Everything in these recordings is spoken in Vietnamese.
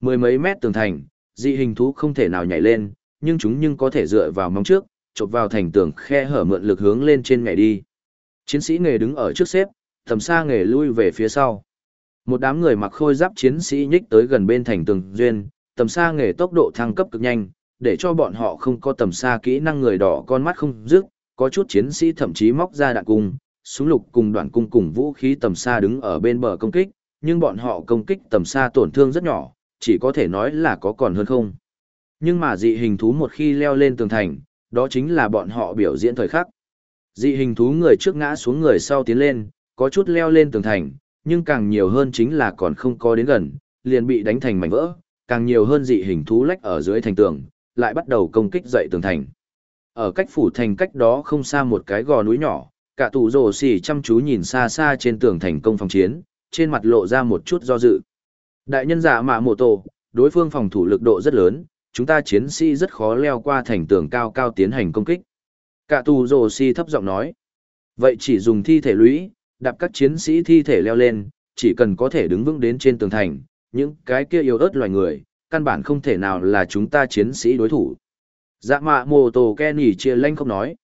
Mười mấy mét tường thành, dị hình thú không thể nào nhảy lên, nhưng chúng nhưng có thể dựa vào móng trước, chộp vào thành tường khe hở mượn lực hướng lên trên nhảy đi. Chiến sĩ nghề đứng ở trước xếp, tầm xa nghề lui về phía sau. Một đám người mặc khôi giáp chiến sĩ nhích tới gần bên thành tường duyên, tầm xa nghề tốc độ thăng cấp cực nhanh, để cho bọn họ không có tầm xa kỹ năng người đỏ con mắt không dứt, có chút chiến sĩ thậm chí móc ra đạn cung, súng lục cùng đoạn cung cùng vũ khí tầm xa đứng ở bên bờ công kích, nhưng bọn họ công kích tầm xa tổn thương rất nhỏ, chỉ có thể nói là có còn hơn không. Nhưng mà dị hình thú một khi leo lên tường thành, đó chính là bọn họ biểu diễn thời khắc. Dị hình thú người trước ngã xuống người sau tiến lên, có chút leo lên tường thành, nhưng càng nhiều hơn chính là còn không có đến gần, liền bị đánh thành mảnh vỡ, càng nhiều hơn dị hình thú lách ở dưới thành tường, lại bắt đầu công kích dậy tường thành. Ở cách phủ thành cách đó không xa một cái gò núi nhỏ, cả tù rồ xỉ chăm chú nhìn xa xa trên tường thành công phòng chiến, trên mặt lộ ra một chút do dự. Đại nhân giả mạ mộ tổ, đối phương phòng thủ lực độ rất lớn, chúng ta chiến sĩ rất khó leo qua thành tường cao cao tiến hành công kích. Cả tù rồ si thấp giọng nói. Vậy chỉ dùng thi thể lũy, đạp các chiến sĩ thi thể leo lên, chỉ cần có thể đứng vững đến trên tường thành, những cái kia yếu ớt loài người, căn bản không thể nào là chúng ta chiến sĩ đối thủ. Dạ mạ mồ tổ Kenny chia lanh không nói.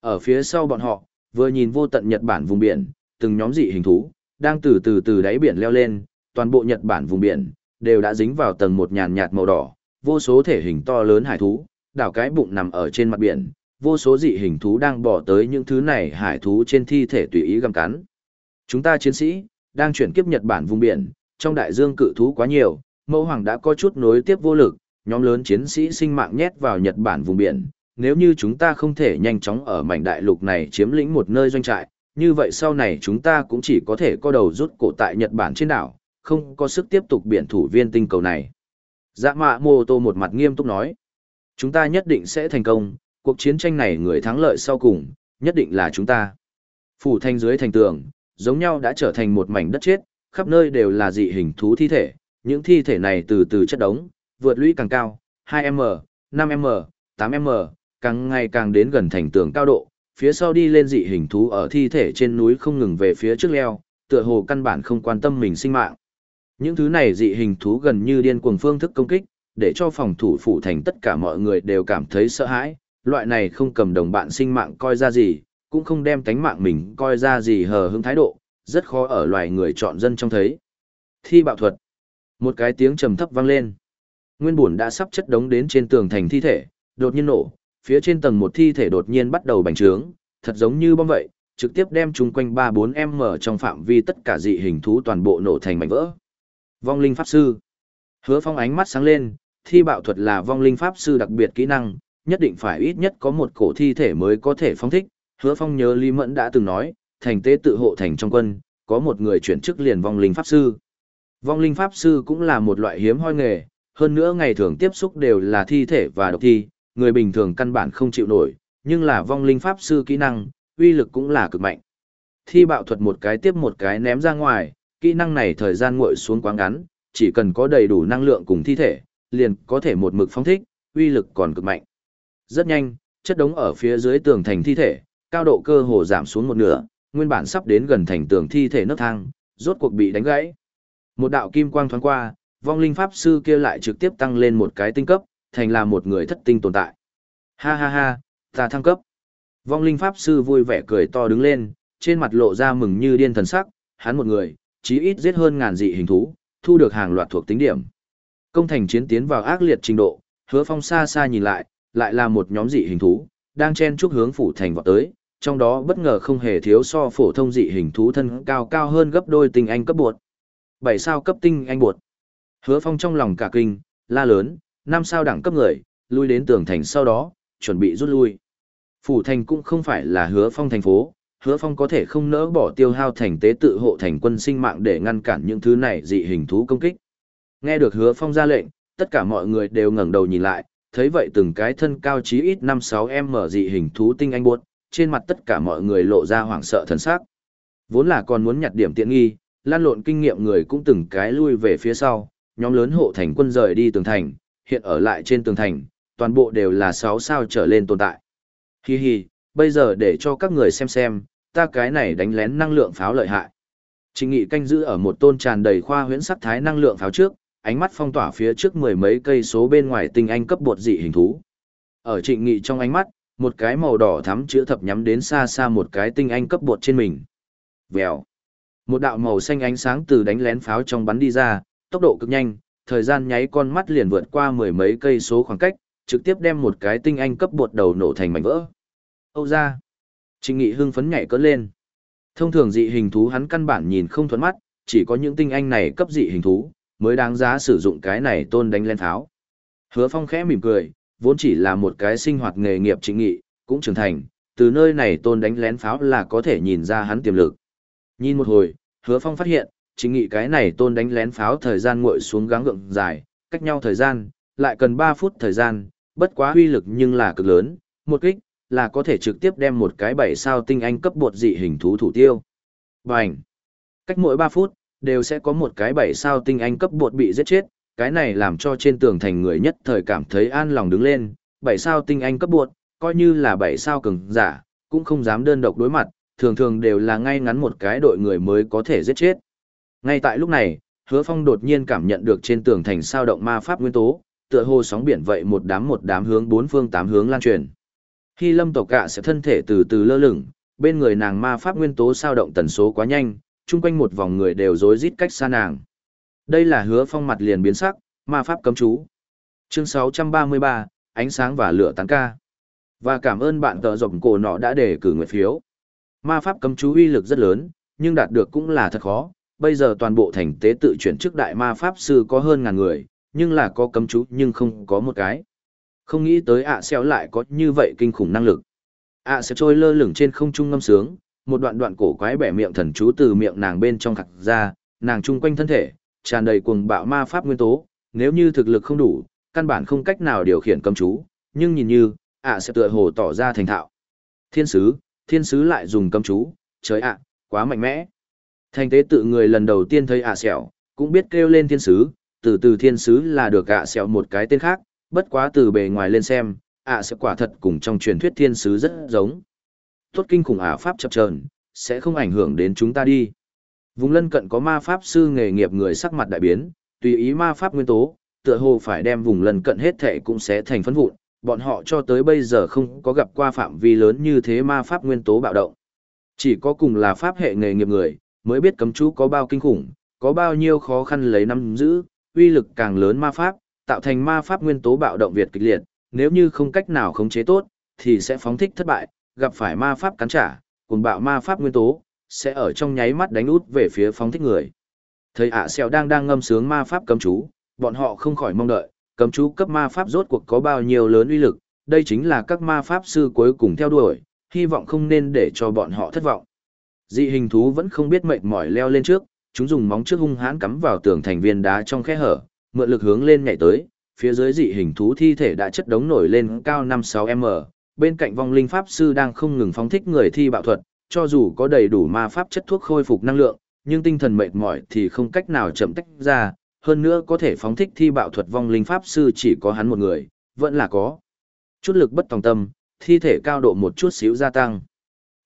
Ở phía sau bọn họ, vừa nhìn vô tận Nhật Bản vùng biển, từng nhóm dị hình thú, đang từ từ từ đáy biển leo lên, toàn bộ Nhật Bản vùng biển, đều đã dính vào tầng một nhàn nhạt màu đỏ, vô số thể hình to lớn hải thú, đảo cái bụng nằm ở trên mặt biển, vô số dị hình thú đang bỏ tới những thứ này hải thú trên thi thể tùy ý găm cắn. Chúng ta chiến sĩ, đang chuyển kiếp Nhật Bản vùng biển, trong đại dương cự thú quá nhiều, mẫu hoàng đã có chút nối tiếp vô lực, nhóm lớn chiến sĩ sinh mạng nhét vào Nhật Bản vùng biển. Nếu như chúng ta không thể nhanh chóng ở mảnh đại lục này chiếm lĩnh một nơi doanh trại, như vậy sau này chúng ta cũng chỉ có thể co đầu rút cổ tại Nhật Bản trên đảo, không có sức tiếp tục biển thủ viên tinh cầu này. Dạ mạ mô tô một mặt nghiêm túc nói, chúng ta nhất định sẽ thành công, cuộc chiến tranh này người thắng lợi sau cùng, nhất định là chúng ta. Phủ thanh dưới thành tường, giống nhau đã trở thành một mảnh đất chết, khắp nơi đều là dị hình thú thi thể, những thi thể này từ từ chất đống, vượt lũy càng cao, 2M, 5M, 8M, càng ngày càng đến gần thành tường cao độ, phía sau đi lên dị hình thú ở thi thể trên núi không ngừng về phía trước leo, tựa hồ căn bản không quan tâm mình sinh mạng. Những thứ này dị hình thú gần như điên cuồng phương thức công kích, để cho phòng thủ phủ thành tất cả mọi người đều cảm thấy sợ hãi, loại này không cầm đồng bạn sinh mạng coi ra gì, cũng không đem tánh mạng mình coi ra gì hờ hững thái độ, rất khó ở loài người chọn dân trong thấy. Thi bạo thuật. Một cái tiếng trầm thấp vang lên. Nguyên buồn đã sắp chất đống đến trên tường thành thi thể, đột nhiên nổ, phía trên tầng một thi thể đột nhiên bắt đầu bành trướng, thật giống như bom vậy, trực tiếp đem chung quanh 3-4m trong phạm vi tất cả dị hình thú toàn bộ nổ thành mảnh vỡ. Vong linh pháp sư. Hứa Phong ánh mắt sáng lên, thi bạo thuật là vong linh pháp sư đặc biệt kỹ năng, nhất định phải ít nhất có một cổ thi thể mới có thể phóng thích. Hứa Phong nhớ Lý Mẫn đã từng nói, thành tế tự hộ thành trong quân, có một người chuyển chức liền vong linh pháp sư. Vong linh pháp sư cũng là một loại hiếm hoi nghề, hơn nữa ngày thường tiếp xúc đều là thi thể và độc thi, người bình thường căn bản không chịu nổi, nhưng là vong linh pháp sư kỹ năng, uy lực cũng là cực mạnh. Thi bạo thuật một cái tiếp một cái ném ra ngoài, kỹ năng này thời gian nguội xuống quá ngắn, chỉ cần có đầy đủ năng lượng cùng thi thể, liền có thể một mực phóng thích, uy lực còn cực mạnh. Rất nhanh, chất đống ở phía dưới tường thành thi thể, cao độ cơ hồ giảm xuống một nửa, nguyên bản sắp đến gần thành tường thi thể nấc thang, rốt cuộc bị đánh gãy. Một đạo kim quang thoáng qua, vong linh pháp sư kia lại trực tiếp tăng lên một cái tinh cấp, thành là một người thất tinh tồn tại. Ha ha ha, ta thăng cấp. Vong linh pháp sư vui vẻ cười to đứng lên, trên mặt lộ ra mừng như điên thần sắc, hắn một người, chí ít giết hơn ngàn dị hình thú, thu được hàng loạt thuộc tính điểm. Công thành chiến tiến vào ác liệt trình độ, hứa phong xa xa nhìn lại, lại là một nhóm dị hình thú, đang chen chúc hướng phủ thành vọt tới, trong đó bất ngờ không hề thiếu so phổ thông dị hình thú thân cao cao hơn gấp đôi tinh anh cấp bột. Bảy sao cấp tinh anh bột. Hứa Phong trong lòng cả kinh, la lớn, năm sao đẳng cấp người, lui đến tường thành sau đó, chuẩn bị rút lui. Phủ thành cũng không phải là Hứa Phong thành phố, Hứa Phong có thể không nỡ bỏ tiêu hao thành tế tự hộ thành quân sinh mạng để ngăn cản những thứ này dị hình thú công kích. Nghe được Hứa Phong ra lệnh, tất cả mọi người đều ngẩng đầu nhìn lại, thấy vậy từng cái thân cao chí ít 5-6 m dị hình thú tinh anh buốt, trên mặt tất cả mọi người lộ ra hoảng sợ thần sắc. Vốn là còn muốn nhặt điểm tiện nghi, lan lộn kinh nghiệm người cũng từng cái lui về phía sau, nhóm lớn hộ thành quân rời đi tường thành, hiện ở lại trên tường thành, toàn bộ đều là sáu sao trở lên tồn tại. Hi hi, bây giờ để cho các người xem xem, ta cái này đánh lén năng lượng pháo lợi hại. Trình nghị canh giữ ở một tôn tràn đầy khoa huyễn sắc thái năng lượng pháo trước, ánh mắt phong tỏa phía trước mười mấy cây số bên ngoài tinh anh cấp bột dị hình thú. Ở trịnh nghị trong ánh mắt, một cái màu đỏ thắm chữ thập nhắm đến xa xa một cái tinh anh cấp bột trên mình. Vèo. Một đạo màu xanh ánh sáng từ đánh lén pháo trong bắn đi ra, tốc độ cực nhanh, thời gian nháy con mắt liền vượt qua mười mấy cây số khoảng cách, trực tiếp đem một cái tinh anh cấp bột đầu nổ thành mảnh vỡ. Âu ra. Trình Nghị hưng phấn nhảy cỡ lên. Thông thường dị hình thú hắn căn bản nhìn không thuận mắt, chỉ có những tinh anh này cấp dị hình thú, mới đáng giá sử dụng cái này tôn đánh lên tháo. Hứa Phong khẽ mỉm cười, vốn chỉ là một cái sinh hoạt nghề nghiệp chính nghị, cũng trưởng thành, từ nơi này tôn đánh lén pháo là có thể nhìn ra hắn tiềm lực. Nhìn một hồi, Hứa Phong phát hiện, Chính nghị cái này tôn đánh lén pháo thời gian nguội xuống gắng gượng dài, cách nhau thời gian, lại cần 3 phút thời gian, bất quá huy lực nhưng là cực lớn, một kích, là có thể trực tiếp đem một cái bảy sao tinh anh cấp bột dị hình thú thủ tiêu. Bành! Cách mỗi 3 phút, đều sẽ có một cái bảy sao tinh anh cấp bột bị giết chết, cái này làm cho trên tường thành người nhất thời cảm thấy an lòng đứng lên, bảy sao tinh anh cấp bột, coi như là bảy sao cường giả, cũng không dám đơn độc đối mặt, thường thường đều là ngay ngắn một cái đội người mới có thể giết chết. Ngay tại lúc này, Hứa Phong đột nhiên cảm nhận được trên tường thành sao động ma pháp nguyên tố, tựa hồ sóng biển vậy một đám một đám hướng bốn phương tám hướng lan truyền. Hy Lâm tộc cả sẽ thân thể từ từ lơ lửng, bên người nàng ma pháp nguyên tố sao động tần số quá nhanh, chung quanh một vòng người đều rối rít cách xa nàng. Đây là hứa phong mặt liền biến sắc, ma pháp cấm chú. Chương 633, ánh sáng và lửa tán ca. Và cảm ơn bạn tờ rộng cổ nọ đã để cử nguyện phiếu. Ma pháp cấm chú uy lực rất lớn, nhưng đạt được cũng là thật khó. Bây giờ toàn bộ thành tế tự chuyển chức đại ma pháp sư có hơn ngàn người, nhưng là có cấm chú nhưng không có một cái. Không nghĩ tới ạ xeo lại có như vậy kinh khủng năng lực. ạ sẽ trôi lơ lửng trên không trung ngâm sướng, một đoạn đoạn cổ quái bẻ miệng thần chú từ miệng nàng bên trong khặt ra, nàng trung quanh thân thể, tràn đầy cuồng bạo ma pháp nguyên tố, nếu như thực lực không đủ, căn bản không cách nào điều khiển cấm chú, nhưng nhìn như, ạ sẽ tựa hồ tỏ ra thành thạo. Thiên sứ, thiên sứ lại dùng cấm chú, trời ạ, quá mạnh mẽ. Thành tế tự người lần đầu tiên thấy ạ sẹo, cũng biết kêu lên thiên sứ, từ từ thiên sứ là được ạ sẹo một cái tên khác, bất quá từ bề ngoài lên xem, ạ sẽ quả thật cùng trong truyền thuyết thiên sứ rất giống tốt kinh khủng ả pháp chập chờn sẽ không ảnh hưởng đến chúng ta đi. Vùng lân cận có ma pháp sư nghề nghiệp người sắc mặt đại biến, tùy ý ma pháp nguyên tố, tựa hồ phải đem vùng lân cận hết thể cũng sẽ thành phấn vụn, bọn họ cho tới bây giờ không có gặp qua phạm vi lớn như thế ma pháp nguyên tố bạo động. Chỉ có cùng là pháp hệ nghề nghiệp người, mới biết cấm chú có bao kinh khủng, có bao nhiêu khó khăn lấy năm giữ, uy lực càng lớn ma pháp, tạo thành ma pháp nguyên tố bạo động Việt kịch liệt, nếu như không cách nào khống chế tốt, thì sẽ phóng thích thất bại, gặp phải ma pháp cắn trả, cùng bạo ma pháp nguyên tố, sẽ ở trong nháy mắt đánh út về phía phóng thích người. Thấy ạ à đang đang ngâm sướng ma pháp cấm chú, bọn họ không khỏi mong đợi, cấm chú cấp ma pháp rốt cuộc có bao nhiêu lớn uy lực, đây chính là các ma pháp sư cuối cùng theo đuổi, hy vọng không nên để cho bọn họ thất vọng. Dị hình thú vẫn không biết mệt mỏi leo lên trước, chúng dùng móng trước hung hãn cắm vào tường thành viên đá trong khe hở, mượn lực hướng lên nhảy tới, phía dưới dị hình thú thi thể đã chất đống nổi lên cao 5-6m, bên cạnh vong linh pháp sư đang không ngừng phóng thích người thi bạo thuật, cho dù có đầy đủ ma pháp chất thuốc khôi phục năng lượng, nhưng tinh thần mệt mỏi thì không cách nào chậm tách ra, hơn nữa có thể phóng thích thi bạo thuật vong linh pháp sư chỉ có hắn một người, vẫn là có. Chút lực bất tòng tâm, thi thể cao độ một chút xíu gia tăng.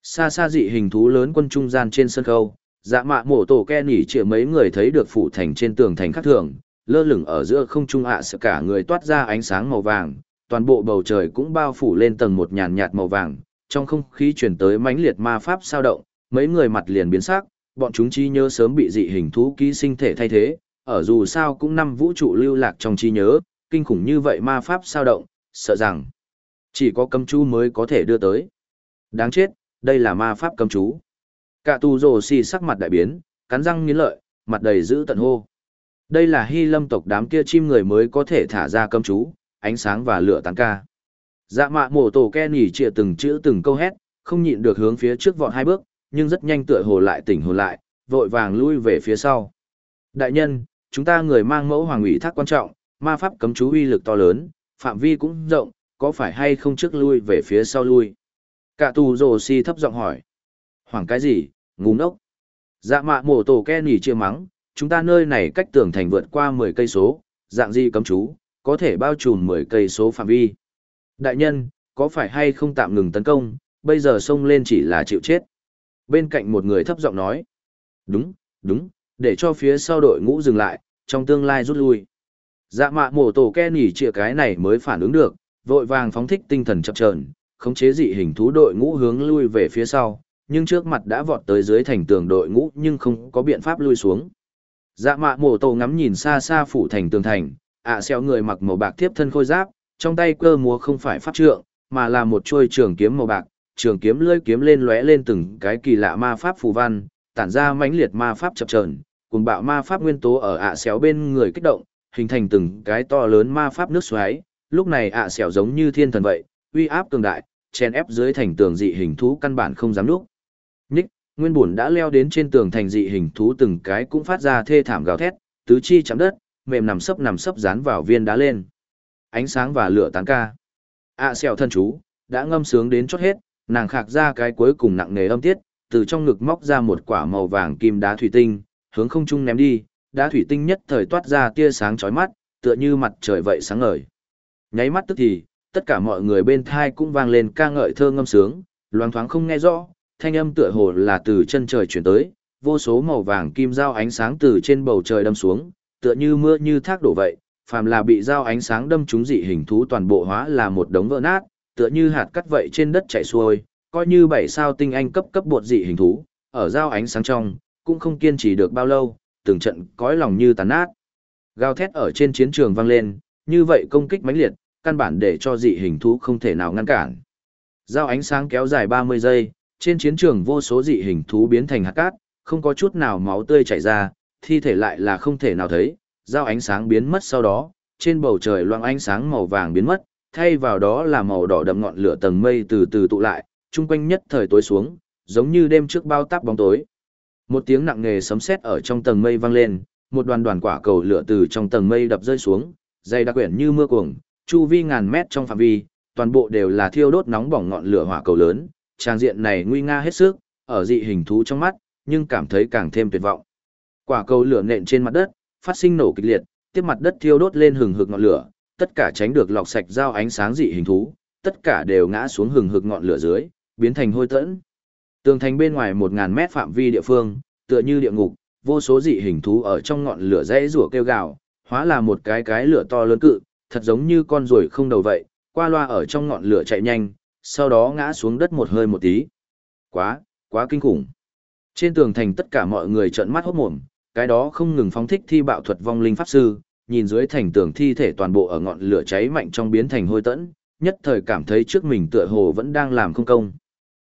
Xa xa dị hình thú lớn quân trung gian trên sân khấu, dạ mạ mổ tổ ke nỉ chĩa mấy người thấy được phủ thành trên tường thành khắc thường, lơ lửng ở giữa không trung ạ sợ cả người toát ra ánh sáng màu vàng, toàn bộ bầu trời cũng bao phủ lên tầng một nhàn nhạt màu vàng, trong không khí chuyển tới mãnh liệt ma pháp sao động, mấy người mặt liền biến sắc, bọn chúng chi nhớ sớm bị dị hình thú ký sinh thể thay thế, ở dù sao cũng năm vũ trụ lưu lạc trong trí nhớ, kinh khủng như vậy ma pháp sao động, sợ rằng chỉ có cấm chú mới có thể đưa tới. Đáng chết, đây là ma pháp cấm chú. Cả tù rồ xì sắc mặt đại biến, cắn răng nghiến lợi, mặt đầy giữ tận hô. Đây là hy lâm tộc đám kia chim người mới có thể thả ra cấm chú, ánh sáng và lửa tán ca. Dạ mạ mổ tổ ke nỉ trịa từng chữ từng câu hét, không nhịn được hướng phía trước vọt hai bước, nhưng rất nhanh tựa hồ lại tỉnh hồn lại, vội vàng lui về phía sau. Đại nhân, chúng ta người mang mẫu hoàng ủy thác quan trọng, ma pháp cấm chú uy lực to lớn, phạm vi cũng rộng, có phải hay không trước lui về phía sau lui? Cả tù rồ si thấp giọng hỏi. Hoàng cái gì, ngu ngốc. Dạ mạ mổ tổ ke nỉ chia mắng, chúng ta nơi này cách tường thành vượt qua 10 cây số, dạng gì cấm chú, có thể bao trùm 10 cây số phạm vi. Đại nhân, có phải hay không tạm ngừng tấn công, bây giờ xông lên chỉ là chịu chết. Bên cạnh một người thấp giọng nói. Đúng, đúng, để cho phía sau đội ngũ dừng lại, trong tương lai rút lui. Dạ mạ mổ tổ ke nỉ trịa cái này mới phản ứng được, vội vàng phóng thích tinh thần chập chờn, khống chế dị hình thú đội ngũ hướng lui về phía sau, nhưng trước mặt đã vọt tới dưới thành tường đội ngũ nhưng không có biện pháp lui xuống. Dạ mạ mổ tổ ngắm nhìn xa xa phủ thành tường thành, ạ à xeo người mặc màu bạc tiếp thân khôi giáp, trong tay cơ múa không phải pháp trượng, mà là một chuôi trường kiếm màu bạc, trường kiếm lưỡi kiếm lên lóe lên từng cái kỳ lạ ma pháp phù văn, tản ra mãnh liệt ma pháp chập chờn, cùng bạo ma pháp nguyên tố ở ạ à xéo bên người kích động, hình thành từng cái to lớn ma pháp nước xoáy, lúc này ạ à xéo giống như thiên thần vậy, uy áp cường đại, chen ép dưới thành tường dị hình thú căn bản không dám lúc. Nguyên bùn đã leo đến trên tường thành dị hình thú từng cái cũng phát ra thê thảm gào thét, tứ chi chạm đất, mềm nằm sấp nằm sấp dán vào viên đá lên. Ánh sáng và lửa tán ca. ạ xéo thân chú, đã ngâm sướng đến chót hết, nàng khạc ra cái cuối cùng nặng nề âm tiết, từ trong ngực móc ra một quả màu vàng kim đá thủy tinh, hướng không trung ném đi, đá thủy tinh nhất thời toát ra tia sáng chói mắt, tựa như mặt trời vậy sáng ngời. Nháy mắt tức thì, tất cả mọi người bên thai cũng vang lên ca ngợi thơ ngâm sướng, loáng thoáng không nghe rõ, thanh âm tựa hồ là từ chân trời chuyển tới, vô số màu vàng kim dao ánh sáng từ trên bầu trời đâm xuống, tựa như mưa như thác đổ vậy, phàm là bị dao ánh sáng đâm trúng dị hình thú toàn bộ hóa là một đống vỡ nát, tựa như hạt cắt vậy trên đất chảy xuôi, coi như bảy sao tinh anh cấp cấp bột dị hình thú, ở dao ánh sáng trong, cũng không kiên trì được bao lâu, từng trận cõi lòng như tàn nát. Gào thét ở trên chiến trường vang lên, như vậy công kích mãnh liệt, căn bản để cho dị hình thú không thể nào ngăn cản. Dao ánh sáng kéo dài 30 giây, trên chiến trường vô số dị hình thú biến thành hạt cát, không có chút nào máu tươi chảy ra, thi thể lại là không thể nào thấy, dao ánh sáng biến mất sau đó, trên bầu trời loang ánh sáng màu vàng biến mất, thay vào đó là màu đỏ đậm ngọn lửa tầng mây từ từ tụ lại, chung quanh nhất thời tối xuống, giống như đêm trước bao táp bóng tối. Một tiếng nặng nề sấm sét ở trong tầng mây vang lên, một đoàn đoàn quả cầu lửa từ trong tầng mây đập rơi xuống, dày đặc quyển như mưa cuồng, chu vi ngàn mét trong phạm vi, toàn bộ đều là thiêu đốt nóng bỏng ngọn lửa hỏa cầu lớn, trang diện này nguy nga hết sức, ở dị hình thú trong mắt, nhưng cảm thấy càng thêm tuyệt vọng. Quả cầu lửa nện trên mặt đất, phát sinh nổ kịch liệt, tiếp mặt đất thiêu đốt lên hừng hực ngọn lửa, tất cả tránh được lọc sạch giao ánh sáng dị hình thú, tất cả đều ngã xuống hừng hực ngọn lửa dưới, biến thành hôi tẫn. Tường thành bên ngoài 1000 mét phạm vi địa phương, tựa như địa ngục, vô số dị hình thú ở trong ngọn lửa rẽ rủa kêu gào, hóa là một cái cái lửa to lớn cự, thật giống như con ruồi không đầu vậy, qua loa ở trong ngọn lửa chạy nhanh, sau đó ngã xuống đất một hơi một tí. Quá, quá kinh khủng. Trên tường thành tất cả mọi người trợn mắt hốt mồm, cái đó không ngừng phóng thích thi bạo thuật vong linh pháp sư, nhìn dưới thành tường thi thể toàn bộ ở ngọn lửa cháy mạnh trong biến thành hôi tẫn, nhất thời cảm thấy trước mình tựa hồ vẫn đang làm không công.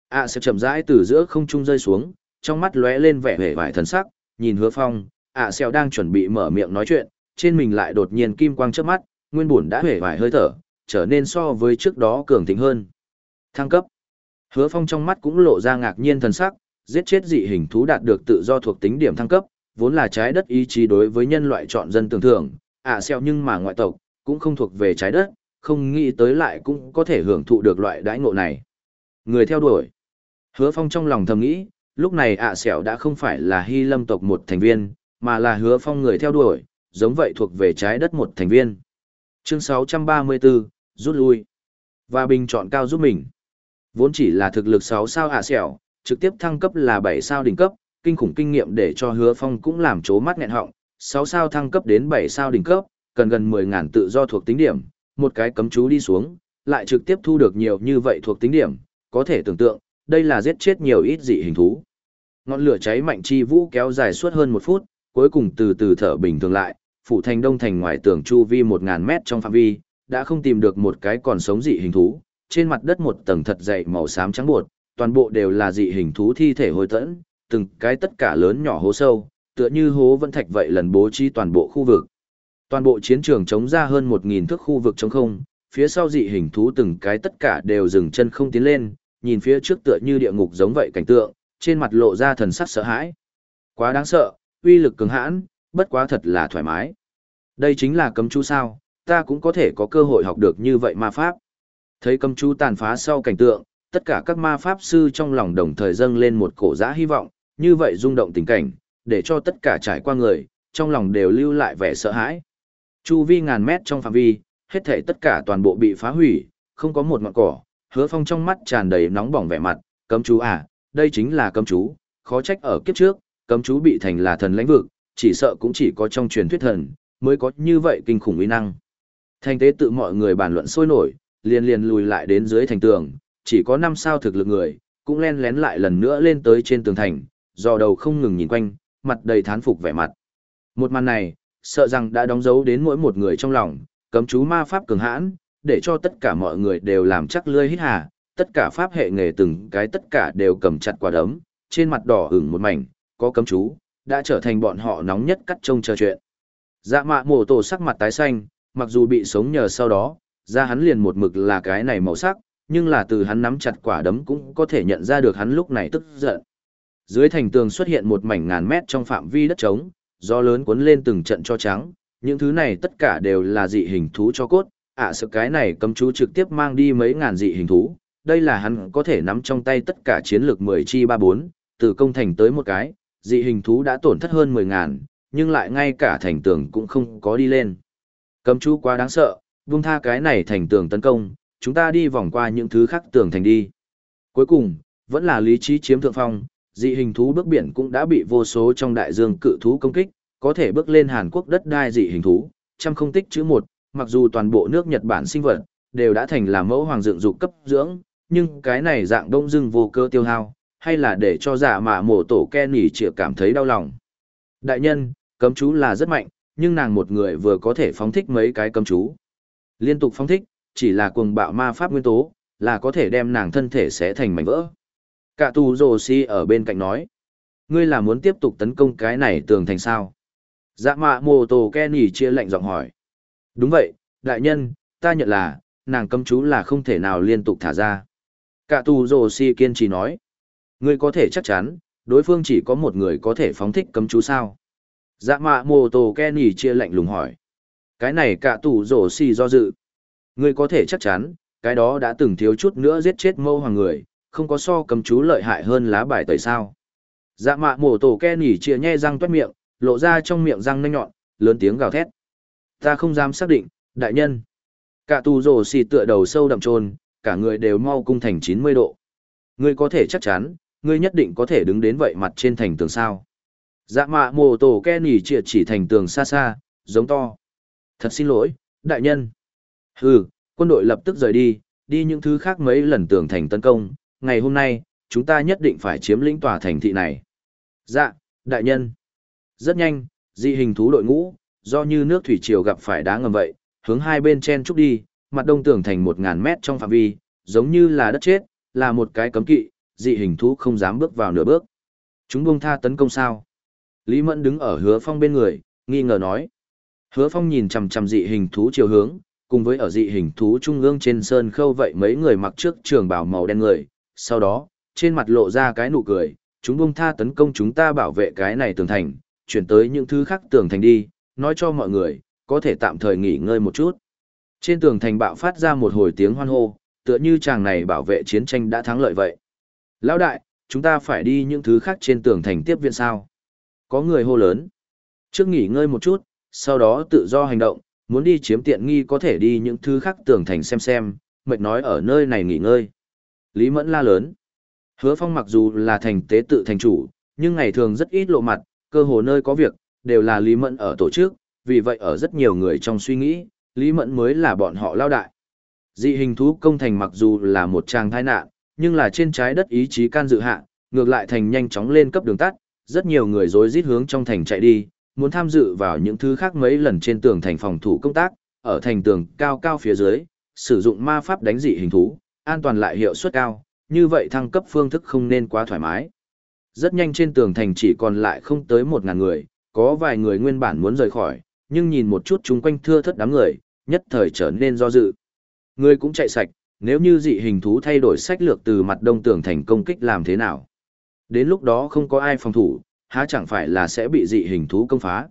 ạ sẽ chậm rãi từ giữa không trung rơi xuống, trong mắt lóe lên vẻ vẻ vải thần sắc, nhìn hứa phong, ạ xèo đang chuẩn bị mở miệng nói chuyện, trên mình lại đột nhiên kim quang trước mắt, nguyên buồn đã hề vải hơi thở, trở nên so với trước đó cường thịnh hơn. Thăng cấp. Hứa phong trong mắt cũng lộ ra ngạc nhiên thần sắc, giết chết dị hình thú đạt được tự do thuộc tính điểm thăng cấp, vốn là trái đất ý chí đối với nhân loại chọn dân tưởng thưởng, ạ xèo nhưng mà ngoại tộc, cũng không thuộc về trái đất, không nghĩ tới lại cũng có thể hưởng thụ được loại đãi ngộ này. Người theo đuổi. Hứa Phong trong lòng thầm nghĩ, lúc này ạ à đã không phải là hy lâm tộc một thành viên, mà là hứa Phong người theo đuổi, giống vậy thuộc về trái đất một thành viên. Chương 634, rút lui. Và bình chọn cao giúp mình. Vốn chỉ là thực lực 6 sao ạ à trực tiếp thăng cấp là 7 sao đỉnh cấp, kinh khủng kinh nghiệm để cho hứa Phong cũng làm chố mắt nghẹn họng, 6 sao thăng cấp đến 7 sao đỉnh cấp, cần gần 10.000 tự do thuộc tính điểm, một cái cấm chú đi xuống, lại trực tiếp thu được nhiều như vậy thuộc tính điểm, có thể tưởng tượng, đây là giết chết nhiều ít dị hình thú. Ngọn lửa cháy mạnh chi vũ kéo dài suốt hơn một phút, cuối cùng từ từ thở bình thường lại, phủ thành đông thành ngoài tường chu vi 1000 mét trong phạm vi, đã không tìm được một cái còn sống dị hình thú, trên mặt đất một tầng thật dày màu xám trắng bột, toàn bộ đều là dị hình thú thi thể hồi tẫn, từng cái tất cả lớn nhỏ hố sâu, tựa như hố vẫn thạch vậy lần bố trí toàn bộ khu vực. Toàn bộ chiến trường chống ra hơn 1000 thước khu vực trống không, phía sau dị hình thú từng cái tất cả đều dừng chân không tiến lên, nhìn phía trước tựa như địa ngục giống vậy cảnh tượng, trên mặt lộ ra thần sắc sợ hãi. Quá đáng sợ, uy lực cường hãn, bất quá thật là thoải mái. Đây chính là cấm chú sao, ta cũng có thể có cơ hội học được như vậy ma pháp. Thấy cấm chú tàn phá sau cảnh tượng, tất cả các ma pháp sư trong lòng đồng thời dâng lên một cổ giã hy vọng, như vậy rung động tình cảnh, để cho tất cả trải qua người, trong lòng đều lưu lại vẻ sợ hãi. Chu vi ngàn mét trong phạm vi, hết thể tất cả toàn bộ bị phá hủy, không có một ngọn cỏ, hứa phong trong mắt tràn đầy nóng bỏng vẻ mặt, cấm chú à, đây chính là cấm chú, khó trách ở kiếp trước, cấm chú bị thành là thần lãnh vực, chỉ sợ cũng chỉ có trong truyền thuyết thần, mới có như vậy kinh khủng uy năng. Thành tế tự mọi người bàn luận sôi nổi, liền liền lùi lại đến dưới thành tường, chỉ có năm sao thực lực người, cũng len lén lại lần nữa lên tới trên tường thành, do đầu không ngừng nhìn quanh, mặt đầy thán phục vẻ mặt. Một màn này, sợ rằng đã đóng dấu đến mỗi một người trong lòng, cấm chú ma pháp cường hãn, để cho tất cả mọi người đều làm chắc lươi hít hà, tất cả pháp hệ nghề từng cái tất cả đều cầm chặt quả đấm, trên mặt đỏ ửng một mảnh, có cấm chú, đã trở thành bọn họ nóng nhất cắt trông chờ chuyện. Dạ mạ mổ tổ sắc mặt tái xanh, mặc dù bị sống nhờ sau đó, ra hắn liền một mực là cái này màu sắc, nhưng là từ hắn nắm chặt quả đấm cũng có thể nhận ra được hắn lúc này tức giận. Dưới thành tường xuất hiện một mảnh ngàn mét trong phạm vi đất trống, do lớn cuốn lên từng trận cho trắng, những thứ này tất cả đều là dị hình thú cho cốt, ạ à, sự cái này cấm chú trực tiếp mang đi mấy ngàn dị hình thú, đây là hắn có thể nắm trong tay tất cả chiến lược 10 chi 34, từ công thành tới một cái, dị hình thú đã tổn thất hơn 10 ngàn, nhưng lại ngay cả thành tường cũng không có đi lên. Cấm chú quá đáng sợ, vung tha cái này thành tường tấn công, chúng ta đi vòng qua những thứ khác tường thành đi. Cuối cùng, vẫn là lý trí chiếm thượng phong, dị hình thú bước biển cũng đã bị vô số trong đại dương cự thú công kích, có thể bước lên Hàn Quốc đất đai dị hình thú, trăm không tích chữ một, mặc dù toàn bộ nước Nhật Bản sinh vật đều đã thành là mẫu hoàng dựng dục cấp dưỡng, nhưng cái này dạng đông dưng vô cơ tiêu hao, hay là để cho giả mạ mổ tổ ke nỉ chịa cảm thấy đau lòng. Đại nhân, cấm chú là rất mạnh, nhưng nàng một người vừa có thể phóng thích mấy cái cấm chú. Liên tục phóng thích, chỉ là cuồng bạo ma pháp nguyên tố, là có thể đem nàng thân thể sẽ thành mảnh vỡ. Cả tù rồ si ở bên cạnh nói. Ngươi là muốn tiếp tục tấn công cái này tường thành sao? Dạ mạ mô tổ Kenny chia lệnh giọng hỏi. Đúng vậy, đại nhân, ta nhận là, nàng cấm chú là không thể nào liên tục thả ra. Cả tù rồ si kiên trì nói. Ngươi có thể chắc chắn, đối phương chỉ có một người có thể phóng thích cấm chú sao? Dạ mạ mô tổ Kenny chia lệnh lùng hỏi. Cái này cả tù rổ xì do dự. Ngươi có thể chắc chắn, cái đó đã từng thiếu chút nữa giết chết mâu hoàng người, không có so cầm chú lợi hại hơn lá bài tẩy sao. Dạ mạ mổ tổ ke nỉ chia nhe răng toét miệng, lộ ra trong miệng răng nanh nhọn, lớn tiếng gào thét. Ta không dám xác định, đại nhân. Cả tù rổ xì tựa đầu sâu đậm trôn, cả người đều mau cung thành 90 độ. Ngươi có thể chắc chắn, ngươi nhất định có thể đứng đến vậy mặt trên thành tường sao. Dạ mạ mồ tổ ke nỉ chia chỉ thành tường xa xa, giống to. Thật xin lỗi, đại nhân. Hừ, quân đội lập tức rời đi, đi những thứ khác mấy lần tường thành tấn công, ngày hôm nay, chúng ta nhất định phải chiếm lĩnh tòa thành thị này. Dạ, đại nhân. Rất nhanh, dị hình thú đội ngũ, do như nước thủy triều gặp phải đá ngầm vậy, hướng hai bên chen trúc đi, mặt đông tường thành một ngàn mét trong phạm vi, giống như là đất chết, là một cái cấm kỵ, dị hình thú không dám bước vào nửa bước. Chúng buông tha tấn công sao? Lý Mẫn đứng ở hứa phong bên người, nghi ngờ nói. Hứa phong nhìn chằm chằm dị hình thú chiều hướng, cùng với ở dị hình thú trung ương trên sơn khâu vậy mấy người mặc trước trường bào màu đen người, sau đó, trên mặt lộ ra cái nụ cười, chúng buông tha tấn công chúng ta bảo vệ cái này tường thành, chuyển tới những thứ khác tường thành đi, nói cho mọi người, có thể tạm thời nghỉ ngơi một chút. Trên tường thành bạo phát ra một hồi tiếng hoan hô, tựa như chàng này bảo vệ chiến tranh đã thắng lợi vậy. Lão đại, chúng ta phải đi những thứ khác trên tường thành tiếp viện sao? Có người hô lớn. Trước nghỉ ngơi một chút, sau đó tự do hành động, muốn đi chiếm tiện nghi có thể đi những thứ khác tường thành xem xem, mệt nói ở nơi này nghỉ ngơi. Lý Mẫn la lớn. Hứa Phong mặc dù là thành tế tự thành chủ, nhưng ngày thường rất ít lộ mặt, cơ hồ nơi có việc, đều là Lý Mẫn ở tổ chức, vì vậy ở rất nhiều người trong suy nghĩ, Lý Mẫn mới là bọn họ lao đại. Dị hình thú công thành mặc dù là một trang tai nạn, nhưng là trên trái đất ý chí can dự hạ, ngược lại thành nhanh chóng lên cấp đường tắt, rất nhiều người rối rít hướng trong thành chạy đi, muốn tham dự vào những thứ khác mấy lần trên tường thành phòng thủ công tác, ở thành tường cao cao phía dưới, sử dụng ma pháp đánh dị hình thú, an toàn lại hiệu suất cao, như vậy thăng cấp phương thức không nên quá thoải mái. Rất nhanh trên tường thành chỉ còn lại không tới một ngàn người, có vài người nguyên bản muốn rời khỏi, nhưng nhìn một chút chung quanh thưa thất đám người, nhất thời trở nên do dự. Người cũng chạy sạch, nếu như dị hình thú thay đổi sách lược từ mặt đông tường thành công kích làm thế nào. Đến lúc đó không có ai phòng thủ, há chẳng phải là sẽ bị dị hình thú công phá.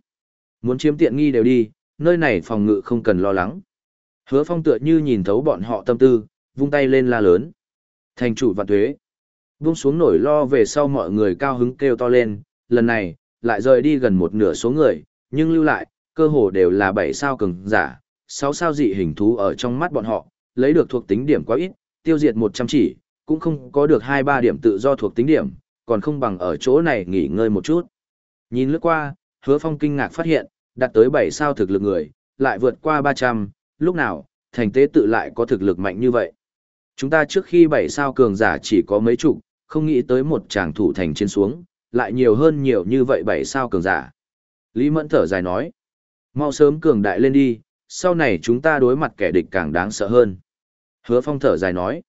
Muốn chiếm tiện nghi đều đi, nơi này phòng ngự không cần lo lắng. Hứa phong tựa như nhìn thấu bọn họ tâm tư, vung tay lên la lớn. Thành chủ vạn thuế. Vung xuống nổi lo về sau mọi người cao hứng kêu to lên, lần này, lại rời đi gần một nửa số người, nhưng lưu lại, cơ hồ đều là bảy sao cường giả, sáu sao dị hình thú ở trong mắt bọn họ, lấy được thuộc tính điểm quá ít, tiêu diệt 100 chỉ, cũng không có được 2-3 điểm tự do thuộc tính điểm, còn không bằng ở chỗ này nghỉ ngơi một chút. Nhìn lướt qua, hứa phong kinh ngạc phát hiện, đạt tới 7 sao thực lực người, lại vượt qua 300, lúc nào, thành tế tự lại có thực lực mạnh như vậy. Chúng ta trước khi 7 sao cường giả chỉ có mấy chục, không nghĩ tới một tràng thủ thành trên xuống, lại nhiều hơn nhiều như vậy 7 sao cường giả. Lý Mẫn thở dài nói, mau sớm cường đại lên đi, sau này chúng ta đối mặt kẻ địch càng đáng sợ hơn. Hứa phong thở dài nói,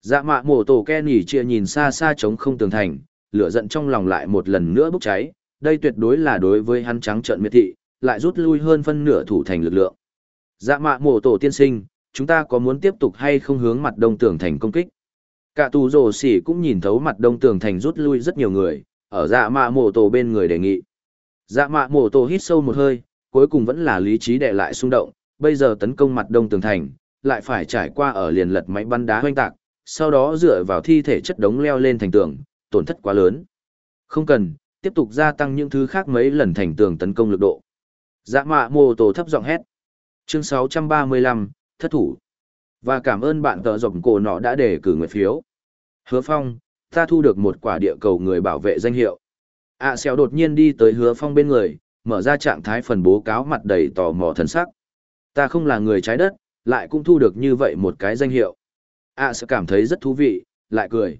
dạ mạ mổ tổ ke chia nhìn xa xa trống không tường thành, lửa giận trong lòng lại một lần nữa bốc cháy, đây tuyệt đối là đối với hắn trắng trợn miệt thị, lại rút lui hơn phân nửa thủ thành lực lượng. Dạ mạ mổ tổ tiên sinh, chúng ta có muốn tiếp tục hay không hướng mặt đông tường thành công kích? Cả tù rồ xỉ cũng nhìn thấu mặt đông tường thành rút lui rất nhiều người, ở dạ mạ mổ tổ bên người đề nghị. Dạ mạ mổ tổ hít sâu một hơi, cuối cùng vẫn là lý trí đè lại xung động, bây giờ tấn công mặt đông tường thành, lại phải trải qua ở liền lật máy bắn đá hoanh tạc, sau đó dựa vào thi thể chất đống leo lên thành tường, tổn thất quá lớn. Không cần, tiếp tục gia tăng những thứ khác mấy lần thành tường tấn công lực độ. Dạ mạ mô tổ thấp giọng hét. Chương 635, thất thủ. Và cảm ơn bạn tờ rộng cổ nọ đã đề cử nguyện phiếu. Hứa Phong, ta thu được một quả địa cầu người bảo vệ danh hiệu. à, xéo đột nhiên đi tới Hứa Phong bên người, mở ra trạng thái phần bố cáo mặt đầy tò mò thần sắc. Ta không là người trái đất, lại cũng thu được như vậy một cái danh hiệu. à, sẽ cảm thấy rất thú vị, lại cười.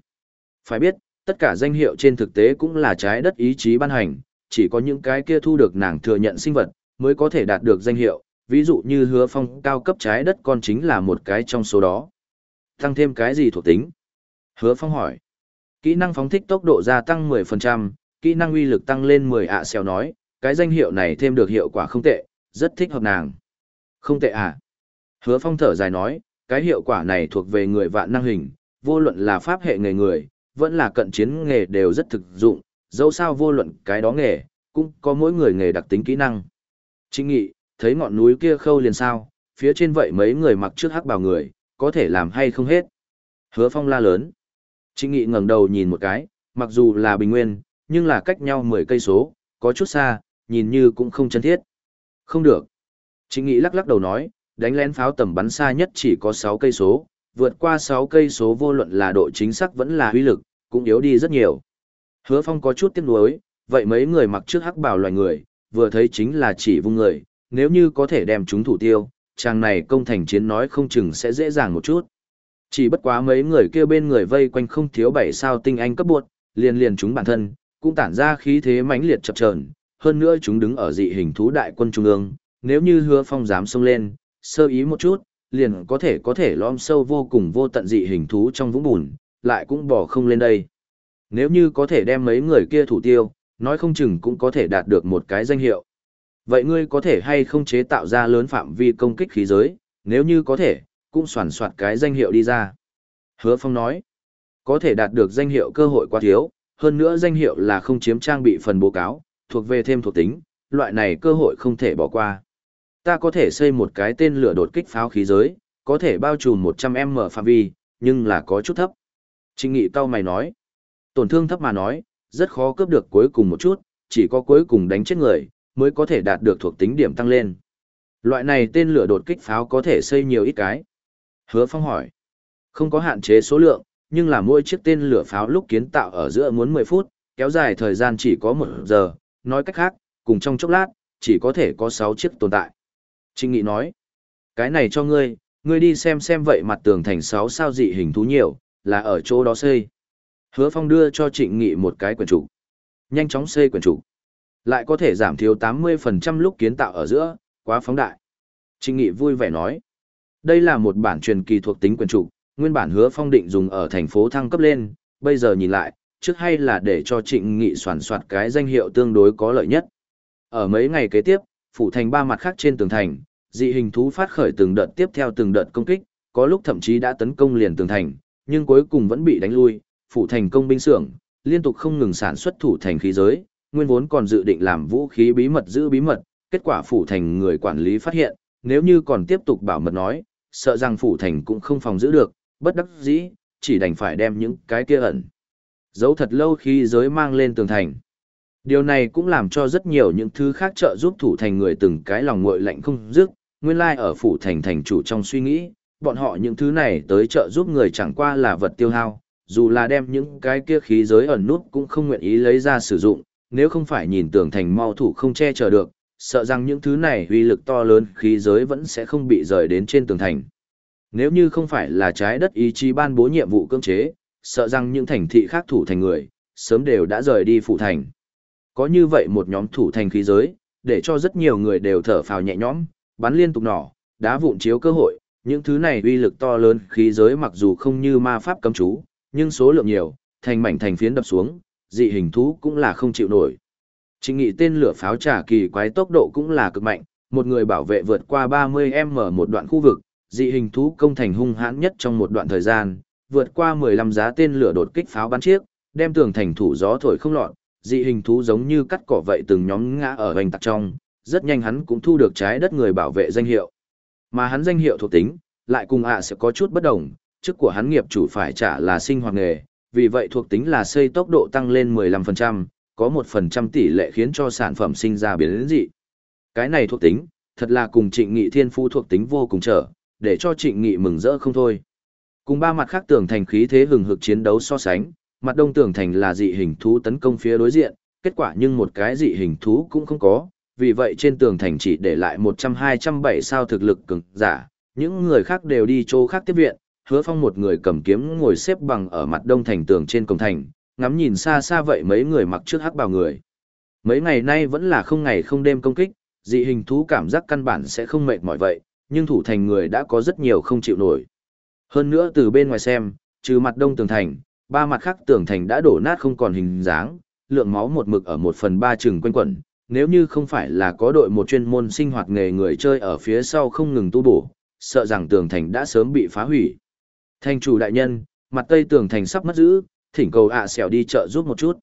Phải biết, tất cả danh hiệu trên thực tế cũng là trái đất ý chí ban hành, chỉ có những cái kia thu được nàng thừa nhận sinh vật, mới có thể đạt được danh hiệu, ví dụ như hứa phong cao cấp trái đất con chính là một cái trong số đó. Tăng thêm cái gì thuộc tính? Hứa phong hỏi. Kỹ năng phóng thích tốc độ gia tăng 10%, kỹ năng uy lực tăng lên 10 ạ à xèo nói, cái danh hiệu này thêm được hiệu quả không tệ, rất thích hợp nàng. Không tệ à? Hứa phong thở dài nói, cái hiệu quả này thuộc về người vạn năng hình, vô luận là pháp hệ nghề người, vẫn là cận chiến nghề đều rất thực dụng, dẫu sao vô luận cái đó nghề, cũng có mỗi người nghề đặc tính kỹ năng. Trinh nghị, thấy ngọn núi kia khâu liền sao, phía trên vậy mấy người mặc trước hắc bào người, có thể làm hay không hết. Hứa phong la lớn. Trinh nghị ngẩng đầu nhìn một cái, mặc dù là bình nguyên, nhưng là cách nhau 10 cây số, có chút xa, nhìn như cũng không chân thiết. Không được. Trinh nghị lắc lắc đầu nói, đánh lén pháo tầm bắn xa nhất chỉ có 6 cây số, vượt qua 6 cây số vô luận là độ chính xác vẫn là uy lực, cũng yếu đi rất nhiều. Hứa Phong có chút tiếc nuối, vậy mấy người mặc trước hắc bảo loài người, vừa thấy chính là chỉ vung người, nếu như có thể đem chúng thủ tiêu, chàng này công thành chiến nói không chừng sẽ dễ dàng một chút. Chỉ bất quá mấy người kia bên người vây quanh không thiếu bảy sao tinh anh cấp buộc, liền liền chúng bản thân, cũng tản ra khí thế mãnh liệt chập chờn, hơn nữa chúng đứng ở dị hình thú đại quân trung ương, nếu như Hứa Phong dám xông lên, sơ ý một chút, liền có thể có thể lom sâu vô cùng vô tận dị hình thú trong vũng bùn, lại cũng bỏ không lên đây. Nếu như có thể đem mấy người kia thủ tiêu, nói không chừng cũng có thể đạt được một cái danh hiệu. Vậy ngươi có thể hay không chế tạo ra lớn phạm vi công kích khí giới, nếu như có thể, cũng soàn soạt cái danh hiệu đi ra. Hứa Phong nói, có thể đạt được danh hiệu cơ hội quá thiếu, hơn nữa danh hiệu là không chiếm trang bị phần bố cáo, thuộc về thêm thuộc tính, loại này cơ hội không thể bỏ qua. Ta có thể xây một cái tên lửa đột kích pháo khí giới, có thể bao trùm 100m phạm vi, nhưng là có chút thấp. Trình nghị cao mày nói, tổn thương thấp mà nói, rất khó cướp được cuối cùng một chút, chỉ có cuối cùng đánh chết người, mới có thể đạt được thuộc tính điểm tăng lên. Loại này tên lửa đột kích pháo có thể xây nhiều ít cái. Hứa Phong hỏi, không có hạn chế số lượng, nhưng là mỗi chiếc tên lửa pháo lúc kiến tạo ở giữa muốn 10 phút, kéo dài thời gian chỉ có 1 giờ, nói cách khác, cùng trong chốc lát, chỉ có thể có 6 chiếc tồn tại. Trinh Nghị nói, cái này cho ngươi, ngươi đi xem xem vậy mặt tường thành 6 sao dị hình thú nhiều, là ở chỗ đó xây. Hứa Phong đưa cho Trịnh Nghị một cái quyển trục. Nhanh chóng xây quyển trục. Lại có thể giảm thiếu 80% lúc kiến tạo ở giữa, quá phóng đại. Trịnh Nghị vui vẻ nói. Đây là một bản truyền kỳ thuộc tính quyển trục, nguyên bản Hứa Phong định dùng ở thành phố thăng cấp lên, bây giờ nhìn lại, trước hay là để cho Trịnh Nghị soàn soạt cái danh hiệu tương đối có lợi nhất. Ở mấy ngày kế tiếp, phủ thành ba mặt khác trên tường thành, dị hình thú phát khởi từng đợt tiếp theo từng đợt công kích, có lúc thậm chí đã tấn công liền tường thành, nhưng cuối cùng vẫn bị đánh lui, phủ thành công binh xưởng, liên tục không ngừng sản xuất thủ thành khí giới, nguyên vốn còn dự định làm vũ khí bí mật giữ bí mật, kết quả phủ thành người quản lý phát hiện, nếu như còn tiếp tục bảo mật nói, sợ rằng phủ thành cũng không phòng giữ được, bất đắc dĩ, chỉ đành phải đem những cái kia ẩn. Giấu thật lâu khi giới mang lên tường thành. Điều này cũng làm cho rất nhiều những thứ khác trợ giúp thủ thành người từng cái lòng nguội lạnh không dứt, nguyên lai ở phủ thành thành chủ trong suy nghĩ, bọn họ những thứ này tới trợ giúp người chẳng qua là vật tiêu hao, dù là đem những cái kia khí giới ẩn nút cũng không nguyện ý lấy ra sử dụng, nếu không phải nhìn tường thành mau thủ không che chở được, sợ rằng những thứ này uy lực to lớn khí giới vẫn sẽ không bị rời đến trên tường thành. Nếu như không phải là trái đất ý chí ban bố nhiệm vụ cưỡng chế, sợ rằng những thành thị khác thủ thành người, sớm đều đã rời đi phủ thành. Có như vậy một nhóm thủ thành khí giới, để cho rất nhiều người đều thở phào nhẹ nhõm, bắn liên tục nỏ, đá vụn chiếu cơ hội, những thứ này uy lực to lớn khí giới mặc dù không như ma pháp cấm chú, nhưng số lượng nhiều, thành mảnh thành phiến đập xuống, dị hình thú cũng là không chịu nổi. Trình nghị tên lửa pháo trả kỳ quái tốc độ cũng là cực mạnh, một người bảo vệ vượt qua 30m một đoạn khu vực, dị hình thú công thành hung hãn nhất trong một đoạn thời gian, vượt qua 15 giá tên lửa đột kích pháo bắn chiếc, đem tường thành thủ gió thổi không loạn dị hình thú giống như cắt cỏ vậy từng nhóm ngã ở hoành tạc trong, rất nhanh hắn cũng thu được trái đất người bảo vệ danh hiệu. Mà hắn danh hiệu thuộc tính, lại cùng ạ sẽ có chút bất đồng, chức của hắn nghiệp chủ phải trả là sinh hoạt nghề, vì vậy thuộc tính là xây tốc độ tăng lên 15%, có 1% tỷ lệ khiến cho sản phẩm sinh ra biến dị. Cái này thuộc tính, thật là cùng trịnh nghị thiên phú thuộc tính vô cùng trở, để cho trịnh nghị mừng rỡ không thôi. Cùng ba mặt khác tưởng thành khí thế hừng hực chiến đấu so sánh, mặt đông tường thành là dị hình thú tấn công phía đối diện, kết quả nhưng một cái dị hình thú cũng không có, vì vậy trên tường thành chỉ để lại 100-207 sao thực lực cường giả, những người khác đều đi chỗ khác tiếp viện, hứa phong một người cầm kiếm ngồi xếp bằng ở mặt đông thành tường trên cổng thành, ngắm nhìn xa xa vậy mấy người mặc trước hắc bào người. Mấy ngày nay vẫn là không ngày không đêm công kích, dị hình thú cảm giác căn bản sẽ không mệt mỏi vậy, nhưng thủ thành người đã có rất nhiều không chịu nổi. Hơn nữa từ bên ngoài xem, trừ mặt đông tường thành, ba mặt khác tường thành đã đổ nát không còn hình dáng, lượng máu một mực ở một phần ba chừng quanh quẩn, nếu như không phải là có đội một chuyên môn sinh hoạt nghề người chơi ở phía sau không ngừng tu bổ, sợ rằng tường thành đã sớm bị phá hủy. Thành chủ đại nhân, mặt tây tường thành sắp mất giữ, thỉnh cầu ạ à xẻo đi chợ giúp một chút.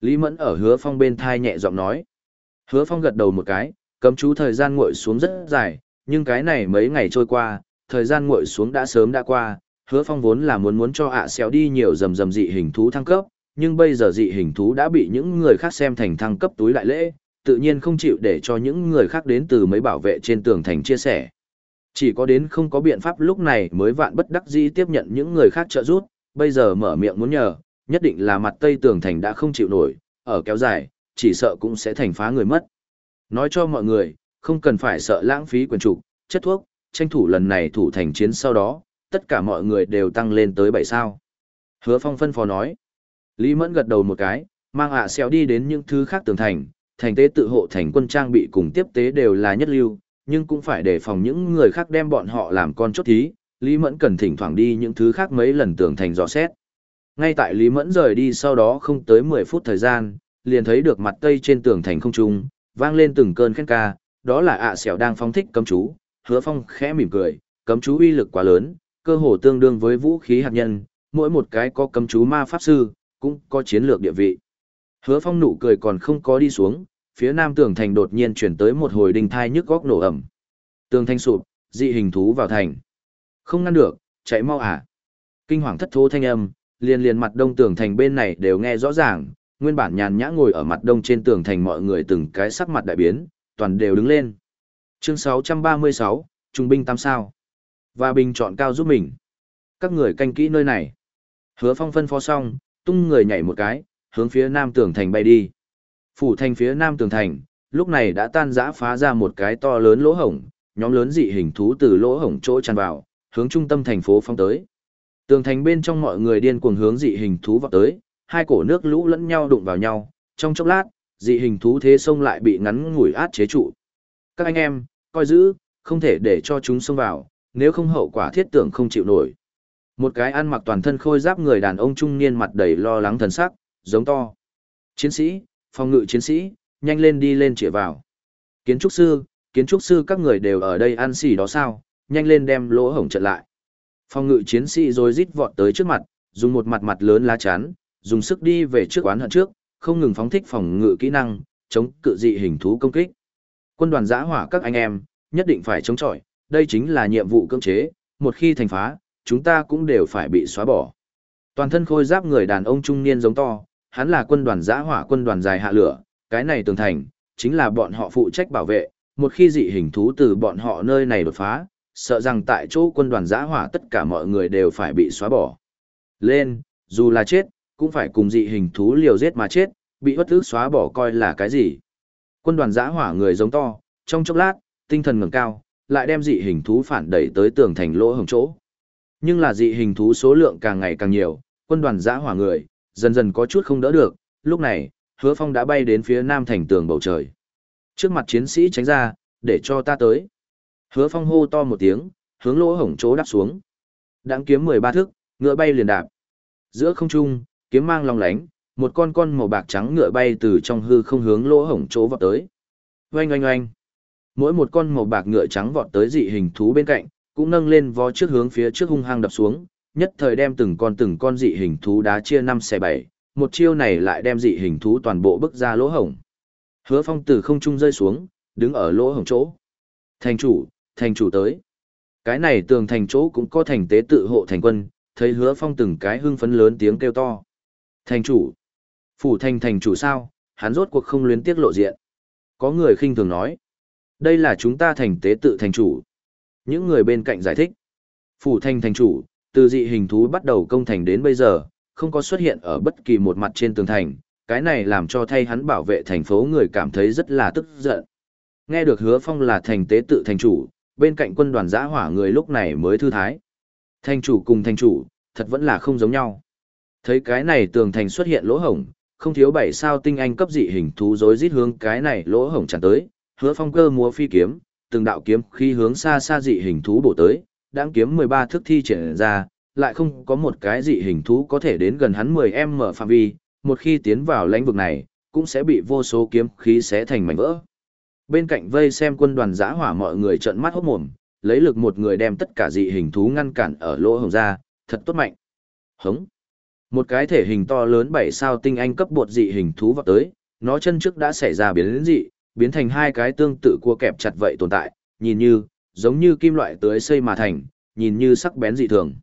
Lý Mẫn ở hứa phong bên thai nhẹ giọng nói. Hứa phong gật đầu một cái, cấm chú thời gian nguội xuống rất dài, nhưng cái này mấy ngày trôi qua, thời gian nguội xuống đã sớm đã qua, hứa phong vốn là muốn muốn cho ạ à xéo đi nhiều rầm rầm dị hình thú thăng cấp, nhưng bây giờ dị hình thú đã bị những người khác xem thành thăng cấp túi đại lễ, tự nhiên không chịu để cho những người khác đến từ mấy bảo vệ trên tường thành chia sẻ. Chỉ có đến không có biện pháp lúc này mới vạn bất đắc dĩ tiếp nhận những người khác trợ giúp, bây giờ mở miệng muốn nhờ, nhất định là mặt tây tường thành đã không chịu nổi, ở kéo dài, chỉ sợ cũng sẽ thành phá người mất. Nói cho mọi người, không cần phải sợ lãng phí quyền trục, chất thuốc, tranh thủ lần này thủ thành chiến sau đó, tất cả mọi người đều tăng lên tới bảy sao. Hứa Phong phân phó nói. Lý Mẫn gật đầu một cái, mang ạ à xéo đi đến những thứ khác tường thành, thành tế tự hộ thành quân trang bị cùng tiếp tế đều là nhất lưu, nhưng cũng phải đề phòng những người khác đem bọn họ làm con chốt thí, Lý Mẫn cần thỉnh thoảng đi những thứ khác mấy lần tường thành dò xét. Ngay tại Lý Mẫn rời đi sau đó không tới 10 phút thời gian, liền thấy được mặt tây trên tường thành không trung, vang lên từng cơn khen ca, đó là ạ à xẻo đang phóng thích cấm chú, hứa phong khẽ mỉm cười, cấm chú uy lực quá lớn, cơ hồ tương đương với vũ khí hạt nhân, mỗi một cái có cấm chú ma pháp sư, cũng có chiến lược địa vị. Hứa phong nụ cười còn không có đi xuống, phía nam tường thành đột nhiên chuyển tới một hồi đình thai nhức góc nổ ẩm. Tường thành sụp, dị hình thú vào thành. Không ngăn được, chạy mau à. Kinh hoàng thất thố thanh âm, liền liền mặt đông tường thành bên này đều nghe rõ ràng, nguyên bản nhàn nhã ngồi ở mặt đông trên tường thành mọi người từng cái sắc mặt đại biến, toàn đều đứng lên. Chương 636, Trung binh tam sao. Và bình chọn cao giúp mình. Các người canh kỹ nơi này. Hứa phong phân phó xong, tung người nhảy một cái, hướng phía nam tường thành bay đi. Phủ thành phía nam tường thành, lúc này đã tan rã phá ra một cái to lớn lỗ hổng, nhóm lớn dị hình thú từ lỗ hổng chỗ tràn vào, hướng trung tâm thành phố phong tới. Tường thành bên trong mọi người điên cuồng hướng dị hình thú vào tới, hai cổ nước lũ lẫn nhau đụng vào nhau, trong chốc lát, dị hình thú thế sông lại bị ngắn ngủi át chế trụ. Các anh em, coi giữ, không thể để cho chúng xông vào, nếu không hậu quả thiết tưởng không chịu nổi. Một cái ăn mặc toàn thân khôi giáp người đàn ông trung niên mặt đầy lo lắng thần sắc, giống to. Chiến sĩ, phòng ngự chiến sĩ, nhanh lên đi lên chĩa vào. Kiến trúc sư, kiến trúc sư các người đều ở đây ăn xỉ đó sao, nhanh lên đem lỗ hổng trận lại. Phòng ngự chiến sĩ rồi rít vọt tới trước mặt, dùng một mặt mặt lớn lá chắn, dùng sức đi về trước oán hận trước, không ngừng phóng thích phòng ngự kỹ năng, chống cự dị hình thú công kích. Quân đoàn giã hỏa các anh em, nhất định phải chống chọi, đây chính là nhiệm vụ cưỡng chế, một khi thành phá, chúng ta cũng đều phải bị xóa bỏ. Toàn thân khôi giáp người đàn ông trung niên giống to, hắn là quân đoàn giã hỏa quân đoàn dài hạ lửa, cái này tường thành, chính là bọn họ phụ trách bảo vệ, một khi dị hình thú từ bọn họ nơi này đột phá, sợ rằng tại chỗ quân đoàn giã hỏa tất cả mọi người đều phải bị xóa bỏ. Lên, dù là chết, cũng phải cùng dị hình thú liều giết mà chết, Bị bất ức xóa bỏ coi là cái gì? Quân đoàn giã hỏa người giống to, trong chốc lát, tinh thần ngẩng cao, lại đem dị hình thú phản đẩy tới tường thành lỗ hồng chỗ. Nhưng là dị hình thú số lượng càng ngày càng nhiều, quân đoàn giã hỏa người, dần dần có chút không đỡ được, lúc này, hứa phong đã bay đến phía nam thành tường bầu trời. Trước mặt chiến sĩ tránh ra, để cho ta tới. Hứa phong hô to một tiếng, hướng lỗ hổng chỗ đáp xuống. Đáng kiếm mười ba thước, ngựa bay liền đạp. Giữa không trung, kiếm mang long lánh, một con con màu bạc trắng ngựa bay từ trong hư không hướng lỗ hổng chỗ vọt tới. Oanh oanh oanh. Mỗi một con màu bạc ngựa trắng vọt tới dị hình thú bên cạnh, cũng nâng lên vó trước hướng phía trước hung hăng đập xuống, nhất thời đem từng con từng con dị hình thú đá chia năm xe bảy, một chiêu này lại đem dị hình thú toàn bộ bức ra lỗ hổng. Hứa Phong từ không trung rơi xuống, đứng ở lỗ hổng chỗ. Thành chủ, thành chủ tới. Cái này tường thành chỗ cũng có thành tế tự hộ thành quân, thấy Hứa Phong từng cái hưng phấn lớn tiếng kêu to. Thành chủ, phủ thành thành chủ sao, hắn rốt cuộc không luyến tiếc lộ diện. Có người khinh thường nói, đây là chúng ta thành tế tự thành chủ. Những người bên cạnh giải thích, phủ thành thành chủ, từ dị hình thú bắt đầu công thành đến bây giờ, không có xuất hiện ở bất kỳ một mặt trên tường thành, cái này làm cho thay hắn bảo vệ thành phố người cảm thấy rất là tức giận. Nghe được hứa phong là thành tế tự thành chủ, bên cạnh quân đoàn giã hỏa người lúc này mới thư thái. Thành chủ cùng thành chủ, thật vẫn là không giống nhau. Thấy cái này tường thành xuất hiện lỗ hổng, không thiếu bảy sao tinh anh cấp dị hình thú rối rít hướng cái này lỗ hổng tràn tới, hứa phong cơ múa phi kiếm, từng đạo kiếm khi hướng xa xa dị hình thú bổ tới, đáng kiếm 13 thước thi triển ra, lại không có một cái dị hình thú có thể đến gần hắn 10 mở phạm vi, một khi tiến vào lãnh vực này, cũng sẽ bị vô số kiếm khí xé thành mảnh vỡ. Bên cạnh vây xem quân đoàn giã hỏa mọi người trợn mắt hốc mồm, lấy lực một người đem tất cả dị hình thú ngăn cản ở lỗ hồng ra, thật tốt mạnh. Hống. Một cái thể hình to lớn bảy sao tinh anh cấp bột dị hình thú vào tới, nó chân trước đã xảy ra biến dị, biến thành hai cái tương tự cua kẹp chặt vậy tồn tại, nhìn như, giống như kim loại tưới xây mà thành, nhìn như sắc bén dị thường.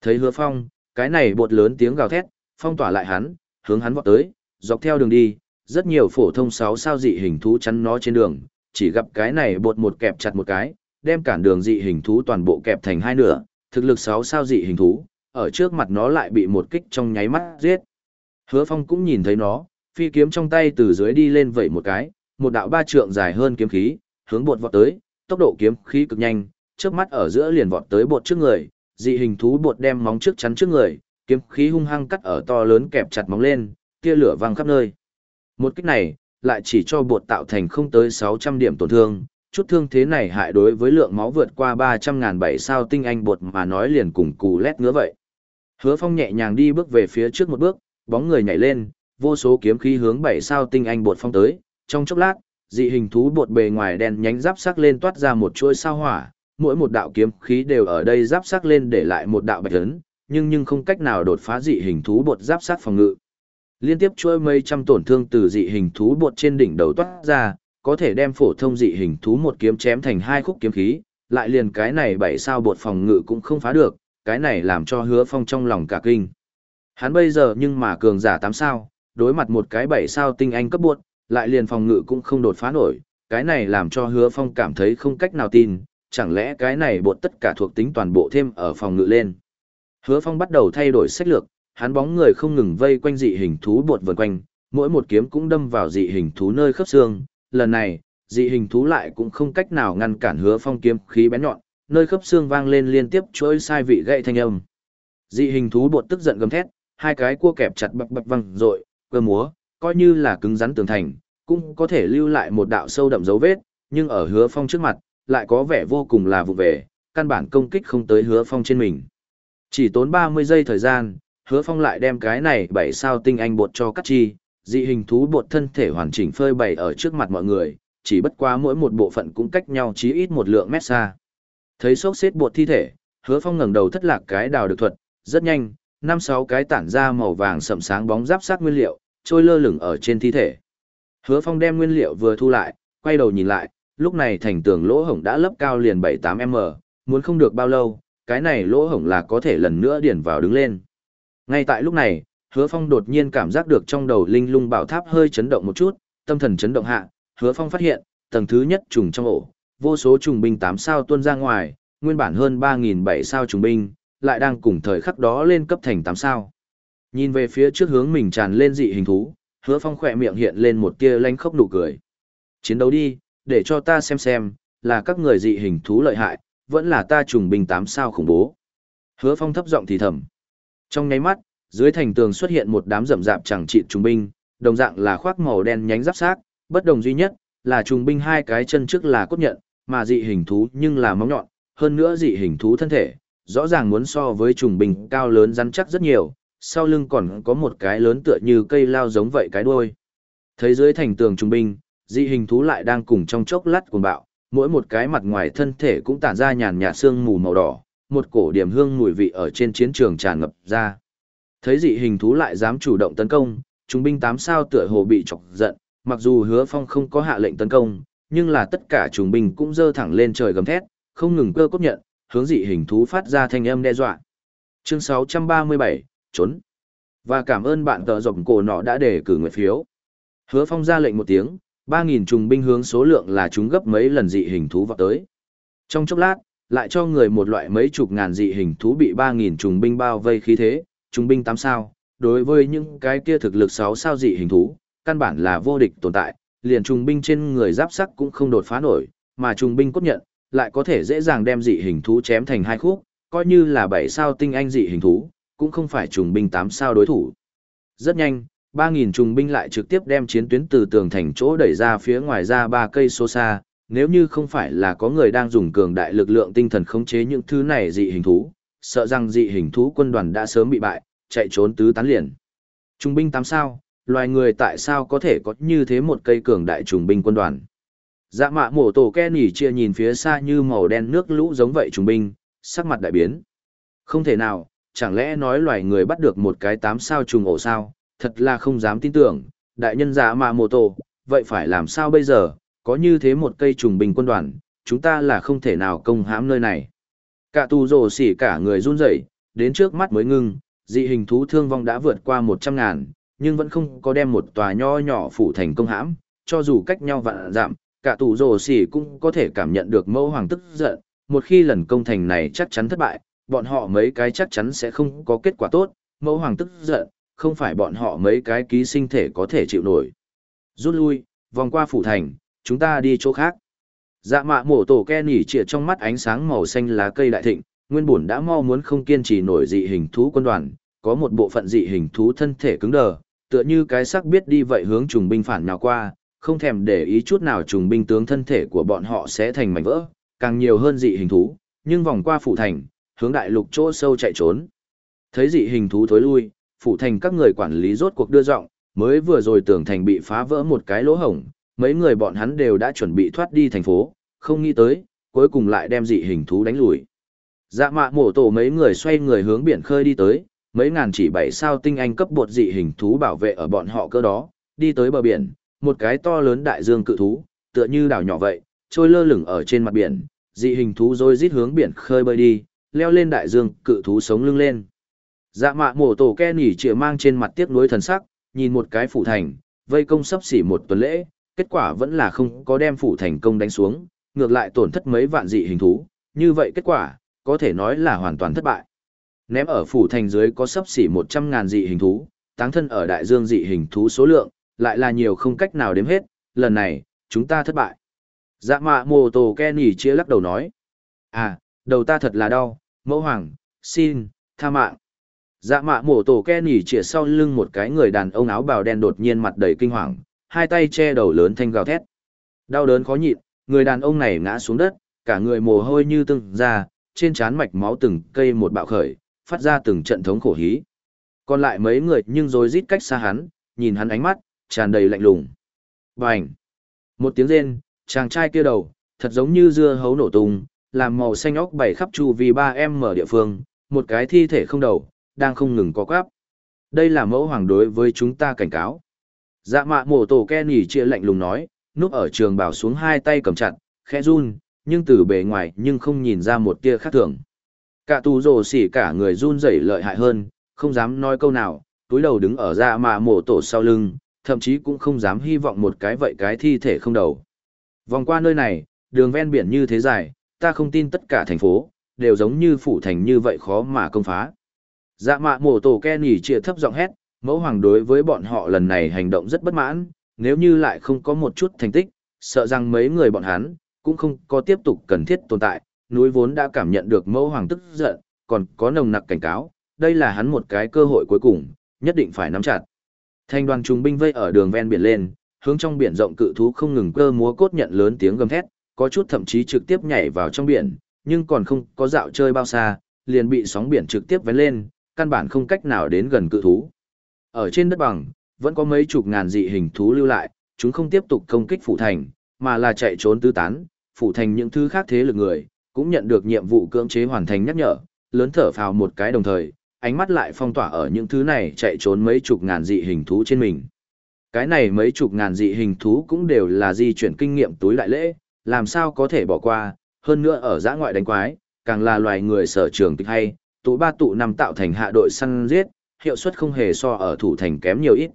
Thấy hứa phong, cái này bột lớn tiếng gào thét, phong tỏa lại hắn, hướng hắn vọt tới, dọc theo đường đi, rất nhiều phổ thông sáu sao dị hình thú chắn nó trên đường, chỉ gặp cái này bột một kẹp chặt một cái, đem cản đường dị hình thú toàn bộ kẹp thành hai nửa, thực lực sáu sao dị hình thú, ở trước mặt nó lại bị một kích trong nháy mắt giết. Hứa Phong cũng nhìn thấy nó, phi kiếm trong tay từ dưới đi lên vậy một cái, một đạo ba trượng dài hơn kiếm khí, hướng bột vọt tới, tốc độ kiếm khí cực nhanh, trước mắt ở giữa liền vọt tới bột trước người, dị hình thú bột đem móng trước chắn trước người, kiếm khí hung hăng cắt ở to lớn kẹp chặt móng lên, tia lửa vang khắp nơi. Một kích này, lại chỉ cho bột tạo thành không tới 600 điểm tổn thương, chút thương thế này hại đối với lượng máu vượt qua 300.000 bảy sao tinh anh bột mà nói liền cùng cù lét ngứa vậy. Hứa Phong nhẹ nhàng đi bước về phía trước một bước, bóng người nhảy lên, vô số kiếm khí hướng bảy sao tinh anh bột phong tới, trong chốc lát, dị hình thú bột bề ngoài đen nhánh giáp sắc lên toát ra một chuỗi sao hỏa, mỗi một đạo kiếm khí đều ở đây giáp sắc lên để lại một đạo bạch ấn, nhưng nhưng không cách nào đột phá dị hình thú bột giáp sắc phòng ngự. Liên tiếp chuỗi mấy trăm tổn thương từ dị hình thú bột trên đỉnh đầu toát ra, có thể đem phổ thông dị hình thú một kiếm chém thành hai khúc kiếm khí, lại liền cái này bảy sao bột phòng ngự cũng không phá được, cái này làm cho hứa phong trong lòng cả kinh. Hắn bây giờ nhưng mà cường giả tám sao, đối mặt một cái bảy sao tinh anh cấp bột, lại liền phòng ngự cũng không đột phá nổi, cái này làm cho hứa phong cảm thấy không cách nào tin, chẳng lẽ cái này bột tất cả thuộc tính toàn bộ thêm ở phòng ngự lên. Hứa phong bắt đầu thay đổi sách lược, hắn bóng người không ngừng vây quanh dị hình thú bột vần quanh, mỗi một kiếm cũng đâm vào dị hình thú nơi khớp xương, lần này, dị hình thú lại cũng không cách nào ngăn cản hứa phong kiếm khí bén nhọn, nơi khớp xương vang lên liên tiếp chuỗi sai vị gậy thanh âm. Dị hình thú bột tức giận gầm thét, hai cái cua kẹp chặt bập bập văng rội, cơ múa, coi như là cứng rắn tường thành, cũng có thể lưu lại một đạo sâu đậm dấu vết, nhưng ở hứa phong trước mặt, lại có vẻ vô cùng là vụ về, căn bản công kích không tới hứa phong trên mình. Chỉ tốn 30 giây thời gian, hứa phong lại đem cái này bảy sao tinh anh bột cho cắt chi, dị hình thú bột thân thể hoàn chỉnh phơi bày ở trước mặt mọi người, chỉ bất quá mỗi một bộ phận cũng cách nhau chí ít một lượng mét xa. Thấy sốc xếp bột thi thể, hứa phong ngẩng đầu thất lạc cái đào được thuật, rất nhanh, năm sáu cái tản ra màu vàng sậm sáng bóng giáp sát nguyên liệu, trôi lơ lửng ở trên thi thể. Hứa phong đem nguyên liệu vừa thu lại, quay đầu nhìn lại, lúc này thành tường lỗ hổng đã lấp cao liền 7-8m, muốn không được bao lâu, cái này lỗ hổng là có thể lần nữa điền vào đứng lên. Ngay tại lúc này, hứa phong đột nhiên cảm giác được trong đầu linh lung bảo tháp hơi chấn động một chút, tâm thần chấn động hạ, hứa phong phát hiện, tầng thứ nhất trùng trong ổ, vô số trùng binh 8 sao tuôn ra ngoài, nguyên bản hơn 3.700 sao trùng binh, lại đang cùng thời khắc đó lên cấp thành 8 sao. Nhìn về phía trước hướng mình tràn lên dị hình thú, hứa phong khỏe miệng hiện lên một tia lanh khốc nụ cười. Chiến đấu đi, để cho ta xem xem, là các người dị hình thú lợi hại, vẫn là ta trùng binh tám sao khủng bố. Hứa phong thấp giọng thì thầm. Trong nháy mắt, dưới thành tường xuất hiện một đám rậm rạp chẳng trị trùng binh, đồng dạng là khoác màu đen nhánh giáp xác, bất đồng duy nhất là trùng binh hai cái chân trước là cốt nhận, mà dị hình thú nhưng là móng nhọn, hơn nữa dị hình thú thân thể, rõ ràng muốn so với trùng binh cao lớn rắn chắc rất nhiều, sau lưng còn có một cái lớn tựa như cây lao giống vậy cái đuôi. Thấy dưới thành tường trung binh, dị hình thú lại đang cùng trong chốc lát cuồng bạo, mỗi một cái mặt ngoài thân thể cũng tản ra nhàn nhạt sương mù màu đỏ, một cổ điểm hương mùi vị ở trên chiến trường tràn ngập ra. Thấy dị hình thú lại dám chủ động tấn công, trung binh tám sao tựa hồ bị chọc giận, mặc dù hứa phong không có hạ lệnh tấn công, nhưng là tất cả trung binh cũng dơ thẳng lên trời gầm thét, không ngừng cơ cốt nhận, hướng dị hình thú phát ra thanh âm đe dọa. Chương 637, trốn. Và cảm ơn bạn tờ rộng cổ nọ đã đề cử nguyện phiếu. Hứa phong ra lệnh một tiếng, 3.000 trùng binh hướng số lượng là chúng gấp mấy lần dị hình thú vào tới. Trong chốc lát, lại cho người một loại mấy chục ngàn dị hình thú bị 3.000 trùng binh bao vây khí thế, trùng binh 8 sao, đối với những cái kia thực lực 6 sao dị hình thú, căn bản là vô địch tồn tại, liền trùng binh trên người giáp sắc cũng không đột phá nổi, mà trùng binh cốt nhận, lại có thể dễ dàng đem dị hình thú chém thành hai khúc, coi như là 7 sao tinh anh dị hình thú, cũng không phải trùng binh 8 sao đối thủ. Rất nhanh, 3.000 trùng binh lại trực tiếp đem chiến tuyến từ tường thành chỗ đẩy ra phía ngoài ra ba cây số xa, nếu như không phải là có người đang dùng cường đại lực lượng tinh thần khống chế những thứ này dị hình thú, sợ rằng dị hình thú quân đoàn đã sớm bị bại, chạy trốn tứ tán liền. Trung binh tám sao, loài người tại sao có thể có như thế một cây cường đại trùng binh quân đoàn. Dạ mạ mổ tổ ke chia nhìn phía xa như màu đen nước lũ giống vậy trùng binh, sắc mặt đại biến. Không thể nào, chẳng lẽ nói loài người bắt được một cái tám sao trùng ổ sao, thật là không dám tin tưởng, đại nhân giả mà mô tổ, vậy phải làm sao bây giờ, có như thế một cây trùng bình quân đoàn, chúng ta là không thể nào công hãm nơi này. Cả tù rồ xỉ cả người run rẩy, đến trước mắt mới ngưng, dị hình thú thương vong đã vượt qua 100 ngàn, nhưng vẫn không có đem một tòa nho nhỏ phủ thành công hãm, cho dù cách nhau vạn giảm, cả tù rồ xỉ cũng có thể cảm nhận được mẫu hoàng tức giận, một khi lần công thành này chắc chắn thất bại, bọn họ mấy cái chắc chắn sẽ không có kết quả tốt, mẫu hoàng tức giận, không phải bọn họ mấy cái ký sinh thể có thể chịu nổi. Rút lui, vòng qua phủ thành, chúng ta đi chỗ khác. Dạ mạ mổ tổ ke nỉ trịa trong mắt ánh sáng màu xanh lá cây đại thịnh, nguyên bổn đã mau muốn không kiên trì nổi dị hình thú quân đoàn, có một bộ phận dị hình thú thân thể cứng đờ, tựa như cái sắc biết đi vậy hướng trùng binh phản nào qua, không thèm để ý chút nào trùng binh tướng thân thể của bọn họ sẽ thành mảnh vỡ, càng nhiều hơn dị hình thú, nhưng vòng qua phủ thành, hướng đại lục chỗ sâu chạy trốn. Thấy dị hình thú thối lui, phủ thành các người quản lý rốt cuộc đưa giọng, mới vừa rồi tưởng thành bị phá vỡ một cái lỗ hổng, mấy người bọn hắn đều đã chuẩn bị thoát đi thành phố, không nghĩ tới, cuối cùng lại đem dị hình thú đánh lùi. Dạ mạ mổ tổ mấy người xoay người hướng biển khơi đi tới, mấy ngàn chỉ bảy sao tinh anh cấp bột dị hình thú bảo vệ ở bọn họ cơ đó, đi tới bờ biển, một cái to lớn đại dương cự thú, tựa như đảo nhỏ vậy, trôi lơ lửng ở trên mặt biển, dị hình thú rồi rít hướng biển khơi bơi đi, leo lên đại dương, cự thú sống lưng lên. Dạ mạ mổ tổ ke nỉ chĩa mang trên mặt tiếc nuối thần sắc, nhìn một cái phủ thành, vây công sắp xỉ một tuần lễ, kết quả vẫn là không có đem phủ thành công đánh xuống, ngược lại tổn thất mấy vạn dị hình thú, như vậy kết quả, có thể nói là hoàn toàn thất bại. Ném ở phủ thành dưới có sắp xỉ một trăm ngàn dị hình thú, táng thân ở đại dương dị hình thú số lượng, lại là nhiều không cách nào đếm hết, lần này, chúng ta thất bại. Dạ mạ mồ tổ Kenny chia lắc đầu nói. À, đầu ta thật là đau, mẫu hoàng, xin, tha mạng. Dạ mạ mổ tổ ke nỉ chĩa sau lưng một cái người đàn ông áo bào đen đột nhiên mặt đầy kinh hoàng, hai tay che đầu lớn thanh gào thét. Đau đớn khó nhịn, người đàn ông này ngã xuống đất, cả người mồ hôi như từng ra, trên trán mạch máu từng cây một bạo khởi, phát ra từng trận thống khổ hí. Còn lại mấy người nhưng rồi rít cách xa hắn, nhìn hắn ánh mắt, tràn đầy lạnh lùng. Bành! Một tiếng rên, chàng trai kia đầu, thật giống như dưa hấu nổ tung, làm màu xanh óc bảy khắp chu vi ba em mở địa phương, một cái thi thể không đầu, đang không ngừng có quáp. Đây là mẫu hoàng đối với chúng ta cảnh cáo. Dạ mạ mổ tổ ke nỉ chia lạnh lùng nói, núp ở trường bảo xuống hai tay cầm chặt, khẽ run, nhưng từ bề ngoài nhưng không nhìn ra một tia khác thường. Cả tù rồ xỉ cả người run rẩy lợi hại hơn, không dám nói câu nào, túi đầu đứng ở dạ mạ mổ tổ sau lưng, thậm chí cũng không dám hy vọng một cái vậy cái thi thể không đầu. Vòng qua nơi này, đường ven biển như thế dài, ta không tin tất cả thành phố, đều giống như phủ thành như vậy khó mà công phá. Dạ mạ mổ tổ ke nỉ chia thấp giọng hét, Mẫu hoàng đối với bọn họ lần này hành động rất bất mãn, nếu như lại không có một chút thành tích, sợ rằng mấy người bọn hắn cũng không có tiếp tục cần thiết tồn tại, núi vốn đã cảm nhận được mẫu hoàng tức giận, còn có nồng nặc cảnh cáo, đây là hắn một cái cơ hội cuối cùng, nhất định phải nắm chặt. Thanh đoàn trung binh vây ở đường ven biển lên, hướng trong biển rộng cự thú không ngừng cơ múa cốt nhận lớn tiếng gầm thét, có chút thậm chí trực tiếp nhảy vào trong biển, nhưng còn không có dạo chơi bao xa, liền bị sóng biển trực tiếp vén lên, căn bản không cách nào đến gần cự thú. Ở trên đất bằng, vẫn có mấy chục ngàn dị hình thú lưu lại, chúng không tiếp tục công kích phủ thành, mà là chạy trốn tứ tán, phủ thành những thứ khác thế lực người, cũng nhận được nhiệm vụ cưỡng chế hoàn thành nhắc nhở, lớn thở phào một cái đồng thời, ánh mắt lại phong tỏa ở những thứ này chạy trốn mấy chục ngàn dị hình thú trên mình. Cái này mấy chục ngàn dị hình thú cũng đều là di chuyển kinh nghiệm túi đại lễ, làm sao có thể bỏ qua, hơn nữa ở giã ngoại đánh quái, càng là loài người sở trường kịch hay, tụ ba tụ năm tạo thành hạ đội săn giết, hiệu suất không hề so ở thủ thành kém nhiều ít.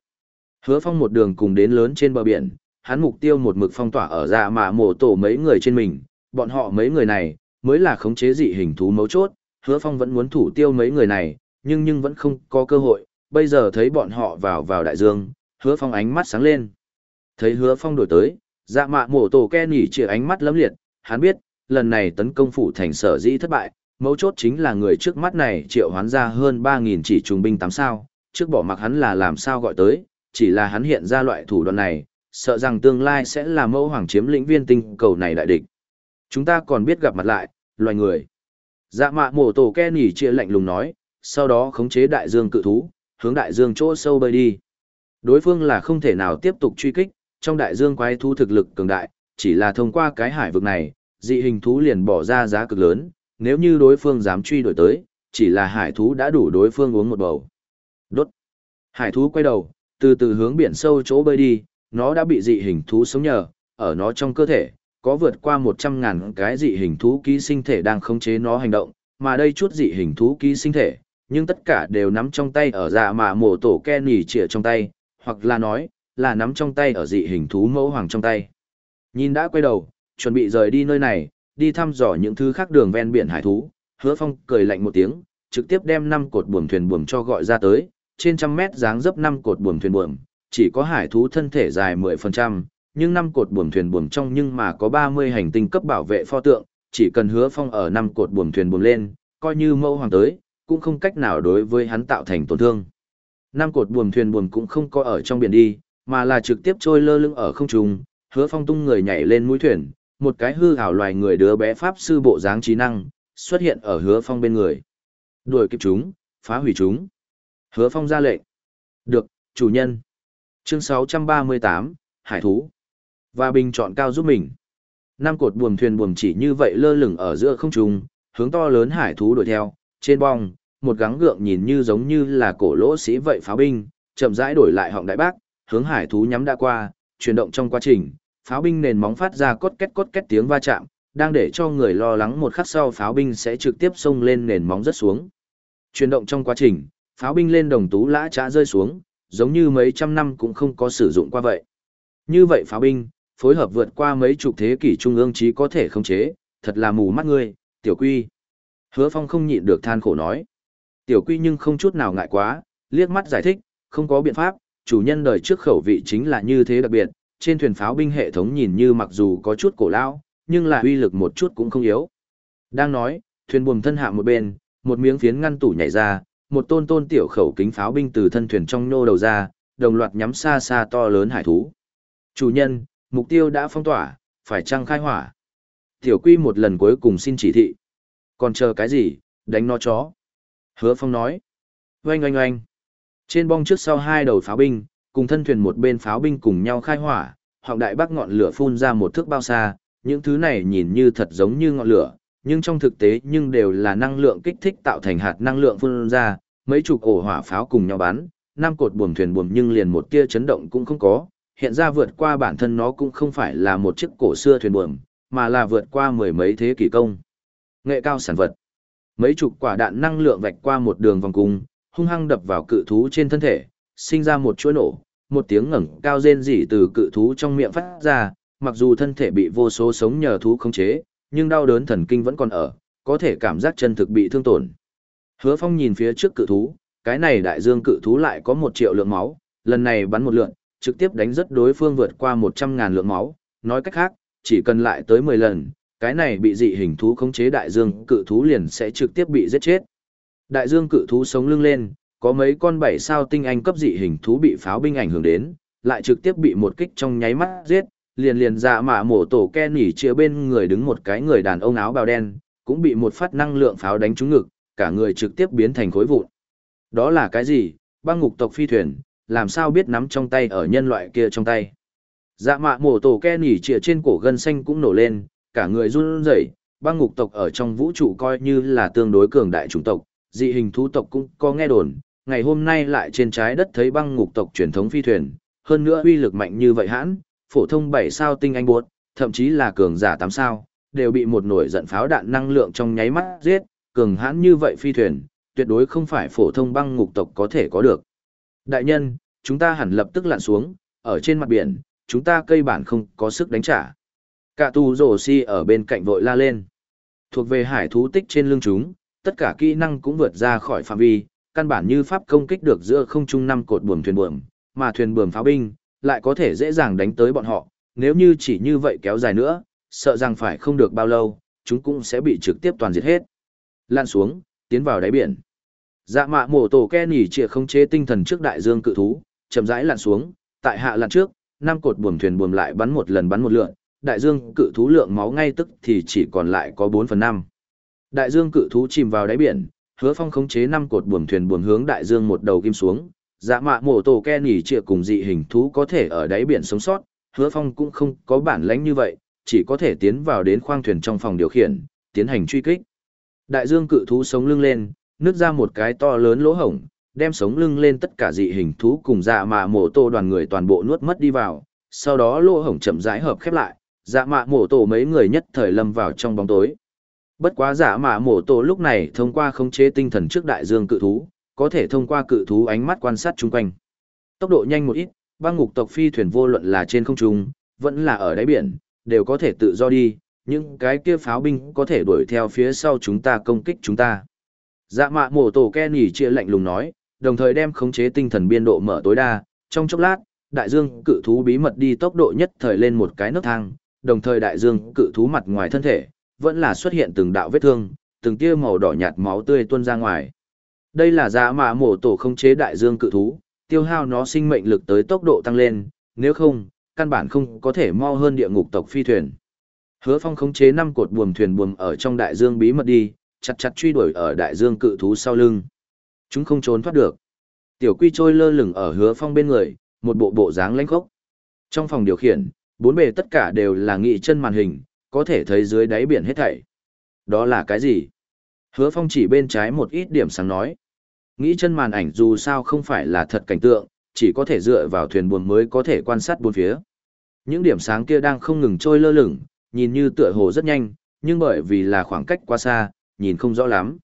Hứa phong một đường cùng đến lớn trên bờ biển, hắn mục tiêu một mực phong tỏa ở dạ mạ mổ tổ mấy người trên mình, bọn họ mấy người này, mới là khống chế dị hình thú mấu chốt, hứa phong vẫn muốn thủ tiêu mấy người này, nhưng nhưng vẫn không có cơ hội, bây giờ thấy bọn họ vào vào đại dương, hứa phong ánh mắt sáng lên. Thấy hứa phong đổi tới, dạ mạ mổ tổ ke nỉ chĩa ánh mắt lấm liệt, hắn biết, lần này tấn công phủ thành sở dĩ thất bại, mấu chốt chính là người trước mắt này triệu hoán ra hơn 3.000 chỉ trùng binh 8 sao, trước bỏ mặc hắn là làm sao gọi tới, chỉ là hắn hiện ra loại thủ đoạn này, sợ rằng tương lai sẽ là mẫu hoàng chiếm lĩnh viên tinh cầu này đại địch. Chúng ta còn biết gặp mặt lại, loài người. Dạ mạ mổ tổ ke nỉ chĩa lạnh lùng nói, sau đó khống chế đại dương cự thú, hướng đại dương chỗ sâu bơi đi. Đối phương là không thể nào tiếp tục truy kích, trong đại dương quái thú thực lực cường đại, chỉ là thông qua cái hải vực này, dị hình thú liền bỏ ra giá cực lớn, nếu như đối phương dám truy đuổi tới, chỉ là hải thú đã đủ đối phương uống một bầu. Đốt. Hải thú quay đầu, từ từ hướng biển sâu chỗ bơi đi, nó đã bị dị hình thú sống nhờ, ở nó trong cơ thể, có vượt qua 100 ngàn cái dị hình thú ký sinh thể đang khống chế nó hành động, mà đây chút dị hình thú ký sinh thể, nhưng tất cả đều nắm trong tay ở dạ mà mổ tổ Kenny chĩa trong tay, hoặc là nói, là nắm trong tay ở dị hình thú mẫu hoàng trong tay. Nhìn đã quay đầu, chuẩn bị rời đi nơi này, đi thăm dò những thứ khác đường ven biển hải thú, hứa phong cười lạnh một tiếng, trực tiếp đem năm cột buồm thuyền buồm cho gọi ra tới, trên trăm mét dáng dấp năm cột buồm thuyền buồm, chỉ có hải thú thân thể dài 10%, nhưng năm cột buồm thuyền buồm trong nhưng mà có 30 hành tinh cấp bảo vệ pho tượng, chỉ cần hứa phong ở năm cột buồm thuyền buồm lên, coi như mẫu hoàng tới, cũng không cách nào đối với hắn tạo thành tổn thương. Năm cột buồm thuyền buồm cũng không có ở trong biển đi, mà là trực tiếp trôi lơ lửng ở không trung, hứa phong tung người nhảy lên mũi thuyền, một cái hư ảo loài người đứa bé pháp sư bộ dáng trí năng, xuất hiện ở hứa phong bên người. Đuổi kịp chúng, phá hủy chúng. Hứa phong ra lệnh. Được, chủ nhân. Chương 638, Hải thú. Và bình chọn cao giúp mình. Năm cột buồm thuyền buồm chỉ như vậy lơ lửng ở giữa không trung, hướng to lớn hải thú đuổi theo, trên bong, một gắng gượng nhìn như giống như là cổ lỗ sĩ vậy pháo binh, chậm rãi đổi lại họng đại bác, hướng hải thú nhắm đã qua, chuyển động trong quá trình, pháo binh nền móng phát ra cốt két cốt két tiếng va chạm, đang để cho người lo lắng một khắc sau pháo binh sẽ trực tiếp xông lên nền móng rất xuống. Chuyển động trong quá trình, pháo binh lên đồng tú lã trã rơi xuống, giống như mấy trăm năm cũng không có sử dụng qua vậy. Như vậy pháo binh, phối hợp vượt qua mấy chục thế kỷ trung ương chí có thể khống chế, thật là mù mắt ngươi, tiểu quy. Hứa Phong không nhịn được than khổ nói. Tiểu quy nhưng không chút nào ngại quá, liếc mắt giải thích, không có biện pháp, chủ nhân đời trước khẩu vị chính là như thế đặc biệt, trên thuyền pháo binh hệ thống nhìn như mặc dù có chút cổ lão, nhưng là uy lực một chút cũng không yếu. Đang nói, thuyền buồm thân hạ một bên, một miếng phiến ngăn tủ nhảy ra, một tôn tôn tiểu khẩu kính pháo binh từ thân thuyền trong nô đầu ra, đồng loạt nhắm xa xa to lớn hải thú. Chủ nhân, mục tiêu đã phong tỏa, phải trăng khai hỏa. Tiểu quy một lần cuối cùng xin chỉ thị. Còn chờ cái gì, đánh nó chó. Hứa phong nói. Oanh oanh oanh. Trên bong trước sau hai đầu pháo binh, cùng thân thuyền một bên pháo binh cùng nhau khai hỏa, họng đại bắc ngọn lửa phun ra một thước bao xa, những thứ này nhìn như thật giống như ngọn lửa, nhưng trong thực tế nhưng đều là năng lượng kích thích tạo thành hạt năng lượng phun ra, mấy chục ổ hỏa pháo cùng nhau bắn, năm cột buồm thuyền buồm nhưng liền một tia chấn động cũng không có, hiện ra vượt qua bản thân nó cũng không phải là một chiếc cổ xưa thuyền buồm, mà là vượt qua mười mấy thế kỷ công. Nghệ cao sản vật. Mấy chục quả đạn năng lượng vạch qua một đường vòng cung, hung hăng đập vào cự thú trên thân thể, sinh ra một chuỗi nổ, một tiếng ngẩng cao rên rỉ từ cự thú trong miệng phát ra, mặc dù thân thể bị vô số sống nhờ thú khống chế, nhưng đau đớn thần kinh vẫn còn ở, có thể cảm giác chân thực bị thương tổn. Hứa Phong nhìn phía trước cự thú, cái này đại dương cự thú lại có một triệu lượng máu, lần này bắn một lượng, trực tiếp đánh rất đối phương vượt qua một trăm ngàn lượng máu, nói cách khác, chỉ cần lại tới mười lần, cái này bị dị hình thú khống chế đại dương cự thú liền sẽ trực tiếp bị giết chết. Đại dương cự thú sống lưng lên, có mấy con bảy sao tinh anh cấp dị hình thú bị pháo binh ảnh hưởng đến, lại trực tiếp bị một kích trong nháy mắt giết, liền liền dạ mạ mổ tổ ken nhỉ chia bên người đứng một cái người đàn ông áo bào đen, cũng bị một phát năng lượng pháo đánh trúng ngực, cả người trực tiếp biến thành khối vụn. Đó là cái gì? Băng ngục tộc phi thuyền, làm sao biết nắm trong tay ở nhân loại kia trong tay? Dạ mạ mổ tổ ken nhỉ chia trên cổ gân xanh cũng nổ lên, cả người run rẩy, băng ngục tộc ở trong vũ trụ coi như là tương đối cường đại chủng tộc, dị hình thú tộc cũng có nghe đồn, ngày hôm nay lại trên trái đất thấy băng ngục tộc truyền thống phi thuyền, hơn nữa uy lực mạnh như vậy hãn, phổ thông 7 sao tinh anh buốt, thậm chí là cường giả 8 sao, đều bị một nổi giận pháo đạn năng lượng trong nháy mắt giết, cường hãn như vậy phi thuyền, tuyệt đối không phải phổ thông băng ngục tộc có thể có được. Đại nhân, chúng ta hẳn lập tức lặn xuống, ở trên mặt biển, chúng ta cây bản không có sức đánh trả. Cả tù rổ si ở bên cạnh vội la lên. Thuộc về hải thú tích trên lưng chúng, tất cả kỹ năng cũng vượt ra khỏi phạm vi, căn bản như pháp công kích được giữa không trung năm cột buồm thuyền buồm, mà thuyền buồm pháo binh lại có thể dễ dàng đánh tới bọn họ, nếu như chỉ như vậy kéo dài nữa, sợ rằng phải không được bao lâu, chúng cũng sẽ bị trực tiếp toàn diệt hết. Lan xuống, tiến vào đáy biển. Dạ mạ mổ tổ ke nỉ trịa không chế tinh thần trước đại dương cự thú, chậm rãi lặn xuống, tại hạ lặn trước, năm cột buồm thuyền buồm lại bắn một lần bắn một lượn, đại dương cự thú lượng máu ngay tức thì chỉ còn lại có 4 phần 5. Đại dương cự thú chìm vào đáy biển, hứa phong khống chế năm cột buồm thuyền buồm hướng đại dương một đầu kim xuống, dạ mạ mổ tổ ke nỉ trịa cùng dị hình thú có thể ở đáy biển sống sót, hứa phong cũng không có bản lãnh như vậy, chỉ có thể tiến vào đến khoang thuyền trong phòng điều khiển, tiến hành truy kích. Đại dương cự thú sống lưng lên, nứt ra một cái to lớn lỗ hổng, đem sống lưng lên tất cả dị hình thú cùng dạ mạ mổ tổ đoàn người toàn bộ nuốt mất đi vào, sau đó lỗ hổng chậm rãi hợp khép lại, dạ mạ mổ tổ mấy người nhất thời lâm vào trong bóng tối. Bất quá giả mạ mổ tổ lúc này thông qua khống chế tinh thần trước đại dương cự thú, có thể thông qua cự thú ánh mắt quan sát chung quanh. Tốc độ nhanh một ít, băng ngục tộc phi thuyền vô luận là trên không trung, vẫn là ở đáy biển, đều có thể tự do đi, những cái kia pháo binh có thể đuổi theo phía sau chúng ta công kích chúng ta. Dạ mạ mổ tổ Kenny chia lạnh lùng nói, đồng thời đem khống chế tinh thần biên độ mở tối đa, trong chốc lát, đại dương cự thú bí mật đi tốc độ nhất thời lên một cái nấc thang, đồng thời đại dương cự thú mặt ngoài thân thể, vẫn là xuất hiện từng đạo vết thương, từng tia màu đỏ nhạt máu tươi tuôn ra ngoài. Đây là dạ mạ mổ tổ không chế đại dương cự thú, tiêu hao nó sinh mệnh lực tới tốc độ tăng lên, nếu không, căn bản không có thể mau hơn địa ngục tộc phi thuyền. Hứa Phong khống chế năm cột buồm thuyền buồm ở trong đại dương bí mật đi, chặt chặt truy đuổi ở đại dương cự thú sau lưng. Chúng không trốn thoát được. Tiểu Quy trôi lơ lửng ở Hứa Phong bên người, một bộ bộ dáng lãnh khốc. Trong phòng điều khiển, bốn bề tất cả đều là nghị chân màn hình, có thể thấy dưới đáy biển hết thảy. Đó là cái gì? Hứa Phong chỉ bên trái một ít điểm sáng nói. Nghĩ chân màn ảnh dù sao không phải là thật cảnh tượng, chỉ có thể dựa vào thuyền buồm mới có thể quan sát bốn phía. Những điểm sáng kia đang không ngừng trôi lơ lửng, nhìn như tựa hồ rất nhanh, nhưng bởi vì là khoảng cách quá xa, nhìn không rõ lắm.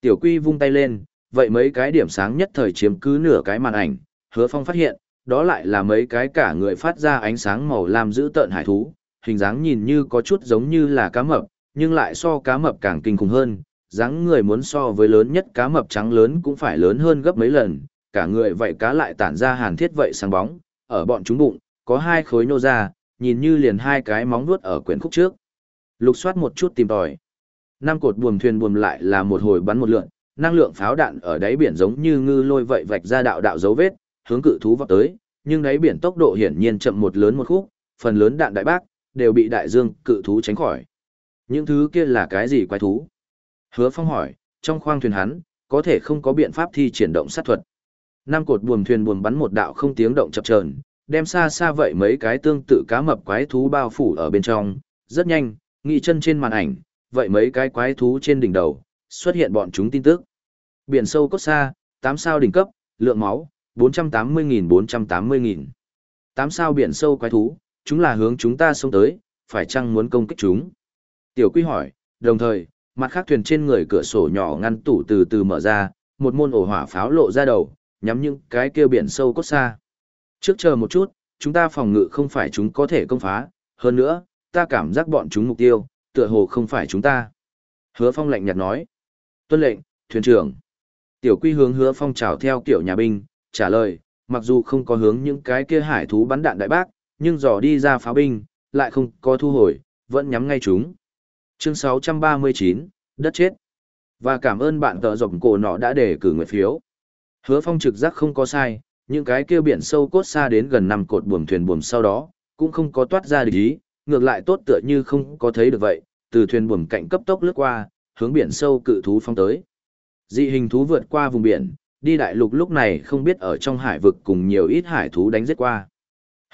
Tiểu Quy vung tay lên, vậy mấy cái điểm sáng nhất thời chiếm cứ nửa cái màn ảnh, Hứa Phong phát hiện, đó lại là mấy cái cả người phát ra ánh sáng màu lam giữ tợn hải thú, hình dáng nhìn như có chút giống như là cá mập, nhưng lại so cá mập càng kinh khủng hơn, dáng người muốn so với lớn nhất cá mập trắng lớn cũng phải lớn hơn gấp mấy lần, cả người vậy cá lại tản ra hàn thiết vậy sáng bóng, ở bọn chúng bụng, có hai khối nô ra, nhìn như liền hai cái móng vuốt ở quyển khúc trước. Lục soát một chút tìm tòi. Năm cột buồm thuyền buồm lại là một hồi bắn một lượn, năng lượng pháo đạn ở đáy biển giống như ngư lôi vậy vạch ra đạo đạo dấu vết, hướng cự thú vọt tới, nhưng đáy biển tốc độ hiển nhiên chậm một lớn một khúc, phần lớn đạn đại bác đều bị đại dương cự thú tránh khỏi. Những thứ kia là cái gì quái thú? Hứa Phong hỏi, trong khoang thuyền hắn, có thể không có biện pháp thi triển động sát thuật. Năm cột buồm thuyền buồm bắn một đạo không tiếng động chập chờn, đem xa xa vậy mấy cái tương tự cá mập quái thú bao phủ ở bên trong, rất nhanh, nghị chân trên màn ảnh, vậy mấy cái quái thú trên đỉnh đầu, xuất hiện bọn chúng tin tức. Biển sâu cốt xa, 8 sao đỉnh cấp, lượng máu, 480.000-480.000. 8 sao biển sâu quái thú, chúng là hướng chúng ta xông tới, phải chăng muốn công kích chúng? Tiểu Quy hỏi, đồng thời, mặt khác thuyền trên người cửa sổ nhỏ ngăn tủ từ từ mở ra, một môn ổ hỏa pháo lộ ra đầu, nhắm những cái kia biển sâu cốt xa. Trước chờ một chút, chúng ta phòng ngự không phải chúng có thể công phá, hơn nữa, ta cảm giác bọn chúng mục tiêu, tựa hồ không phải chúng ta. Hứa Phong lạnh nhạt nói. Tuân lệnh, thuyền trưởng. Tiểu quy hướng hứa phong trào theo kiểu nhà binh, trả lời, mặc dù không có hướng những cái kia hải thú bắn đạn đại bác, nhưng dò đi ra pháo binh, lại không có thu hồi, vẫn nhắm ngay chúng. Chương 639, đất chết. Và cảm ơn bạn tờ rộng cổ nọ đã để cử nguyện phiếu. Hứa phong trực giác không có sai, những cái kia biển sâu cốt xa đến gần năm cột buồm thuyền buồm sau đó, cũng không có toát ra địch ý, ngược lại tốt tựa như không có thấy được vậy, từ thuyền buồm cạnh cấp tốc lướt qua, hướng biển sâu cự thú phong tới. Dị hình thú vượt qua vùng biển, đi đại lục lúc này không biết ở trong hải vực cùng nhiều ít hải thú đánh giết qua.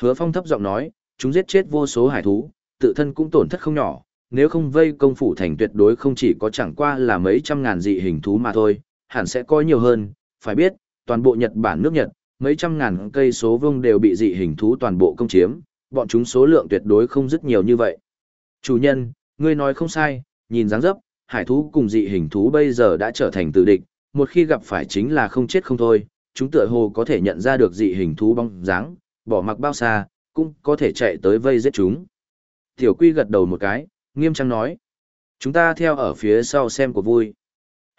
Hứa Phong thấp giọng nói, chúng giết chết vô số hải thú, tự thân cũng tổn thất không nhỏ, nếu không vây công phủ thành tuyệt đối không chỉ có chẳng qua là mấy trăm ngàn dị hình thú mà thôi, hẳn sẽ có nhiều hơn, phải biết, toàn bộ Nhật Bản nước Nhật, mấy trăm ngàn cây số vương đều bị dị hình thú toàn bộ công chiếm, bọn chúng số lượng tuyệt đối không rất nhiều như vậy. Chủ nhân, ngươi nói không sai, nhìn dáng dấp, hải thú cùng dị hình thú bây giờ đã trở thành tử địch, một khi gặp phải chính là không chết không thôi, chúng tựa hồ có thể nhận ra được dị hình thú bóng dáng, bỏ mặc bao xa, cũng có thể chạy tới vây giết chúng. Tiểu Quy gật đầu một cái, nghiêm trang nói. Chúng ta theo ở phía sau xem của vui.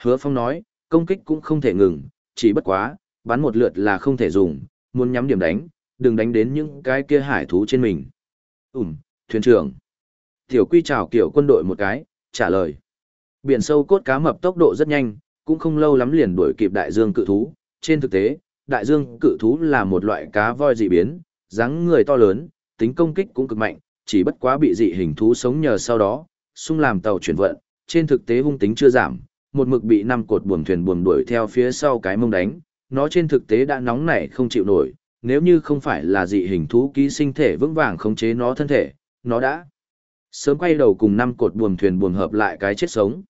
Hứa Phong nói, công kích cũng không thể ngừng, chỉ bất quá, bắn một lượt là không thể dùng, muốn nhắm điểm đánh, đừng đánh đến những cái kia hải thú trên mình. Ừm, thuyền trưởng. Tiểu Quy chào kiểu quân đội một cái, trả lời. Biển sâu cốt cá mập tốc độ rất nhanh, cũng không lâu lắm liền đuổi kịp đại dương cự thú. Trên thực tế, đại dương cự thú là một loại cá voi dị biến, dáng người to lớn, tính công kích cũng cực mạnh, chỉ bất quá bị dị hình thú sống nhờ sau đó, xung làm tàu chuyển vận, trên thực tế hung tính chưa giảm, một mực bị năm cột buồm thuyền buồm đuổi theo phía sau cái mông đánh, nó trên thực tế đã nóng nảy không chịu nổi, nếu như không phải là dị hình thú ký sinh thể vững vàng khống chế nó thân thể, nó đã sớm quay đầu cùng năm cột buồm thuyền buồm hợp lại cái chết sống.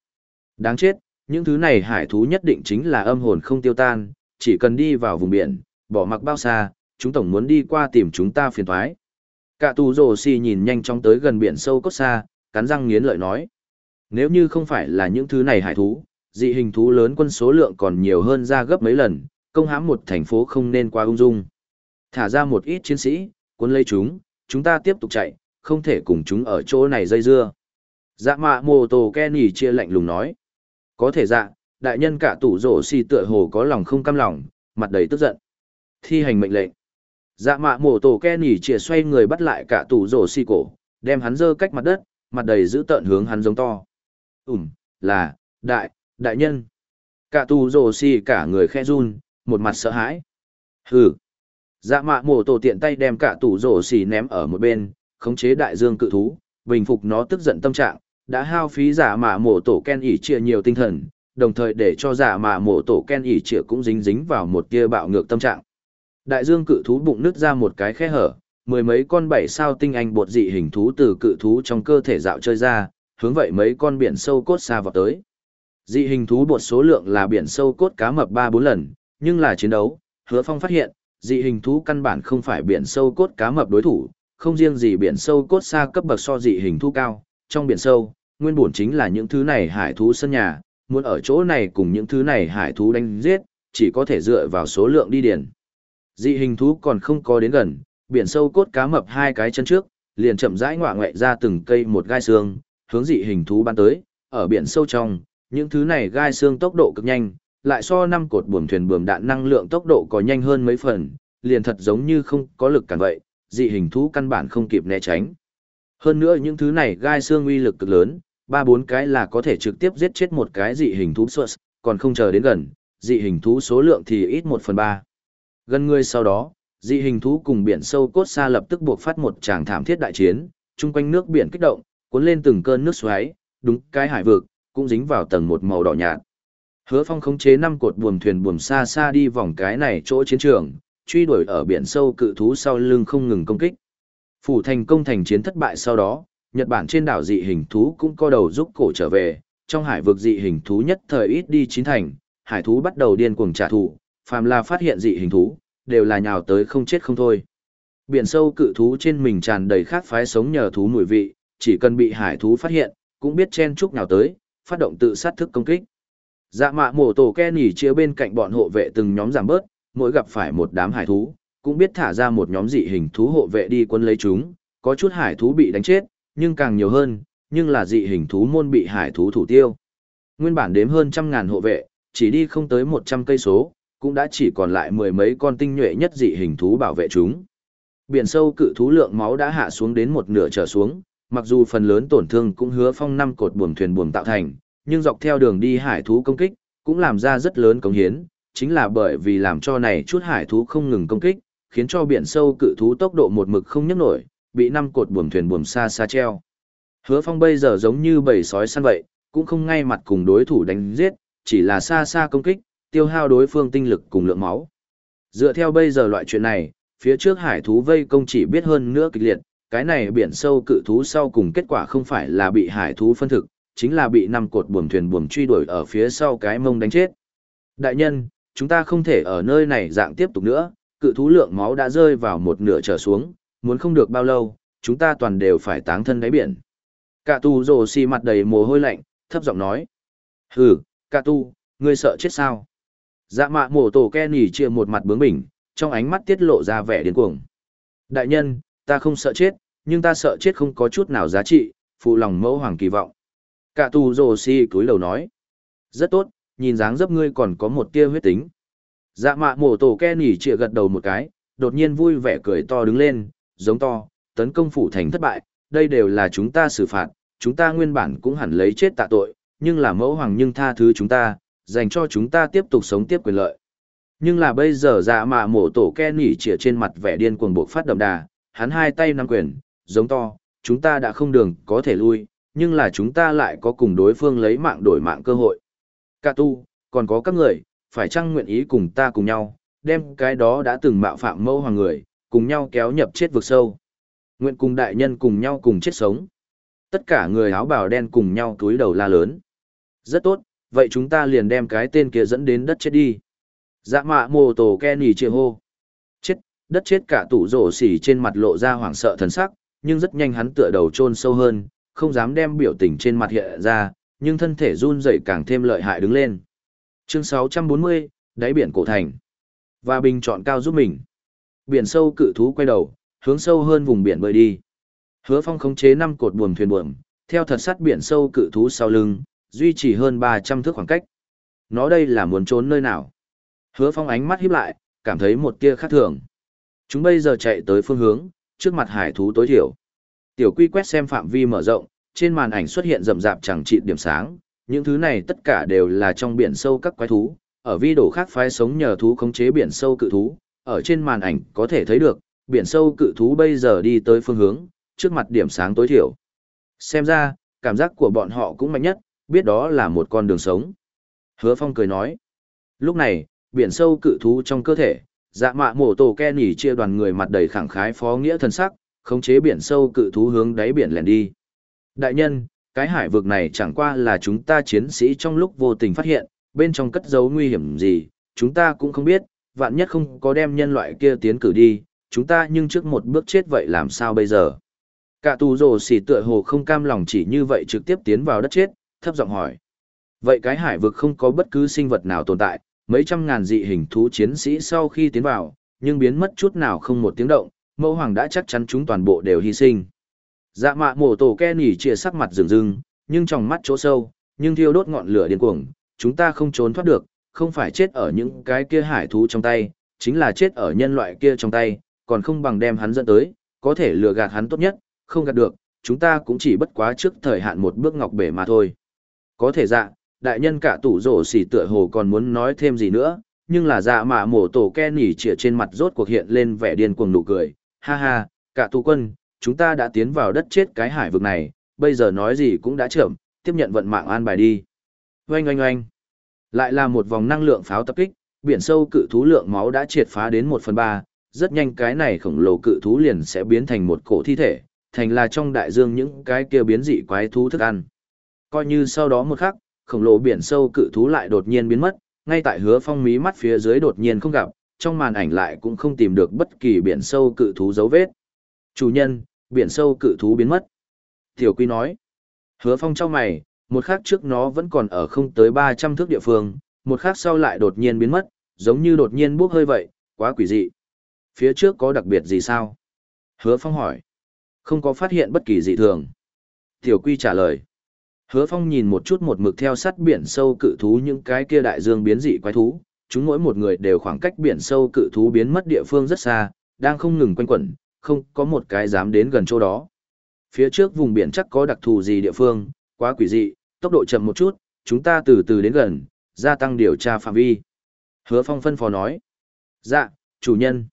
Đáng chết, những thứ này hải thú nhất định chính là âm hồn không tiêu tan, chỉ cần đi vào vùng biển, bỏ mặc bao xa, chúng tổng muốn đi qua tìm chúng ta phiền thoái. Cả tù rồ xì nhìn nhanh chóng tới gần biển sâu cốt xa, cắn răng nghiến lợi nói. Nếu như không phải là những thứ này hải thú, dị hình thú lớn quân số lượng còn nhiều hơn ra gấp mấy lần, công hãm một thành phố không nên quá ung dung. Thả ra một ít chiến sĩ, quân lấy chúng, chúng ta tiếp tục chạy, không thể cùng chúng ở chỗ này dây dưa. Dạ mạ mô tô Kenny chia lạnh lùng nói. Có thể dạ, đại nhân cả tủ rổ xì tựa hồ có lòng không cam lòng, mặt đầy tức giận. Thi hành mệnh lệnh. Dạ mạ mổ tổ Kenny chìa xoay người bắt lại cả tủ rổ xì cổ, đem hắn dơ cách mặt đất, mặt đầy giữ tợn hướng hắn giống to. Ừm, là, đại, đại nhân. Cả tù rổ xì cả người khe run, một mặt sợ hãi. Hừ. Dạ mạ mổ tổ tiện tay đem cả tủ rổ xì ném ở một bên, khống chế đại dương cự thú, bình phục nó tức giận tâm trạng, đã hao phí giả mạ mổ tổ ken ỉ chia nhiều tinh thần, đồng thời để cho giả mạ mổ tổ ken ỉ chia cũng dính dính vào một tia bạo ngược tâm trạng. Đại dương cự thú bụng nứt ra một cái khe hở, mười mấy con bảy sao tinh anh bột dị hình thú từ cự thú trong cơ thể dạo chơi ra, hướng vậy mấy con biển sâu cốt xa vào tới. Dị hình thú bột số lượng là biển sâu cốt cá mập ba bốn lần, nhưng là chiến đấu, hứa phong phát hiện, dị hình thú căn bản không phải biển sâu cốt cá mập đối thủ, không riêng gì biển sâu cốt xa cấp bậc so dị hình thú cao, trong biển sâu, nguyên bổn chính là những thứ này hải thú sân nhà, muốn ở chỗ này cùng những thứ này hải thú đánh giết, chỉ có thể dựa vào số lượng đi điền. Dị hình thú còn không có đến gần, biển sâu cốt cá mập hai cái chân trước, liền chậm rãi ngoạ ngoẹ ra từng cây một gai xương, hướng dị hình thú ban tới, ở biển sâu trong, những thứ này gai xương tốc độ cực nhanh, lại so năm cột buồm thuyền buồm đạn năng lượng tốc độ có nhanh hơn mấy phần, liền thật giống như không có lực cản vậy, dị hình thú căn bản không kịp né tránh. Hơn nữa những thứ này gai xương uy lực cực lớn, ba bốn cái là có thể trực tiếp giết chết một cái dị hình thú xuất, còn không chờ đến gần, dị hình thú số lượng thì ít một phần ba. Gần người sau đó, dị hình thú cùng biển sâu cốt xa lập tức buộc phát một tràng thảm thiết đại chiến, chung quanh nước biển kích động, cuốn lên từng cơn nước xoáy, đúng cái hải vực, cũng dính vào tầng một màu đỏ nhạt. Hứa Phong khống chế năm cột buồm thuyền buồm xa xa đi vòng cái này chỗ chiến trường, truy đuổi ở biển sâu cự thú sau lưng không ngừng công kích. Phủ thành công thành chiến thất bại sau đó, Nhật Bản trên đảo dị hình thú cũng co đầu giúp cổ trở về, trong hải vực dị hình thú nhất thời ít đi chín thành, hải thú bắt đầu điên cuồng trả thù, phàm là phát hiện dị hình thú, đều là nhào tới không chết không thôi. Biển sâu cự thú trên mình tràn đầy khác phái sống nhờ thú mùi vị, chỉ cần bị hải thú phát hiện, cũng biết chen chúc nhào tới, phát động tự sát thức công kích. Dạ mạ mổ tổ ke nỉ chia bên cạnh bọn hộ vệ từng nhóm giảm bớt, mỗi gặp phải một đám hải thú, cũng biết thả ra một nhóm dị hình thú hộ vệ đi quân lấy chúng, có chút hải thú bị đánh chết, nhưng càng nhiều hơn, nhưng là dị hình thú môn bị hải thú thủ tiêu. Nguyên bản đếm hơn trăm ngàn hộ vệ, chỉ đi không tới 100 cây số, cũng đã chỉ còn lại mười mấy con tinh nhuệ nhất dị hình thú bảo vệ chúng. Biển sâu cự thú lượng máu đã hạ xuống đến một nửa trở xuống, mặc dù phần lớn tổn thương cũng hứa phong năm cột buồm thuyền buồm tạo thành, nhưng dọc theo đường đi hải thú công kích, cũng làm ra rất lớn công hiến, chính là bởi vì làm cho này chút hải thú không ngừng công kích, khiến cho biển sâu cự thú tốc độ một mực không nhấc nổi, bị năm cột buồm thuyền buồm xa xa treo. Hứa Phong bây giờ giống như bầy sói săn vậy, cũng không ngay mặt cùng đối thủ đánh giết, chỉ là xa xa công kích, tiêu hao đối phương tinh lực cùng lượng máu. Dựa theo bây giờ loại chuyện này, phía trước hải thú vây công chỉ biết hơn nữa kịch liệt, cái này biển sâu cự thú sau cùng kết quả không phải là bị hải thú phân thực, chính là bị năm cột buồm thuyền buồm truy đuổi ở phía sau cái mông đánh chết. Đại nhân, chúng ta không thể ở nơi này dạng tiếp tục nữa, cự thú lượng máu đã rơi vào một nửa trở xuống, muốn không được bao lâu, chúng ta toàn đều phải táng thân đáy biển. Cả tu rồ xì mặt đầy mồ hôi lạnh, thấp giọng nói. Hừ, cả tu, ngươi sợ chết sao? Dạ mạ mổ tổ ke nỉ chia một mặt bướng bỉnh, trong ánh mắt tiết lộ ra vẻ điên cuồng. Đại nhân, ta không sợ chết, nhưng ta sợ chết không có chút nào giá trị, phụ lòng mẫu hoàng kỳ vọng. Cả tu rồ xì cúi đầu nói. Rất tốt, nhìn dáng dấp ngươi còn có một tia huyết tính. Dạ mạ mổ tổ ke nỉ chia gật đầu một cái, đột nhiên vui vẻ cười to đứng lên, giống to, tấn công phủ thành thất bại, đây đều là chúng ta xử phạt, chúng ta nguyên bản cũng hẳn lấy chết tạ tội, nhưng là mẫu hoàng nhưng tha thứ chúng ta, dành cho chúng ta tiếp tục sống tiếp quyền lợi. Nhưng là bây giờ dạ mạ mổ tổ ke nỉ chĩa trên mặt vẻ điên cuồng buộc phát đậm đà, hắn hai tay nắm quyền, giống to, chúng ta đã không đường có thể lui, nhưng là chúng ta lại có cùng đối phương lấy mạng đổi mạng cơ hội. Cả tu, còn có các người, phải chăng nguyện ý cùng ta cùng nhau, đem cái đó đã từng mạo phạm mẫu hoàng người, cùng nhau kéo nhập chết vực sâu. Nguyện cùng đại nhân cùng nhau cùng chết sống. Tất cả người áo bào đen cùng nhau túi đầu la lớn. Rất tốt, vậy chúng ta liền đem cái tên kia dẫn đến đất chết đi. Dạ mạ mồ tổ Kenny chia hô. Chết, đất chết cả tủ rổ xỉ trên mặt lộ ra hoảng sợ thần sắc, nhưng rất nhanh hắn tựa đầu chôn sâu hơn, không dám đem biểu tình trên mặt hiện ra, nhưng thân thể run rẩy càng thêm lợi hại đứng lên. Chương 640, đáy biển cổ thành. Và bình chọn cao giúp mình. Biển sâu cự thú quay đầu, hướng sâu hơn vùng biển bơi đi. Hứa Phong khống chế năm cột buồm thuyền buồm, theo thật sát biển sâu cự thú sau lưng, duy trì hơn 300 thước khoảng cách. Nó đây là muốn trốn nơi nào? Hứa Phong ánh mắt híp lại, cảm thấy một tia khác thường. Chúng bây giờ chạy tới phương hướng, trước mặt hải thú tối thiểu. Tiểu Quy quét xem phạm vi mở rộng, trên màn ảnh xuất hiện rầm rạp chẳng trị điểm sáng, những thứ này tất cả đều là trong biển sâu các quái thú, ở vi đồ khác phái sống nhờ thú khống chế biển sâu cự thú, ở trên màn ảnh có thể thấy được, biển sâu cự thú bây giờ đi tới phương hướng, trước mặt điểm sáng tối thiểu. Xem ra, cảm giác của bọn họ cũng mạnh nhất, biết đó là một con đường sống. Hứa Phong cười nói. Lúc này, biển sâu cự thú trong cơ thể, dạ mạ mổ tổ ke nỉ chia đoàn người mặt đầy khẳng khái phó nghĩa thân sắc, khống chế biển sâu cự thú hướng đáy biển lẻn đi. Đại nhân, cái hải vực này chẳng qua là chúng ta chiến sĩ trong lúc vô tình phát hiện, bên trong cất giấu nguy hiểm gì, chúng ta cũng không biết, vạn nhất không có đem nhân loại kia tiến cử đi, chúng ta nhưng trước một bước chết vậy làm sao bây giờ? Cả tù rồ xỉ tựa hồ không cam lòng chỉ như vậy trực tiếp tiến vào đất chết, thấp giọng hỏi. Vậy cái hải vực không có bất cứ sinh vật nào tồn tại, mấy trăm ngàn dị hình thú chiến sĩ sau khi tiến vào, nhưng biến mất chút nào không một tiếng động, mẫu hoàng đã chắc chắn chúng toàn bộ đều hy sinh. Dạ mạ mổ tổ ke nỉ chia sắc mặt rừng rừng, nhưng trong mắt chỗ sâu, nhưng thiêu đốt ngọn lửa điên cuồng, chúng ta không trốn thoát được, không phải chết ở những cái kia hải thú trong tay, chính là chết ở nhân loại kia trong tay, còn không bằng đem hắn dẫn tới, có thể lừa gạt hắn tốt nhất, không gạt được, chúng ta cũng chỉ bất quá trước thời hạn một bước ngọc bể mà thôi. Có thể dạ, đại nhân cả tủ rổ xỉ tựa hồ còn muốn nói thêm gì nữa, nhưng là dạ mà mổ tổ ke nỉ chĩa trên mặt rốt cuộc hiện lên vẻ điên cuồng nụ cười, ha ha, cả tù quân, chúng ta đã tiến vào đất chết cái hải vực này, bây giờ nói gì cũng đã chậm, tiếp nhận vận mạng an bài đi. Oanh oanh oanh. Lại là một vòng năng lượng pháo tập kích, biển sâu cự thú lượng máu đã triệt phá đến 1 phần 3, rất nhanh cái này khổng lồ cự thú liền sẽ biến thành một cổ thi thể, thành là trong đại dương những cái kia biến dị quái thú thức ăn. Coi như sau đó một khắc, khổng lồ biển sâu cự thú lại đột nhiên biến mất, ngay tại hứa phong mí mắt phía dưới đột nhiên không gặp, trong màn ảnh lại cũng không tìm được bất kỳ biển sâu cự thú dấu vết. Chủ nhân, biển sâu cự thú biến mất. Tiểu Quy nói, hứa phong trong mày, một khắc trước nó vẫn còn ở không tới 300 thước địa phương, một khắc sau lại đột nhiên biến mất, giống như đột nhiên bốc hơi vậy, quá quỷ dị. Phía trước có đặc biệt gì sao? Hứa Phong hỏi. Không có phát hiện bất kỳ dị thường. Tiểu Quy trả lời. Hứa Phong nhìn một chút một mực theo sát biển sâu cự thú những cái kia đại dương biến dị quái thú, chúng mỗi một người đều khoảng cách biển sâu cự thú biến mất địa phương rất xa, đang không ngừng quanh quẩn, không có một cái dám đến gần chỗ đó. Phía trước vùng biển chắc có đặc thù gì địa phương, quá quỷ dị, tốc độ chậm một chút, chúng ta từ từ đến gần, gia tăng điều tra phạm vi. Hứa Phong phân phó nói. Dạ, chủ nhân.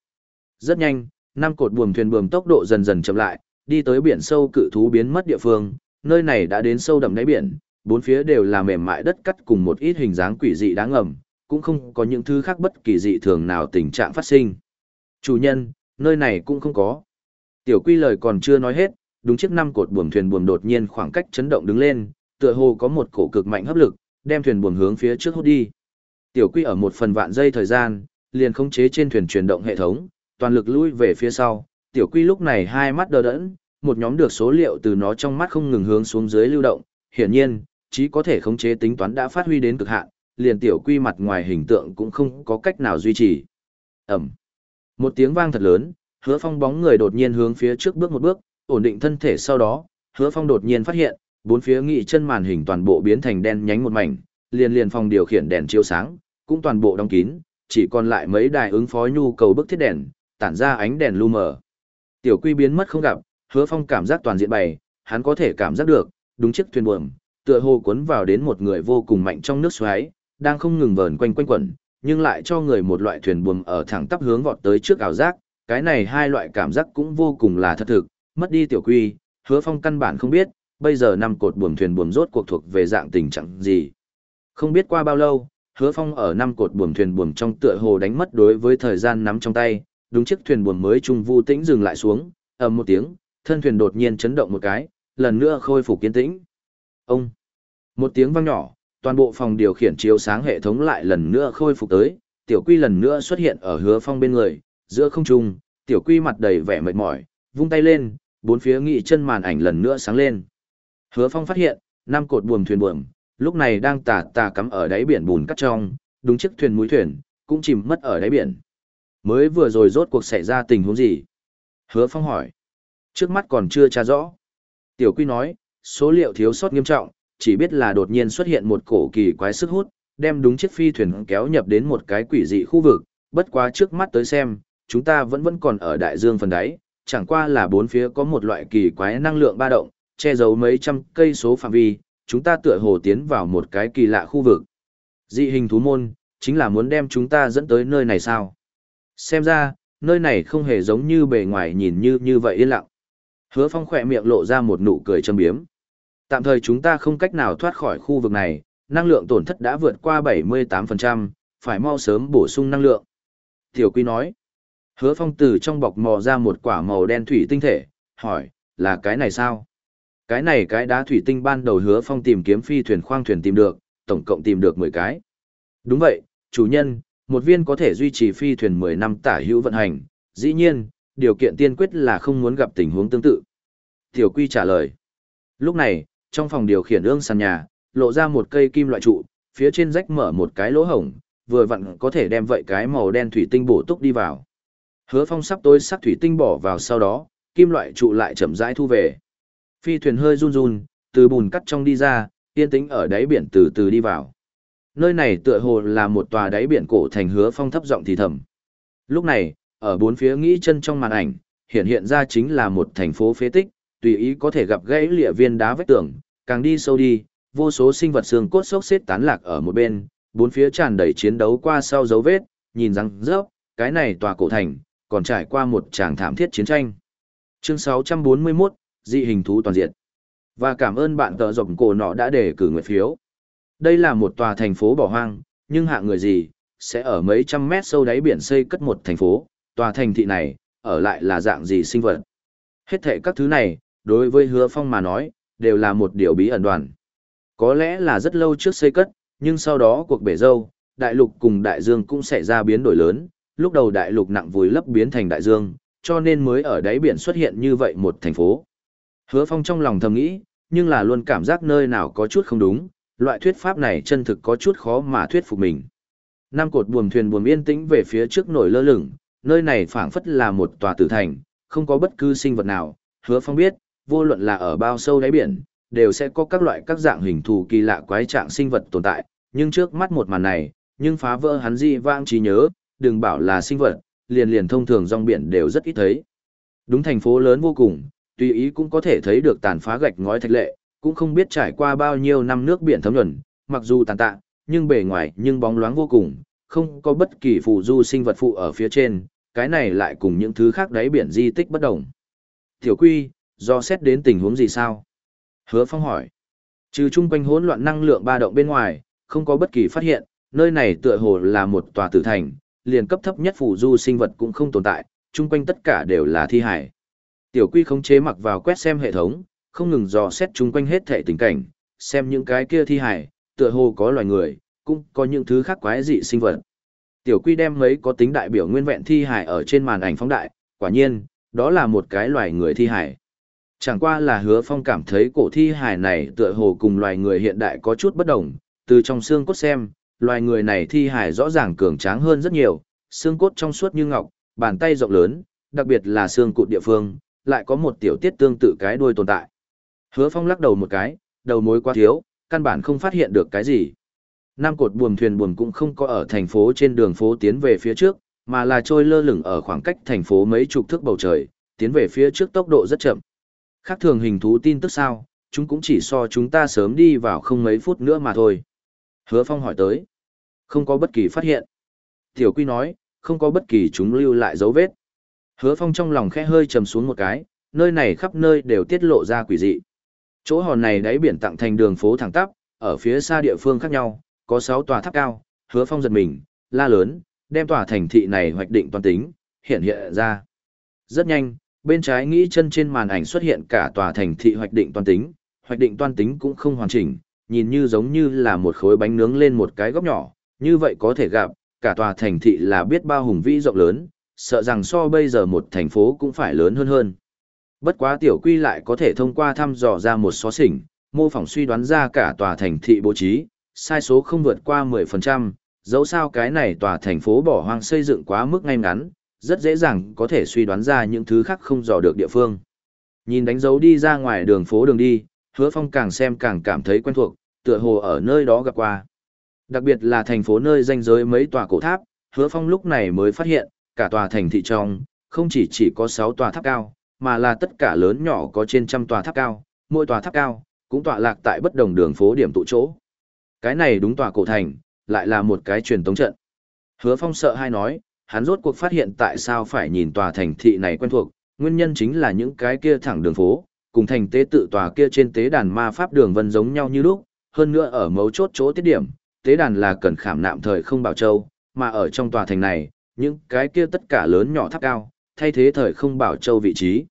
Rất nhanh, năm cột buồm thuyền buồm tốc độ dần dần chậm lại, đi tới biển sâu cự thú biến mất địa phương, nơi này đã đến sâu đậm đáy biển, bốn phía đều là mềm mại đất cắt cùng một ít hình dáng quỷ dị đáng ngầm, cũng không có những thứ khác bất kỳ dị thường nào tình trạng phát sinh. Chủ nhân, nơi này cũng không có. Tiểu quy lời còn chưa nói hết, đúng chiếc năm cột buồm thuyền buồm đột nhiên khoảng cách chấn động đứng lên, tựa hồ có một cổ cực mạnh hấp lực, đem thuyền buồm hướng phía trước hút đi. Tiểu quy ở một phần vạn giây thời gian, liền khống chế trên thuyền chuyển động hệ thống, toàn lực lui về phía sau. Tiểu quy lúc này hai mắt đờ đẫn, một nhóm được số liệu từ nó trong mắt không ngừng hướng xuống dưới lưu động. Hiển nhiên, chỉ có thể khống chế tính toán đã phát huy đến cực hạn, liền tiểu quy mặt ngoài hình tượng cũng không có cách nào duy trì. Ẩm. Một tiếng vang thật lớn, hứa phong bóng người đột nhiên hướng phía trước bước một bước, ổn định thân thể sau đó, hứa phong đột nhiên phát hiện, bốn phía nghị chân màn hình toàn bộ biến thành đen nhánh một mảnh, liền liền phòng điều khiển đèn chiếu sáng, cũng toàn bộ đóng kín, chỉ còn lại mấy đài ứng phó nhu cầu bức thiết đèn, tản ra ánh đèn lu mờ. Tiểu quy biến mất không gặp, hứa phong cảm giác toàn diện bày, hắn có thể cảm giác được, đúng chiếc thuyền buồm, tựa hồ cuốn vào đến một người vô cùng mạnh trong nước xoáy, đang không ngừng vờn quanh quanh quẩn, nhưng lại cho người một loại thuyền buồm ở thẳng tắp hướng vọt tới trước ảo giác, cái này hai loại cảm giác cũng vô cùng là thật thực, mất đi tiểu quy, hứa phong căn bản không biết, bây giờ năm cột buồm thuyền buồm rốt cuộc thuộc về dạng tình trạng gì. Không biết qua bao lâu, hứa phong ở năm cột buồm thuyền buồm trong tựa hồ đánh mất đối với thời gian nắm trong tay, đúng chiếc thuyền buồm mới trung vu tĩnh dừng lại xuống, ầm một tiếng, thân thuyền đột nhiên chấn động một cái, lần nữa khôi phục kiên tĩnh. Ông! Một tiếng vang nhỏ, toàn bộ phòng điều khiển chiếu sáng hệ thống lại lần nữa khôi phục tới, tiểu quy lần nữa xuất hiện ở hứa phong bên người, giữa không trung, tiểu quy mặt đầy vẻ mệt mỏi, vung tay lên, bốn phía nghị chân màn ảnh lần nữa sáng lên. Hứa phong phát hiện, năm cột buồm thuyền buồm, lúc này đang tà tà cắm ở đáy biển bùn cắt trong, đúng chiếc thuyền mũi thuyền, cũng chìm mất ở đáy biển. Mới vừa rồi rốt cuộc xảy ra tình huống gì? Hứa phong hỏi. Trước mắt còn chưa tra rõ. Tiểu quy nói, số liệu thiếu sót nghiêm trọng, chỉ biết là đột nhiên xuất hiện một cổ kỳ quái sức hút, đem đúng chiếc phi thuyền kéo nhập đến một cái quỷ dị khu vực, bất quá trước mắt tới xem, chúng ta vẫn vẫn còn ở đại dương phần đáy, chẳng qua là bốn phía có một loại kỳ quái năng lượng ba động, che giấu mấy trăm cây số phạm vi, chúng ta tựa hồ tiến vào một cái kỳ lạ khu vực. Dị hình thú môn, chính là muốn đem chúng ta dẫn tới nơi này sao? Xem ra, nơi này không hề giống như bề ngoài nhìn như như vậy yên lặng. Hứa phong khỏe miệng lộ ra một nụ cười châm biếm. Tạm thời chúng ta không cách nào thoát khỏi khu vực này, năng lượng tổn thất đã vượt qua 78%, phải mau sớm bổ sung năng lượng. Tiểu Quy nói. Hứa phong từ trong bọc mò ra một quả màu đen thủy tinh thể, hỏi, là cái này sao? Cái này cái đá thủy tinh ban đầu hứa phong tìm kiếm phi thuyền khoang thuyền tìm được, tổng cộng tìm được 10 cái. Đúng vậy, chủ nhân, một viên có thể duy trì phi thuyền 10 năm tả hữu vận hành, dĩ nhiên, điều kiện tiên quyết là không muốn gặp tình huống tương tự. Tiểu Quy trả lời. Lúc này, trong phòng điều khiển ương sàn nhà, lộ ra một cây kim loại trụ, phía trên rách mở một cái lỗ hổng, vừa vặn có thể đem vậy cái màu đen thủy tinh bổ túc đi vào. Hứa Phong sắp tối sắc thủy tinh bỏ vào sau đó, kim loại trụ lại chậm rãi thu về. Phi thuyền hơi run run, từ bùn cắt trong đi ra, yên tĩnh ở đáy biển từ từ đi vào. Nơi này tựa hồ là một tòa đáy biển cổ thành Hứa Phong thấp giọng thì thầm. Lúc này, ở bốn phía nghĩ chân trong màn ảnh, hiện hiện ra chính là một thành phố phế tích, tùy ý có thể gặp gãy lịa viên đá vách tường, càng đi sâu đi, vô số sinh vật xương cốt xốc xếp tán lạc ở một bên, bốn phía tràn đầy chiến đấu qua sau dấu vết, nhìn rằng rớp, cái này tòa cổ thành, còn trải qua một tràng thảm thiết chiến tranh. Chương 641, dị hình thú toàn diện. Và cảm ơn bạn tờ rộng cổ nọ đã để cử nguyện phiếu. Đây là một tòa thành phố bỏ hoang, nhưng hạng người gì, sẽ ở mấy trăm mét sâu đáy biển xây cất một thành phố, tòa thành thị này, ở lại là dạng gì sinh vật. Hết thể các thứ này, đối với hứa phong mà nói, đều là một điều bí ẩn đoàn. Có lẽ là rất lâu trước xây cất, nhưng sau đó cuộc bể dâu, đại lục cùng đại dương cũng xảy ra biến đổi lớn, lúc đầu đại lục nặng vùi lấp biến thành đại dương, cho nên mới ở đáy biển xuất hiện như vậy một thành phố. Hứa phong trong lòng thầm nghĩ, nhưng là luôn cảm giác nơi nào có chút không đúng, loại thuyết pháp này chân thực có chút khó mà thuyết phục mình. Năm cột buồm thuyền buồm yên tĩnh về phía trước nổi lơ lửng, nơi này phảng phất là một tòa tử thành, không có bất cứ sinh vật nào, hứa phong biết, vô luận là ở bao sâu đáy biển, đều sẽ có các loại các dạng hình thù kỳ lạ quái trạng sinh vật tồn tại, nhưng trước mắt một màn này, nhưng phá vỡ hắn di vang trí nhớ, đừng bảo là sinh vật, liền liền thông thường rong biển đều rất ít thấy. Đúng thành phố lớn vô cùng, tùy ý cũng có thể thấy được tàn phá gạch ngói thạch lệ, cũng không biết trải qua bao nhiêu năm nước biển thấm nhuần, mặc dù tàn tạ, nhưng bề ngoài nhưng bóng loáng vô cùng, không có bất kỳ phù du sinh vật phụ ở phía trên, cái này lại cùng những thứ khác đáy biển di tích bất đồng. Tiểu Quy, do xét đến tình huống gì sao? Hứa Phong hỏi. Trừ chung quanh hỗn loạn năng lượng ba động bên ngoài, không có bất kỳ phát hiện, nơi này tựa hồ là một tòa tử thành, liền cấp thấp nhất phù du sinh vật cũng không tồn tại, chung quanh tất cả đều là thi hải. Tiểu Quy khống chế mặc vào quét xem hệ thống, không ngừng dò xét chung quanh hết thể tình cảnh, xem những cái kia thi hải, tựa hồ có loài người, cũng có những thứ khác quái dị sinh vật. Tiểu Quy đem mấy có tính đại biểu nguyên vẹn thi hải ở trên màn ảnh phóng đại, quả nhiên, đó là một cái loài người thi hải. Chẳng qua là hứa phong cảm thấy cổ thi hải này tựa hồ cùng loài người hiện đại có chút bất đồng, từ trong xương cốt xem, loài người này thi hải rõ ràng cường tráng hơn rất nhiều, xương cốt trong suốt như ngọc, bàn tay rộng lớn, đặc biệt là xương cụt địa phương, lại có một tiểu tiết tương tự cái đuôi tồn tại. Hứa phong lắc đầu một cái, đầu mối quá thiếu, căn bản không phát hiện được cái gì. Nam cột buồm thuyền buồm cũng không có ở thành phố trên đường phố tiến về phía trước, mà là trôi lơ lửng ở khoảng cách thành phố mấy chục thước bầu trời, tiến về phía trước tốc độ rất chậm. Khác thường hình thú tin tức sao, chúng cũng chỉ so chúng ta sớm đi vào không mấy phút nữa mà thôi. Hứa Phong hỏi tới. Không có bất kỳ phát hiện. Tiểu Quy nói, không có bất kỳ chúng lưu lại dấu vết. Hứa Phong trong lòng khẽ hơi trầm xuống một cái, nơi này khắp nơi đều tiết lộ ra quỷ dị. Chỗ hòn này đáy biển tặng thành đường phố thẳng tắp, ở phía xa địa phương khác nhau, có 6 tòa tháp cao, Hứa Phong giật mình, la lớn, đem tòa thành thị này hoạch định toàn tính, hiện hiện ra. Rất nhanh, bên trái nghĩ chân trên màn ảnh xuất hiện cả tòa thành thị hoạch định toàn tính, hoạch định toàn tính cũng không hoàn chỉnh, nhìn như giống như là một khối bánh nướng lên một cái góc nhỏ, như vậy có thể gặp, cả tòa thành thị là biết bao hùng vĩ rộng lớn, sợ rằng so bây giờ một thành phố cũng phải lớn hơn hơn. Bất quá tiểu quy lại có thể thông qua thăm dò ra một xó xỉnh, mô phỏng suy đoán ra cả tòa thành thị bố trí, sai số không vượt qua 10%, dẫu sao cái này tòa thành phố bỏ hoang xây dựng quá mức ngay ngắn, rất dễ dàng có thể suy đoán ra những thứ khác không dò được địa phương. Nhìn đánh dấu đi ra ngoài đường phố đường đi, hứa phong càng xem càng cảm thấy quen thuộc, tựa hồ ở nơi đó gặp qua. Đặc biệt là thành phố nơi danh giới mấy tòa cổ tháp, hứa phong lúc này mới phát hiện, cả tòa thành thị trong, không chỉ chỉ có 6 tòa tháp cao, mà là tất cả lớn nhỏ có trên trăm tòa tháp cao, mỗi tòa tháp cao, cũng tọa lạc tại bất đồng đường phố điểm tụ chỗ. Cái này đúng tòa cổ thành, lại là một cái truyền tống trận. Hứa Phong sợ hai nói, hắn rốt cuộc phát hiện tại sao phải nhìn tòa thành thị này quen thuộc, nguyên nhân chính là những cái kia thẳng đường phố, cùng thành tế tự tòa kia trên tế đàn ma pháp đường vân giống nhau như lúc, hơn nữa ở mấu chốt chỗ tiết điểm, tế đàn là cần khảm nạm thời không bảo châu, mà ở trong tòa thành này, những cái kia tất cả lớn nhỏ tháp cao, thay thế thời không bảo châu vị trí.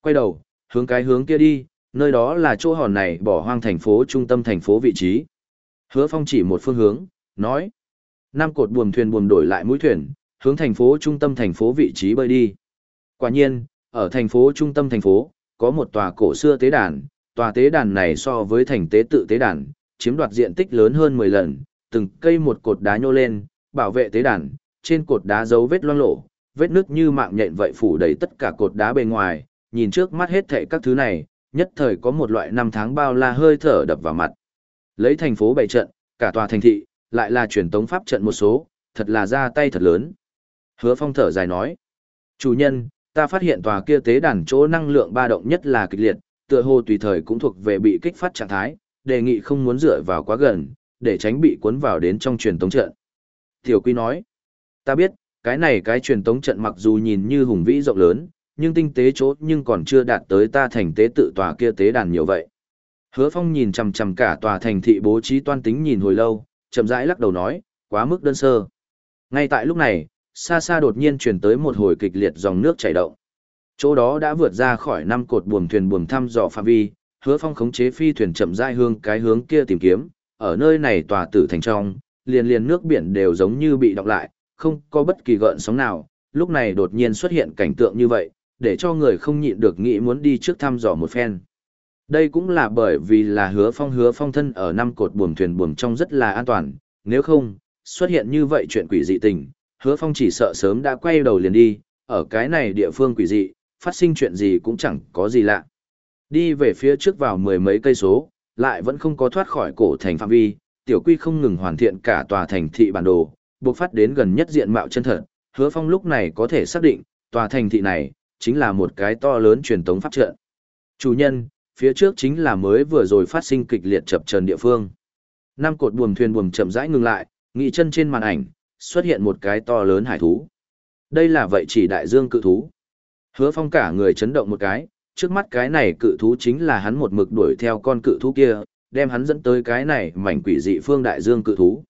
Quay đầu, hướng cái hướng kia đi, nơi đó là chỗ hòn này bỏ hoang thành phố trung tâm thành phố vị trí. Hứa Phong chỉ một phương hướng, nói. Năm cột buồm thuyền buồm đổi lại mũi thuyền, hướng thành phố trung tâm thành phố vị trí bơi đi. Quả nhiên, ở thành phố trung tâm thành phố, có một tòa cổ xưa tế đàn, tòa tế đàn này so với thành tế tự tế đàn, chiếm đoạt diện tích lớn hơn 10 lần, từng cây một cột đá nhô lên, bảo vệ tế đàn, trên cột đá dấu vết loang lổ, vết nước như mạng nhện vậy phủ đầy tất cả cột đá bề ngoài, nhìn trước mắt hết thảy các thứ này, nhất thời có một loại năm tháng bao la hơi thở đập vào mặt. Lấy thành phố bày trận, cả tòa thành thị, lại là truyền tống pháp trận một số, thật là ra tay thật lớn. Hứa phong thở dài nói, chủ nhân, ta phát hiện tòa kia tế đàn chỗ năng lượng ba động nhất là kịch liệt, tựa hồ tùy thời cũng thuộc về bị kích phát trạng thái, đề nghị không muốn dựa vào quá gần, để tránh bị cuốn vào đến trong truyền tống trận. Tiểu Quy nói, ta biết, cái này cái truyền tống trận mặc dù nhìn như hùng vĩ rộng lớn, nhưng tinh tế chỗ nhưng còn chưa đạt tới ta thành tế tự tòa kia tế đàn nhiều vậy. Hứa Phong nhìn chằm chằm cả tòa thành thị bố trí toan tính nhìn hồi lâu, chậm rãi lắc đầu nói, quá mức đơn sơ. Ngay tại lúc này, xa xa đột nhiên truyền tới một hồi kịch liệt dòng nước chảy động. Chỗ đó đã vượt ra khỏi năm cột buồm thuyền buồm thăm dò phạm vi, Hứa Phong khống chế phi thuyền chậm rãi hướng cái hướng kia tìm kiếm, ở nơi này tòa tử thành trong, liền liền nước biển đều giống như bị đọng lại, không có bất kỳ gợn sóng nào, lúc này đột nhiên xuất hiện cảnh tượng như vậy, để cho người không nhịn được nghĩ muốn đi trước thăm dò một phen. Đây cũng là bởi vì là hứa phong hứa phong thân ở năm cột buồm thuyền buồm trong rất là an toàn, nếu không, xuất hiện như vậy chuyện quỷ dị tình, hứa phong chỉ sợ sớm đã quay đầu liền đi, ở cái này địa phương quỷ dị, phát sinh chuyện gì cũng chẳng có gì lạ. Đi về phía trước vào mười mấy cây số, lại vẫn không có thoát khỏi cổ thành phạm vi, tiểu quy không ngừng hoàn thiện cả tòa thành thị bản đồ, buộc phát đến gần nhất diện mạo chân thật, hứa phong lúc này có thể xác định, tòa thành thị này, chính là một cái to lớn truyền tống pháp trận. Chủ nhân, phía trước chính là mới vừa rồi phát sinh kịch liệt chập trần địa phương. Năm cột buồm thuyền buồm chậm rãi ngừng lại, nghị chân trên màn ảnh, xuất hiện một cái to lớn hải thú. Đây là vậy chỉ đại dương cự thú. Hứa phong cả người chấn động một cái, trước mắt cái này cự thú chính là hắn một mực đuổi theo con cự thú kia, đem hắn dẫn tới cái này mảnh quỷ dị phương đại dương cự thú.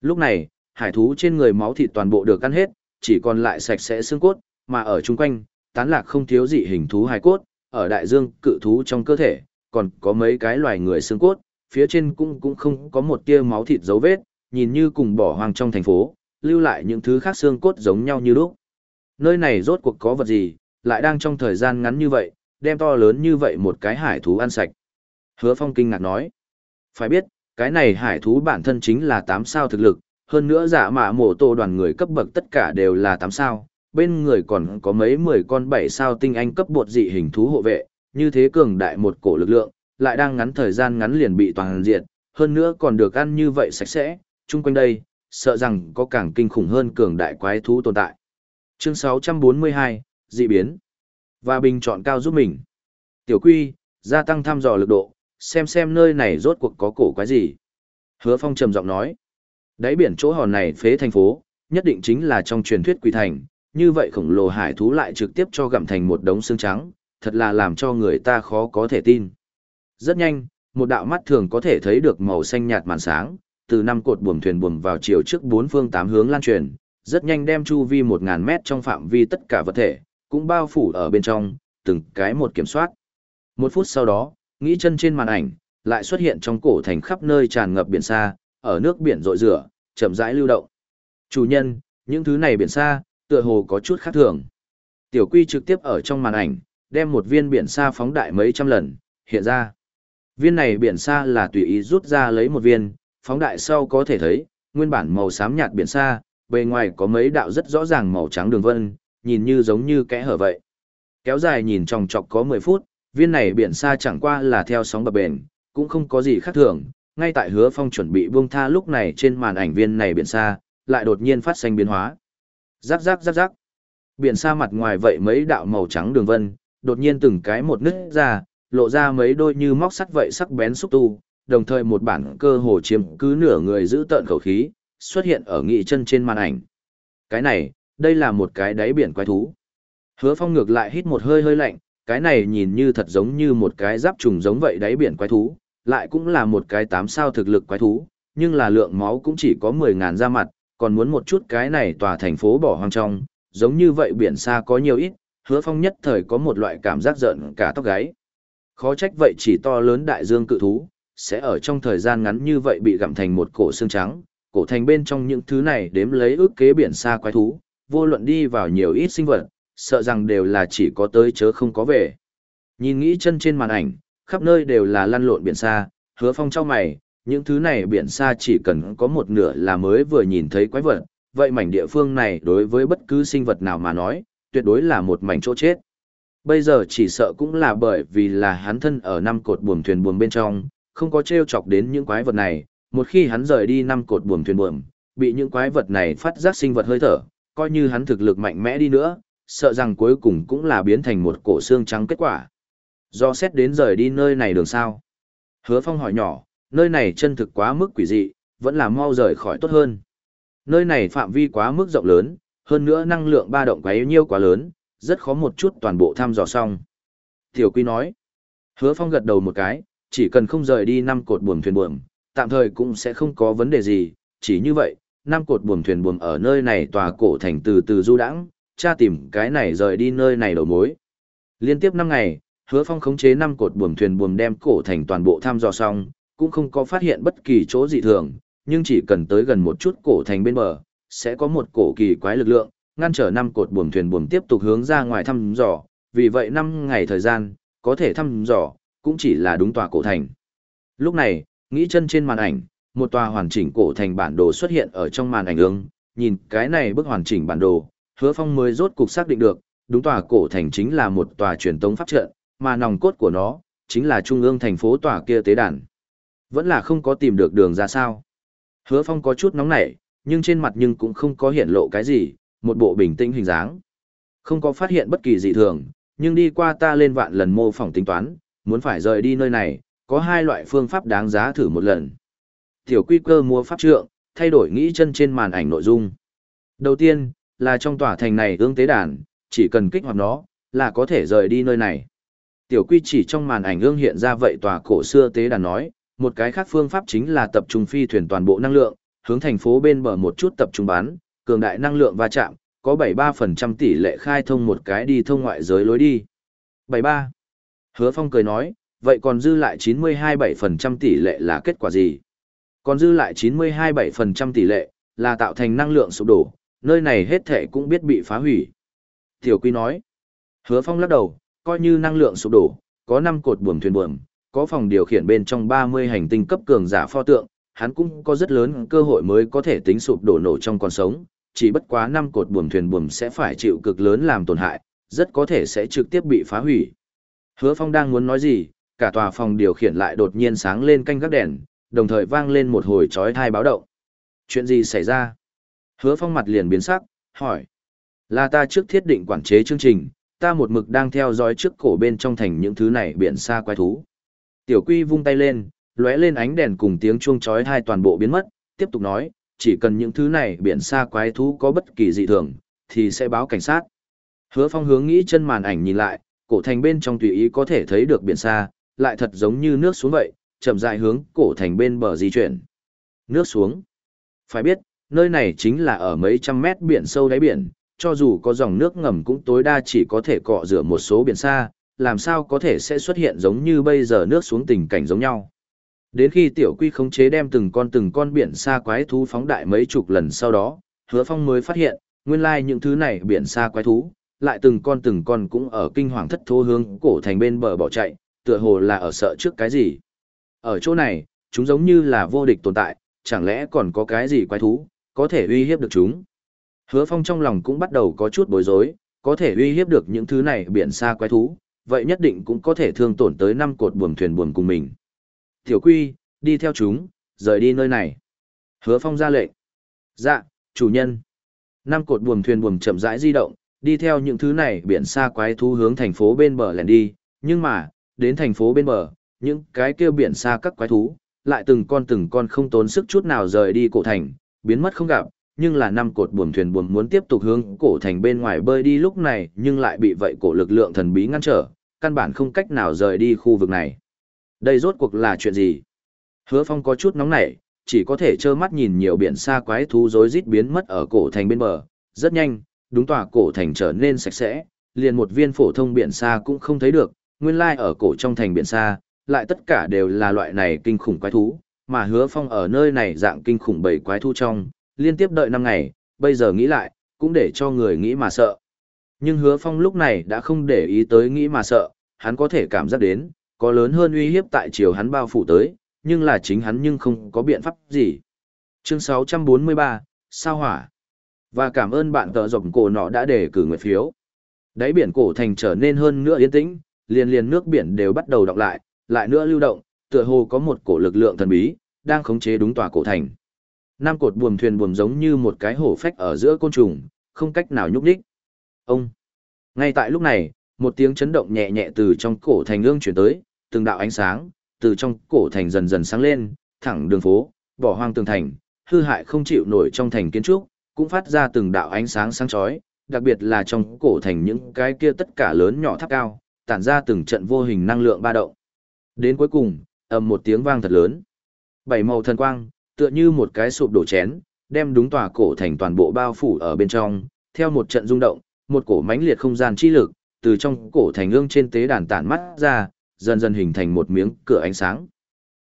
Lúc này, hải thú trên người máu thịt toàn bộ được ăn hết, chỉ còn lại sạch sẽ xương cốt, mà ở chung quanh, tán lạc không thiếu dị hình thú hài cốt, ở đại dương cự thú trong cơ thể, còn có mấy cái loài người xương cốt, phía trên cũng cũng không có một tia máu thịt dấu vết, nhìn như cùng bỏ hoang trong thành phố, lưu lại những thứ khác xương cốt giống nhau như lúc. Nơi này rốt cuộc có vật gì, lại đang trong thời gian ngắn như vậy, đem to lớn như vậy một cái hải thú ăn sạch. Hứa Phong kinh ngạc nói, phải biết, cái này hải thú bản thân chính là 8 sao thực lực, hơn nữa giả mạ mổ tổ đoàn người cấp bậc tất cả đều là 8 sao, bên người còn có mấy mười con 7 sao tinh anh cấp bột dị hình thú hộ vệ, như thế cường đại một cổ lực lượng, lại đang ngắn thời gian ngắn liền bị toàn diệt, hơn nữa còn được ăn như vậy sạch sẽ, chung quanh đây, sợ rằng có càng kinh khủng hơn cường đại quái thú tồn tại. Chương 642, dị biến. Và bình chọn cao giúp mình. Tiểu Quy, gia tăng thăm dò lực độ, xem xem nơi này rốt cuộc có cổ quái gì. Hứa Phong trầm giọng nói. Đáy biển chỗ hòn này phế thành phố, nhất định chính là trong truyền thuyết quỷ thành, như vậy khổng lồ hải thú lại trực tiếp cho gặm thành một đống xương trắng, thật là làm cho người ta khó có thể tin. Rất nhanh, một đạo mắt thường có thể thấy được màu xanh nhạt màn sáng, từ năm cột buồm thuyền buồm vào chiều trước bốn phương tám hướng lan truyền, rất nhanh đem chu vi 1000 mét trong phạm vi tất cả vật thể, cũng bao phủ ở bên trong, từng cái một kiểm soát. Một phút sau đó, nghĩ chân trên màn ảnh, lại xuất hiện trong cổ thành khắp nơi tràn ngập biển xa, ở nước biển rội rửa, chậm rãi lưu động. Chủ nhân, những thứ này biển xa, tựa hồ có chút khác thường. Tiểu Quy trực tiếp ở trong màn ảnh, đem một viên biển xa phóng đại mấy trăm lần, hiện ra. Viên này biển xa là tùy ý rút ra lấy một viên, phóng đại sau có thể thấy, nguyên bản màu xám nhạt biển xa, bề ngoài có mấy đạo rất rõ ràng màu trắng đường vân, nhìn như giống như kẽ hở vậy. Kéo dài nhìn tròng trọc có 10 phút, viên này biển xa chẳng qua là theo sóng bập bền, cũng không có gì khác thường. Ngay tại hứa phong chuẩn bị buông tha lúc này trên màn ảnh viên này biển xa, lại đột nhiên phát sinh biến hóa. Giáp giáp giáp giáp, Biển xa mặt ngoài vậy mấy đạo màu trắng đường vân, đột nhiên từng cái một nứt ra, lộ ra mấy đôi như móc sắt vậy sắc bén xúc tu, đồng thời một bản cơ hồ chiếm cứ nửa người giữ tợn khẩu khí, xuất hiện ở nghị chân trên màn ảnh. Cái này, đây là một cái đáy biển quái thú. Hứa phong ngược lại hít một hơi hơi lạnh, cái này nhìn như thật giống như một cái giáp trùng giống vậy đáy biển quái thú, lại cũng là một cái tám sao thực lực quái thú, nhưng là lượng máu cũng chỉ có 10.000 ra mặt, còn muốn một chút cái này tòa thành phố bỏ hoang trong, giống như vậy biển xa có nhiều ít, hứa phong nhất thời có một loại cảm giác giận cả tóc gáy. Khó trách vậy chỉ to lớn đại dương cự thú, sẽ ở trong thời gian ngắn như vậy bị gặm thành một cổ xương trắng, cổ thành bên trong những thứ này đếm lấy ước kế biển xa quái thú, vô luận đi vào nhiều ít sinh vật, sợ rằng đều là chỉ có tới chớ không có về. Nhìn nghĩ chân trên màn ảnh, khắp nơi đều là lăn lộn biển xa, hứa phong trao mày, những thứ này biển xa chỉ cần có một nửa là mới vừa nhìn thấy quái vật, vậy mảnh địa phương này đối với bất cứ sinh vật nào mà nói, tuyệt đối là một mảnh chỗ chết. Bây giờ chỉ sợ cũng là bởi vì là hắn thân ở năm cột buồm thuyền buồm bên trong, không có treo chọc đến những quái vật này, một khi hắn rời đi năm cột buồm thuyền buồm, bị những quái vật này phát giác sinh vật hơi thở, coi như hắn thực lực mạnh mẽ đi nữa, sợ rằng cuối cùng cũng là biến thành một cổ xương trắng kết quả. Do xét đến rời đi nơi này đường sao? Hứa Phong hỏi nhỏ, nơi này chân thực quá mức quỷ dị, vẫn là mau rời khỏi tốt hơn. Nơi này phạm vi quá mức rộng lớn, hơn nữa năng lượng ba động quá yếu nhiêu quá lớn, rất khó một chút toàn bộ thăm dò xong. Tiểu Quy nói, hứa phong gật đầu một cái, chỉ cần không rời đi năm cột buồm thuyền buồm, tạm thời cũng sẽ không có vấn đề gì, chỉ như vậy, năm cột buồm thuyền buồm ở nơi này tòa cổ thành từ từ du đãng, tra tìm cái này rời đi nơi này đầu mối. Liên tiếp năm ngày, hứa phong khống chế năm cột buồm thuyền buồm đem cổ thành toàn bộ thăm dò xong, cũng không có phát hiện bất kỳ chỗ dị thường, nhưng chỉ cần tới gần một chút cổ thành bên bờ, sẽ có một cổ kỳ quái lực lượng, ngăn trở năm cột buồm thuyền buồm tiếp tục hướng ra ngoài thăm dò, vì vậy năm ngày thời gian, có thể thăm dò, cũng chỉ là đúng tòa cổ thành. Lúc này, nghĩ chân trên màn ảnh, một tòa hoàn chỉnh cổ thành bản đồ xuất hiện ở trong màn ảnh ứng, nhìn cái này bức hoàn chỉnh bản đồ, hứa phong mới rốt cục xác định được, đúng tòa cổ thành chính là một tòa truyền tống pháp trận, mà nòng cốt của nó, chính là trung ương thành phố tòa kia tế đàn. Vẫn là không có tìm được đường ra sao. Hứa Phong có chút nóng nảy, nhưng trên mặt nhưng cũng không có hiện lộ cái gì, một bộ bình tĩnh hình dáng. Không có phát hiện bất kỳ dị thường, nhưng đi qua ta lên vạn lần mô phỏng tính toán, muốn phải rời đi nơi này, có hai loại phương pháp đáng giá thử một lần. Tiểu quy cơ mua pháp trượng, thay đổi nghĩ chân trên màn ảnh nội dung. Đầu tiên, là trong tòa thành này ương tế đàn, chỉ cần kích hoạt nó, là có thể rời đi nơi này. Tiểu quy chỉ trong màn ảnh ương hiện ra vậy tòa cổ xưa tế đàn nói, một cái khác phương pháp chính là tập trung phi thuyền toàn bộ năng lượng, hướng thành phố bên bờ một chút tập trung bán, cường đại năng lượng va chạm, có 73% tỷ lệ khai thông một cái đi thông ngoại giới lối đi. 73. Hứa Phong cười nói, vậy còn dư lại 92-7% tỷ lệ là kết quả gì? Còn dư lại 92-7% tỷ lệ, là tạo thành năng lượng sụp đổ, nơi này hết thể cũng biết bị phá hủy. Tiểu Quy nói, Hứa Phong lắc đầu, coi như năng lượng sụp đổ, có 5 cột buồm thuyền buồm, có phòng điều khiển bên trong 30 hành tinh cấp cường giả pho tượng, hắn cũng có rất lớn cơ hội mới có thể tính sụp đổ nổ trong còn sống, chỉ bất quá 5 cột buồm thuyền buồm sẽ phải chịu cực lớn làm tổn hại, rất có thể sẽ trực tiếp bị phá hủy. Hứa Phong đang muốn nói gì, cả tòa phòng điều khiển lại đột nhiên sáng lên canh gác đèn, đồng thời vang lên một hồi chói tai báo động. Chuyện gì xảy ra? Hứa Phong mặt liền biến sắc, hỏi. Là ta trước thiết định quản chế chương trình, ta một mực đang theo dõi trước cổ bên trong thành những thứ này biển xa quái thú. Tiểu Quy vung tay lên, lóe lên ánh đèn cùng tiếng chuông chói hai toàn bộ biến mất, tiếp tục nói, chỉ cần những thứ này biển xa quái thú có bất kỳ dị thường, thì sẽ báo cảnh sát. Hứa Phong hướng nghĩ chân màn ảnh nhìn lại, cổ thành bên trong tùy ý có thể thấy được biển xa, lại thật giống như nước xuống vậy, chậm rãi hướng cổ thành bên bờ di chuyển. Nước xuống. Phải biết, nơi này chính là ở mấy trăm mét biển sâu đáy biển, cho dù có dòng nước ngầm cũng tối đa chỉ có thể cọ rửa một số biển xa, làm sao có thể sẽ xuất hiện giống như bây giờ nước xuống tình cảnh giống nhau. Đến khi tiểu quy khống chế đem từng con từng con biển xa quái thú phóng đại mấy chục lần sau đó, hứa phong mới phát hiện, nguyên lai những thứ này biển xa quái thú, lại từng con từng con cũng ở kinh hoàng thất thố hướng cổ thành bên bờ bỏ chạy, tựa hồ là ở sợ trước cái gì. Ở chỗ này, chúng giống như là vô địch tồn tại, chẳng lẽ còn có cái gì quái thú, có thể uy hiếp được chúng. Hứa phong trong lòng cũng bắt đầu có chút bối rối, có thể uy hiếp được những thứ này biển xa quái thú, vậy nhất định cũng có thể thương tổn tới năm cột buồm thuyền buồm cùng mình. Tiểu quy, đi theo chúng, rời đi nơi này. Hứa phong ra lệnh. Dạ, chủ nhân. Năm cột buồm thuyền buồm chậm rãi di động, đi theo những thứ này biển xa quái thú hướng thành phố bên bờ lẻn đi, nhưng mà, đến thành phố bên bờ, những cái kêu biển xa các quái thú, lại từng con từng con không tốn sức chút nào rời đi cổ thành, biến mất không gặp, nhưng là năm cột buồm thuyền buồm muốn tiếp tục hướng cổ thành bên ngoài bơi đi lúc này, nhưng lại bị vậy cổ lực lượng thần bí ngăn trở, căn bản không cách nào rời đi khu vực này. Đây rốt cuộc là chuyện gì? Hứa Phong có chút nóng nảy, chỉ có thể trơ mắt nhìn nhiều biển xa quái thú rối rít biến mất ở cổ thành bên bờ, rất nhanh, đúng tòa cổ thành trở nên sạch sẽ, liền một viên phổ thông biển xa cũng không thấy được, nguyên lai ở cổ trong thành biển xa, lại tất cả đều là loại này kinh khủng quái thú, mà hứa phong ở nơi này dạng kinh khủng bảy quái thú trong, liên tiếp đợi năm ngày, bây giờ nghĩ lại, cũng để cho người nghĩ mà sợ. Nhưng hứa phong lúc này đã không để ý tới nghĩ mà sợ, hắn có thể cảm giác đến, có lớn hơn uy hiếp tại chiều hắn bao phủ tới, nhưng là chính hắn nhưng không có biện pháp gì. Chương 643, Sao Hỏa Và cảm ơn bạn tờ rộng cổ nọ đã để cử nguyện phiếu. Đáy biển cổ thành trở nên hơn nữa yên tĩnh, liền liền nước biển đều bắt đầu đọc lại, lại nữa lưu động, tựa hồ có một cổ lực lượng thần bí, đang khống chế đúng tòa cổ thành. Nam cột buồm thuyền buồm giống như một cái hổ phách ở giữa côn trùng, không cách nào nhúc nhích. Ông! Ngay tại lúc này, một tiếng chấn động nhẹ nhẹ từ trong cổ thành ương chuyển tới, từng đạo ánh sáng, từ trong cổ thành dần dần sáng lên, thẳng đường phố, bỏ hoang tường thành, hư hại không chịu nổi trong thành kiến trúc, cũng phát ra từng đạo ánh sáng sáng chói, đặc biệt là trong cổ thành những cái kia tất cả lớn nhỏ tháp cao, tản ra từng trận vô hình năng lượng ba động. Đến cuối cùng, ầm một tiếng vang thật lớn. Bảy màu thần quang, tựa như một cái sụp đổ chén, đem đúng tòa cổ thành toàn bộ bao phủ ở bên trong, theo một trận rung động, một cổ mãnh liệt không gian chi lực, từ trong cổ thành ương trên tế đàn tản mắt ra, dần dần hình thành một miếng cửa ánh sáng.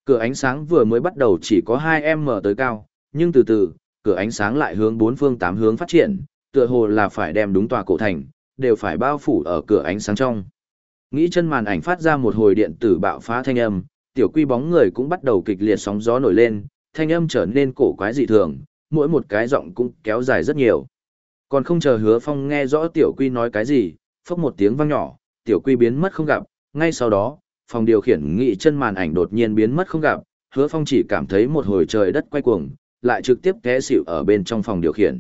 Cửa ánh sáng vừa mới bắt đầu chỉ có 2m tới cao, nhưng từ từ, cửa ánh sáng lại hướng bốn phương tám hướng phát triển, tựa hồ là phải đem đúng tòa cổ thành, đều phải bao phủ ở cửa ánh sáng trong. Nghĩ chân màn ảnh phát ra một hồi điện tử bạo phá thanh âm, tiểu quy bóng người cũng bắt đầu kịch liệt sóng gió nổi lên, thanh âm trở nên cổ quái dị thường, mỗi một cái giọng cũng kéo dài rất nhiều. Còn không chờ hứa phong nghe rõ tiểu quy nói cái gì, phốc một tiếng vang nhỏ, tiểu quy biến mất không gặp, ngay sau đó, phòng điều khiển nghị chân màn ảnh đột nhiên biến mất không gặp, hứa phong chỉ cảm thấy một hồi trời đất quay cuồng, lại trực tiếp té xỉu ở bên trong phòng điều khiển.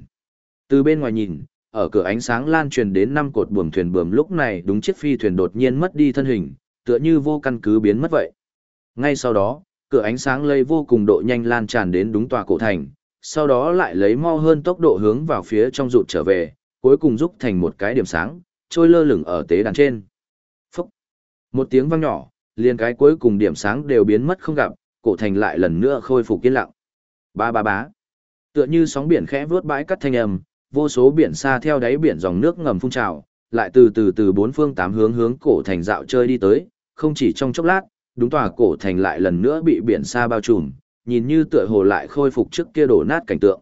Từ bên ngoài nhìn, ở cửa ánh sáng lan truyền đến năm cột buồm thuyền buồm lúc này đúng chiếc phi thuyền đột nhiên mất đi thân hình, tựa như vô căn cứ biến mất vậy. Ngay sau đó, cửa ánh sáng lây vô cùng độ nhanh lan tràn đến đúng tòa cổ thành, sau đó lại lấy mau hơn tốc độ hướng vào phía trong rụt trở về, cuối cùng rút thành một cái điểm sáng, trôi lơ lửng ở tế đàn trên. Phúc! Một tiếng vang nhỏ, liền cái cuối cùng điểm sáng đều biến mất không gặp, cổ thành lại lần nữa khôi phục yên lặng. Ba ba bá. Tựa như sóng biển khẽ vướt bãi cắt thanh âm, vô số biển xa theo đáy biển dòng nước ngầm phun trào, lại từ từ từ bốn phương tám hướng hướng cổ thành dạo chơi đi tới, không chỉ trong chốc lát, đúng tòa cổ thành lại lần nữa bị biển xa bao trùm, nhìn như tựa hồ lại khôi phục trước kia đổ nát cảnh tượng.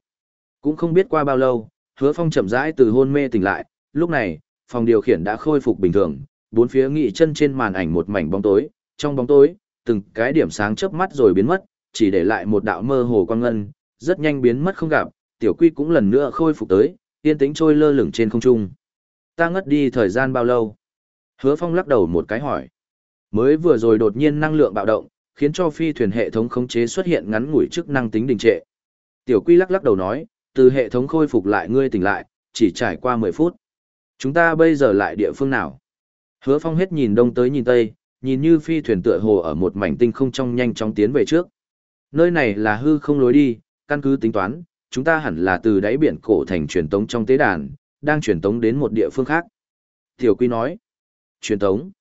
Cũng không biết qua bao lâu, Hứa Phong chậm rãi từ hôn mê tỉnh lại, lúc này, phòng điều khiển đã khôi phục bình thường, bốn phía nghị chân trên màn ảnh một mảnh bóng tối, trong bóng tối, từng cái điểm sáng chớp mắt rồi biến mất, chỉ để lại một đạo mơ hồ quang ngân, rất nhanh biến mất không gặp, tiểu quy cũng lần nữa khôi phục tới, yên tĩnh trôi lơ lửng trên không trung. Ta ngất đi thời gian bao lâu? Hứa Phong lắc đầu một cái hỏi. Mới vừa rồi đột nhiên năng lượng bạo động, khiến cho phi thuyền hệ thống khống chế xuất hiện ngắn ngủi chức năng tính đình trệ. Tiểu Quy lắc lắc đầu nói, từ hệ thống khôi phục lại ngươi tỉnh lại, chỉ trải qua 10 phút. Chúng ta bây giờ lại địa phương nào? Hứa Phong hết nhìn đông tới nhìn tây, nhìn như phi thuyền tựa hồ ở một mảnh tinh không trong nhanh chóng tiến về trước. Nơi này là hư không lối đi, căn cứ tính toán, chúng ta hẳn là từ đáy biển cổ thành truyền tống trong tế đàn, đang truyền tống đến một địa phương khác. Tiểu Quy nói, truyền tống.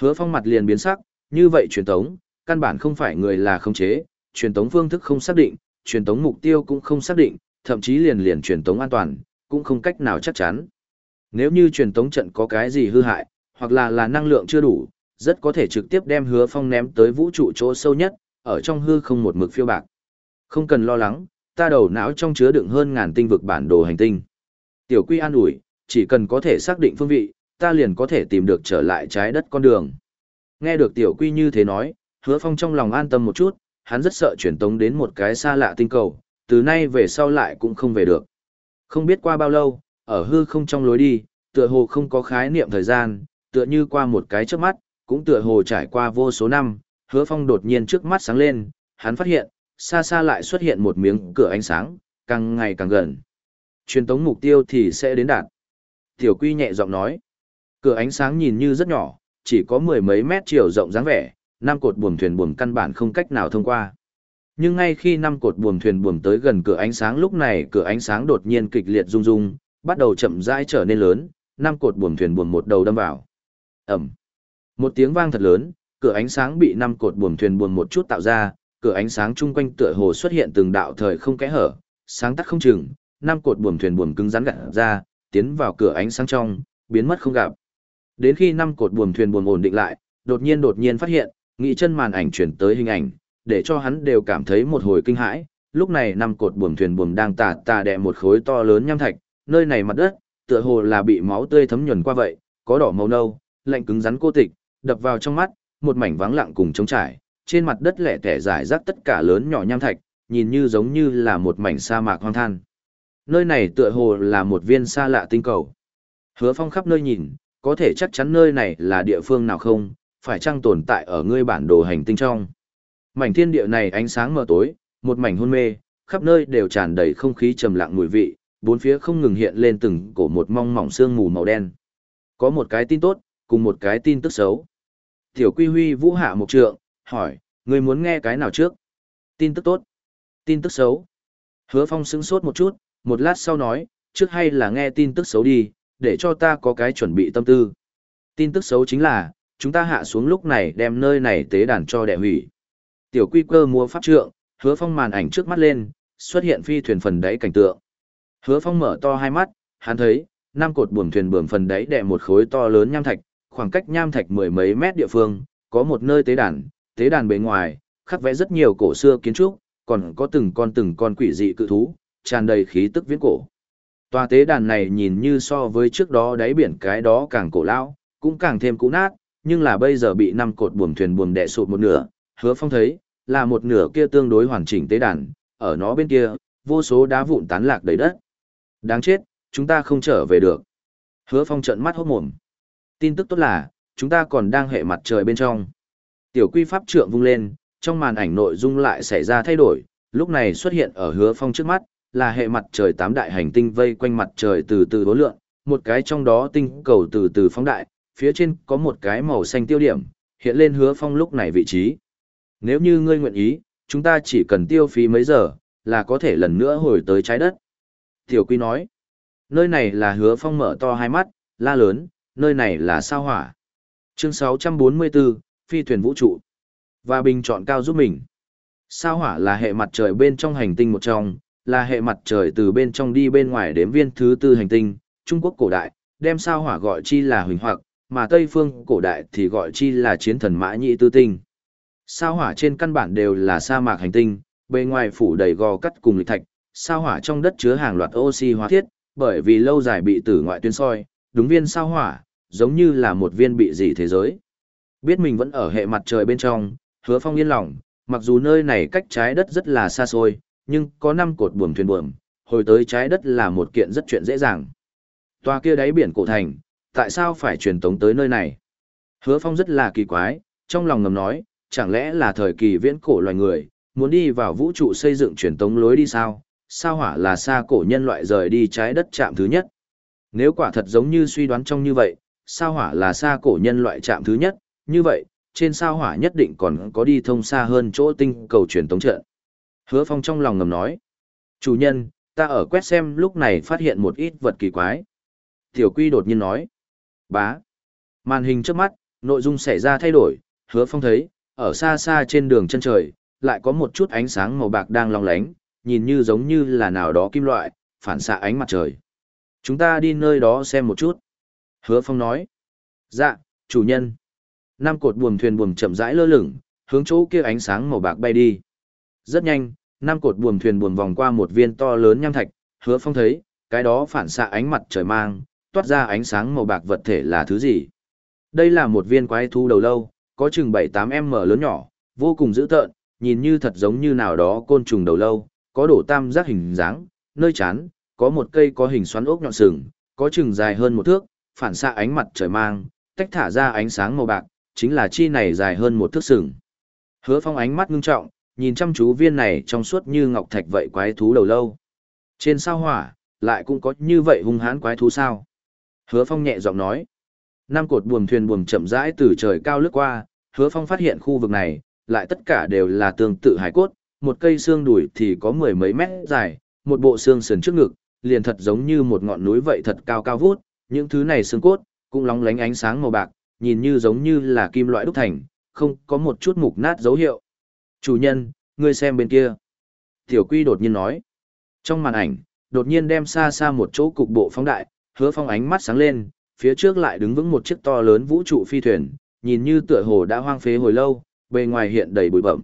Hứa Phong mặt liền biến sắc, như vậy truyền tống, căn bản không phải người là khống chế, truyền tống phương thức không xác định, truyền tống mục tiêu cũng không xác định, thậm chí liền liền truyền tống an toàn, cũng không cách nào chắc chắn. Nếu như truyền tống trận có cái gì hư hại, hoặc là là năng lượng chưa đủ, rất có thể trực tiếp đem hứa phong ném tới vũ trụ chỗ sâu nhất, ở trong hư không một mực phiêu bạc. Không cần lo lắng, ta đầu não trong chứa đựng hơn ngàn tinh vực bản đồ hành tinh. Tiểu quy an ủi, chỉ cần có thể xác định phương vị, ta liền có thể tìm được trở lại trái đất con đường. Nghe được tiểu quy như thế nói, hứa phong trong lòng an tâm một chút, hắn rất sợ chuyển tống đến một cái xa lạ tinh cầu, từ nay về sau lại cũng không về được. Không biết qua bao lâu, ở hư không trong lối đi, tựa hồ không có khái niệm thời gian, tựa như qua một cái trước mắt, cũng tựa hồ trải qua vô số năm, hứa phong đột nhiên trước mắt sáng lên, hắn phát hiện, xa xa lại xuất hiện một miếng cửa ánh sáng, càng ngày càng gần. Truyền tống mục tiêu thì sẽ đến đạt. Tiểu quy nhẹ giọng nói, cửa ánh sáng nhìn như rất nhỏ, chỉ có mười mấy mét chiều rộng dáng vẻ, năm cột buồm thuyền buồm căn bản không cách nào thông qua. Nhưng ngay khi năm cột buồm thuyền buồm tới gần cửa ánh sáng lúc này cửa ánh sáng đột nhiên kịch liệt rung rung, bắt đầu chậm rãi trở nên lớn, năm cột buồm thuyền buồm một đầu đâm vào. ầm, Một tiếng vang thật lớn, cửa ánh sáng bị năm cột buồm thuyền buồm một chút tạo ra, cửa ánh sáng chung quanh tựa hồ xuất hiện từng đạo thời không kẽ hở, sáng tắt không chừng, năm cột buồm thuyền buồm cứng rắn gạt ra, tiến vào cửa ánh sáng trong, biến mất không gặp. Đến khi năm cột buồm thuyền buồm ổn định lại, đột nhiên đột nhiên phát hiện, nghị chân màn ảnh chuyển tới hình ảnh, để cho hắn đều cảm thấy một hồi kinh hãi. Lúc này năm cột buồm thuyền buồm đang tà tà đè một khối to lớn nham thạch, nơi này mặt đất, tựa hồ là bị máu tươi thấm nhuần qua vậy, có đỏ màu nâu, lạnh cứng rắn cô tịch, đập vào trong mắt, một mảnh vắng lặng cùng trống trải, trên mặt đất lẻ tẻ rải rác tất cả lớn nhỏ nham thạch, nhìn như giống như là một mảnh sa mạc hoang than. Nơi này tựa hồ là một viên xa lạ tinh cầu. Hứa Phong khắp nơi nhìn, có thể chắc chắn nơi này là địa phương nào không, phải chăng tồn tại ở ngươi bản đồ hành tinh trong. Mảnh thiên địa này ánh sáng mờ tối, một mảnh hôn mê, khắp nơi đều tràn đầy không khí trầm lặng mùi vị, bốn phía không ngừng hiện lên từng cổ một mong mỏng sương mù màu đen. Có một cái tin tốt, cùng một cái tin tức xấu. Tiểu Quy Huy vũ hạ một trượng, hỏi, ngươi muốn nghe cái nào trước? Tin tức tốt, tin tức xấu. Hứa Phong sững sốt một chút, một lát sau nói, trước hay là nghe tin tức xấu đi, để cho ta có cái chuẩn bị tâm tư. Tin tức xấu chính là, chúng ta hạ xuống lúc này đem nơi này tế đàn cho đệ hủy. Tiểu quy cơ mua pháp trượng, hứa phong màn ảnh trước mắt lên, xuất hiện phi thuyền phần đáy cảnh tượng. Hứa phong mở to hai mắt, hắn thấy, năm cột buồm thuyền buồm phần đáy đè một khối to lớn nham thạch, khoảng cách nham thạch mười mấy mét địa phương, có một nơi tế đàn, tế đàn bề ngoài, khắc vẽ rất nhiều cổ xưa kiến trúc, còn có từng con từng con quỷ dị cự thú, tràn đầy khí tức viễn cổ. Tòa tế đàn này nhìn như so với trước đó đáy biển cái đó càng cổ lão, cũng càng thêm cũ nát, nhưng là bây giờ bị năm cột buồm thuyền buồm đè sụt một nửa, hứa phong thấy, là một nửa kia tương đối hoàn chỉnh tế đàn, ở nó bên kia, vô số đá vụn tán lạc đầy đất. Đáng chết, chúng ta không trở về được. Hứa phong trợn mắt hốt mồm. Tin tức tốt là, chúng ta còn đang hệ mặt trời bên trong. Tiểu quy pháp trượng vung lên, trong màn ảnh nội dung lại xảy ra thay đổi, lúc này xuất hiện ở hứa phong trước mắt, là hệ mặt trời tám đại hành tinh vây quanh mặt trời từ từ đối lượng, một cái trong đó tinh cầu từ từ phóng đại, phía trên có một cái màu xanh tiêu điểm, hiện lên hứa phong lúc này vị trí. Nếu như ngươi nguyện ý, chúng ta chỉ cần tiêu phí mấy giờ, là có thể lần nữa hồi tới trái đất. Tiểu Quy nói, nơi này là hứa phong mở to hai mắt, la lớn, nơi này là sao hỏa. Chương 644, Phi thuyền vũ trụ. Và bình chọn cao giúp mình. Sao hỏa là hệ mặt trời bên trong hành tinh một trong, là hệ mặt trời từ bên trong đi bên ngoài đếm viên thứ tư hành tinh, Trung Quốc cổ đại, đem sao hỏa gọi chi là huỳnh hoặc, mà Tây phương cổ đại thì gọi chi là chiến thần mã nhị tư tinh. Sao hỏa trên căn bản đều là sa mạc hành tinh, bề ngoài phủ đầy gò cắt cùng lịch thạch, sao hỏa trong đất chứa hàng loạt oxy hóa thiết, bởi vì lâu dài bị tử ngoại tuyến soi, đúng viên sao hỏa, giống như là một viên bị dị thế giới. Biết mình vẫn ở hệ mặt trời bên trong, hứa phong yên lòng, mặc dù nơi này cách trái đất rất là xa xôi, nhưng có năm cột buồm thuyền buồm, hồi tới trái đất là một kiện rất chuyện dễ dàng. Toa kia đáy biển cổ thành, tại sao phải truyền tống tới nơi này? Hứa phong rất là kỳ quái, trong lòng ngầm nói, chẳng lẽ là thời kỳ viễn cổ loài người, muốn đi vào vũ trụ xây dựng truyền tống lối đi sao? Sao hỏa là xa cổ nhân loại rời đi trái đất chạm thứ nhất? Nếu quả thật giống như suy đoán trong như vậy, sao hỏa là xa cổ nhân loại chạm thứ nhất, như vậy, trên sao hỏa nhất định còn có đi thông xa hơn chỗ tinh cầu truyền tống trận. Hứa Phong trong lòng ngầm nói, chủ nhân, ta ở quét xem lúc này phát hiện một ít vật kỳ quái. Tiểu Quy đột nhiên nói, bá. Màn hình trước mắt, nội dung xảy ra thay đổi, Hứa Phong thấy, ở xa xa trên đường chân trời, lại có một chút ánh sáng màu bạc đang long lánh, nhìn như giống như là nào đó kim loại, phản xạ ánh mặt trời. Chúng ta đi nơi đó xem một chút. Hứa Phong nói, dạ, chủ nhân. Năm cột buồm thuyền buồm chậm rãi lơ lửng, hướng chỗ kia ánh sáng màu bạc bay đi. Rất nhanh, năm cột buồm thuyền buồm vòng qua một viên to lớn nham thạch, Hứa Phong thấy, cái đó phản xạ ánh mặt trời mang, toát ra ánh sáng màu bạc vật thể là thứ gì? Đây là một viên quái thú đầu lâu, có chừng 7-8m lớn nhỏ, vô cùng dữ tợn, nhìn như thật giống như nào đó côn trùng đầu lâu, có đổ tam giác hình dáng, nơi chán, có một cây có hình xoắn ốc nhọn sừng, có chừng dài hơn một thước, phản xạ ánh mặt trời mang, tách thả ra ánh sáng màu bạc, chính là chi này dài hơn một thước sừng. Hứa Phong ánh mắt ngưng trọng, nhìn chăm chú viên này trong suốt như ngọc thạch vậy quái thú đầu lâu. Trên sao hỏa, lại cũng có như vậy hung hãn quái thú sao? Hứa Phong nhẹ giọng nói. Năm cột buồm thuyền buồm chậm rãi từ trời cao lướt qua, Hứa Phong phát hiện khu vực này, lại tất cả đều là tương tự hải cốt, một cây xương đùi thì có mười mấy mét dài, một bộ xương sườn trước ngực, liền thật giống như một ngọn núi vậy thật cao cao vút, những thứ này xương cốt, cũng lóng lánh ánh sáng màu bạc, nhìn như giống như là kim loại đúc thành, không có một chút mục nát dấu hiệu. Chủ nhân, ngươi xem bên kia. Tiểu quy đột nhiên nói. Trong màn ảnh, đột nhiên đem xa xa một chỗ cục bộ phóng đại, hứa phong ánh mắt sáng lên, phía trước lại đứng vững một chiếc to lớn vũ trụ phi thuyền, nhìn như tựa hồ đã hoang phế hồi lâu, bề ngoài hiện đầy bụi bậm.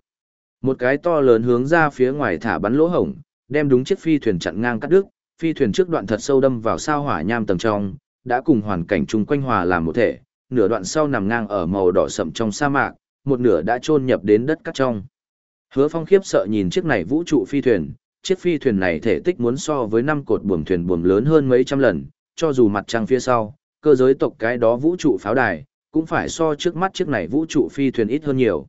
Một cái to lớn hướng ra phía ngoài thả bắn lỗ hổng, đem đúng chiếc phi thuyền chặn ngang cắt đứt, phi thuyền trước đoạn thật sâu đâm vào sao hỏa nham tầng trong, đã cùng hoàn cảnh chung quanh hòa làm một thể, nửa đoạn sau nằm ngang ở màu đỏ sậm trong sa mạc, một nửa đã chôn nhập đến đất cắt trong. Hứa Phong khiếp sợ nhìn chiếc này vũ trụ phi thuyền, chiếc phi thuyền này thể tích muốn so với năm cột buồm thuyền buồm lớn hơn mấy trăm lần, cho dù mặt trăng phía sau, cơ giới tộc cái đó vũ trụ pháo đài, cũng phải so trước mắt chiếc này vũ trụ phi thuyền ít hơn nhiều.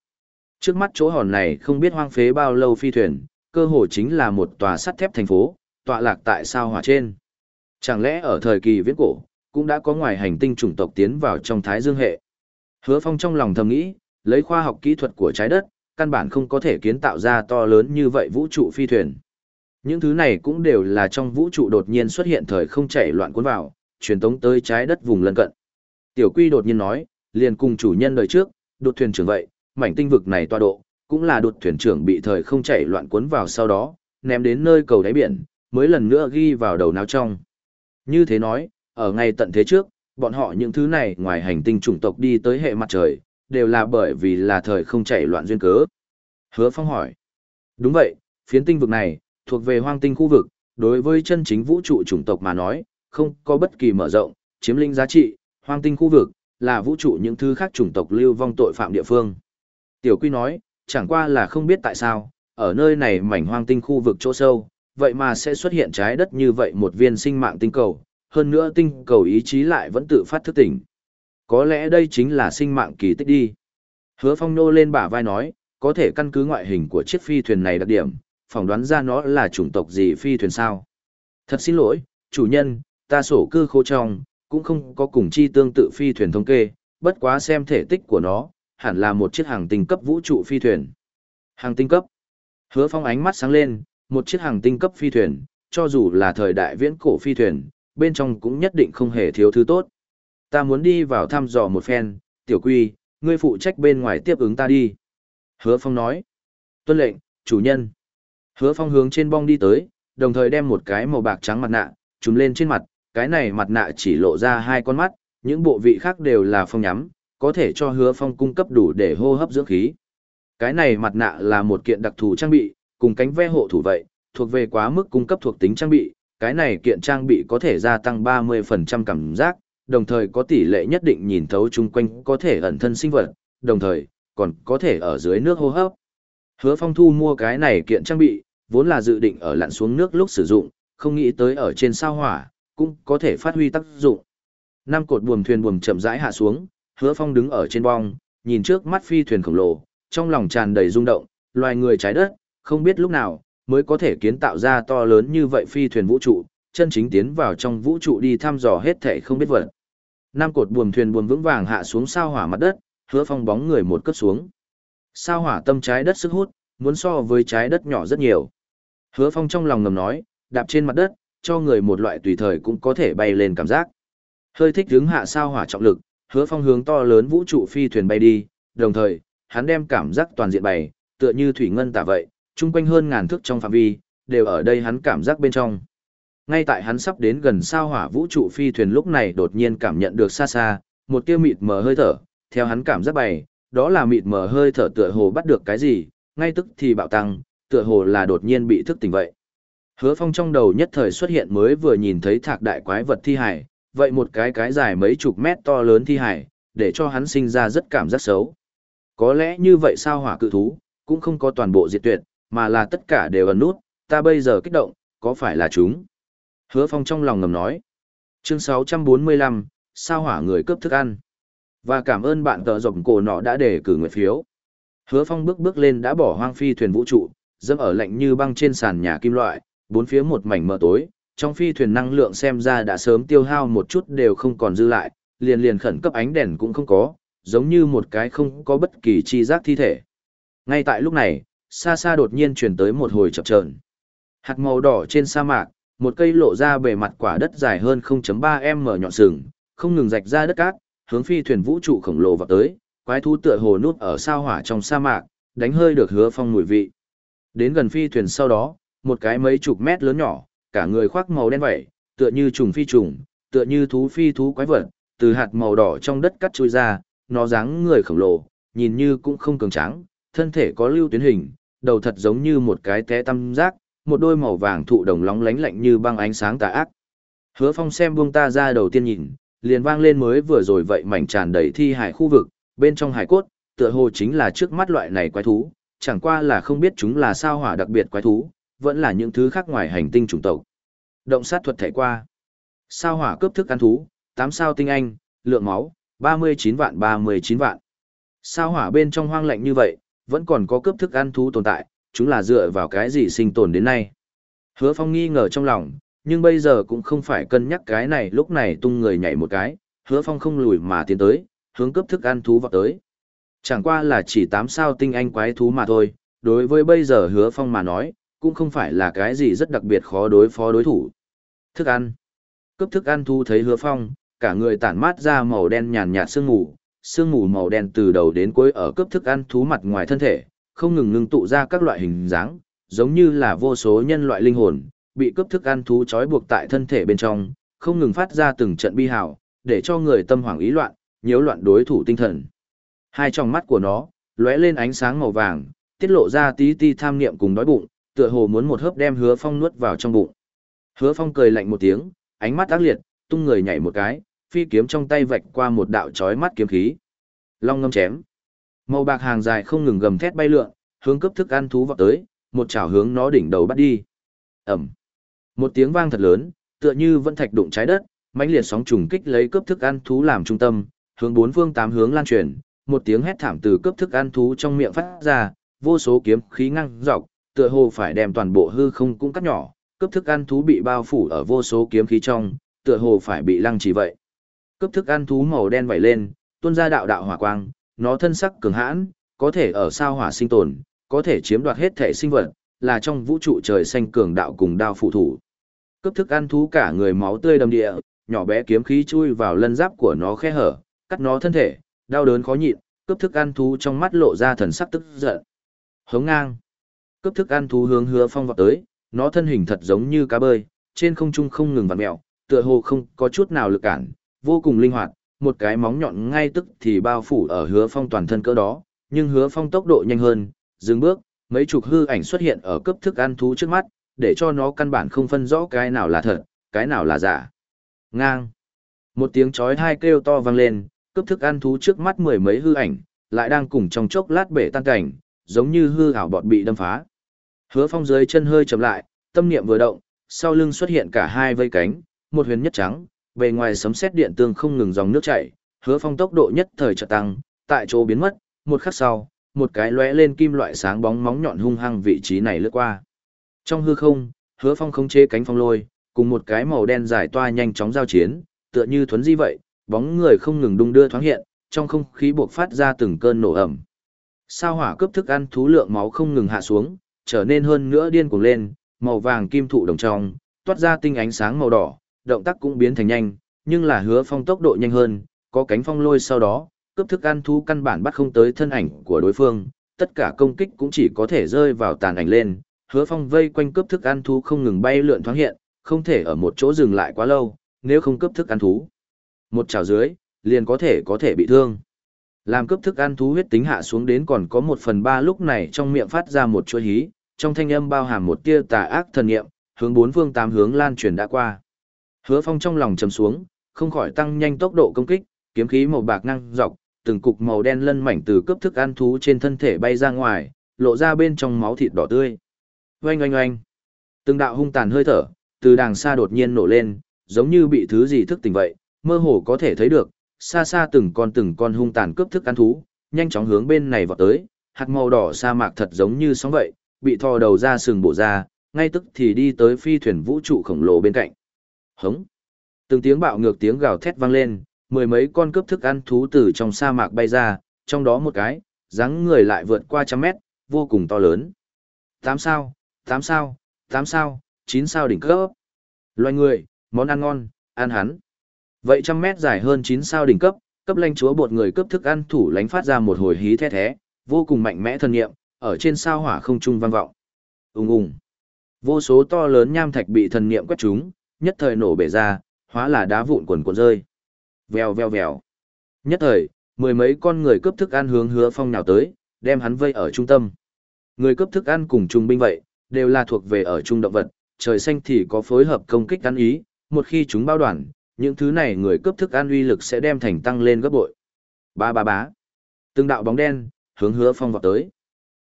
Trước mắt chỗ hòn này không biết hoang phế bao lâu phi thuyền, cơ hồ chính là một tòa sắt thép thành phố, tọa lạc tại sao hỏa trên. Chẳng lẽ ở thời kỳ viễn cổ, cũng đã có ngoài hành tinh chủng tộc tiến vào trong Thái Dương hệ. Hứa Phong trong lòng thầm nghĩ, lấy khoa học kỹ thuật của trái đất, căn bản không có thể kiến tạo ra to lớn như vậy vũ trụ phi thuyền. Những thứ này cũng đều là trong vũ trụ đột nhiên xuất hiện thời không chảy loạn cuốn vào, truyền tống tới trái đất vùng lân cận. Tiểu Quy đột nhiên nói, liền cùng chủ nhân đời trước, đột thuyền trưởng vậy, mảnh tinh vực này toa độ, cũng là đột thuyền trưởng bị thời không chảy loạn cuốn vào sau đó, ném đến nơi cầu đáy biển, mới lần nữa ghi vào đầu não trong. Như thế nói, ở ngay tận thế trước, bọn họ những thứ này ngoài hành tinh chủng tộc đi tới hệ mặt trời, đều là bởi vì là thời không chạy loạn duyên cớ. Hứa Phong hỏi. Đúng vậy, phiến tinh vực này, thuộc về hoang tinh khu vực, đối với chân chính vũ trụ chủng tộc mà nói, không có bất kỳ mở rộng, chiếm lĩnh giá trị, hoang tinh khu vực, là vũ trụ những thứ khác chủng tộc lưu vong tội phạm địa phương. Tiểu Quy nói, chẳng qua là không biết tại sao, ở nơi này mảnh hoang tinh khu vực chỗ sâu, vậy mà sẽ xuất hiện trái đất như vậy một viên sinh mạng tinh cầu, hơn nữa tinh cầu ý chí lại vẫn tự phát thức tỉnh. Có lẽ đây chính là sinh mạng kỳ tích đi. Hứa Phong nô lên bả vai nói, có thể căn cứ ngoại hình của chiếc phi thuyền này đặc điểm, phỏng đoán ra nó là chủng tộc gì phi thuyền sao. Thật xin lỗi, chủ nhân, ta sổ cư khô trong, cũng không có cùng chi tương tự phi thuyền thống kê, bất quá xem thể tích của nó, hẳn là một chiếc hàng tinh cấp vũ trụ phi thuyền. Hàng tinh cấp. Hứa Phong ánh mắt sáng lên, một chiếc hàng tinh cấp phi thuyền, cho dù là thời đại viễn cổ phi thuyền, bên trong cũng nhất định không hề thiếu thứ tốt. Ta muốn đi vào thăm dò một phen, tiểu quy, ngươi phụ trách bên ngoài tiếp ứng ta đi. Hứa Phong nói. Tuân lệnh, chủ nhân. Hứa Phong hướng trên bong đi tới, đồng thời đem một cái màu bạc trắng mặt nạ, trùm lên trên mặt, cái này mặt nạ chỉ lộ ra hai con mắt, những bộ vị khác đều là phong nhắm, có thể cho hứa phong cung cấp đủ để hô hấp dưỡng khí. Cái này mặt nạ là một kiện đặc thù trang bị, cùng cánh ve hộ thủ vậy, thuộc về quá mức cung cấp thuộc tính trang bị, cái này kiện trang bị có thể gia tăng 30% cảm giác, đồng thời có tỷ lệ nhất định nhìn thấu chung quanh có thể ẩn thân sinh vật, đồng thời còn có thể ở dưới nước hô hấp. Hứa Phong thu mua cái này kiện trang bị, vốn là dự định ở lặn xuống nước lúc sử dụng, không nghĩ tới ở trên sao hỏa, cũng có thể phát huy tác dụng. Năm cột buồm thuyền buồm chậm rãi hạ xuống, Hứa Phong đứng ở trên bong, nhìn trước mắt phi thuyền khổng lồ, trong lòng tràn đầy rung động, loài người trái đất, không biết lúc nào mới có thể kiến tạo ra to lớn như vậy phi thuyền vũ trụ, chân chính tiến vào trong vũ trụ đi thăm dò hết thảy không biết vật. Năm cột buồm thuyền buồm vững vàng hạ xuống sao hỏa mặt đất, Hứa Phong bóng người một cấp xuống. Sao hỏa tâm trái đất sức hút, muốn so với trái đất nhỏ rất nhiều. Hứa Phong trong lòng ngầm nói, đạp trên mặt đất, cho người một loại tùy thời cũng có thể bay lên cảm giác. Hơi thích hướng hạ sao hỏa trọng lực, hứa phong hướng to lớn vũ trụ phi thuyền bay đi, đồng thời, hắn đem cảm giác toàn diện bày, tựa như thủy ngân tả vậy, chung quanh hơn ngàn thước trong phạm vi, đều ở đây hắn cảm giác bên trong. Ngay tại hắn sắp đến gần sao hỏa vũ trụ phi thuyền lúc này đột nhiên cảm nhận được xa xa, một tia mịt mờ hơi thở, theo hắn cảm giác bày, đó là mịt mờ hơi thở tựa hồ bắt được cái gì, ngay tức thì bạo tăng, tựa hồ là đột nhiên bị thức tỉnh vậy. Hứa Phong trong đầu nhất thời xuất hiện mới vừa nhìn thấy thạc đại quái vật thi hải, vậy một cái cái dài mấy chục mét to lớn thi hải, để cho hắn sinh ra rất cảm giác xấu. Có lẽ như vậy sao hỏa cự thú, cũng không có toàn bộ diệt tuyệt, mà là tất cả đều ẩn nút, ta bây giờ kích động, có phải là chúng? Hứa Phong trong lòng ngầm nói. Chương 645, sao hỏa người cướp thức ăn. Và cảm ơn bạn tờ rộng cổ nọ đã để cử nguyện phiếu. Hứa Phong bước bước lên đã bỏ hoang phi thuyền vũ trụ, dẫm ở lạnh như băng trên sàn nhà kim loại, bốn phía một mảnh mờ tối, trong phi thuyền năng lượng xem ra đã sớm tiêu hao một chút đều không còn dư lại, liền liền khẩn cấp ánh đèn cũng không có, giống như một cái không có bất kỳ chi giác thi thể. Ngay tại lúc này, xa xa đột nhiên truyền tới một hồi chập chờn. Hạt màu đỏ trên sa mạc, một cây lộ ra bề mặt quả đất dài hơn 0.3m nhọn sừng, không ngừng rạch ra đất cát, hướng phi thuyền vũ trụ khổng lồ vào tới, quái thú tựa hồ nút ở sao hỏa trong sa mạc, đánh hơi được hứa phong mùi vị. Đến gần phi thuyền sau đó, một cái mấy chục mét lớn nhỏ, cả người khoác màu đen vẩy, tựa như trùng phi trùng, tựa như thú phi thú quái vật, từ hạt màu đỏ trong đất cắt chui ra, nó dáng người khổng lồ, nhìn như cũng không cường tráng, thân thể có lưu tuyến hình, đầu thật giống như một cái té tam giác, một đôi màu vàng thụ đồng lóng lánh lạnh như băng ánh sáng tà ác. Hứa Phong xem buông ta ra đầu tiên nhìn, liền vang lên mới vừa rồi vậy mảnh tràn đầy thi hải khu vực, bên trong hải cốt, tựa hồ chính là trước mắt loại này quái thú, chẳng qua là không biết chúng là sao hỏa đặc biệt quái thú, vẫn là những thứ khác ngoài hành tinh chủng tộc. Động sát thuật thể qua. Sao hỏa cướp thức ăn thú, 8 sao tinh anh, lượng máu, 39 vạn 39 vạn. Sao hỏa bên trong hoang lạnh như vậy, vẫn còn có cướp thức ăn thú tồn tại, chúng là dựa vào cái gì sinh tồn đến nay. Hứa phong nghi ngờ trong lòng, nhưng bây giờ cũng không phải cân nhắc cái này lúc này tung người nhảy một cái, hứa phong không lùi mà tiến tới, hướng cướp thức ăn thú vào tới. Chẳng qua là chỉ 8 sao tinh anh quái thú mà thôi, đối với bây giờ hứa phong mà nói, cũng không phải là cái gì rất đặc biệt khó đối phó đối thủ. Thức ăn. Cấp thức ăn thú thấy hứa phong, cả người tản mát ra màu đen nhàn nhạt sương mù, sương mù màu đen từ đầu đến cuối ở cấp thức ăn thú mặt ngoài thân thể, không ngừng ngưng tụ ra các loại hình dáng, giống như là vô số nhân loại linh hồn, bị cấp thức ăn thú trói buộc tại thân thể bên trong, không ngừng phát ra từng trận bi hào, để cho người tâm hoảng ý loạn, nhiễu loạn đối thủ tinh thần. Hai trong mắt của nó, lóe lên ánh sáng màu vàng, tiết lộ ra tí ti tham niệm cùng đói bụng, tựa hồ muốn một hớp đem hứa phong nuốt vào trong bụng. Hứa phong cười lạnh một tiếng, ánh mắt ác liệt, tung người nhảy một cái, phi kiếm trong tay vạch qua một đạo chói mắt kiếm khí. Long ngâm chém. Màu bạc hàng dài không ngừng gầm thét bay lượn, hướng cấp thức ăn thú vọt tới, một chảo hướng nó đỉnh đầu bắt đi. Ẩm. Một tiếng vang thật lớn, tựa như vẫn thạch đụng trái đất, mãnh liệt sóng trùng kích lấy cấp thức ăn thú làm trung tâm, hướng bốn phương tám hướng lan truyền, một tiếng hét thảm từ cướp thức ăn thú trong miệng phát ra, vô số kiếm khí ngăng dọc, tựa hồ phải đem toàn bộ hư không cũng cắt nhỏ, cướp thức ăn thú bị bao phủ ở vô số kiếm khí trong, tựa hồ phải bị lăng trì vậy. Cướp thức ăn thú màu đen vẩy lên, tuôn ra đạo đạo hỏa quang, nó thân sắc cường hãn, có thể ở sao hỏa sinh tồn, có thể chiếm đoạt hết thể sinh vật, là trong vũ trụ trời xanh cường đạo cùng đao phụ thủ. Cướp thức ăn thú cả người máu tươi đầm địa, nhỏ bé kiếm khí chui vào lân giáp của nó khe hở, cắt nó thân thể, đau đớn khó nhịn, cướp thức ăn thú trong mắt lộ ra thần sắc tức giận. Hống ngang. Cướp thức ăn thú hướng hứa phong vọt tới, nó thân hình thật giống như cá bơi, trên không trung không ngừng vặn mèo, tựa hồ không có chút nào lực cản, vô cùng linh hoạt, một cái móng nhọn ngay tức thì bao phủ ở hứa phong toàn thân cỡ đó, nhưng hứa phong tốc độ nhanh hơn, dừng bước, mấy chục hư ảnh xuất hiện ở cấp thức ăn thú trước mắt, để cho nó căn bản không phân rõ cái nào là thật, cái nào là giả. Ngang. Một tiếng chói hai kêu to vang lên, cấp thức ăn thú trước mắt mười mấy hư ảnh, lại đang cùng trong chốc lát bể tan cảnh, giống như hư ảo bọt bị đâm phá. Hứa phong dưới chân hơi chậm lại, tâm niệm vừa động, sau lưng xuất hiện cả hai vây cánh, một huyền nhất trắng, bề ngoài sấm sét điện tương không ngừng dòng nước chảy, hứa phong tốc độ nhất thời chợt tăng, tại chỗ biến mất, một khắc sau, một cái lóe lên kim loại sáng bóng móng nhọn hung hăng vị trí này lướt qua. Trong hư không, hứa phong khống chế cánh phong lôi, cùng một cái màu đen dài toa nhanh chóng giao chiến, tựa như thuấn di vậy, bóng người không ngừng đung đưa thoáng hiện, trong không khí buộc phát ra từng cơn nổ ẩm. Sao hỏa cướp thức ăn thú lượng máu không ngừng hạ xuống, trở nên hơn nữa điên cuồng lên, màu vàng kim thụ đồng trong, toát ra tinh ánh sáng màu đỏ, động tác cũng biến thành nhanh, nhưng là hứa phong tốc độ nhanh hơn, có cánh phong lôi sau đó, cướp thức ăn thú căn bản bắt không tới thân ảnh của đối phương, tất cả công kích cũng chỉ có thể rơi vào tàn ảnh lên, hứa phong vây quanh cướp thức ăn thú không ngừng bay lượn thoáng hiện, không thể ở một chỗ dừng lại quá lâu, nếu không cướp thức ăn thú. Một chảo dưới, liền có thể có thể bị thương. Làm cướp thức ăn thú huyết tính hạ xuống đến còn có một phần ba lúc này trong miệng phát ra một chuỗi hí, trong thanh âm bao hàm một tia tà ác thần niệm, hướng bốn phương tám hướng lan truyền đã qua. Hứa Phong trong lòng trầm xuống, không khỏi tăng nhanh tốc độ công kích, kiếm khí màu bạc năng dọc, từng cục màu đen lân mảnh từ cấp thức ăn thú trên thân thể bay ra ngoài, lộ ra bên trong máu thịt đỏ tươi. Oanh oanh oanh. Từng đạo hung tàn hơi thở, từ đàng xa đột nhiên nổ lên, giống như bị thứ gì thức tỉnh vậy, mơ hồ có thể thấy được, xa xa từng con từng con hung tàn cướp thức ăn thú, nhanh chóng hướng bên này vọt tới, hạt màu đỏ sa mạc thật giống như sóng vậy, bị thò đầu ra sừng bộ ra, ngay tức thì đi tới phi thuyền vũ trụ khổng lồ bên cạnh. Hống. Từng tiếng bạo ngược tiếng gào thét vang lên, mười mấy con cướp thức ăn thú từ trong sa mạc bay ra, trong đó một cái, dáng người lại vượt qua trăm mét, vô cùng to lớn. Tám sao, tám sao, tám sao, chín sao đỉnh cấp. Loài người, món ăn ngon, ăn hắn. Vậy trăm mét dài hơn chín sao đỉnh cấp, cấp lanh chúa bột người cướp thức ăn thủ lánh phát ra một hồi hí thét thé, vô cùng mạnh mẽ thân nghiệm, ở trên sao hỏa không trung vang vọng. Ùng ùng. Vô số to lớn nham thạch bị thần niệm quét chúng, nhất thời nổ bể ra, hóa là đá vụn quần cuộn rơi. Vèo vèo vèo. Nhất thời, mười mấy con người cướp thức ăn hướng hứa phong nào tới, đem hắn vây ở trung tâm. Người cướp thức ăn cùng trung binh vậy, đều là thuộc về ở trung động vật, trời xanh thì có phối hợp công kích ăn ý, một khi chúng bao đoàn, những thứ này người cướp thức ăn uy lực sẽ đem thành tăng lên gấp bội. Ba ba bá. Từng đạo bóng đen, hướng hứa phong vào tới.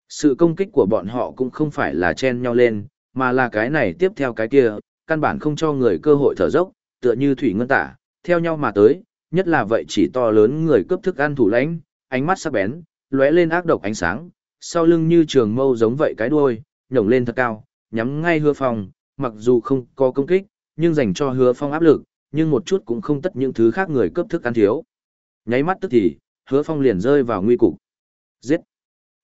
Sự công kích của bọn họ cũng không phải là chen nhau lên, mà là cái này tiếp theo cái kia, căn bản không cho người cơ hội thở dốc, tựa như thủy ngân tả, theo nhau mà tới, nhất là vậy chỉ to lớn người cướp thức ăn thủ lãnh, ánh mắt sắc bén, lóe lên ác độc ánh sáng, sau lưng như trường mâu giống vậy cái đuôi, nhổng lên thật cao, nhắm ngay hứa phong, mặc dù không có công kích, nhưng dành cho hứa phong áp lực, nhưng một chút cũng không tất những thứ khác người cướp thức ăn thiếu. Nháy mắt tức thì, hứa phong liền rơi vào nguy cục. Giết!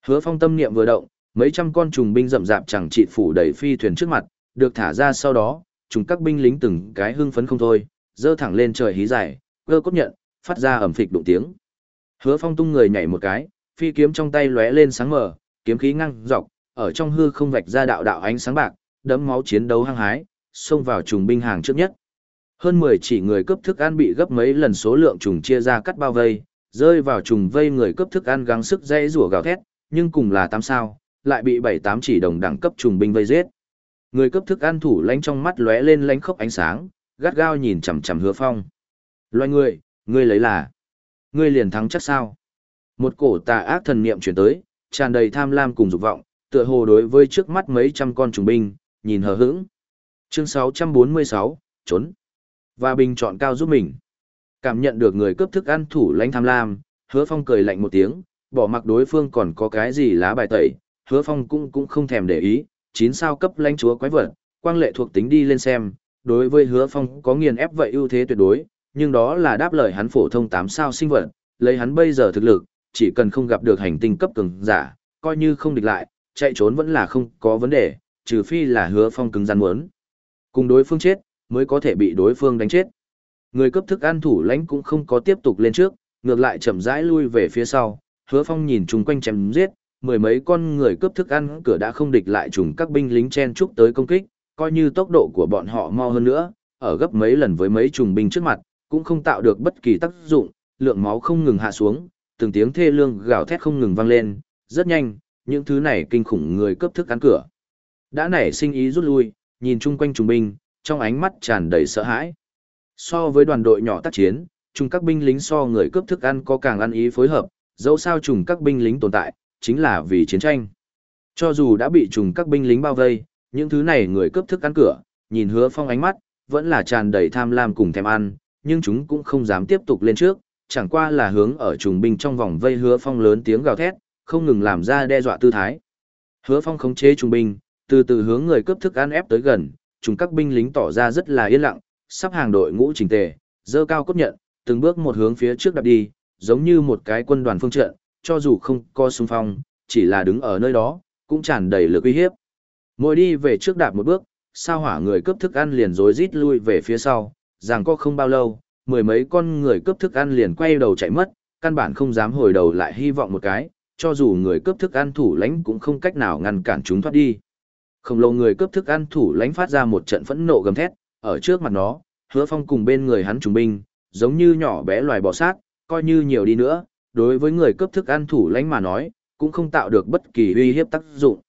Hứa phong tâm niệm vừa động, mấy trăm con trùng binh rậm rạp chẳng trị phủ đầy phi thuyền trước mặt, được thả ra sau đó, chúng các binh lính từng cái hưng phấn không thôi, dơ thẳng lên trời hí dài, cơ cốt nhận, phát ra ẩm phịch đụng tiếng. Hứa Phong tung người nhảy một cái, phi kiếm trong tay lóe lên sáng mờ, kiếm khí ngăng dọc, ở trong hư không vạch ra đạo đạo ánh sáng bạc, đấm máu chiến đấu hăng hái, xông vào trùng binh hàng trước nhất. Hơn 10 chỉ người cấp thức ăn bị gấp mấy lần số lượng trùng chia ra cắt bao vây, rơi vào trùng vây người cấp thức ăn gắng sức dây rủa gào thét, nhưng cùng là 8 sao, lại bị 7-8 chỉ đồng đẳng cấp trùng binh vây giết. Người cấp thức ăn thủ lánh trong mắt lóe lên lánh khốc ánh sáng, gắt gao nhìn chằm chằm hứa phong. Loài người, ngươi lấy là, ngươi liền thắng chắc sao. Một cổ tà ác thần niệm chuyển tới, tràn đầy tham lam cùng dục vọng, tựa hồ đối với trước mắt mấy trăm con trùng binh, nhìn hờ hững. Chương 646, trốn. Và bình chọn cao giúp mình. Cảm nhận được người cướp thức ăn thủ lãnh tham lam, Hứa Phong cười lạnh một tiếng, bỏ mặc đối phương còn có cái gì lá bài tẩy, Hứa Phong cũng cũng không thèm để ý, chín sao cấp lãnh chúa quái vật, quang lệ thuộc tính đi lên xem, đối với Hứa Phong có nghiền ép vậy ưu thế tuyệt đối, nhưng đó là đáp lời hắn phổ thông 8 sao sinh vật, lấy hắn bây giờ thực lực, chỉ cần không gặp được hành tinh cấp cường giả, coi như không địch lại, chạy trốn vẫn là không có vấn đề, trừ phi là Hứa Phong cứng rắn muốn. Cùng đối phương chết, mới có thể bị đối phương đánh chết. Người cấp thức ăn thủ lãnh cũng không có tiếp tục lên trước, ngược lại chậm rãi lui về phía sau, hứa phong nhìn chung quanh chém giết, mười mấy con người cướp thức ăn cửa đã không địch lại trùng các binh lính chen trúc tới công kích, coi như tốc độ của bọn họ mau hơn nữa, ở gấp mấy lần với mấy trùng binh trước mặt, cũng không tạo được bất kỳ tác dụng, lượng máu không ngừng hạ xuống, từng tiếng thê lương gào thét không ngừng vang lên, rất nhanh, những thứ này kinh khủng người cướp thức ăn cửa. Đã nảy sinh ý rút lui, nhìn chung quanh trùng binh, trong ánh mắt tràn đầy sợ hãi. So với đoàn đội nhỏ tác chiến, chung các binh lính so người cướp thức ăn có càng ăn ý phối hợp, dẫu sao trùng các binh lính tồn tại, chính là vì chiến tranh. Cho dù đã bị trùng các binh lính bao vây, những thứ này người cướp thức ăn cửa, nhìn hứa phong ánh mắt, vẫn là tràn đầy tham lam cùng thèm ăn, nhưng chúng cũng không dám tiếp tục lên trước, chẳng qua là hướng ở trùng binh trong vòng vây hứa phong lớn tiếng gào thét, không ngừng làm ra đe dọa tư thái. Hứa phong khống chế trùng binh, từ từ hướng người cướp thức ăn ép tới gần, trùng các binh lính tỏ ra rất là yên lặng, sắp hàng đội ngũ chỉnh tề, dơ cao cốt nhận, từng bước một hướng phía trước đạp đi, giống như một cái quân đoàn phương trận, cho dù không có xung phong, chỉ là đứng ở nơi đó, cũng tràn đầy lực uy hiếp. Ngồi đi về trước đạp một bước, sao hỏa người cướp thức ăn liền rối rít lui về phía sau, rằng có không bao lâu, mười mấy con người cướp thức ăn liền quay đầu chạy mất, căn bản không dám hồi đầu lại hy vọng một cái, cho dù người cướp thức ăn thủ lãnh cũng không cách nào ngăn cản chúng thoát đi. Khổng lồ người cướp thức ăn thủ lãnh phát ra một trận phẫn nộ gầm thét, ở trước mặt nó, hứa phong cùng bên người hắn trùng binh, giống như nhỏ bé loài bò sát, coi như nhiều đi nữa, đối với người cướp thức ăn thủ lãnh mà nói, cũng không tạo được bất kỳ uy hiếp tác dụng.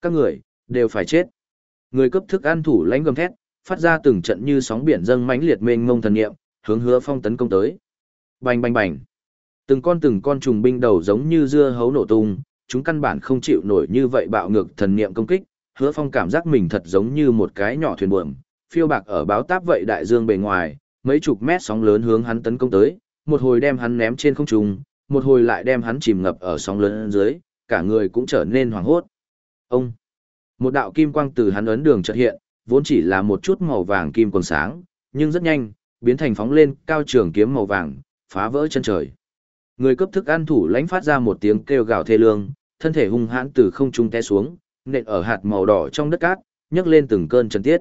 Các người, đều phải chết. Người cướp thức ăn thủ lãnh gầm thét, phát ra từng trận như sóng biển dâng mãnh liệt mênh mông thần niệm, hướng hứa phong tấn công tới. Bành bành bành. Từng con từng con trùng binh đầu giống như dưa hấu nổ tung, chúng căn bản không chịu nổi như vậy bạo ngược thần niệm công kích, hứa phong cảm giác mình thật giống như một cái nhỏ thuyền buồm, phiêu bạc ở báo táp vậy đại dương bề ngoài, mấy chục mét sóng lớn hướng hắn tấn công tới, một hồi đem hắn ném trên không trung, một hồi lại đem hắn chìm ngập ở sóng lớn dưới, cả người cũng trở nên hoảng hốt. Ông! Một đạo kim quang từ hắn ấn đường chợt hiện, vốn chỉ là một chút màu vàng kim còn sáng, nhưng rất nhanh, biến thành phóng lên cao trường kiếm màu vàng, phá vỡ chân trời. Người cấp thức ăn thủ lãnh phát ra một tiếng kêu gào thê lương, thân thể hung hãn từ không trung té xuống, nện ở hạt màu đỏ trong đất cát, nhấc lên từng cơn chân tiết.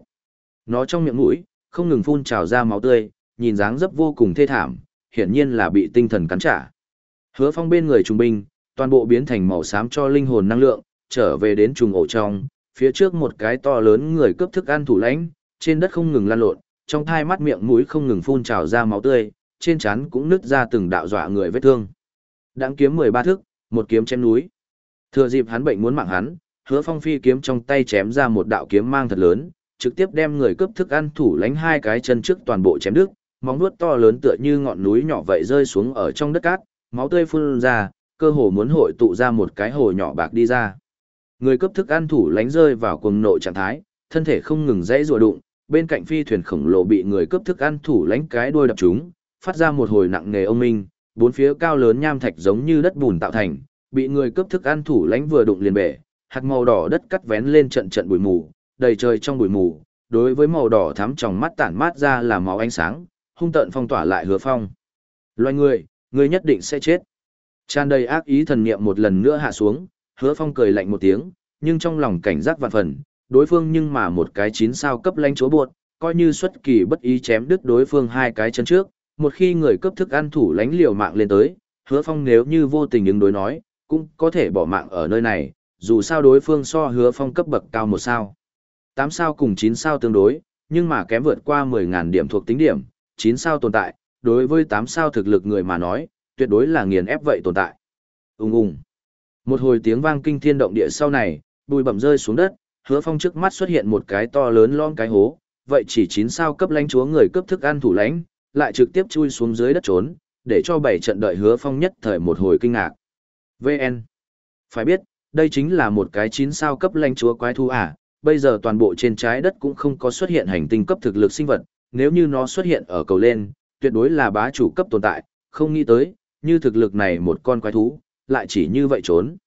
Nó trong miệng mũi, không ngừng phun trào ra máu tươi, nhìn dáng dấp vô cùng thê thảm, hiển nhiên là bị tinh thần cắn trả. Hứa phong bên người trung binh, toàn bộ biến thành màu xám cho linh hồn năng lượng, trở về đến trùng ổ trong, phía trước một cái to lớn người cướp thức ăn thủ lãnh, trên đất không ngừng lan lộn, trong hai mắt miệng mũi không ngừng phun trào ra máu tươi, trên trán cũng nứt ra từng đạo dọa người vết thương. Đãng kiếm 13 thước, một kiếm chém núi. Thừa dịp hắn bệnh muốn mạng hắn, Hứa Phong phi kiếm trong tay chém ra một đạo kiếm mang thật lớn, trực tiếp đem người cướp thức ăn thủ lãnh hai cái chân trước toàn bộ chém đứt, móng nuốt to lớn tựa như ngọn núi nhỏ vậy rơi xuống ở trong đất cát, máu tươi phun ra, cơ hồ muốn hội tụ ra một cái hồ nhỏ bạc đi ra. Người cướp thức ăn thủ lánh rơi vào cuồng nộ trạng thái, thân thể không ngừng dãy rùa đụng, bên cạnh phi thuyền khổng lồ bị người cướp thức ăn thủ lánh cái đuôi đập chúng, phát ra một hồi nặng nề ông minh, bốn phía cao lớn nham thạch giống như đất bùn tạo thành, bị người cướp thức ăn thủ lánh vừa đụng liền bể, hạt màu đỏ đất cắt vén lên trận trận bụi mù, đầy trời trong bụi mù, đối với màu đỏ thắm trong mắt tản mát ra là máu ánh sáng, hung tợn phong tỏa lại hứa phong. Loài người, Ngươi nhất định sẽ chết. Tràn đầy ác ý thần niệm một lần nữa hạ xuống, hứa phong cười lạnh một tiếng, nhưng trong lòng cảnh giác vạn phần, đối phương nhưng mà một cái chín sao cấp lãnh chúa buộc, coi như xuất kỳ bất ý chém đứt đối phương hai cái chân trước, một khi người cấp thức ăn thủ lãnh liều mạng lên tới, hứa phong nếu như vô tình ứng đối nói, cũng có thể bỏ mạng ở nơi này, dù sao đối phương so hứa phong cấp bậc cao một sao. 8 sao cùng 9 sao tương đối, nhưng mà kém vượt qua 10.000 điểm thuộc tính điểm, 9 sao tồn tại, đối với tám sao thực lực người mà nói, tuyệt đối là nghiền ép vậy tồn tại. Ung ung. Một hồi tiếng vang kinh thiên động địa sau này, bụi bẩm rơi xuống đất, hứa phong trước mắt xuất hiện một cái to lớn lon cái hố, vậy chỉ chín sao cấp lãnh chúa người cấp thức ăn thủ lãnh, lại trực tiếp chui xuống dưới đất trốn, để cho bảy trận đợi hứa phong nhất thời một hồi kinh ngạc. VN. Phải biết, đây chính là một cái chín sao cấp lãnh chúa quái thú à, bây giờ toàn bộ trên trái đất cũng không có xuất hiện hành tinh cấp thực lực sinh vật, nếu như nó xuất hiện ở cầu lên, tuyệt đối là bá chủ cấp tồn tại, không nghĩ tới, như thực lực này một con quái thú, lại chỉ như vậy trốn.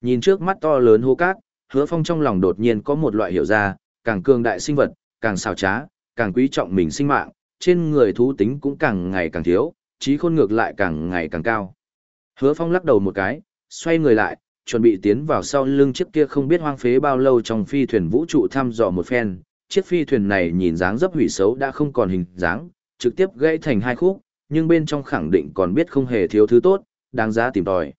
Nhìn trước mắt to lớn hô cát, hứa phong trong lòng đột nhiên có một loại hiểu ra, càng cường đại sinh vật, càng xào trá, càng quý trọng mình sinh mạng, trên người thú tính cũng càng ngày càng thiếu, trí khôn ngược lại càng ngày càng cao. Hứa phong lắc đầu một cái, xoay người lại, chuẩn bị tiến vào sau lưng chiếc kia không biết hoang phế bao lâu trong phi thuyền vũ trụ thăm dò một phen. Chiếc phi thuyền này nhìn dáng dấp hủy xấu đã không còn hình dáng, trực tiếp gãy thành hai khúc, nhưng bên trong khẳng định còn biết không hề thiếu thứ tốt, đáng giá tìm tòi.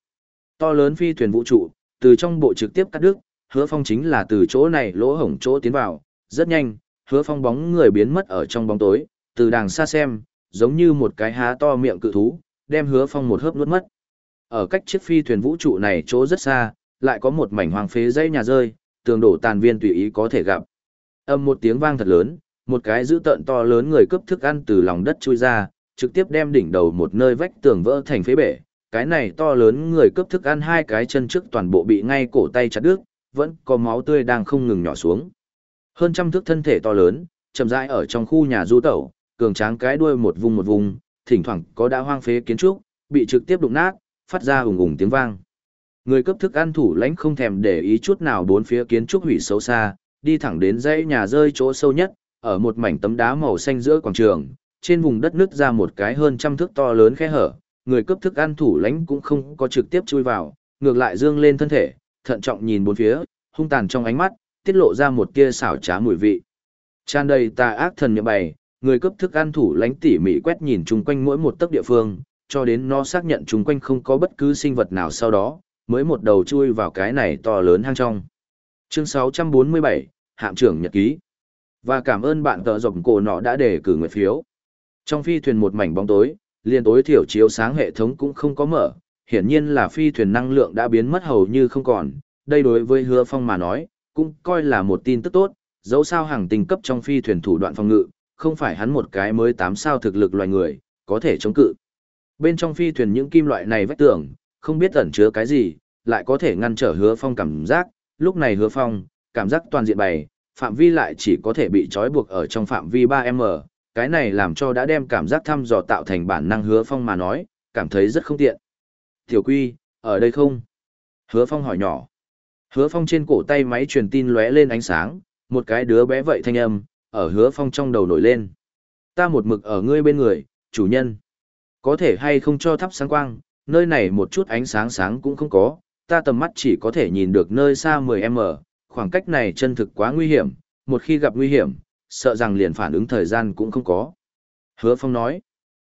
To lớn phi thuyền vũ trụ, từ trong bộ trực tiếp cắt đứt, hứa phong chính là từ chỗ này lỗ hổng chỗ tiến vào, rất nhanh, hứa phong bóng người biến mất ở trong bóng tối, từ đàng xa xem, giống như một cái há to miệng cự thú, đem hứa phong một hớp nuốt mất. Ở cách chiếc phi thuyền vũ trụ này chỗ rất xa, lại có một mảnh hoang phế dãy nhà rơi, tường đổ tàn viên tùy ý có thể gặp. Âm một tiếng vang thật lớn, một cái dữ tợn to lớn người cướp thức ăn từ lòng đất chui ra, trực tiếp đem đỉnh đầu một nơi vách tường vỡ thành phế bể. Cái này to lớn người cướp thức ăn hai cái chân trước toàn bộ bị ngay cổ tay chặt đứt, vẫn có máu tươi đang không ngừng nhỏ xuống. Hơn trăm thước thân thể to lớn, chậm rãi ở trong khu nhà du tẩu, cường tráng cái đuôi một vùng một vùng, thỉnh thoảng có đã hoang phế kiến trúc, bị trực tiếp đụng nát, phát ra ùng ùng tiếng vang. Người cấp thức ăn thủ lãnh không thèm để ý chút nào bốn phía kiến trúc hủy xấu xa, đi thẳng đến dãy nhà rơi chỗ sâu nhất, ở một mảnh tấm đá màu xanh giữa quảng trường, trên vùng đất nứt ra một cái hơn trăm thước to lớn khe hở, người cấp thức ăn thủ lãnh cũng không có trực tiếp chui vào, ngược lại dương lên thân thể, thận trọng nhìn bốn phía, hung tàn trong ánh mắt, tiết lộ ra một tia xảo trá mùi vị. Tràn đầy tà ác thần nhậm bày, người cấp thức ăn thủ lãnh tỉ mỉ quét nhìn chung quanh mỗi một tấc địa phương, cho đến nó xác nhận chung quanh không có bất cứ sinh vật nào sau đó, mới một đầu chui vào cái này to lớn hang trong. Chương 647, Hạm trưởng Nhật Ký. Và cảm ơn bạn tờ rộng cổ nọ đã đề cử nguyện phiếu. Trong phi thuyền một mảnh bóng tối, liền tối thiểu chiếu sáng hệ thống cũng không có mở, hiển nhiên là phi thuyền năng lượng đã biến mất hầu như không còn. Đây đối với hứa phong mà nói, cũng coi là một tin tức tốt, dẫu sao hàng tinh cấp trong phi thuyền thủ đoạn phòng ngự, không phải hắn một cái mới tám sao thực lực loài người, có thể chống cự. Bên trong phi thuyền những kim loại này vách tường, không biết ẩn chứa cái gì, lại có thể ngăn trở hứa phong cảm giác, lúc này hứa phong, cảm giác toàn diện bày, phạm vi lại chỉ có thể bị trói buộc ở trong phạm vi 3M, cái này làm cho đã đem cảm giác thăm dò tạo thành bản năng hứa phong mà nói, cảm thấy rất không tiện. Tiểu quy, ở đây không? Hứa phong hỏi nhỏ. Hứa phong trên cổ tay máy truyền tin lóe lên ánh sáng, một cái đứa bé vậy thanh âm, ở hứa phong trong đầu nổi lên. Ta một mực ở ngươi bên người, chủ nhân. Có thể hay không cho thắp sáng quang, nơi này một chút ánh sáng sáng cũng không có, ta tầm mắt chỉ có thể nhìn được nơi xa 10m, khoảng cách này chân thực quá nguy hiểm, một khi gặp nguy hiểm, sợ rằng liền phản ứng thời gian cũng không có. Hứa Phong nói,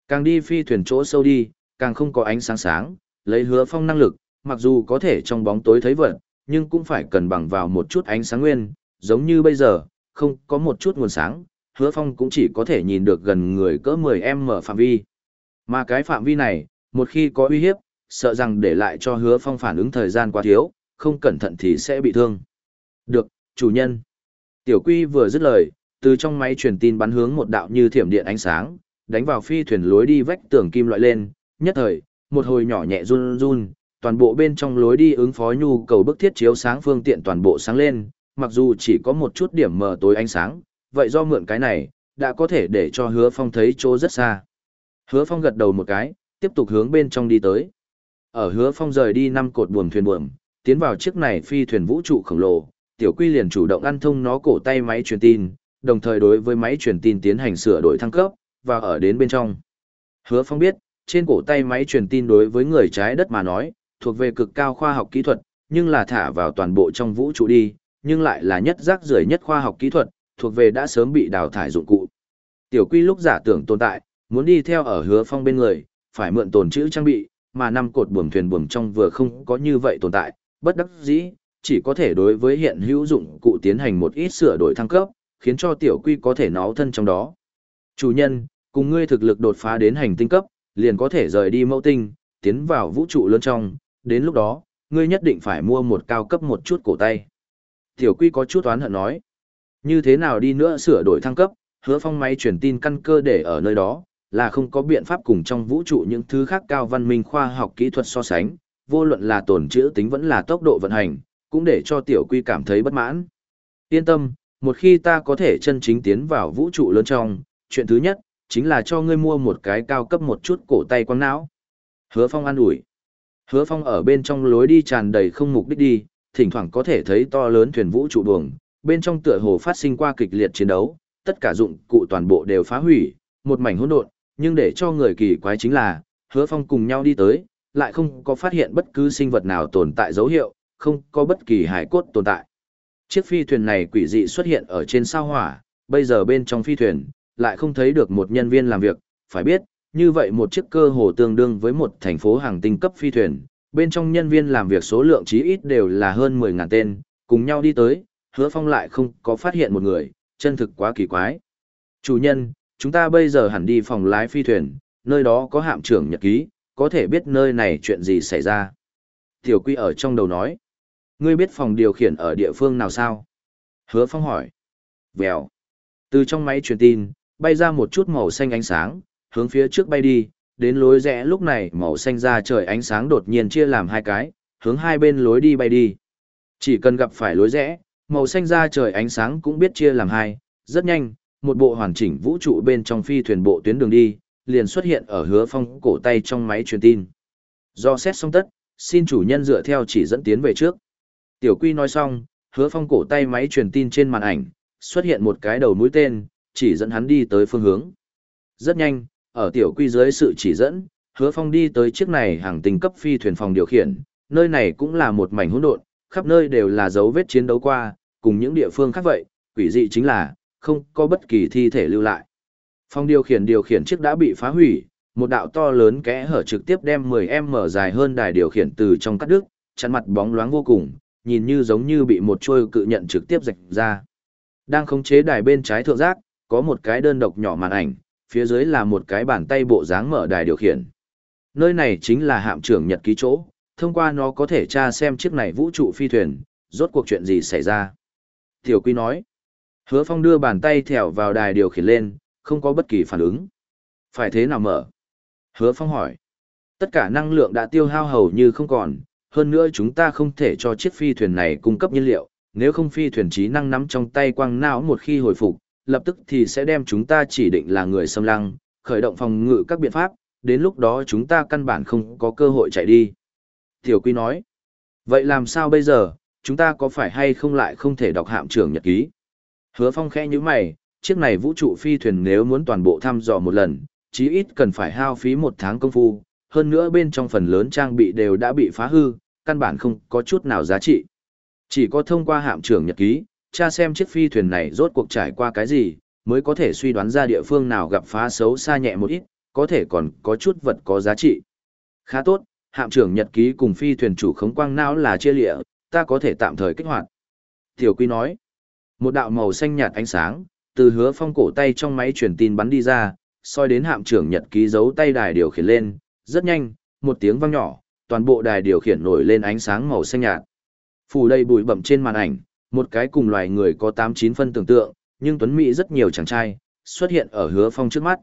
càng đi phi thuyền chỗ sâu đi, càng không có ánh sáng sáng, lấy Hứa Phong năng lực, mặc dù có thể trong bóng tối thấy vật, nhưng cũng phải cần bằng vào một chút ánh sáng nguyên, giống như bây giờ, không có một chút nguồn sáng, Hứa Phong cũng chỉ có thể nhìn được gần người cỡ 10m phạm vi. Mà cái phạm vi này, một khi có uy hiếp, sợ rằng để lại cho hứa phong phản ứng thời gian quá thiếu, không cẩn thận thì sẽ bị thương. Được, chủ nhân. Tiểu quy vừa dứt lời, từ trong máy truyền tin bắn hướng một đạo như thiểm điện ánh sáng, đánh vào phi thuyền lối đi vách tường kim loại lên, nhất thời, một hồi nhỏ nhẹ run run, toàn bộ bên trong lối đi ứng phó nhu cầu bức thiết chiếu sáng phương tiện toàn bộ sáng lên, mặc dù chỉ có một chút điểm mờ tối ánh sáng, vậy do mượn cái này, đã có thể để cho hứa phong thấy chỗ rất xa. Hứa phong gật đầu một cái, tiếp tục hướng bên trong đi tới. Ở hứa phong rời đi năm cột buồm thuyền buồm, tiến vào chiếc này phi thuyền vũ trụ khổng lồ, tiểu quy liền chủ động ăn thông nó cổ tay máy truyền tin, đồng thời đối với máy truyền tin tiến hành sửa đổi thăng cấp, và ở đến bên trong. Hứa phong biết, trên cổ tay máy truyền tin đối với người trái đất mà nói, thuộc về cực cao khoa học kỹ thuật, nhưng là thả vào toàn bộ trong vũ trụ đi, nhưng lại là nhất rác rưởi nhất khoa học kỹ thuật, thuộc về đã sớm bị đào thải dụng cụ. Tiểu quy lúc giả tưởng tồn tại, muốn đi theo ở hứa phong bên người, phải mượn tồn chữ trang bị, mà năm cột buồm thuyền buồm trong vừa không có như vậy tồn tại, bất đắc dĩ, chỉ có thể đối với hiện hữu dụng cụ tiến hành một ít sửa đổi thăng cấp, khiến cho tiểu quy có thể nó thân trong đó. Chủ nhân, cùng ngươi thực lực đột phá đến hành tinh cấp, liền có thể rời đi mẫu tinh, tiến vào vũ trụ lớn trong, đến lúc đó, ngươi nhất định phải mua một cao cấp một chút cổ tay. Tiểu quy có chút oán hận nói, như thế nào đi nữa sửa đổi thăng cấp, hứa phong máy truyền tin căn cơ để ở nơi đó, là không có biện pháp cùng trong vũ trụ những thứ khác cao văn minh khoa học kỹ thuật so sánh, vô luận là tổn chữ tính vẫn là tốc độ vận hành, cũng để cho tiểu quy cảm thấy bất mãn. Yên tâm, một khi ta có thể chân chính tiến vào vũ trụ lớn trong, chuyện thứ nhất, chính là cho ngươi mua một cái cao cấp một chút cổ tay quăng não. Hứa Phong an ủi. Hứa Phong ở bên trong lối đi tràn đầy không mục đích đi, thỉnh thoảng có thể thấy to lớn thuyền vũ trụ buồng, bên trong tựa hồ phát sinh qua kịch liệt chiến đấu, tất cả dụng cụ toàn bộ đều phá hủy, một mảnh hỗn độn, nhưng để cho người kỳ quái chính là, Hứa Phong cùng nhau đi tới, lại không có phát hiện bất cứ sinh vật nào tồn tại dấu hiệu, không có bất kỳ hải cốt tồn tại. Chiếc phi thuyền này quỷ dị xuất hiện ở trên sao hỏa, bây giờ bên trong phi thuyền, lại không thấy được một nhân viên làm việc, phải biết, như vậy một chiếc cơ hồ tương đương với một thành phố hàng tinh cấp phi thuyền, bên trong nhân viên làm việc số lượng chí ít đều là hơn 10.000 tên, cùng nhau đi tới, hứa phong lại không có phát hiện một người, chân thực quá kỳ quái. Chủ nhân, chúng ta bây giờ hẳn đi phòng lái phi thuyền, nơi đó có hạm trưởng nhật ký, có thể biết nơi này chuyện gì xảy ra. Tiểu quy ở trong đầu nói, ngươi biết phòng điều khiển ở địa phương nào sao? Hứa phong hỏi. Vèo. Từ trong máy truyền tin, bay ra một chút màu xanh ánh sáng, hướng phía trước bay đi, đến lối rẽ lúc này màu xanh ra trời ánh sáng đột nhiên chia làm hai cái, hướng hai bên lối đi bay đi. Chỉ cần gặp phải lối rẽ, màu xanh ra trời ánh sáng cũng biết chia làm hai, rất nhanh, một bộ hoàn chỉnh vũ trụ bên trong phi thuyền bộ tuyến đường đi, liền xuất hiện ở hứa phong cổ tay trong máy truyền tin. Do xét xong tất, xin chủ nhân dựa theo chỉ dẫn tiến về trước. Tiểu quy nói xong, hứa phong cổ tay máy truyền tin trên màn ảnh, xuất hiện một cái đầu mũi tên, chỉ dẫn hắn đi tới phương hướng. Rất nhanh, ở tiểu quy dưới sự chỉ dẫn, hứa phong đi tới chiếc này hàng tinh cấp phi thuyền phòng điều khiển, nơi này cũng là một mảnh hỗn độn, khắp nơi đều là dấu vết chiến đấu qua, cùng những địa phương khác vậy, quỷ dị chính là, không có bất kỳ thi thể lưu lại. Phòng điều khiển điều khiển chiếc đã bị phá hủy, một đạo to lớn kẽ hở trực tiếp đem 10m dài hơn đài điều khiển từ trong cắt đứt, chắn mặt bóng loáng vô cùng, nhìn như giống như bị một chuôi cự nhận trực tiếp rạch ra. Đang khống chế đài bên trái thượng giác, có một cái đơn độc nhỏ màn ảnh, phía dưới là một cái bàn tay bộ dáng mở đài điều khiển. Nơi này chính là hạm trưởng nhật ký chỗ, thông qua nó có thể tra xem chiếc này vũ trụ phi thuyền, rốt cuộc chuyện gì xảy ra. Tiểu Quy nói, hứa phong đưa bàn tay thẻo vào đài điều khiển lên, không có bất kỳ phản ứng. Phải thế nào mở? Hứa phong hỏi, tất cả năng lượng đã tiêu hao hầu như không còn, hơn nữa chúng ta không thể cho chiếc phi thuyền này cung cấp nhiên liệu, nếu không phi thuyền trí năng nắm trong tay quang não một khi hồi phục, lập tức thì sẽ đem chúng ta chỉ định là người xâm lăng, khởi động phòng ngự các biện pháp, đến lúc đó chúng ta căn bản không có cơ hội chạy đi. Tiểu Quy nói, vậy làm sao bây giờ, chúng ta có phải hay không lại không thể đọc hạm trưởng nhật ký? Hứa Phong khẽ như mày, chiếc này vũ trụ phi thuyền nếu muốn toàn bộ thăm dò một lần, chí ít cần phải hao phí một tháng công phu, hơn nữa bên trong phần lớn trang bị đều đã bị phá hư, căn bản không có chút nào giá trị. Chỉ có thông qua hạm trưởng nhật ký, cha xem chiếc phi thuyền này rốt cuộc trải qua cái gì, mới có thể suy đoán ra địa phương nào gặp phá xấu xa nhẹ một ít, có thể còn có chút vật có giá trị. Khá tốt, hạm trưởng nhật ký cùng phi thuyền chủ khống quang não là chia lịa, ta có thể tạm thời kích hoạt. Tiểu Quy nói, một đạo màu xanh nhạt ánh sáng, từ hứa phong cổ tay trong máy truyền tin bắn đi ra, soi đến hạm trưởng nhật ký giấu tay đài điều khiển lên, rất nhanh, một tiếng vang nhỏ, toàn bộ đài điều khiển nổi lên ánh sáng màu xanh nhạt. Phủ đầy bụi bậm trên màn ảnh, một cái cùng loài người có tám chín phân tưởng tượng, nhưng tuấn mỹ rất nhiều chàng trai, xuất hiện ở hứa phong trước mắt.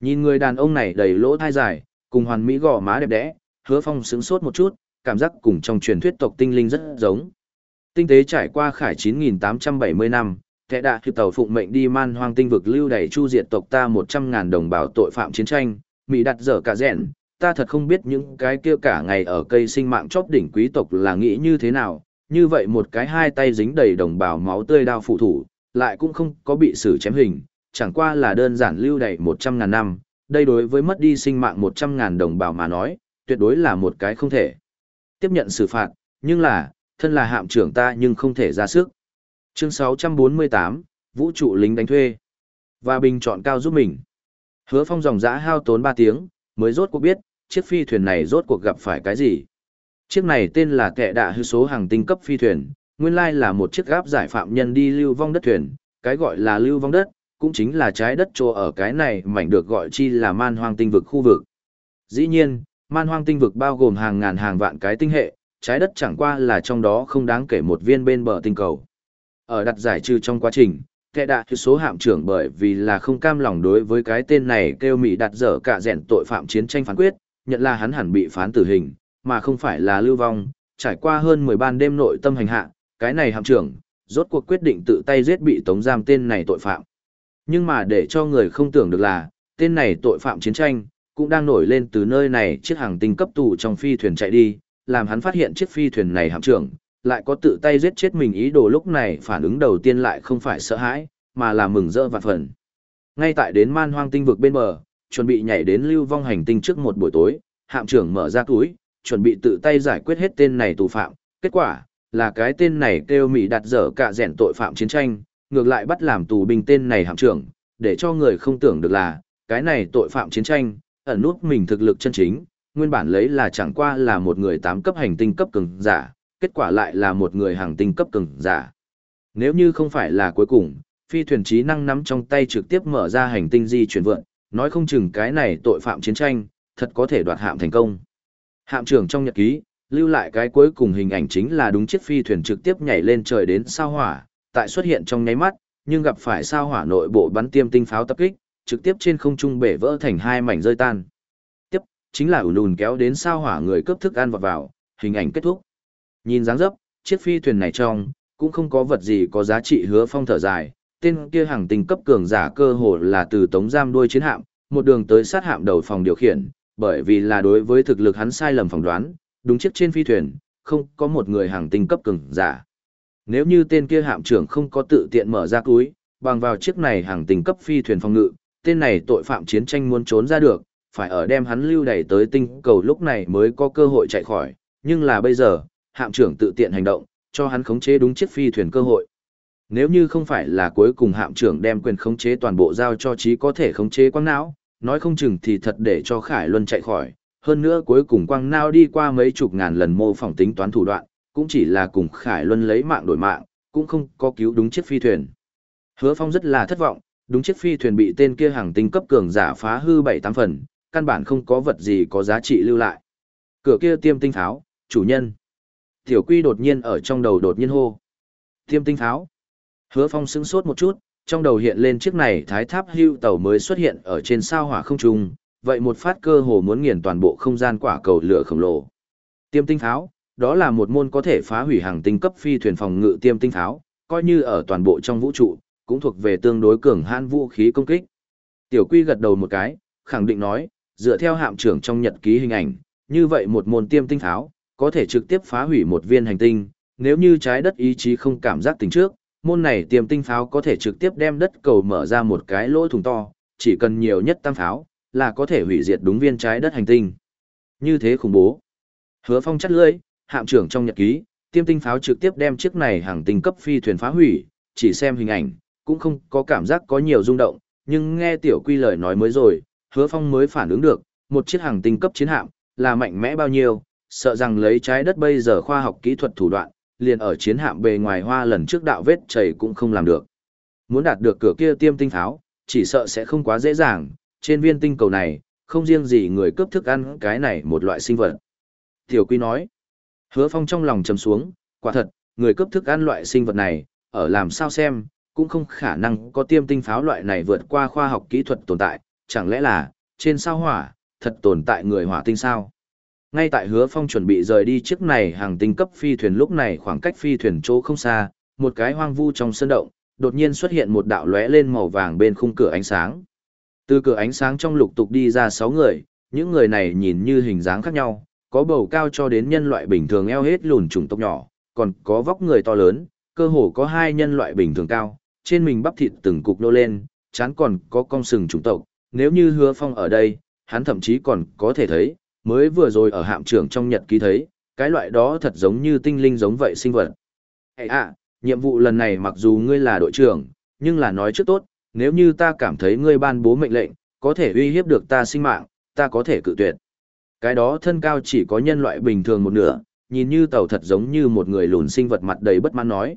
Nhìn người đàn ông này đầy lỗ thai dài, cùng hoàn mỹ gò má đẹp đẽ, hứa phong sững sốt một chút, cảm giác cùng trong truyền thuyết tộc tinh linh rất giống. Tinh tế trải qua khải 9.870 năm, kẻ đã hiệp tàu phụng mệnh đi man hoang tinh vực lưu đẩy chu diệt tộc ta 100.000 đồng bào tội phạm chiến tranh, Mỹ đặt dở cả rẽn, ta thật không biết những cái kia cả ngày ở cây sinh mạng chóp đỉnh quý tộc là nghĩ như thế nào, như vậy một cái hai tay dính đầy đồng bào máu tươi đao phụ thủ, lại cũng không có bị xử chém hình, chẳng qua là đơn giản lưu đầy 100 ngàn năm, đây đối với mất đi sinh mạng 100 ngàn đồng bào mà nói, tuyệt đối là một cái không thể. Tiếp nhận xử phạt, nhưng là, thân là hạm trưởng ta nhưng không thể ra sức. Chương 648, Vũ trụ lính đánh thuê. Và bình chọn cao giúp mình. Hứa phong dòng dã hao tốn 3 tiếng, mới rốt cuộc biết, chiếc phi thuyền này rốt cuộc gặp phải cái gì. Chiếc này tên là kẻ đạ hư số hàng tinh cấp phi thuyền, nguyên lai là một chiếc gáp giải phạm nhân đi lưu vong đất thuyền, cái gọi là lưu vong đất, cũng chính là trái đất chỗ ở cái này mảnh được gọi chi là man hoang tinh vực khu vực. Dĩ nhiên, man hoang tinh vực bao gồm hàng ngàn hàng vạn cái tinh hệ, trái đất chẳng qua là trong đó không đáng kể một viên bên bờ tinh cầu. Ở đặt giải trừ trong quá trình, kẻ đạ số hạm trưởng bởi vì là không cam lòng đối với cái tên này kêu Mỹ đặt dở cả rèn tội phạm chiến tranh phán quyết, nhận là hắn hẳn bị phán tử hình, mà không phải là lưu vong, trải qua hơn 10 ban đêm nội tâm hành hạ, cái này hạm trưởng, rốt cuộc quyết định tự tay giết bị tống giam tên này tội phạm. Nhưng mà để cho người không tưởng được là, tên này tội phạm chiến tranh, cũng đang nổi lên từ nơi này chiếc hàng tinh cấp tù trong phi thuyền chạy đi, làm hắn phát hiện chiếc phi thuyền này hạm trưởng, lại có tự tay giết chết mình ý đồ lúc này phản ứng đầu tiên lại không phải sợ hãi, mà là mừng rỡ và phần. Ngay tại đến man hoang tinh vực bên bờ, chuẩn bị nhảy đến lưu vong hành tinh trước một buổi tối, hạm trưởng mở ra túi, chuẩn bị tự tay giải quyết hết tên này tù phạm. Kết quả, là cái tên này kêu Mỹ đặt dở cả rèn tội phạm chiến tranh, ngược lại bắt làm tù binh tên này hạm trưởng, để cho người không tưởng được là, cái này tội phạm chiến tranh, ẩn nút mình thực lực chân chính, nguyên bản lấy là chẳng qua là một người tám cấp hành tinh cấp cường giả, kết quả lại là một người hàng tinh cấp cường giả. Nếu như không phải là cuối cùng, phi thuyền trí năng nắm trong tay trực tiếp mở ra hành tinh di chuyển vượn, nói không chừng cái này tội phạm chiến tranh, thật có thể đoạt hạm thành công. Hạm trưởng trong nhật ký, lưu lại cái cuối cùng hình ảnh chính là đúng chiếc phi thuyền trực tiếp nhảy lên trời đến sao hỏa, tại xuất hiện trong nháy mắt, nhưng gặp phải sao hỏa nội bộ bắn tiêm tinh pháo tập kích, trực tiếp trên không trung bể vỡ thành hai mảnh rơi tan. Tiếp, chính là ùn ùn kéo đến sao hỏa người cướp thức ăn vào vào, hình ảnh kết thúc. Nhìn dáng dấp, chiếc phi thuyền này trong, cũng không có vật gì có giá trị hứa phong thở dài, tên kia hàng tinh cấp cường giả cơ hồ là từ tống giam đuôi chiến hạm, một đường tới sát hạm đầu phòng điều khiển, bởi vì là đối với thực lực hắn sai lầm phỏng đoán, đúng chiếc trên phi thuyền, không có một người hàng tinh cấp cường giả. Nếu như tên kia hạm trưởng không có tự tiện mở ra túi, bằng vào chiếc này hàng tinh cấp phi thuyền phòng ngự, tên này tội phạm chiến tranh muốn trốn ra được, phải ở đem hắn lưu đẩy tới tinh cầu lúc này mới có cơ hội chạy khỏi, nhưng là bây giờ, hạm trưởng tự tiện hành động, cho hắn khống chế đúng chiếc phi thuyền cơ hội. Nếu như không phải là cuối cùng hạm trưởng đem quyền khống chế toàn bộ giao cho trí có thể khống chế quang não, nói không chừng thì thật để cho Khải Luân chạy khỏi, hơn nữa cuối cùng quang não đi qua mấy chục ngàn lần mô phỏng tính toán thủ đoạn, cũng chỉ là cùng Khải Luân lấy mạng đổi mạng, cũng không có cứu đúng chiếc phi thuyền. Hứa Phong rất là thất vọng, đúng chiếc phi thuyền bị tên kia hàng tinh cấp cường giả phá hư bảy tám phần, căn bản không có vật gì có giá trị lưu lại. Cửa kia tiêm tinh tháo chủ nhân. Tiểu Quy đột nhiên ở trong đầu đột nhiên hô. Tiêm tinh tháo Hứa Phong sững sốt một chút, trong đầu hiện lên chiếc này thái tháp hưu tàu mới xuất hiện ở trên sao hỏa không trung, vậy một phát cơ hồ muốn nghiền toàn bộ không gian quả cầu lửa khổng lồ. Tiêm tinh pháo, đó là một môn có thể phá hủy hàng tinh cấp phi thuyền phòng ngự tiêm tinh pháo, coi như ở toàn bộ trong vũ trụ, cũng thuộc về tương đối cường hãn vũ khí công kích. Tiểu Quy gật đầu một cái, khẳng định nói, dựa theo hạm trưởng trong nhật ký hình ảnh, như vậy một môn tiêm tinh pháo, có thể trực tiếp phá hủy một viên hành tinh, nếu như trái đất ý chí không cảm giác tình trước, môn này tiêm tinh pháo có thể trực tiếp đem đất cầu mở ra một cái lỗ thủng to, chỉ cần nhiều nhất tam pháo, là có thể hủy diệt đúng viên trái đất hành tinh. Như thế khủng bố. Hứa phong chắt lưỡi, hạm trưởng trong nhật ký, tiêm tinh pháo trực tiếp đem chiếc này hàng tinh cấp phi thuyền phá hủy, chỉ xem hình ảnh, cũng không có cảm giác có nhiều rung động, nhưng nghe tiểu quy lời nói mới rồi, hứa phong mới phản ứng được, một chiếc hàng tinh cấp chiến hạm, là mạnh mẽ bao nhiêu, sợ rằng lấy trái đất bây giờ khoa học kỹ thuật thủ đoạn, liền ở chiến hạm bề ngoài hoa lần trước đạo vết chảy cũng không làm được. Muốn đạt được cửa kia tiêm tinh tháo, chỉ sợ sẽ không quá dễ dàng, trên viên tinh cầu này, không riêng gì người cướp thức ăn cái này một loại sinh vật. Tiểu Quy nói, hứa phong trong lòng trầm xuống, quả thật, người cướp thức ăn loại sinh vật này, ở làm sao xem, cũng không khả năng có tiêm tinh pháo loại này vượt qua khoa học kỹ thuật tồn tại, chẳng lẽ là, trên sao hỏa, thật tồn tại người hỏa tinh sao? Ngay tại hứa phong chuẩn bị rời đi chiếc này hàng tinh cấp phi thuyền lúc này khoảng cách phi thuyền chỗ không xa, một cái hoang vu trong sân động, đột nhiên xuất hiện một đạo lóe lên màu vàng bên khung cửa ánh sáng. Từ cửa ánh sáng trong lục tục đi ra sáu người, những người này nhìn như hình dáng khác nhau, có bầu cao cho đến nhân loại bình thường eo hết lùn trùng tộc nhỏ, còn có vóc người to lớn, cơ hồ có hai nhân loại bình thường cao, trên mình bắp thịt từng cục nô lên, chán còn có cong sừng trùng tộc, nếu như hứa phong ở đây, hắn thậm chí còn có thể thấy, mới vừa rồi ở hạm trưởng trong nhật ký thấy, cái loại đó thật giống như tinh linh giống vậy sinh vật. Ê à, nhiệm vụ lần này mặc dù ngươi là đội trưởng, nhưng là nói trước tốt, nếu như ta cảm thấy ngươi ban bố mệnh lệnh, có thể uy hiếp được ta sinh mạng, ta có thể cự tuyệt. Cái đó thân cao chỉ có nhân loại bình thường một nửa, nhìn như tàu thật giống như một người lùn sinh vật mặt đầy bất mãn nói.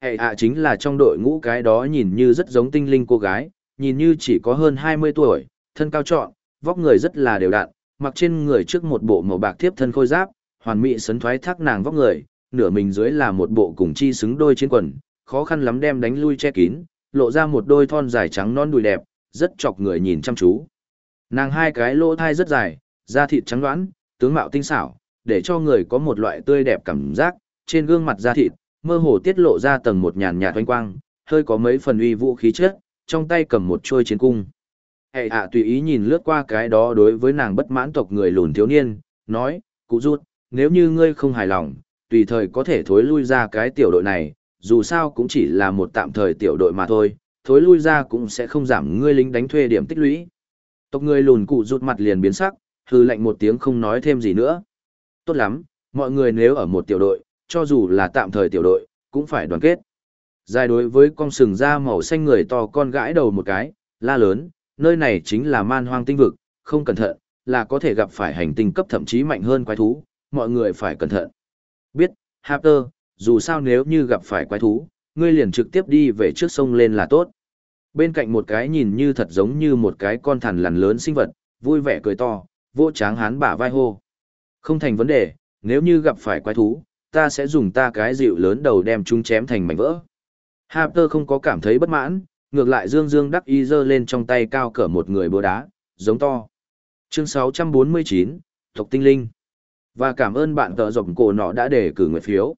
Hệ ạ chính là trong đội ngũ cái đó nhìn như rất giống tinh linh cô gái, nhìn như chỉ có hơn 20 tuổi, thân cao trọn, vóc người rất là đều đặn, mặc trên người trước một bộ màu bạc thiếp thân khôi giáp, hoàn mỹ sấn thoái thác nàng vóc người, nửa mình dưới là một bộ cùng chi xứng đôi trên quần, khó khăn lắm đem đánh lui che kín, lộ ra một đôi thon dài trắng non đùi đẹp, rất chọc người nhìn chăm chú. Nàng hai cái lỗ thai rất dài, da thịt trắng đoán, tướng mạo tinh xảo, để cho người có một loại tươi đẹp cảm giác, trên gương mặt da thịt, mơ hồ tiết lộ ra tầng một nhàn nhạt oanh quang, hơi có mấy phần uy vũ khí chất, trong tay cầm một chuôi chiến cung. Hệ hạ tùy ý nhìn lướt qua cái đó đối với nàng bất mãn tộc người lùn thiếu niên, nói, cụ rút, nếu như ngươi không hài lòng, tùy thời có thể thối lui ra cái tiểu đội này, dù sao cũng chỉ là một tạm thời tiểu đội mà thôi, thối lui ra cũng sẽ không giảm ngươi lính đánh thuê điểm tích lũy. Tộc người lùn cụ rút mặt liền biến sắc, hư lạnh một tiếng không nói thêm gì nữa. Tốt lắm, mọi người nếu ở một tiểu đội, cho dù là tạm thời tiểu đội, cũng phải đoàn kết. Dài đối với con sừng da màu xanh người to con gãi đầu một cái, la lớn, nơi này chính là man hoang tinh vực, không cẩn thận, là có thể gặp phải hành tinh cấp thậm chí mạnh hơn quái thú, mọi người phải cẩn thận. Biết, Harper, dù sao nếu như gặp phải quái thú, ngươi liền trực tiếp đi về trước sông lên là tốt. Bên cạnh một cái nhìn như thật giống như một cái con thằn lằn lớn sinh vật, vui vẻ cười to, vô tráng hán bả vai hô. Không thành vấn đề, nếu như gặp phải quái thú, ta sẽ dùng ta cái dịu lớn đầu đem chúng chém thành mảnh vỡ. Harper không có cảm thấy bất mãn, ngược lại dương dương đắc y giơ lên trong tay cao cỡ một người búa đá, giống to. Chương 649, Tộc Tinh Linh. Và cảm ơn bạn tợ rộng cổ nọ đã để cử người phiếu.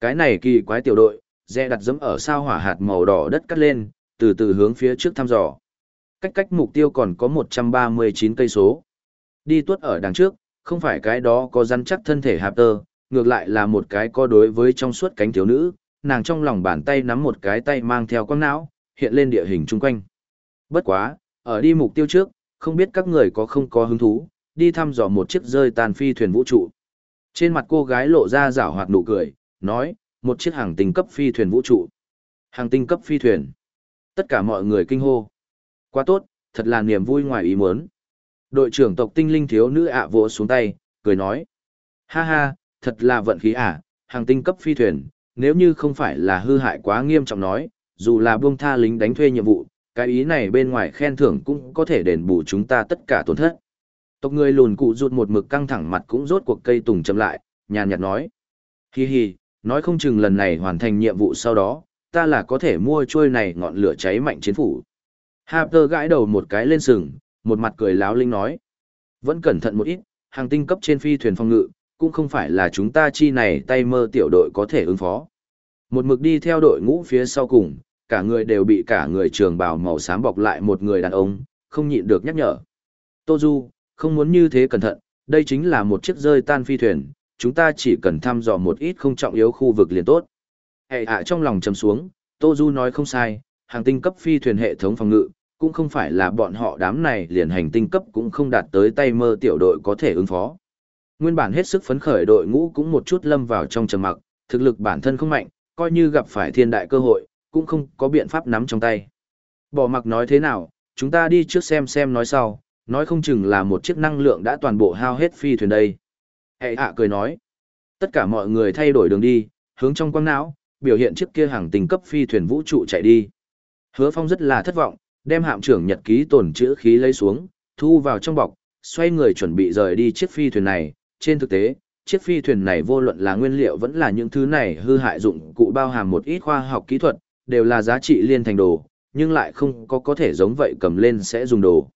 Cái này kỳ quái tiểu đội, dè đặt dẫm ở sao hỏa hạt màu đỏ đất cắt lên, từ từ hướng phía trước thăm dò. Cách cách mục tiêu còn có 139 cây số. Đi tuốt ở đằng trước, không phải cái đó có rắn chắc thân thể hạp tơ, ngược lại là một cái có đối với trong suốt cánh thiếu nữ, nàng trong lòng bàn tay nắm một cái tay mang theo con não, hiện lên địa hình chung quanh. Bất quá, ở đi mục tiêu trước, không biết các người có không có hứng thú, đi thăm dò một chiếc rơi tàn phi thuyền vũ trụ. Trên mặt cô gái lộ ra rảo hoạt nụ cười, nói, một chiếc hàng tinh cấp phi thuyền vũ trụ. Hàng tinh cấp phi thuyền. Tất cả mọi người kinh hô. Quá tốt, thật là niềm vui ngoài ý muốn. Đội trưởng tộc tinh linh thiếu nữ ạ vỗ xuống tay, cười nói. Ha ha, thật là vận khí ạ, hàng tinh cấp phi thuyền, nếu như không phải là hư hại quá nghiêm trọng nói, dù là buông tha lính đánh thuê nhiệm vụ, cái ý này bên ngoài khen thưởng cũng có thể đền bù chúng ta tất cả tổn thất. Tộc người lùn cụ rụt một mực căng thẳng mặt cũng rốt cuộc cây tùng chậm lại, nhàn nhạt nói. Hi hi, nói không chừng lần này hoàn thành nhiệm vụ sau đó, ta là có thể mua trôi này ngọn lửa cháy mạnh chiến phủ. Harper gãi đầu một cái lên sừng, một mặt cười láo linh nói. Vẫn cẩn thận một ít, hàng tinh cấp trên phi thuyền phong ngự, cũng không phải là chúng ta chi này tay mơ tiểu đội có thể ứng phó. Một mực đi theo đội ngũ phía sau cùng, cả người đều bị cả người trường bào màu xám bọc lại một người đàn ông, không nhịn được nhắc nhở. Tô Du, không muốn như thế cẩn thận, đây chính là một chiếc rơi tan phi thuyền, chúng ta chỉ cần thăm dò một ít không trọng yếu khu vực liền tốt. Hệ hạ trong lòng trầm xuống, Tô Du nói không sai, hàng tinh cấp phi thuyền hệ thống phòng ngự, cũng không phải là bọn họ đám này liền hành tinh cấp cũng không đạt tới tay mơ tiểu đội có thể ứng phó. Nguyên bản hết sức phấn khởi đội ngũ cũng một chút lâm vào trong trầm mặc, thực lực bản thân không mạnh, coi như gặp phải thiên đại cơ hội, cũng không có biện pháp nắm trong tay. Bỏ mặc nói thế nào, chúng ta đi trước xem xem nói sau, nói không chừng là một chiếc năng lượng đã toàn bộ hao hết phi thuyền đây. Hệ hạ cười nói, tất cả mọi người thay đổi đường đi, hướng trong quang não, biểu hiện chiếc kia hàng tình cấp phi thuyền vũ trụ chạy đi. Hứa Phong rất là thất vọng, đem hạm trưởng nhật ký tổn chữ khí lấy xuống, thu vào trong bọc, xoay người chuẩn bị rời đi chiếc phi thuyền này. Trên thực tế, chiếc phi thuyền này vô luận là nguyên liệu vẫn là những thứ này hư hại dụng cụ bao hàm một ít khoa học kỹ thuật, đều là giá trị liên thành đồ, nhưng lại không có có thể giống vậy cầm lên sẽ dùng đồ.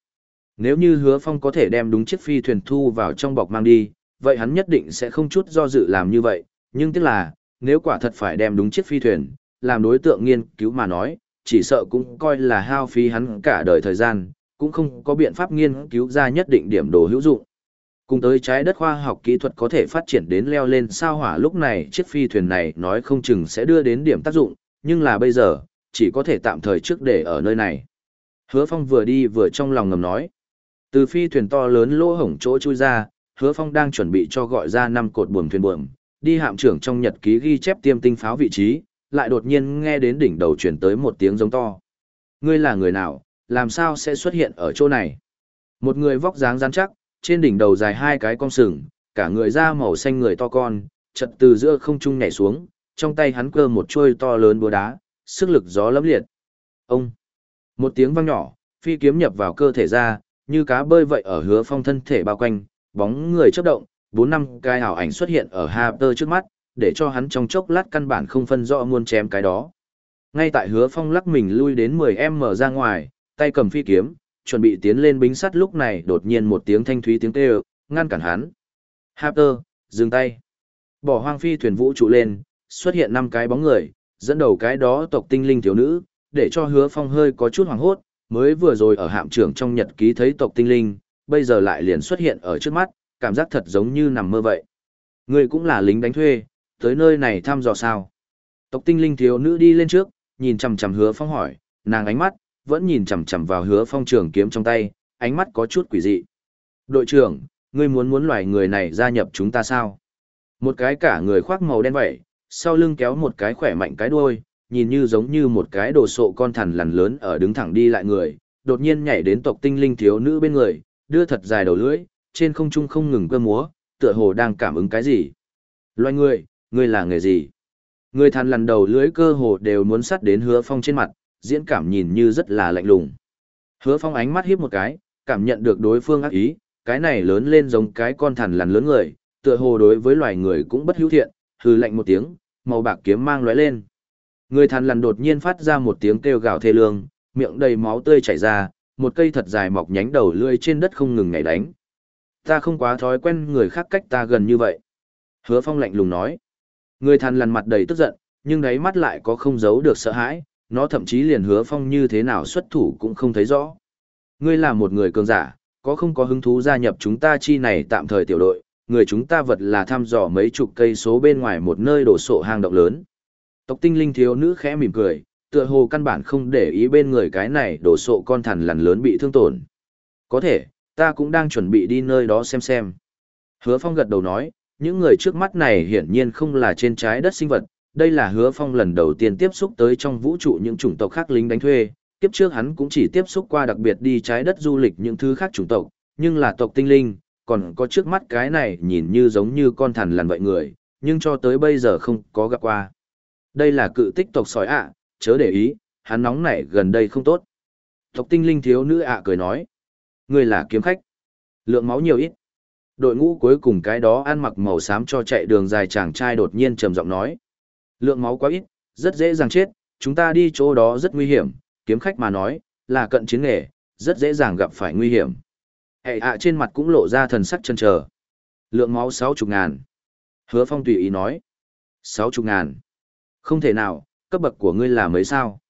Nếu như hứa phong có thể đem đúng chiếc phi thuyền thu vào trong bọc mang đi, vậy hắn nhất định sẽ không chút do dự làm như vậy, nhưng tiếc là, nếu quả thật phải đem đúng chiếc phi thuyền, làm đối tượng nghiên cứu mà nói, chỉ sợ cũng coi là hao phí hắn cả đời thời gian, cũng không có biện pháp nghiên cứu ra nhất định điểm đồ hữu dụng. Cùng tới trái đất khoa học kỹ thuật có thể phát triển đến leo lên sao hỏa lúc này chiếc phi thuyền này nói không chừng sẽ đưa đến điểm tác dụng, nhưng là bây giờ, chỉ có thể tạm thời trước để ở nơi này. Hứa Phong vừa đi vừa trong lòng ngầm nói. Từ phi thuyền to lớn lỗ hổng chỗ chui ra, Hứa Phong đang chuẩn bị cho gọi ra năm cột buồm thuyền buồm, đi hạm trưởng trong nhật ký ghi chép tiêm tinh pháo vị trí, lại đột nhiên nghe đến đỉnh đầu chuyển tới một tiếng giống to. Ngươi là người nào, làm sao sẽ xuất hiện ở chỗ này? Một người vóc dáng rắn chắc, trên đỉnh đầu dài hai cái con sừng, cả người da màu xanh người to con, chật từ giữa không trung nhảy xuống, trong tay hắn cơ một chuôi to lớn búa đá, sức lực gió lấm liệt. Ông! Một tiếng vang nhỏ, phi kiếm nhập vào cơ thể ra, như cá bơi vậy ở hứa phong thân thể bao quanh, bóng người chớp động, bốn năm cái ảo ảnh xuất hiện ở Harper trước mắt, để cho hắn trong chốc lát căn bản không phân rõ muôn chém cái đó. Ngay tại hứa phong lắc mình lui đến 10m ra ngoài, tay cầm phi kiếm, chuẩn bị tiến lên bính sắt lúc này đột nhiên một tiếng thanh thúy tiếng kêu, ngăn cản hắn. Harper, dừng tay. Bỏ hoang phi thuyền vũ trụ lên, xuất hiện năm cái bóng người, dẫn đầu cái đó tộc tinh linh thiếu nữ, để cho hứa phong hơi có chút hoảng hốt, mới vừa rồi ở hạm trưởng trong nhật ký thấy tộc tinh linh, bây giờ lại liền xuất hiện ở trước mắt, cảm giác thật giống như nằm mơ vậy. Ngươi cũng là lính đánh thuê, tới nơi này thăm dò sao? Tộc tinh linh thiếu nữ đi lên trước, nhìn chằm chằm hứa phong hỏi, nàng ánh mắt, vẫn nhìn chằm chằm vào hứa phong trường kiếm trong tay, ánh mắt có chút quỷ dị. Đội trưởng, ngươi muốn muốn loài người này gia nhập chúng ta sao? Một cái cả người khoác màu đen vậy, sau lưng kéo một cái khỏe mạnh cái đuôi, nhìn như giống như một cái đồ sộ con thằn lằn lớn ở đứng thẳng đi lại người, đột nhiên nhảy đến tộc tinh linh thiếu nữ bên người, đưa thật dài đầu lưỡi, trên không trung không ngừng cơ múa, tựa hồ đang cảm ứng cái gì. Loài người, ngươi là nghề gì? Người thằn lằn đầu lưỡi cơ hồ đều muốn sắt đến hứa phong trên mặt, diễn cảm nhìn như rất là lạnh lùng. Hứa phong ánh mắt hiếp một cái, cảm nhận được đối phương ác ý, cái này lớn lên giống cái con thằn lằn lớn người, tựa hồ đối với loài người cũng bất hữu thiện, hừ lạnh một tiếng, màu bạc kiếm mang lóe lên. Người thằn lằn đột nhiên phát ra một tiếng kêu gào thê lương, miệng đầy máu tươi chảy ra, một cây thật dài mọc nhánh đầu lưỡi trên đất không ngừng nhảy đánh. Ta không quá thói quen người khác cách ta gần như vậy. Hứa Phong lạnh lùng nói. Người thằn lằn mặt đầy tức giận, nhưng đáy mắt lại có không giấu được sợ hãi, nó thậm chí liền Hứa Phong như thế nào xuất thủ cũng không thấy rõ. Ngươi là một người cường giả, có không có hứng thú gia nhập chúng ta chi này tạm thời tiểu đội, người chúng ta vật là thăm dò mấy chục cây số bên ngoài một nơi đổ sộ hang động lớn. Tộc tinh linh thiếu nữ khẽ mỉm cười, tựa hồ căn bản không để ý bên người cái này đổ sộ con thằn lằn lớn bị thương tổn. Có thể, ta cũng đang chuẩn bị đi nơi đó xem xem. Hứa Phong gật đầu nói, những người trước mắt này hiển nhiên không là trên trái đất sinh vật, đây là Hứa Phong lần đầu tiên tiếp xúc tới trong vũ trụ những chủng tộc khác lính đánh thuê, kiếp trước hắn cũng chỉ tiếp xúc qua đặc biệt đi trái đất du lịch những thứ khác chủng tộc, nhưng là tộc tinh linh, còn có trước mắt cái này nhìn như giống như con thằn lằn vậy người, nhưng cho tới bây giờ không có gặp qua. Đây là cự tích tộc sói ạ, chớ để ý, hắn nóng nảy gần đây không tốt. Tộc tinh linh thiếu nữ ạ cười nói. Người là kiếm khách. Lượng máu nhiều ít. Đội ngũ cuối cùng cái đó ăn mặc màu xám cho chạy đường dài chàng trai đột nhiên trầm giọng nói. Lượng máu quá ít, rất dễ dàng chết, chúng ta đi chỗ đó rất nguy hiểm, kiếm khách mà nói, là cận chiến nghề, rất dễ dàng gặp phải nguy hiểm. Hệ ạ trên mặt cũng lộ ra thần sắc chân trờ Lượng máu sáu chục ngàn. Hứa phong tùy ý nói. Sáu chục ngàn. Không thể nào, cấp bậc của ngươi là mấy sao.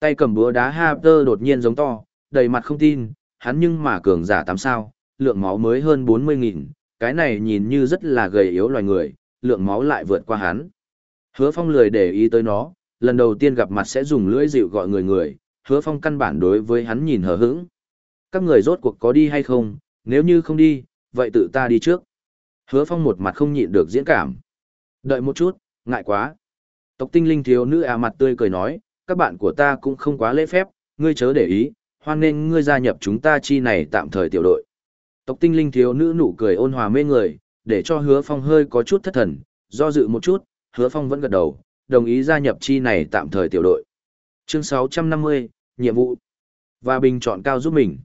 Tay cầm búa đá Harper đột nhiên giống to, đầy mặt không tin, hắn nhưng mà cường giả tám sao, lượng máu mới hơn bốn mươi nghìn, cái này nhìn như rất là gầy yếu loài người, lượng máu lại vượt qua hắn. Hứa phong lười để ý tới nó, lần đầu tiên gặp mặt sẽ dùng lưỡi dịu gọi người người, hứa phong căn bản đối với hắn nhìn hờ hững. Các người rốt cuộc có đi hay không, nếu như không đi, vậy tự ta đi trước. Hứa phong một mặt không nhịn được diễn cảm. Đợi một chút, ngại quá. Tộc tinh linh thiếu nữ à mặt tươi cười nói, các bạn của ta cũng không quá lễ phép, ngươi chớ để ý, hoan nên ngươi gia nhập chúng ta chi này tạm thời tiểu đội. Tộc tinh linh thiếu nữ nụ cười ôn hòa mê người, để cho hứa phong hơi có chút thất thần, do dự một chút, hứa phong vẫn gật đầu, đồng ý gia nhập chi này tạm thời tiểu đội. Chương 650, nhiệm vụ. Và bình chọn cao giúp mình.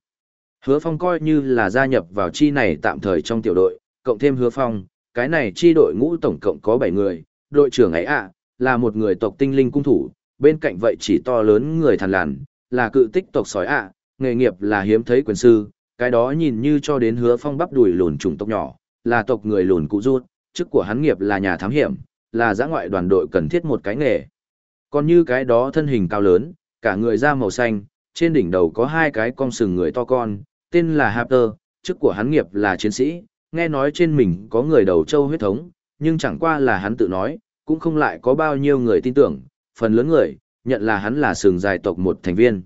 Hứa phong coi như là gia nhập vào chi này tạm thời trong tiểu đội, cộng thêm hứa phong, cái này chi đội ngũ tổng cộng có 7 người, đội trưởng ấy ạ, là một người tộc tinh linh cung thủ, bên cạnh vậy chỉ to lớn người thằn lằn, là cự tích tộc sói ạ, nghề nghiệp là hiếm thấy quyền sư, cái đó nhìn như cho đến hứa phong bắp đùi lùn chủng tộc nhỏ, là tộc người lùn cụ rút, chức của hắn nghiệp là nhà thám hiểm, là giã ngoại đoàn đội cần thiết một cái nghề. Còn như cái đó thân hình cao lớn, cả người da màu xanh, trên đỉnh đầu có hai cái con sừng người to con, tên là Harper, chức của hắn nghiệp là chiến sĩ, nghe nói trên mình có người đầu châu huyết thống, nhưng chẳng qua là hắn tự nói, cũng không lại có bao nhiêu người tin tưởng, phần lớn người, nhận là hắn là sừng dài tộc một thành viên.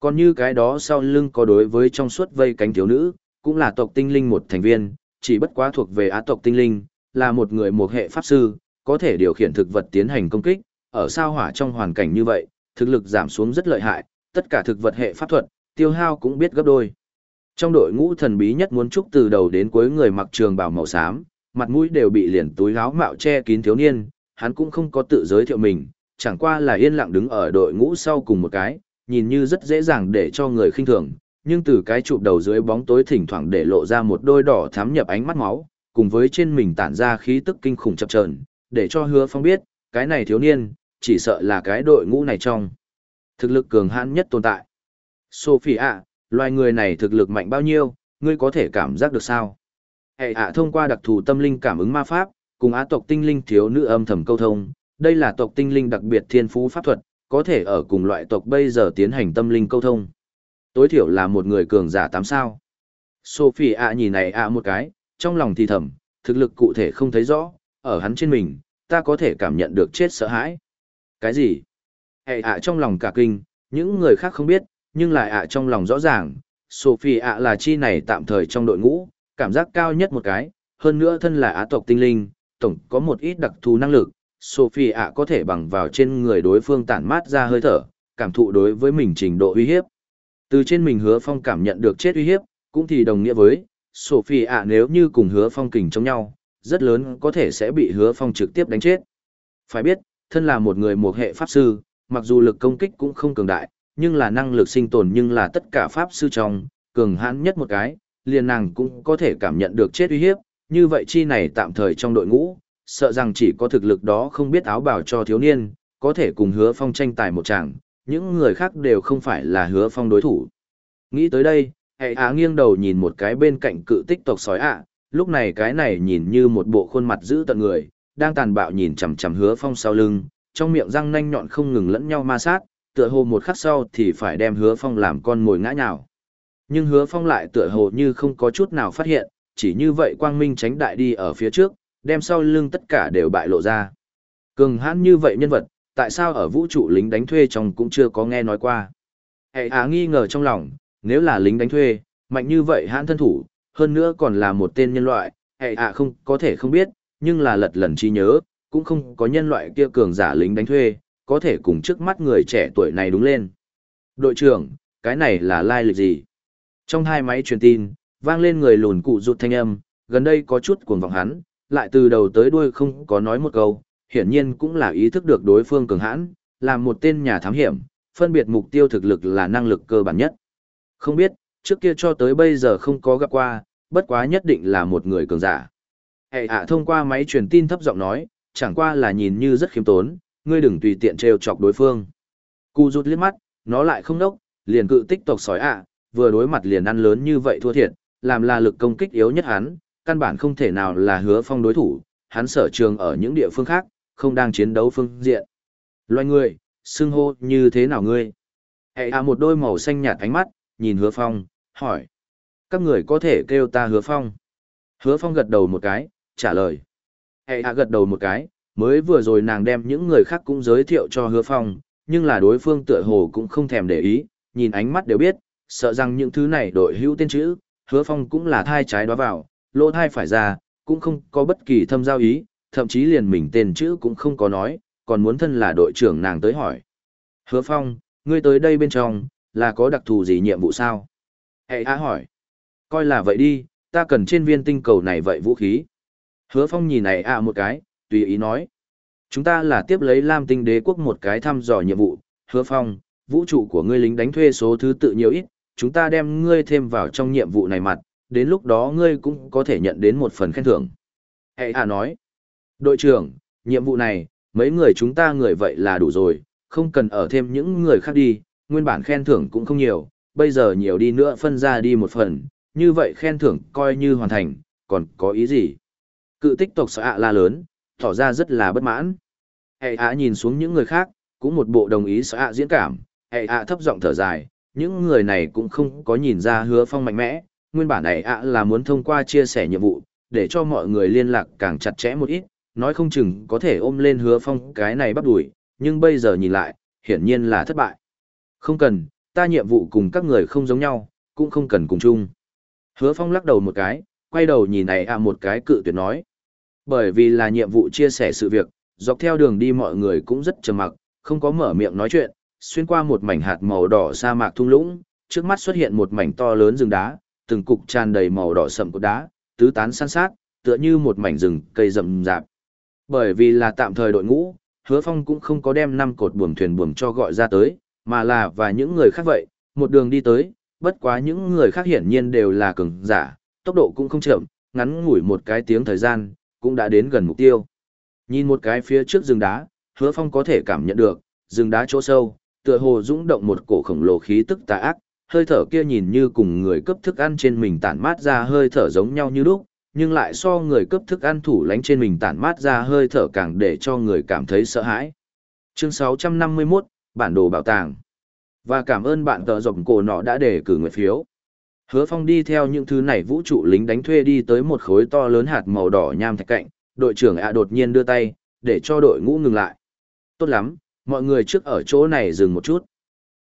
Còn như cái đó sau lưng có đối với trong suốt vây cánh thiếu nữ, cũng là tộc tinh linh một thành viên, chỉ bất quá thuộc về á tộc tinh linh, là một người một hệ pháp sư, có thể điều khiển thực vật tiến hành công kích, ở sao hỏa trong hoàn cảnh như vậy, thực lực giảm xuống rất lợi hại, tất cả thực vật hệ pháp thuật, tiêu hao cũng biết gấp đôi. Trong đội ngũ thần bí nhất muốn chúc từ đầu đến cuối người mặc trường bào màu xám, mặt mũi đều bị liền túi áo mạo che kín thiếu niên, hắn cũng không có tự giới thiệu mình, chẳng qua là yên lặng đứng ở đội ngũ sau cùng một cái, nhìn như rất dễ dàng để cho người khinh thường, nhưng từ cái chụp đầu dưới bóng tối thỉnh thoảng để lộ ra một đôi đỏ thắm nhập ánh mắt máu, cùng với trên mình tản ra khí tức kinh khủng chập chờn, để cho Hứa Phong biết, cái này thiếu niên, chỉ sợ là cái đội ngũ này trong thực lực cường hãn nhất tồn tại. Sophie ạ, loài người này thực lực mạnh bao nhiêu, ngươi có thể cảm giác được sao? Hệ ạ thông qua đặc thù tâm linh cảm ứng ma pháp, cùng á tộc tinh linh thiếu nữ âm thầm câu thông, đây là tộc tinh linh đặc biệt thiên phú pháp thuật, có thể ở cùng loại tộc bây giờ tiến hành tâm linh câu thông. Tối thiểu là một người cường giả tám sao. Sophie ạ nhìn này ạ một cái, trong lòng thì thầm, thực lực cụ thể không thấy rõ, ở hắn trên mình, ta có thể cảm nhận được chết sợ hãi. Cái gì? Hệ ạ trong lòng cả kinh, những người khác không biết, nhưng lại ạ trong lòng rõ ràng, Sophie ạ là chi này tạm thời trong đội ngũ, cảm giác cao nhất một cái, hơn nữa thân là á tộc tinh linh, tổng có một ít đặc thù năng lực, Sophie ạ có thể bằng vào trên người đối phương tản mát ra hơi thở, cảm thụ đối với mình trình độ uy hiếp. Từ trên mình hứa phong cảm nhận được chết uy hiếp, cũng thì đồng nghĩa với, Sophie ạ nếu như cùng hứa phong kình chống nhau, rất lớn có thể sẽ bị hứa phong trực tiếp đánh chết. Phải biết, thân là một người một hệ pháp sư, mặc dù lực công kích cũng không cường đại, nhưng là năng lực sinh tồn nhưng là tất cả pháp sư trong, cường hãn nhất một cái, liền nàng cũng có thể cảm nhận được chết uy hiếp, như vậy chi này tạm thời trong đội ngũ, sợ rằng chỉ có thực lực đó không biết áo bảo cho thiếu niên, có thể cùng hứa phong tranh tài một chàng, những người khác đều không phải là hứa phong đối thủ. Nghĩ tới đây, hệ á nghiêng đầu nhìn một cái bên cạnh cự tích tộc sói ạ, lúc này cái này nhìn như một bộ khuôn mặt giữ tận người, đang tàn bạo nhìn chằm chằm hứa phong sau lưng, trong miệng răng nanh nhọn không ngừng lẫn nhau ma sát, tựa hồ một khắc sau thì phải đem hứa phong làm con mồi ngã nhào. Nhưng hứa phong lại tựa hồ như không có chút nào phát hiện, chỉ như vậy quang minh tránh đại đi ở phía trước, đem sau lưng tất cả đều bại lộ ra. Cường hãn như vậy nhân vật, tại sao ở vũ trụ lính đánh thuê trong cũng chưa có nghe nói qua. Hệ á nghi ngờ trong lòng, nếu là lính đánh thuê, mạnh như vậy hãn thân thủ, hơn nữa còn là một tên nhân loại, hệ ạ không có thể không biết, nhưng là lật lần trí nhớ, cũng không có nhân loại kia cường giả lính đánh thuê, có thể cùng trước mắt người trẻ tuổi này đúng lên. Đội trưởng, cái này là lai lịch gì? Trong hai máy truyền tin, vang lên người lùn cụ rụt thanh âm, gần đây có chút cuồng vọng hắn, lại từ đầu tới đuôi không có nói một câu, hiển nhiên cũng là ý thức được đối phương cường hãn, làm một tên nhà thám hiểm, phân biệt mục tiêu thực lực là năng lực cơ bản nhất. Không biết, trước kia cho tới bây giờ không có gặp qua, bất quá nhất định là một người cường giả. Hệ ạ thông qua máy truyền tin thấp giọng nói, chẳng qua là nhìn như rất khiêm tốn, ngươi đừng tùy tiện trêu chọc đối phương. Cú rút liếc mắt, nó lại không đốc, liền cự tích tộc sói ạ, vừa đối mặt liền ăn lớn như vậy thua thiệt, làm là lực công kích yếu nhất hắn, căn bản không thể nào là hứa phong đối thủ, hắn sở trường ở những địa phương khác, không đang chiến đấu phương diện. Loài người, xưng hô như thế nào ngươi? Hệ à một đôi màu xanh nhạt ánh mắt, nhìn hứa phong, hỏi. Các người có thể kêu ta hứa phong. Hứa phong gật đầu một cái, trả lời. Hệ à gật đầu một cái, mới vừa rồi nàng đem những người khác cũng giới thiệu cho hứa phong, nhưng là đối phương tựa hồ cũng không thèm để ý, nhìn ánh mắt đều biết, sợ rằng những thứ này đội hữu tên chữ, hứa phong cũng là thai trái đó vào, lỗ thai phải ra, cũng không có bất kỳ thâm giao ý, thậm chí liền mình tên chữ cũng không có nói, còn muốn thân là đội trưởng nàng tới hỏi. Hứa phong, ngươi tới đây bên trong, là có đặc thù gì nhiệm vụ sao? Hệ á hỏi. Coi là vậy đi, ta cần trên viên tinh cầu này vậy vũ khí. Hứa phong nhìn này à một cái, tùy ý nói. Chúng ta là tiếp lấy Lam tinh đế quốc một cái thăm dò nhiệm vụ. Hứa phong, vũ trụ của ngươi lính đánh thuê số thứ tự nhiều ít, chúng ta đem ngươi thêm vào trong nhiệm vụ này mặt, đến lúc đó ngươi cũng có thể nhận đến một phần khen thưởng. Hệ à nói. Đội trưởng, nhiệm vụ này, mấy người chúng ta người vậy là đủ rồi, không cần ở thêm những người khác đi, nguyên bản khen thưởng cũng không nhiều, bây giờ nhiều đi nữa phân ra đi một phần, như vậy khen thưởng coi như hoàn thành, còn có ý gì? Cự tích tộc sợ ạ la lớn, tỏ ra rất là bất mãn. Hệ ạ nhìn xuống những người khác, cũng một bộ đồng ý sợ ạ diễn cảm, hệ ạ thấp giọng thở dài, những người này cũng không có nhìn ra hứa phong mạnh mẽ, nguyên bản này ạ là muốn thông qua chia sẻ nhiệm vụ, để cho mọi người liên lạc càng chặt chẽ một ít, nói không chừng có thể ôm lên hứa phong cái này bắt đuổi, nhưng bây giờ nhìn lại, hiển nhiên là thất bại. Không cần, ta nhiệm vụ cùng các người không giống nhau, cũng không cần cùng chung. Hứa Phong lắc đầu một cái, quay đầu nhìn này ạ một cái cự tuyệt nói. Bởi vì là nhiệm vụ chia sẻ sự việc, dọc theo đường đi mọi người cũng rất trầm mặc, không có mở miệng nói chuyện, xuyên qua một mảnh hạt màu đỏ sa mạc thung lũng, trước mắt xuất hiện một mảnh to lớn rừng đá, từng cục tràn đầy màu đỏ sậm của đá, tứ tán san sát, tựa như một mảnh rừng cây rậm rạp. Bởi vì là tạm thời đội ngũ, Hứa Phong cũng không có đem năm cột buồm thuyền buồm cho gọi ra tới, mà là và những người khác vậy, một đường đi tới, bất quá những người khác hiển nhiên đều là cường giả, tốc độ cũng không chậm, ngắn ngủi một cái tiếng thời gian, cũng đã đến gần mục tiêu. Nhìn một cái phía trước rừng đá, hứa phong có thể cảm nhận được, rừng đá chỗ sâu, tựa hồ dũng động một cổ khổng lồ khí tức tà ác, hơi thở kia nhìn như cùng người cấp thức ăn trên mình tản mát ra hơi thở giống nhau như lúc, nhưng lại so người cấp thức ăn thủ lánh trên mình tản mát ra hơi thở càng để cho người cảm thấy sợ hãi. Chương 651, Bản đồ bảo tàng Và cảm ơn bạn tờ rộng cổ nọ đã để cử nguyện phiếu. Hứa Phong đi theo những thứ này vũ trụ lính đánh thuê đi tới một khối to lớn hạt màu đỏ nham thạch cạnh, đội trưởng ạ đột nhiên đưa tay, để cho đội ngũ ngừng lại. Tốt lắm, mọi người trước ở chỗ này dừng một chút.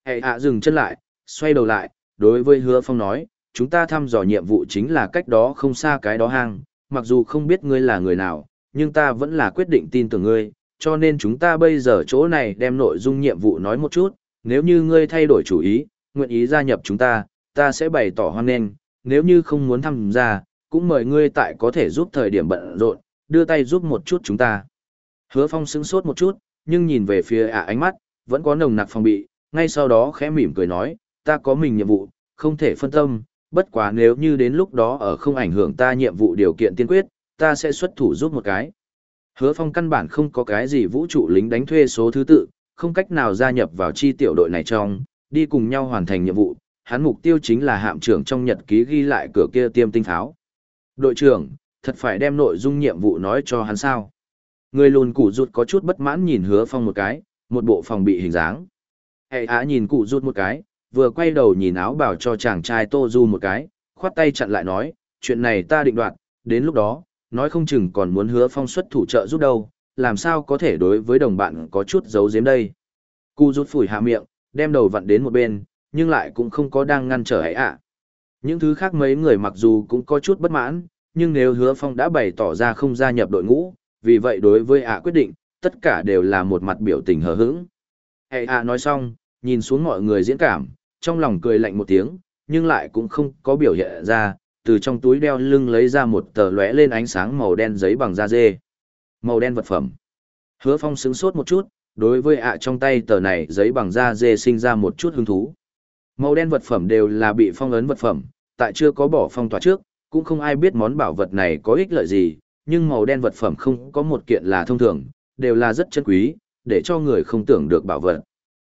Hệ ạ dừng chân lại, xoay đầu lại, đối với Hứa Phong nói, chúng ta thăm dò nhiệm vụ chính là cách đó không xa cái đó hang, mặc dù không biết ngươi là người nào, nhưng ta vẫn là quyết định tin tưởng ngươi, cho nên chúng ta bây giờ chỗ này đem nội dung nhiệm vụ nói một chút, nếu như ngươi thay đổi chủ ý, nguyện ý gia nhập chúng ta, ta sẽ bày tỏ hoan nghênh, nếu như không muốn tham gia, cũng mời ngươi tại có thể giúp thời điểm bận rộn, đưa tay giúp một chút chúng ta. Hứa Phong sững sốt một chút, nhưng nhìn về phía ả ánh mắt, vẫn có nồng nặc phòng bị, ngay sau đó khẽ mỉm cười nói, ta có mình nhiệm vụ, không thể phân tâm, bất quá nếu như đến lúc đó ở không ảnh hưởng ta nhiệm vụ điều kiện tiên quyết, ta sẽ xuất thủ giúp một cái. Hứa Phong căn bản không có cái gì vũ trụ lính đánh thuê số thứ tự, không cách nào gia nhập vào chi tiểu đội này trong, đi cùng nhau hoàn thành nhiệm vụ, hắn mục tiêu chính là hạm trưởng trong nhật ký ghi lại cửa kia tiêm tinh pháo. Đội trưởng, thật phải đem nội dung nhiệm vụ nói cho hắn sao. Người lùn củ rụt có chút bất mãn nhìn hứa phong một cái, một bộ phòng bị hình dáng. Hệ á nhìn cụ rụt một cái, vừa quay đầu nhìn áo bảo cho chàng trai Tô Du một cái, khoát tay chặn lại nói, chuyện này ta định đoạt, đến lúc đó, nói không chừng còn muốn hứa phong xuất thủ trợ giúp đâu, làm sao có thể đối với đồng bạn có chút giấu giếm đây. Cụ rút phủi hạ miệng, đem đầu vặn đến một bên, nhưng lại cũng không có đang ngăn trở ấy ạ. Những thứ khác mấy người mặc dù cũng có chút bất mãn, nhưng nếu hứa phong đã bày tỏ ra không gia nhập đội ngũ, vì vậy đối với ạ quyết định, tất cả đều là một mặt biểu tình hờ hững. Hệ ạ nói xong, nhìn xuống mọi người diễn cảm, trong lòng cười lạnh một tiếng, nhưng lại cũng không có biểu hiện ra, từ trong túi đeo lưng lấy ra một tờ lóe lên ánh sáng màu đen giấy bằng da dê. Màu đen vật phẩm. Hứa Phong sững sốt một chút, đối với ạ trong tay tờ này giấy bằng da dê sinh ra một chút hứng thú. Màu đen vật phẩm đều là bị phong ấn vật phẩm, tại chưa có bỏ phong tỏa trước, cũng không ai biết món bảo vật này có ích lợi gì, nhưng màu đen vật phẩm không có một kiện là thông thường, đều là rất chân quý, để cho người không tưởng được bảo vật.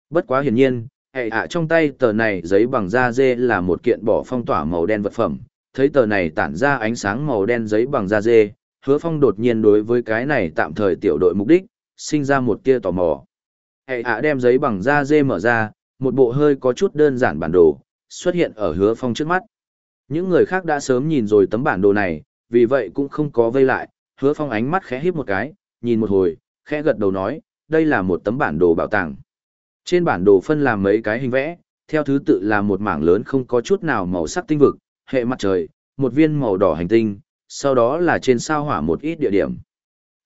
Bất quá hiển nhiên, hệ ạ trong tay tờ này giấy bằng da dê là một kiện bỏ phong tỏa màu đen vật phẩm, thấy tờ này tản ra ánh sáng màu đen giấy bằng da dê, hứa phong đột nhiên đối với cái này tạm thời tiểu đội mục đích, sinh ra một tia tò mò. Hệ ạ đem giấy bằng da dê mở ra, một bộ hơi có chút đơn giản bản đồ, xuất hiện ở hứa phong trước mắt. Những người khác đã sớm nhìn rồi tấm bản đồ này, vì vậy cũng không có vây lại, hứa phong ánh mắt khẽ híp một cái, nhìn một hồi, khẽ gật đầu nói, đây là một tấm bản đồ bảo tàng. Trên bản đồ phân làm mấy cái hình vẽ, theo thứ tự là một mảng lớn không có chút nào màu sắc tinh vực, hệ mặt trời, một viên màu đỏ hành tinh, sau đó là trên sao hỏa một ít địa điểm.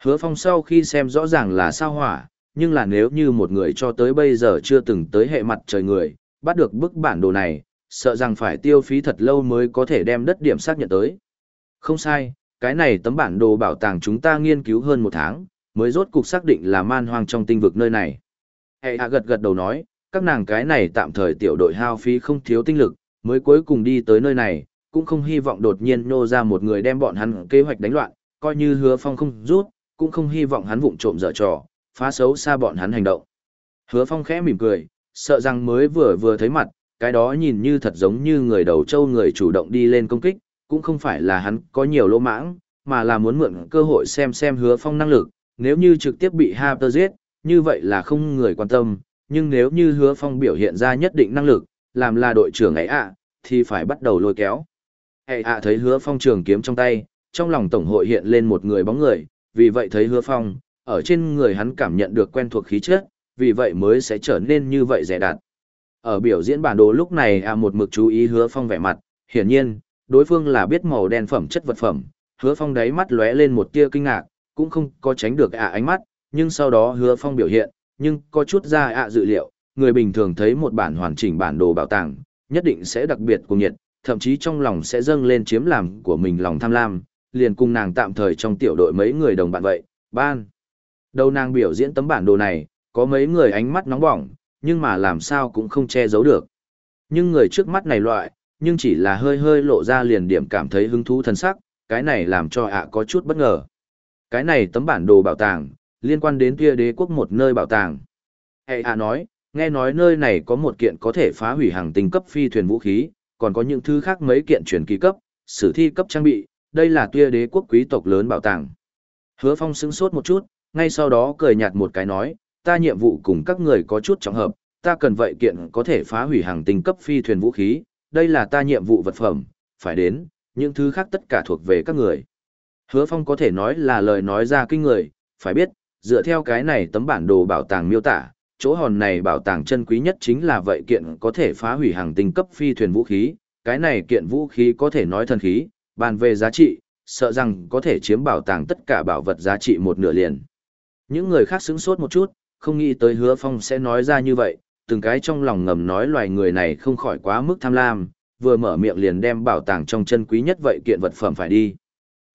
Hứa phong sau khi xem rõ ràng là sao hỏa, nhưng là nếu như một người cho tới bây giờ chưa từng tới hệ mặt trời người, bắt được bức bản đồ này, sợ rằng phải tiêu phí thật lâu mới có thể đem đất điểm xác nhận tới. Không sai, cái này tấm bản đồ bảo tàng chúng ta nghiên cứu hơn một tháng, mới rốt cục xác định là man hoang trong tinh vực nơi này. Hệ hạ gật gật đầu nói, các nàng cái này tạm thời tiểu đội hao phí không thiếu tinh lực, mới cuối cùng đi tới nơi này, cũng không hy vọng đột nhiên nô ra một người đem bọn hắn kế hoạch đánh loạn, coi như hứa phong không rút, cũng không hy vọng hắn vụng trộm dở trò, phá xấu xa bọn hắn hành động. Hứa phong khẽ mỉm cười, sợ rằng mới vừa vừa thấy mặt, cái đó nhìn như thật giống như người đầu trâu người chủ động đi lên công kích, cũng không phải là hắn có nhiều lỗ mãng, mà là muốn mượn cơ hội xem xem hứa phong năng lực, nếu như trực tiếp bị Harper giết, như vậy là không người quan tâm, nhưng nếu như hứa phong biểu hiện ra nhất định năng lực, làm là đội trưởng ấy ạ, thì phải bắt đầu lôi kéo. Hệ ạ thấy hứa phong trường kiếm trong tay, trong lòng tổng hội hiện lên một người bóng người, vì vậy thấy hứa phong, ở trên người hắn cảm nhận được quen thuộc khí chất, vì vậy mới sẽ trở nên như vậy rẻ đặt. Ở biểu diễn bản đồ lúc này à một mực chú ý hứa phong vẻ mặt, hiển nhiên, đối phương là biết màu đen phẩm chất vật phẩm, hứa phong đáy mắt lóe lên một tia kinh ngạc, cũng không có tránh được ạ ánh mắt, nhưng sau đó hứa phong biểu hiện, nhưng có chút ra ạ dự liệu, người bình thường thấy một bản hoàn chỉnh bản đồ bảo tàng, nhất định sẽ đặc biệt cuồng nhiệt, thậm chí trong lòng sẽ dâng lên chiếm làm của mình lòng tham lam, liền cùng nàng tạm thời trong tiểu đội mấy người đồng bạn vậy, ban. Đầu nàng biểu diễn tấm bản đồ này, có mấy người ánh mắt nóng bỏng, nhưng mà làm sao cũng không che giấu được. Nhưng người trước mắt này loại, nhưng chỉ là hơi hơi lộ ra liền điểm cảm thấy hứng thú thân sắc, cái này làm cho ạ có chút bất ngờ. Cái này tấm bản đồ bảo tàng, liên quan đến kia đế quốc một nơi bảo tàng. Hệ ạ nói, nghe nói nơi này có một kiện có thể phá hủy hàng tinh cấp phi thuyền vũ khí, còn có những thứ khác mấy kiện truyền kỳ cấp, sử thi cấp trang bị, đây là tia đế quốc quý tộc lớn bảo tàng. Hứa Phong sững sốt một chút, ngay sau đó cười nhạt một cái nói, ta nhiệm vụ cùng các người có chút trọng hợp, ta cần vậy kiện có thể phá hủy hàng tinh cấp phi thuyền vũ khí, đây là ta nhiệm vụ vật phẩm, phải đến, những thứ khác tất cả thuộc về các người. Hứa Phong có thể nói là lời nói ra kinh người, phải biết, dựa theo cái này tấm bản đồ bảo tàng miêu tả, chỗ hòn này bảo tàng chân quý nhất chính là vậy kiện có thể phá hủy hàng tinh cấp phi thuyền vũ khí, cái này kiện vũ khí có thể nói thần khí, bàn về giá trị, sợ rằng có thể chiếm bảo tàng tất cả bảo vật giá trị một nửa liền. Những người khác sững sốt một chút, không nghĩ tới hứa phong sẽ nói ra như vậy, từng cái trong lòng ngầm nói loài người này không khỏi quá mức tham lam, vừa mở miệng liền đem bảo tàng trong chân quý nhất vậy kiện vật phẩm phải đi.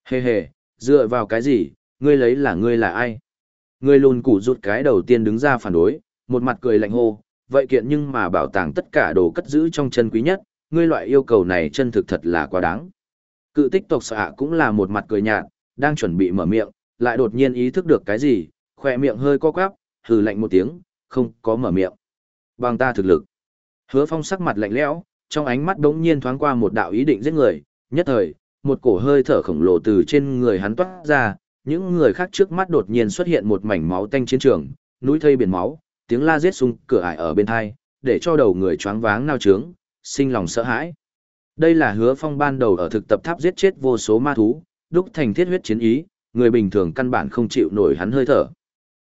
Hề hề, dựa vào cái gì, ngươi lấy là ngươi là ai? Ngươi lùn củ rụt cái đầu tiên đứng ra phản đối, một mặt cười lạnh hô, vậy kiện nhưng mà bảo tàng tất cả đồ cất giữ trong chân quý nhất, ngươi loại yêu cầu này chân thực thật là quá đáng. Cự tích tộc xạ cũng là một mặt cười nhạt, đang chuẩn bị mở miệng, lại đột nhiên ý thức được cái gì, khỏe miệng hơi co quắp, hừ lạnh một tiếng, không có mở miệng. Bằng ta thực lực. Hứa phong sắc mặt lạnh lẽo, trong ánh mắt đống nhiên thoáng qua một đạo ý định giết người, nhất thời, một cổ hơi thở khổng lồ từ trên người hắn toát ra, những người khác trước mắt đột nhiên xuất hiện một mảnh máu tanh chiến trường, núi thây biển máu, tiếng la giết sung cửa ải ở bên thai, để cho đầu người choáng váng nao trướng, sinh lòng sợ hãi. Đây là hứa phong ban đầu ở thực tập tháp giết chết vô số ma thú, đúc thành thiết huyết chiến ý, người bình thường căn bản không chịu nổi hắn hơi thở.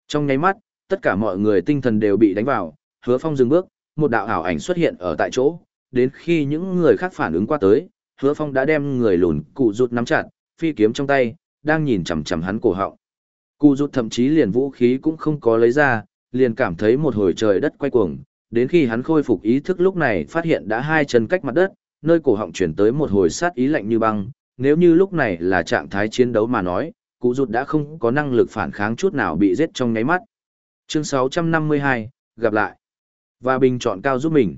Trong nháy mắt, tất cả mọi người tinh thần đều bị đánh vào, hứa phong dừng bước, một đạo ảo ảnh xuất hiện ở tại chỗ, đến khi những người khác phản ứng qua tới, hứa phong đã đem người lùn cụ rụt nắm chặt, phi kiếm trong tay, đang nhìn chằm chằm hắn cổ họng. Cụ rụt thậm chí liền vũ khí cũng không có lấy ra, liền cảm thấy một hồi trời đất quay cuồng, đến khi hắn khôi phục ý thức lúc này phát hiện đã hai chân cách mặt đất, nơi cổ họng chuyển tới một hồi sát ý lạnh như băng, nếu như lúc này là trạng thái chiến đấu mà nói, cụ rụt đã không có năng lực phản kháng chút nào bị giết trong nháy mắt. Chương 652, gặp lại. Và bình chọn cao giúp mình.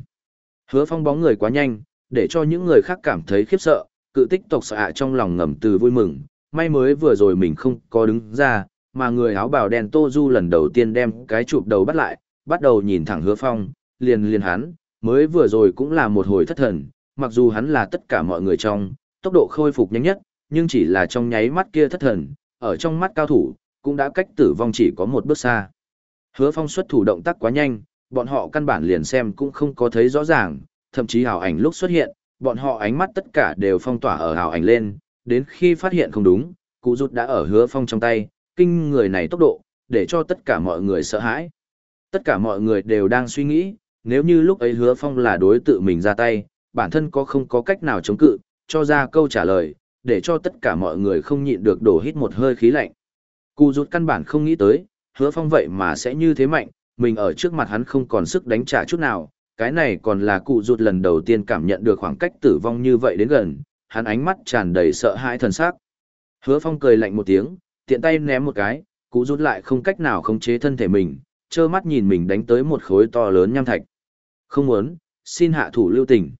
Hứa phong bóng người quá nhanh, để cho những người khác cảm thấy khiếp sợ, cự tích tộc sợ trong lòng ngầm từ vui mừng, may mới vừa rồi mình không có đứng ra, mà người áo bào đen Tô Du lần đầu tiên đem cái chụp đầu bắt lại, bắt đầu nhìn thẳng hứa phong, liền liền hắn, mới vừa rồi cũng là một hồi thất thần, mặc dù hắn là tất cả mọi người trong, tốc độ khôi phục nhanh nhất, nhưng chỉ là trong nháy mắt kia thất thần, ở trong mắt cao thủ, cũng đã cách tử vong chỉ có một bước xa. Hứa phong xuất thủ động tác quá nhanh, bọn họ căn bản liền xem cũng không có thấy rõ ràng, thậm chí hào ảnh lúc xuất hiện, bọn họ ánh mắt tất cả đều phong tỏa ở hào ảnh lên, đến khi phát hiện không đúng, cụ rút đã ở hứa phong trong tay, kinh người này tốc độ, để cho tất cả mọi người sợ hãi. Tất cả mọi người đều đang suy nghĩ, nếu như lúc ấy hứa phong là đối tự mình ra tay, bản thân có không có cách nào chống cự, cho ra câu trả lời, để cho tất cả mọi người không nhịn được đổ hít một hơi khí lạnh. Cú rút căn bản không nghĩ tới, hứa phong vậy mà sẽ như thế mạnh, mình ở trước mặt hắn không còn sức đánh trả chút nào, cái này còn là cụ rút lần đầu tiên cảm nhận được khoảng cách tử vong như vậy đến gần, hắn ánh mắt tràn đầy sợ hãi thần sắc. Hứa phong cười lạnh một tiếng, tiện tay ném một cái, cụ rút lại không cách nào khống chế thân thể mình, trơ mắt nhìn mình đánh tới một khối to lớn nham thạch. Không muốn, xin hạ thủ lưu tình.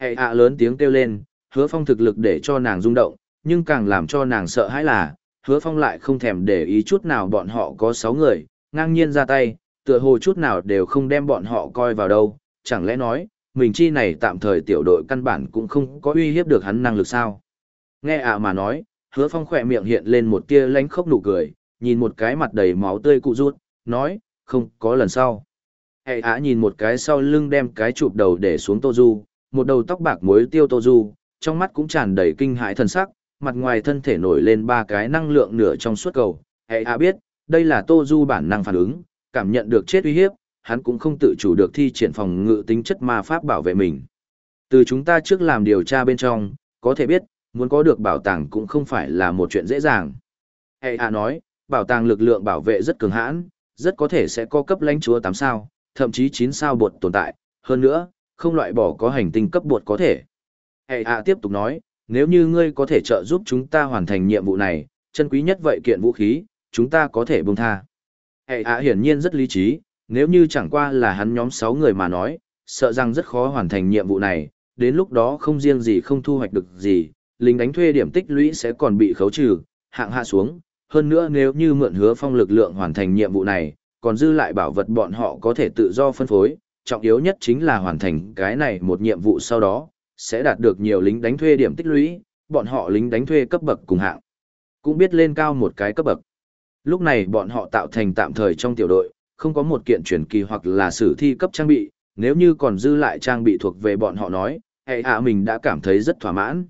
Hệ hạ lớn tiếng kêu lên, hứa phong thực lực để cho nàng rung động, nhưng càng làm cho nàng sợ hãi là, hứa phong lại không thèm để ý chút nào bọn họ có sáu người, ngang nhiên ra tay, tựa hồ chút nào đều không đem bọn họ coi vào đâu, chẳng lẽ nói, mình chi này tạm thời tiểu đội căn bản cũng không có uy hiếp được hắn năng lực sao. Nghe ạ mà nói, hứa phong khỏe miệng hiện lên một tia lánh khóc nụ cười, nhìn một cái mặt đầy máu tươi cụ rút, nói, không có lần sau. Hệ ạ nhìn một cái sau lưng đem cái chụp đầu để xuống Tô Du, một đầu tóc bạc muối tiêu Tô Du, trong mắt cũng tràn đầy kinh hãi thần sắc, mặt ngoài thân thể nổi lên ba cái năng lượng nửa trong suốt cầu. Hệ a biết, đây là Tô Du bản năng phản ứng, cảm nhận được chết uy hiếp, hắn cũng không tự chủ được thi triển phòng ngự tính chất ma pháp bảo vệ mình. Từ chúng ta trước làm điều tra bên trong, có thể biết, muốn có được bảo tàng cũng không phải là một chuyện dễ dàng. Hệ a nói, bảo tàng lực lượng bảo vệ rất cường hãn, rất có thể sẽ có cấp lãnh chúa 8 sao, thậm chí 9 sao bột tồn tại, hơn nữa, không loại bỏ có hành tinh cấp bột có thể. Hệ ạ tiếp tục nói, nếu như ngươi có thể trợ giúp chúng ta hoàn thành nhiệm vụ này, chân quý nhất vậy kiện vũ khí, chúng ta có thể buông tha. Hệ ạ hiển nhiên rất lý trí, nếu như chẳng qua là hắn nhóm 6 người mà nói, sợ rằng rất khó hoàn thành nhiệm vụ này, đến lúc đó không riêng gì không thu hoạch được gì, lính đánh thuê điểm tích lũy sẽ còn bị khấu trừ, hạng hạ xuống, hơn nữa nếu như mượn hứa phong lực lượng hoàn thành nhiệm vụ này, còn dư lại bảo vật bọn họ có thể tự do phân phối, trọng yếu nhất chính là hoàn thành cái này một nhiệm vụ sau đó, sẽ đạt được nhiều lính đánh thuê điểm tích lũy, bọn họ lính đánh thuê cấp bậc cùng hạng. Cũng biết lên cao một cái cấp bậc. Lúc này bọn họ tạo thành tạm thời trong tiểu đội, không có một kiện truyền kỳ hoặc là sử thi cấp trang bị, nếu như còn dư lại trang bị thuộc về bọn họ nói, hệ hạ mình đã cảm thấy rất thỏa mãn.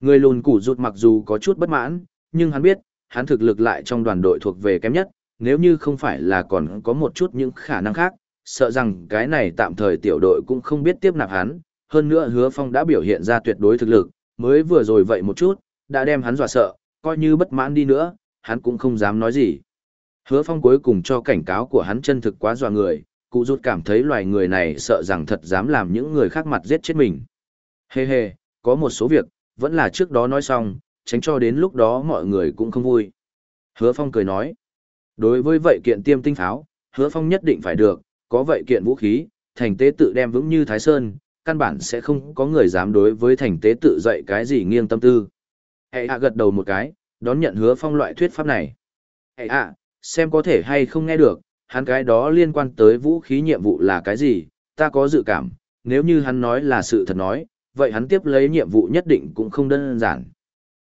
Người lùn củ rụt mặc dù có chút bất mãn, nhưng hắn biết, hắn thực lực lại trong đoàn đội thuộc về kém nhất, nếu như không phải là còn có một chút những khả năng khác, sợ rằng cái này tạm thời tiểu đội cũng không biết tiếp nạp hắn, hơn nữa hứa phong đã biểu hiện ra tuyệt đối thực lực, mới vừa rồi vậy một chút, đã đem hắn dọa sợ, coi như bất mãn đi nữa, hắn cũng không dám nói gì. Hứa phong cuối cùng cho cảnh cáo của hắn chân thực quá dọa người, cụ rút cảm thấy loài người này sợ rằng thật dám làm những người khác mặt giết chết mình. Hê hey hê, có một số việc, vẫn là trước đó nói xong, tránh cho đến lúc đó mọi người cũng không vui. Hứa phong cười nói, đối với vậy kiện tiêm tinh pháo, hứa phong nhất định phải được, có vậy kiện vũ khí, thành tế tự đem vững như Thái Sơn, căn bản sẽ không có người dám đối với thành tế tự dạy cái gì nghiêng tâm tư. Hệ hạ gật đầu một cái, đón nhận hứa phong loại thuyết pháp này. Hệ hạ, xem có thể hay không nghe được, hắn cái đó liên quan tới vũ khí nhiệm vụ là cái gì, ta có dự cảm, nếu như hắn nói là sự thật nói, vậy hắn tiếp lấy nhiệm vụ nhất định cũng không đơn giản.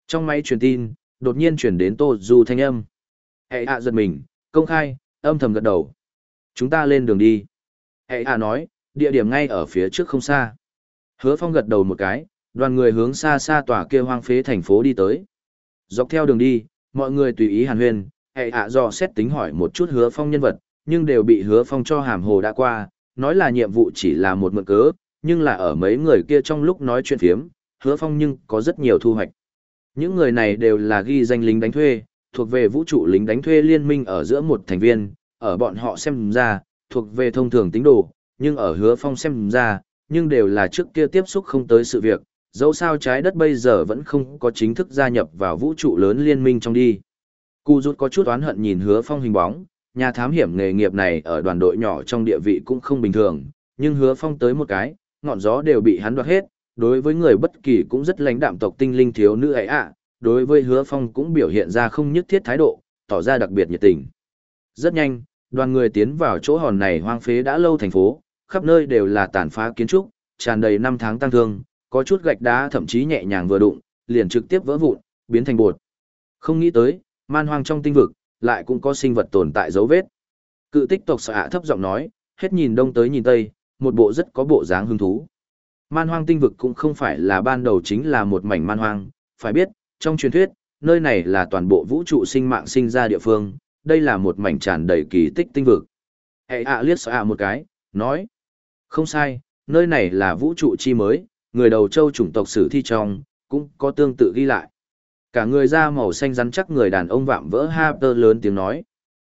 Trong máy truyền tin, đột nhiên chuyển đến Tô Du thanh âm. Hệ hạ giật mình, công khai, âm thầm gật đầu. Chúng ta lên đường đi. Hệ ạ nói, địa điểm ngay ở phía trước không xa. Hứa Phong gật đầu một cái, đoàn người hướng xa xa tòa kia hoang phế thành phố đi tới. Dọc theo đường đi, mọi người tùy ý hàn huyên, hệ hạ do xét tính hỏi một chút Hứa Phong nhân vật, nhưng đều bị Hứa Phong cho hàm hồ đã qua, nói là nhiệm vụ chỉ là một mượn cớ, nhưng là ở mấy người kia trong lúc nói chuyện phiếm, Hứa Phong nhưng có rất nhiều thu hoạch. Những người này đều là ghi danh lính đánh thuê, thuộc về vũ trụ lính đánh thuê liên minh ở giữa một thành viên, ở bọn họ xem ra, thuộc về thông thường tính đồ, nhưng ở hứa phong xem ra, nhưng đều là trước kia tiếp xúc không tới sự việc, dẫu sao trái đất bây giờ vẫn không có chính thức gia nhập vào vũ trụ lớn liên minh trong đi. Cú rút có chút oán hận nhìn hứa phong hình bóng, nhà thám hiểm nghề nghiệp này ở đoàn đội nhỏ trong địa vị cũng không bình thường, nhưng hứa phong tới một cái, ngọn gió đều bị hắn đoạt hết, đối với người bất kỳ cũng rất lãnh đạm tộc tinh linh thiếu nữ ấy ạ, đối với hứa phong cũng biểu hiện ra không nhất thiết thái độ, tỏ ra đặc biệt nhiệt tình. Rất nhanh, đoàn người tiến vào chỗ hòn này hoang phế đã lâu thành phố, khắp nơi đều là tàn phá kiến trúc, tràn đầy năm tháng tăng thương, có chút gạch đá thậm chí nhẹ nhàng vừa đụng, liền trực tiếp vỡ vụn, biến thành bột. Không nghĩ tới, man hoang trong tinh vực, lại cũng có sinh vật tồn tại dấu vết. Cự tích tộc sợ thấp giọng nói, hết nhìn đông tới nhìn tây, một bộ rất có bộ dáng hứng thú. Man hoang tinh vực cũng không phải là ban đầu chính là một mảnh man hoang, phải biết, trong truyền thuyết, nơi này là toàn bộ vũ trụ sinh mạng sinh ra địa phương, đây là một mảnh tràn đầy kỳ tích tinh vực. Hệ ạ liếc sợ một cái, nói, không sai, nơi này là vũ trụ chi mới, người đầu châu chủng tộc sử thi trong, cũng có tương tự ghi lại. Cả người da màu xanh rắn chắc người đàn ông vạm vỡ Harper tơ lớn tiếng nói.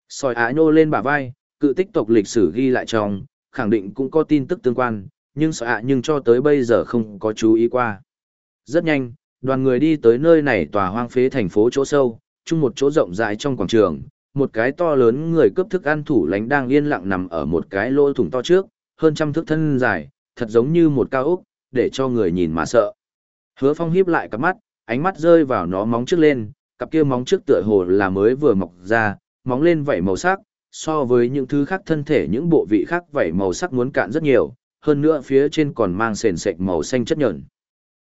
Sòi ái nô lên bả vai, cự tích tộc lịch sử ghi lại trong, khẳng định cũng có tin tức tương quan, nhưng sợ ạ nhưng cho tới bây giờ không có chú ý qua. Rất nhanh, đoàn người đi tới nơi này tòa hoang phế thành phố chỗ sâu, chung một chỗ rộng rãi trong quảng trường, một cái to lớn người cướp thức ăn thủ lánh đang yên lặng nằm ở một cái lỗ thủng to trước, hơn trăm thước thân dài, thật giống như một cao ốc, để cho người nhìn mà sợ. Hứa Phong híp lại cặp mắt, ánh mắt rơi vào nó móng trước lên, cặp kia móng trước tựa hồ là mới vừa mọc ra, móng lên vảy màu sắc, so với những thứ khác thân thể những bộ vị khác vảy màu sắc muốn cạn rất nhiều, hơn nữa phía trên còn mang sền sệt màu xanh chất nhợn.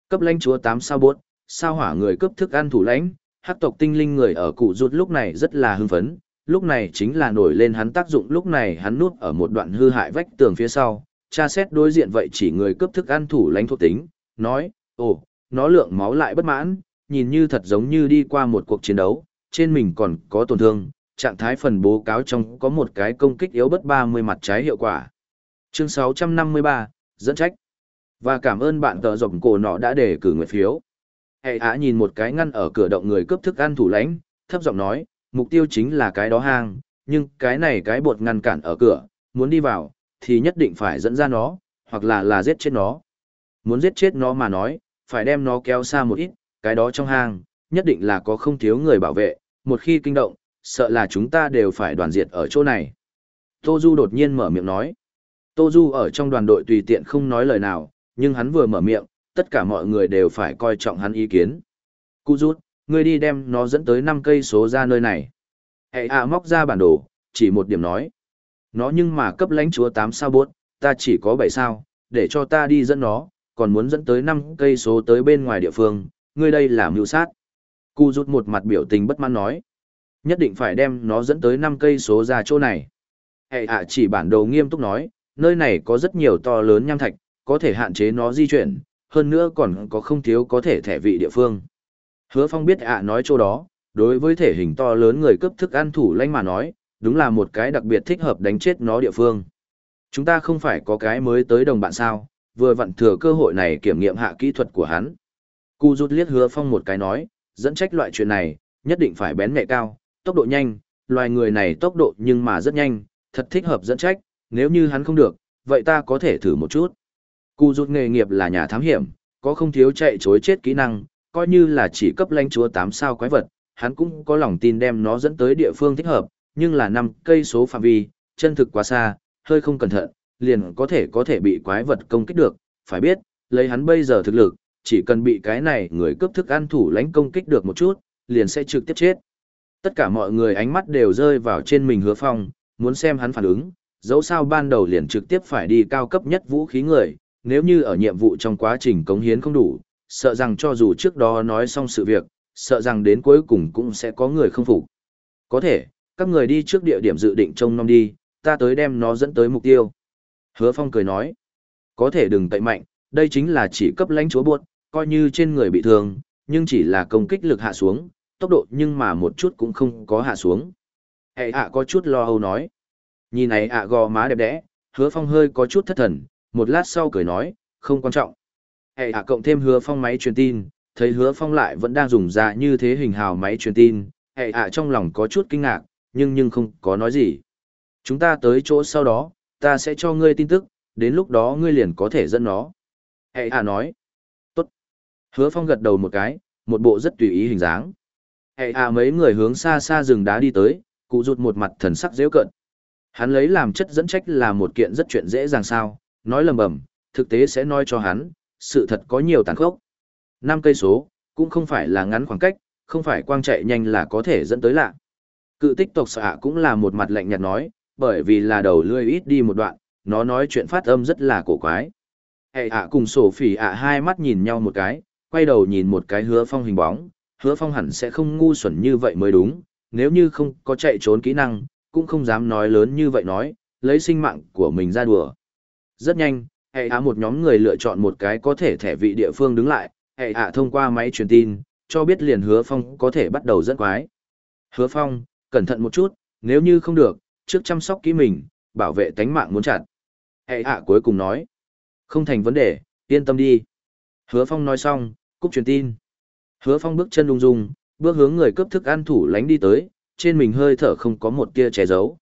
Cấp lãnh chúa 8 sao bốt, sao hỏa người cấp thức ăn thủ lãnh, hắc tộc tinh linh người ở cụ rụt lúc này rất là hưng phấn, lúc này chính là nổi lên hắn tác dụng lúc này hắn nuốt ở một đoạn hư hại vách tường phía sau, tra xét đối diện vậy chỉ người cướp thức ăn thủ lãnh thuộc tính, nói, ồ, nó lượng máu lại bất mãn, nhìn như thật giống như đi qua một cuộc chiến đấu, trên mình còn có tổn thương, trạng thái phần bố cáo trong có một cái công kích yếu bất 30 mặt trái hiệu quả. Chương 653, dẫn trách. Và cảm ơn bạn tờ rộng cổ nọ đã để cử nguyện phiếu. Hệ á nhìn một cái ngăn ở cửa động người cướp thức ăn thủ lãnh, thấp giọng nói, mục tiêu chính là cái đó hang, nhưng cái này cái bột ngăn cản ở cửa, muốn đi vào, thì nhất định phải dẫn ra nó, hoặc là là giết chết nó. Muốn giết chết nó mà nói, phải đem nó kéo xa một ít, cái đó trong hang, nhất định là có không thiếu người bảo vệ, một khi kinh động, sợ là chúng ta đều phải đoàn diệt ở chỗ này. Tô Du đột nhiên mở miệng nói. Tô Du ở trong đoàn đội tùy tiện không nói lời nào, nhưng hắn vừa mở miệng, tất cả mọi người đều phải coi trọng hắn ý kiến. Cú rút, ngươi đi đem nó dẫn tới năm cây số ra nơi này. Hệ ạ móc ra bản đồ, chỉ một điểm nói. Nó nhưng mà cấp lãnh chúa 8 sao bốt, ta chỉ có 7 sao, để cho ta đi dẫn nó, còn muốn dẫn tới 5 cây số tới bên ngoài địa phương, ngươi đây là mưu sát. Cú rút một mặt biểu tình bất mãn nói. Nhất định phải đem nó dẫn tới 5 cây số ra chỗ này. Hệ ạ chỉ bản đồ nghiêm túc nói, nơi này có rất nhiều to lớn nham thạch, có thể hạn chế nó di chuyển, hơn nữa còn có không thiếu có thể thẻ vị địa phương. Hứa Phong biết ạ nói chỗ đó, đối với thể hình to lớn người cấp thức ăn thủ lãnh mà nói, đúng là một cái đặc biệt thích hợp đánh chết nó địa phương. Chúng ta không phải có cái mới tới đồng bạn sao, vừa vặn thừa cơ hội này kiểm nghiệm hạ kỹ thuật của hắn. Cú rút liếc hứa phong một cái nói, dẫn trách loại chuyện này, nhất định phải bén mẹ cao, tốc độ nhanh, loài người này tốc độ nhưng mà rất nhanh, thật thích hợp dẫn trách, nếu như hắn không được, vậy ta có thể thử một chút. Cú rút nghề nghiệp là nhà thám hiểm, có không thiếu chạy chối chết kỹ năng, coi như là chỉ cấp lãnh chúa 8 sao quái vật, hắn cũng có lòng tin đem nó dẫn tới địa phương thích hợp, nhưng là năm cây số phạm vi, chân thực quá xa, hơi không cẩn thận, liền có thể có thể bị quái vật công kích được, phải biết, lấy hắn bây giờ thực lực, chỉ cần bị cái này người cướp thức ăn thủ lãnh công kích được một chút, liền sẽ trực tiếp chết. Tất cả mọi người ánh mắt đều rơi vào trên mình hứa phong, muốn xem hắn phản ứng, dẫu sao ban đầu liền trực tiếp phải đi cao cấp nhất vũ khí người, nếu như ở nhiệm vụ trong quá trình cống hiến không đủ, sợ rằng cho dù trước đó nói xong sự việc, sợ rằng đến cuối cùng cũng sẽ có người không phục. Có thể, các người đi trước địa điểm dự định trông nom đi, ta tới đem nó dẫn tới mục tiêu. Hứa Phong cười nói, có thể đừng tậy mạnh, đây chính là chỉ cấp lãnh chúa buộc, coi như trên người bị thương, nhưng chỉ là công kích lực hạ xuống, tốc độ nhưng mà một chút cũng không có hạ xuống. Hệ ạ có chút lo âu nói. Nhìn này ạ gò má đẹp đẽ, hứa phong hơi có chút thất thần, một lát sau cười nói, không quan trọng. Hệ hạ cộng thêm hứa phong máy truyền tin, thấy hứa phong lại vẫn đang dùng ra như thế hình hào máy truyền tin, hệ hạ trong lòng có chút kinh ngạc, nhưng nhưng không có nói gì. Chúng ta tới chỗ sau đó, ta sẽ cho ngươi tin tức, đến lúc đó ngươi liền có thể dẫn nó. Hệ hạ nói. Tốt. Hứa phong gật đầu một cái, một bộ rất tùy ý hình dáng. Hệ hạ mấy người hướng xa xa rừng đá đi tới, cụ rụt một mặt thần sắc dễu cận. Hắn lấy làm chất dẫn trách là một kiện rất chuyện dễ dàng sao, nói lầm bầm, thực tế sẽ nói cho hắn, sự thật có nhiều tàn khốc. Năm cây số, cũng không phải là ngắn khoảng cách, không phải quang chạy nhanh là có thể dẫn tới lạ. Cự tích tộc xạ cũng là một mặt lạnh nhạt nói, bởi vì là đầu lươi ít đi một đoạn, nó nói chuyện phát âm rất là cổ quái. Hệ ạ cùng sổ phỉ ạ hai mắt nhìn nhau một cái, quay đầu nhìn một cái hứa phong hình bóng, hứa phong hẳn sẽ không ngu xuẩn như vậy mới đúng, nếu như không có chạy trốn kỹ năng, cũng không dám nói lớn như vậy nói, lấy sinh mạng của mình ra đùa. Rất nhanh, hệ hạ một nhóm người lựa chọn một cái có thể thẻ vị địa phương đứng lại, hệ hạ thông qua máy truyền tin, cho biết liền hứa phong có thể bắt đầu dẫn quái. Hứa phong, cẩn thận một chút, nếu như không được, trước chăm sóc kỹ mình, bảo vệ tánh mạng muốn chặt. Hệ hạ cuối cùng nói, không thành vấn đề, yên tâm đi. Hứa phong nói xong, cúp truyền tin. Hứa phong bước chân lung dung, bước hướng người cướp thức ăn thủ lánh đi tới, trên mình hơi thở không có một tia che giấu.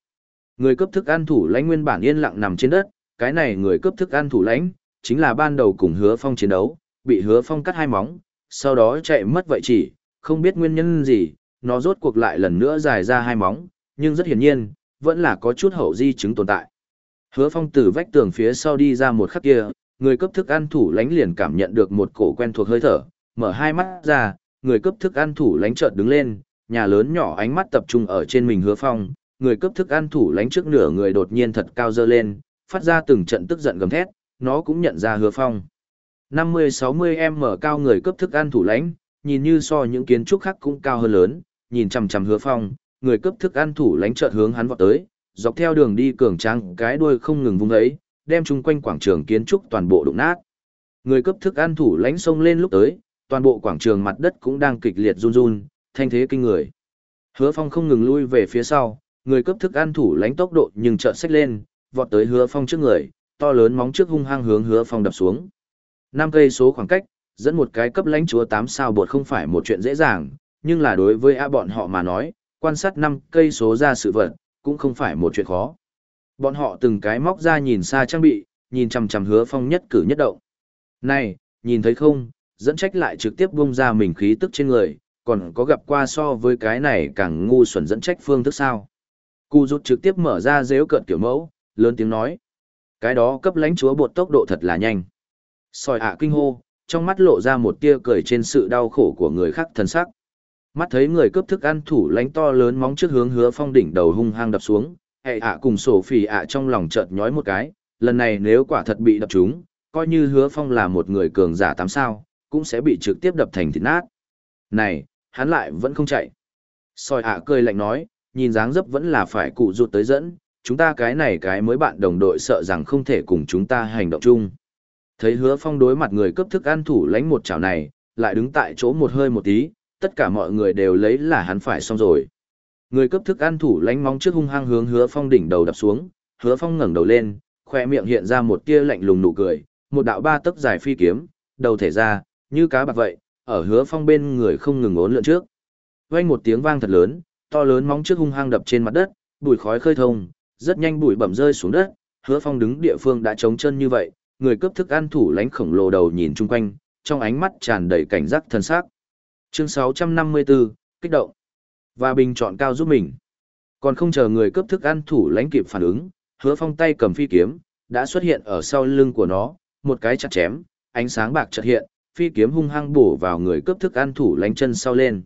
Người cướp thức ăn thủ lãnh nguyên bản yên lặng nằm trên đất, cái này người cướp thức ăn thủ lãnh, chính là ban đầu cùng hứa phong chiến đấu, bị hứa phong cắt hai móng, sau đó chạy mất vậy chỉ, không biết nguyên nhân gì, nó rốt cuộc lại lần nữa dài ra hai móng, nhưng rất hiển nhiên, vẫn là có chút hậu di chứng tồn tại. Hứa phong từ vách tường phía sau đi ra một khắc kia, người cấp thức ăn thủ lãnh liền cảm nhận được một cổ quen thuộc hơi thở, mở hai mắt ra, người cấp thức ăn thủ lãnh chợt đứng lên, nhà lớn nhỏ ánh mắt tập trung ở trên mình hứa phong, người cấp thức ăn thủ lãnh trước nửa người đột nhiên thật cao dơ lên, phát ra từng trận tức giận gầm thét, nó cũng nhận ra hứa phong. 50-60 m cao người cấp thức ăn thủ lãnh, nhìn như so những kiến trúc khác cũng cao hơn lớn, nhìn chằm chằm hứa phong, người cấp thức ăn thủ lãnh chợt hướng hắn vọt tới, dọc theo đường đi cường tráng cái đuôi không ngừng vung ấy, đem chung quanh quảng trường kiến trúc toàn bộ đụng nát. Người cấp thức ăn thủ lãnh xông lên lúc tới, toàn bộ quảng trường mặt đất cũng đang kịch liệt run run, thanh thế kinh người. Hứa Phong không ngừng lui về phía sau, người cấp thức ăn thủ lãnh tốc độ nhưng chợt xách lên, vọt tới Hứa Phong trước người, to lớn móng trước hung hăng hướng Hứa Phong đập xuống. Năm cây số khoảng cách, dẫn một cái cấp lãnh chúa tám sao bột không phải một chuyện dễ dàng, nhưng là đối với a bọn họ mà nói, quan sát năm cây số ra sự vật, cũng không phải một chuyện khó. Bọn họ từng cái móc ra nhìn xa trang bị, nhìn chằm chằm hứa phong nhất cử nhất động. Này, nhìn thấy không, dẫn trách lại trực tiếp bung ra mình khí tức trên người, còn có gặp qua so với cái này càng ngu xuẩn dẫn trách phương thức sao. cù rút trực tiếp mở ra dếu cợt kiểu mẫu, lớn tiếng nói. Cái đó cấp lãnh chúa bột tốc độ thật là nhanh. Sòi ạ kinh hô, trong mắt lộ ra một tia cười trên sự đau khổ của người khác thần sắc. Mắt thấy người cướp thức ăn thủ lãnh to lớn móng trước hướng hứa phong đỉnh đầu hung hăng đập xuống, hệ ạ cùng sổ phỉ ạ trong lòng chợt nhói một cái, lần này nếu quả thật bị đập trúng, coi như hứa phong là một người cường giả tám sao, cũng sẽ bị trực tiếp đập thành thịt nát. Này, hắn lại vẫn không chạy. Sòi ạ cười lạnh nói, nhìn dáng dấp vẫn là phải cụ rụt tới dẫn, chúng ta cái này cái mới bạn đồng đội sợ rằng không thể cùng chúng ta hành động chung. Thấy hứa phong đối mặt người cấp thức ăn thủ lánh một chảo này, lại đứng tại chỗ một hơi một tí, tất cả mọi người đều lấy là hắn phải xong rồi. Người cấp thức ăn thủ lánh móng trước hung hăng hướng hứa phong đỉnh đầu đập xuống, hứa phong ngẩng đầu lên, khoe miệng hiện ra một tia lạnh lùng nụ cười, một đạo ba tấc dài phi kiếm, đầu thể ra, như cá bạc vậy, ở hứa phong bên người không ngừng ốn lượn trước. Vang một tiếng vang thật lớn, to lớn móng trước hung hăng đập trên mặt đất, bụi khói khơi thông, rất nhanh bụi bẩm rơi xuống đất, hứa phong đứng địa phương đã trống chân như vậy, người cướp thức ăn thủ lãnh khổng lồ đầu nhìn chung quanh, trong ánh mắt tràn đầy cảnh giác thân xác. Chương 654, kích động. Và bình chọn cao giúp mình. Còn không chờ người cướp thức ăn thủ lãnh kịp phản ứng, hứa phong tay cầm phi kiếm, đã xuất hiện ở sau lưng của nó, một cái chặt chém, ánh sáng bạc chợt hiện, phi kiếm hung hăng bổ vào người cướp thức ăn thủ lãnh chân sau lên.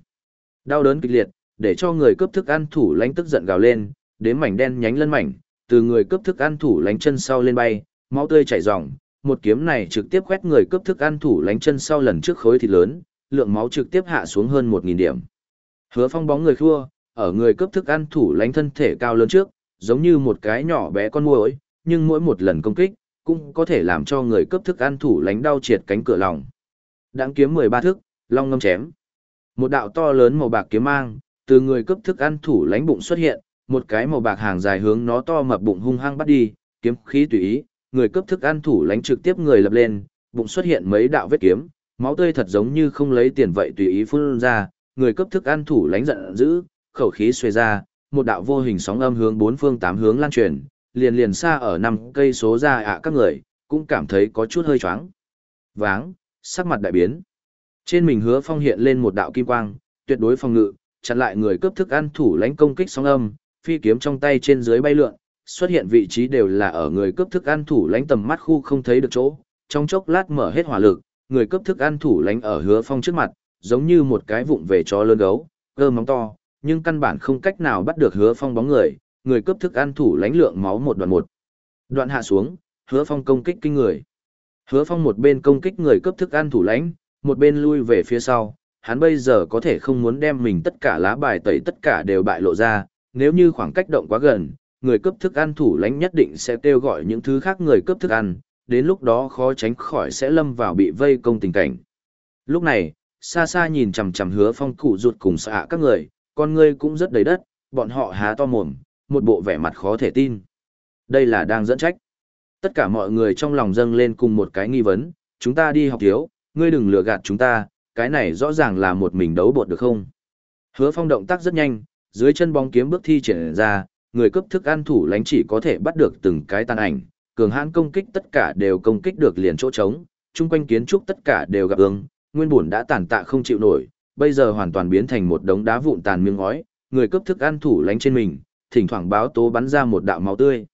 Đau đớn kịch liệt, để cho người cướp thức ăn thủ lãnh tức giận gào lên, đến mảnh đen nhánh lân mảnh, từ người cấp thức ăn thủ lánh chân sau lên bay, máu tươi chảy ròng, một kiếm này trực tiếp quét người cấp thức ăn thủ lánh chân sau lần trước khối thịt lớn, lượng máu trực tiếp hạ xuống hơn 1000 điểm. Hứa Phong bóng người khua, ở người cấp thức ăn thủ lánh thân thể cao lớn trước, giống như một cái nhỏ bé con muỗi, nhưng mỗi một lần công kích cũng có thể làm cho người cấp thức ăn thủ lánh đau triệt cánh cửa lòng. Đãng kiếm 13 thức, long ngâm chém. Một đạo to lớn màu bạc kiếm mang, từ người cấp thức ăn thủ lánh bụng xuất hiện, một cái màu bạc hàng dài hướng nó to mập bụng hung hăng bắt đi, kiếm khí tùy ý, người cấp thức ăn thủ lãnh trực tiếp người lập lên, bụng xuất hiện mấy đạo vết kiếm, máu tươi thật giống như không lấy tiền vậy tùy ý phun ra, người cấp thức ăn thủ lãnh giận dữ, khẩu khí xuề ra, một đạo vô hình sóng âm hướng bốn phương tám hướng lan truyền, liền liền xa ở năm cây số ra ạ à các người, cũng cảm thấy có chút hơi choáng. Váng, sắc mặt đại biến. Trên mình hứa phong hiện lên một đạo kim quang, tuyệt đối phòng ngự, chặn lại người cướp thức ăn thủ lãnh công kích sóng âm, phi kiếm trong tay trên dưới bay lượn, xuất hiện vị trí đều là ở người cướp thức ăn thủ lãnh tầm mắt khu không thấy được chỗ, trong chốc lát mở hết hỏa lực, người cướp thức ăn thủ lãnh ở hứa phong trước mặt, giống như một cái vụng về chó lớn gấu, cơ móng to, nhưng căn bản không cách nào bắt được hứa phong bóng người, người cướp thức ăn thủ lãnh lượng máu một đoạn một. Đoạn hạ xuống, hứa phong công kích kinh người. Hứa phong một bên công kích người cướp thức ăn thủ lãnh, một bên lui về phía sau, hắn bây giờ có thể không muốn đem mình tất cả lá bài tẩy tất cả đều bại lộ ra, nếu như khoảng cách động quá gần, người cấp thức ăn thủ lãnh nhất định sẽ kêu gọi những thứ khác người cấp thức ăn, đến lúc đó khó tránh khỏi sẽ lâm vào bị vây công tình cảnh. Lúc này, xa xa nhìn chằm chằm hứa phong cụ ruột cùng xạ các người, con ngươi cũng rất đầy đất, bọn họ há to mồm, một bộ vẻ mặt khó thể tin. Đây là đang dẫn trách. Tất cả mọi người trong lòng dâng lên cùng một cái nghi vấn, chúng ta đi học thiếu, ngươi đừng lừa gạt chúng ta, cái này rõ ràng là một mình đấu bột được không? Hứa phong động tác rất nhanh, dưới chân bóng kiếm bước thi triển ra, người cấp thức ăn thủ lánh chỉ có thể bắt được từng cái tàn ảnh, cường hãn công kích tất cả đều công kích được liền chỗ trống, chung quanh kiến trúc tất cả đều gặp ương, nguyên bổn đã tàn tạ không chịu nổi, bây giờ hoàn toàn biến thành một đống đá vụn tàn miếng ngói, người cấp thức ăn thủ lánh trên mình, thỉnh thoảng báo tố bắn ra một đạo máu tươi.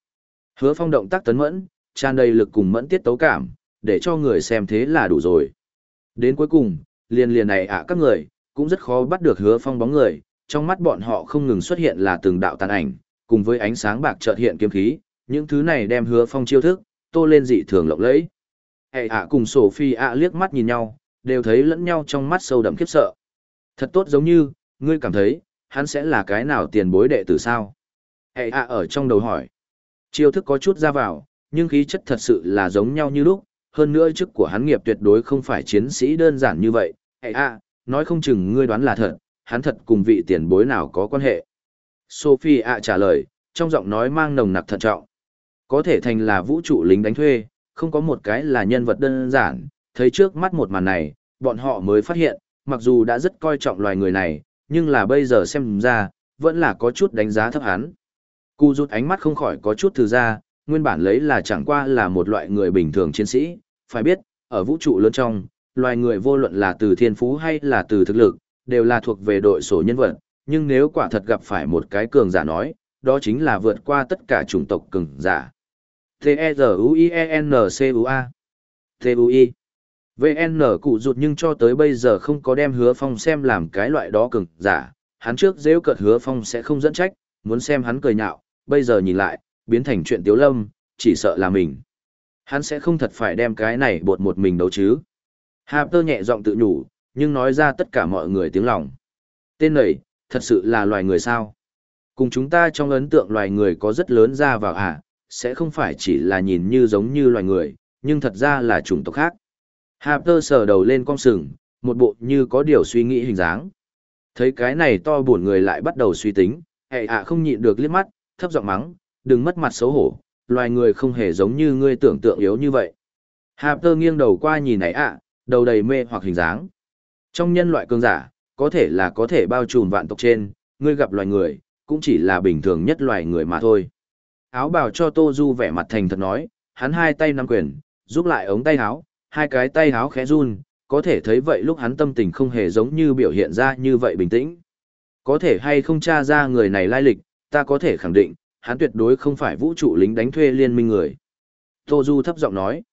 Hứa Phong động tác tấn mẫn, tràn đầy lực cùng mẫn tiết tấu cảm, để cho người xem thế là đủ rồi. Đến cuối cùng, liền liền này ạ các người, cũng rất khó bắt được hứa phong bóng người, trong mắt bọn họ không ngừng xuất hiện là từng đạo tàn ảnh, cùng với ánh sáng bạc chợt hiện kiếm khí, những thứ này đem hứa phong chiêu thức, tô lên dị thường lộng lẫy. Hệ ạ cùng Sophie ạ liếc mắt nhìn nhau, đều thấy lẫn nhau trong mắt sâu đậm khiếp sợ. Thật tốt giống như, ngươi cảm thấy, hắn sẽ là cái nào tiền bối đệ tử sao? Hệ ạ ở trong đầu hỏi. Chiêu thức có chút ra vào, nhưng khí chất thật sự là giống nhau như lúc, hơn nữa chức của hắn nghiệp tuyệt đối không phải chiến sĩ đơn giản như vậy. Hệ ạ, nói không chừng ngươi đoán là thật, hắn thật cùng vị tiền bối nào có quan hệ. Sophie ạ trả lời, trong giọng nói mang nồng nặc thận trọng. Có thể thành là vũ trụ lính đánh thuê, không có một cái là nhân vật đơn giản, thấy trước mắt một màn này, bọn họ mới phát hiện, mặc dù đã rất coi trọng loài người này, nhưng là bây giờ xem ra, vẫn là có chút đánh giá thấp hắn. Cú rút ánh mắt không khỏi có chút từ ra, nguyên bản lấy là chẳng qua là một loại người bình thường chiến sĩ, phải biết, ở vũ trụ lớn trong, loài người vô luận là từ thiên phú hay là từ thực lực, đều là thuộc về đội sổ nhân vật, nhưng nếu quả thật gặp phải một cái cường giả nói, đó chính là vượt qua tất cả chủng tộc cường giả. T-E-Z-U-I-E-N-C-U-A T-U-I VN cụ rụt nhưng cho tới bây giờ không có đem hứa phong xem làm cái loại đó cường giả, hắn trước dễ cợt hứa phong sẽ không dẫn trách, muốn xem hắn cười nhạo, bây giờ nhìn lại, biến thành chuyện tiếu lâm, chỉ sợ là mình. Hắn sẽ không thật phải đem cái này bột một mình đấu chứ. Hạp tơ nhẹ giọng tự nhủ, nhưng nói ra tất cả mọi người tiếng lòng. Tên này, thật sự là loài người sao? Cùng chúng ta trong ấn tượng loài người có rất lớn ra vào à, sẽ không phải chỉ là nhìn như giống như loài người, nhưng thật ra là chủng tộc khác. Harper sờ đầu lên cong sừng, một bộ như có điều suy nghĩ hình dáng. Thấy cái này to buồn người lại bắt đầu suy tính, hệ ạ không nhịn được liếc mắt, thấp giọng mắng, đừng mất mặt xấu hổ, loài người không hề giống như ngươi tưởng tượng yếu như vậy. Harper nghiêng đầu qua nhìn này ạ, đầu đầy mê hoặc hình dáng. Trong nhân loại cường giả, có thể là có thể bao trùm vạn tộc trên, ngươi gặp loài người, cũng chỉ là bình thường nhất loài người mà thôi. Áo bào cho Tô Du vẻ mặt thành thật nói, hắn hai tay nắm quyền, giúp lại ống tay áo, hai cái tay áo khẽ run, có thể thấy vậy lúc hắn tâm tình không hề giống như biểu hiện ra như vậy bình tĩnh. Có thể hay không tra ra người này lai lịch, ta có thể khẳng định, hắn tuyệt đối không phải vũ trụ lính đánh thuê liên minh người. Tô Du thấp giọng nói.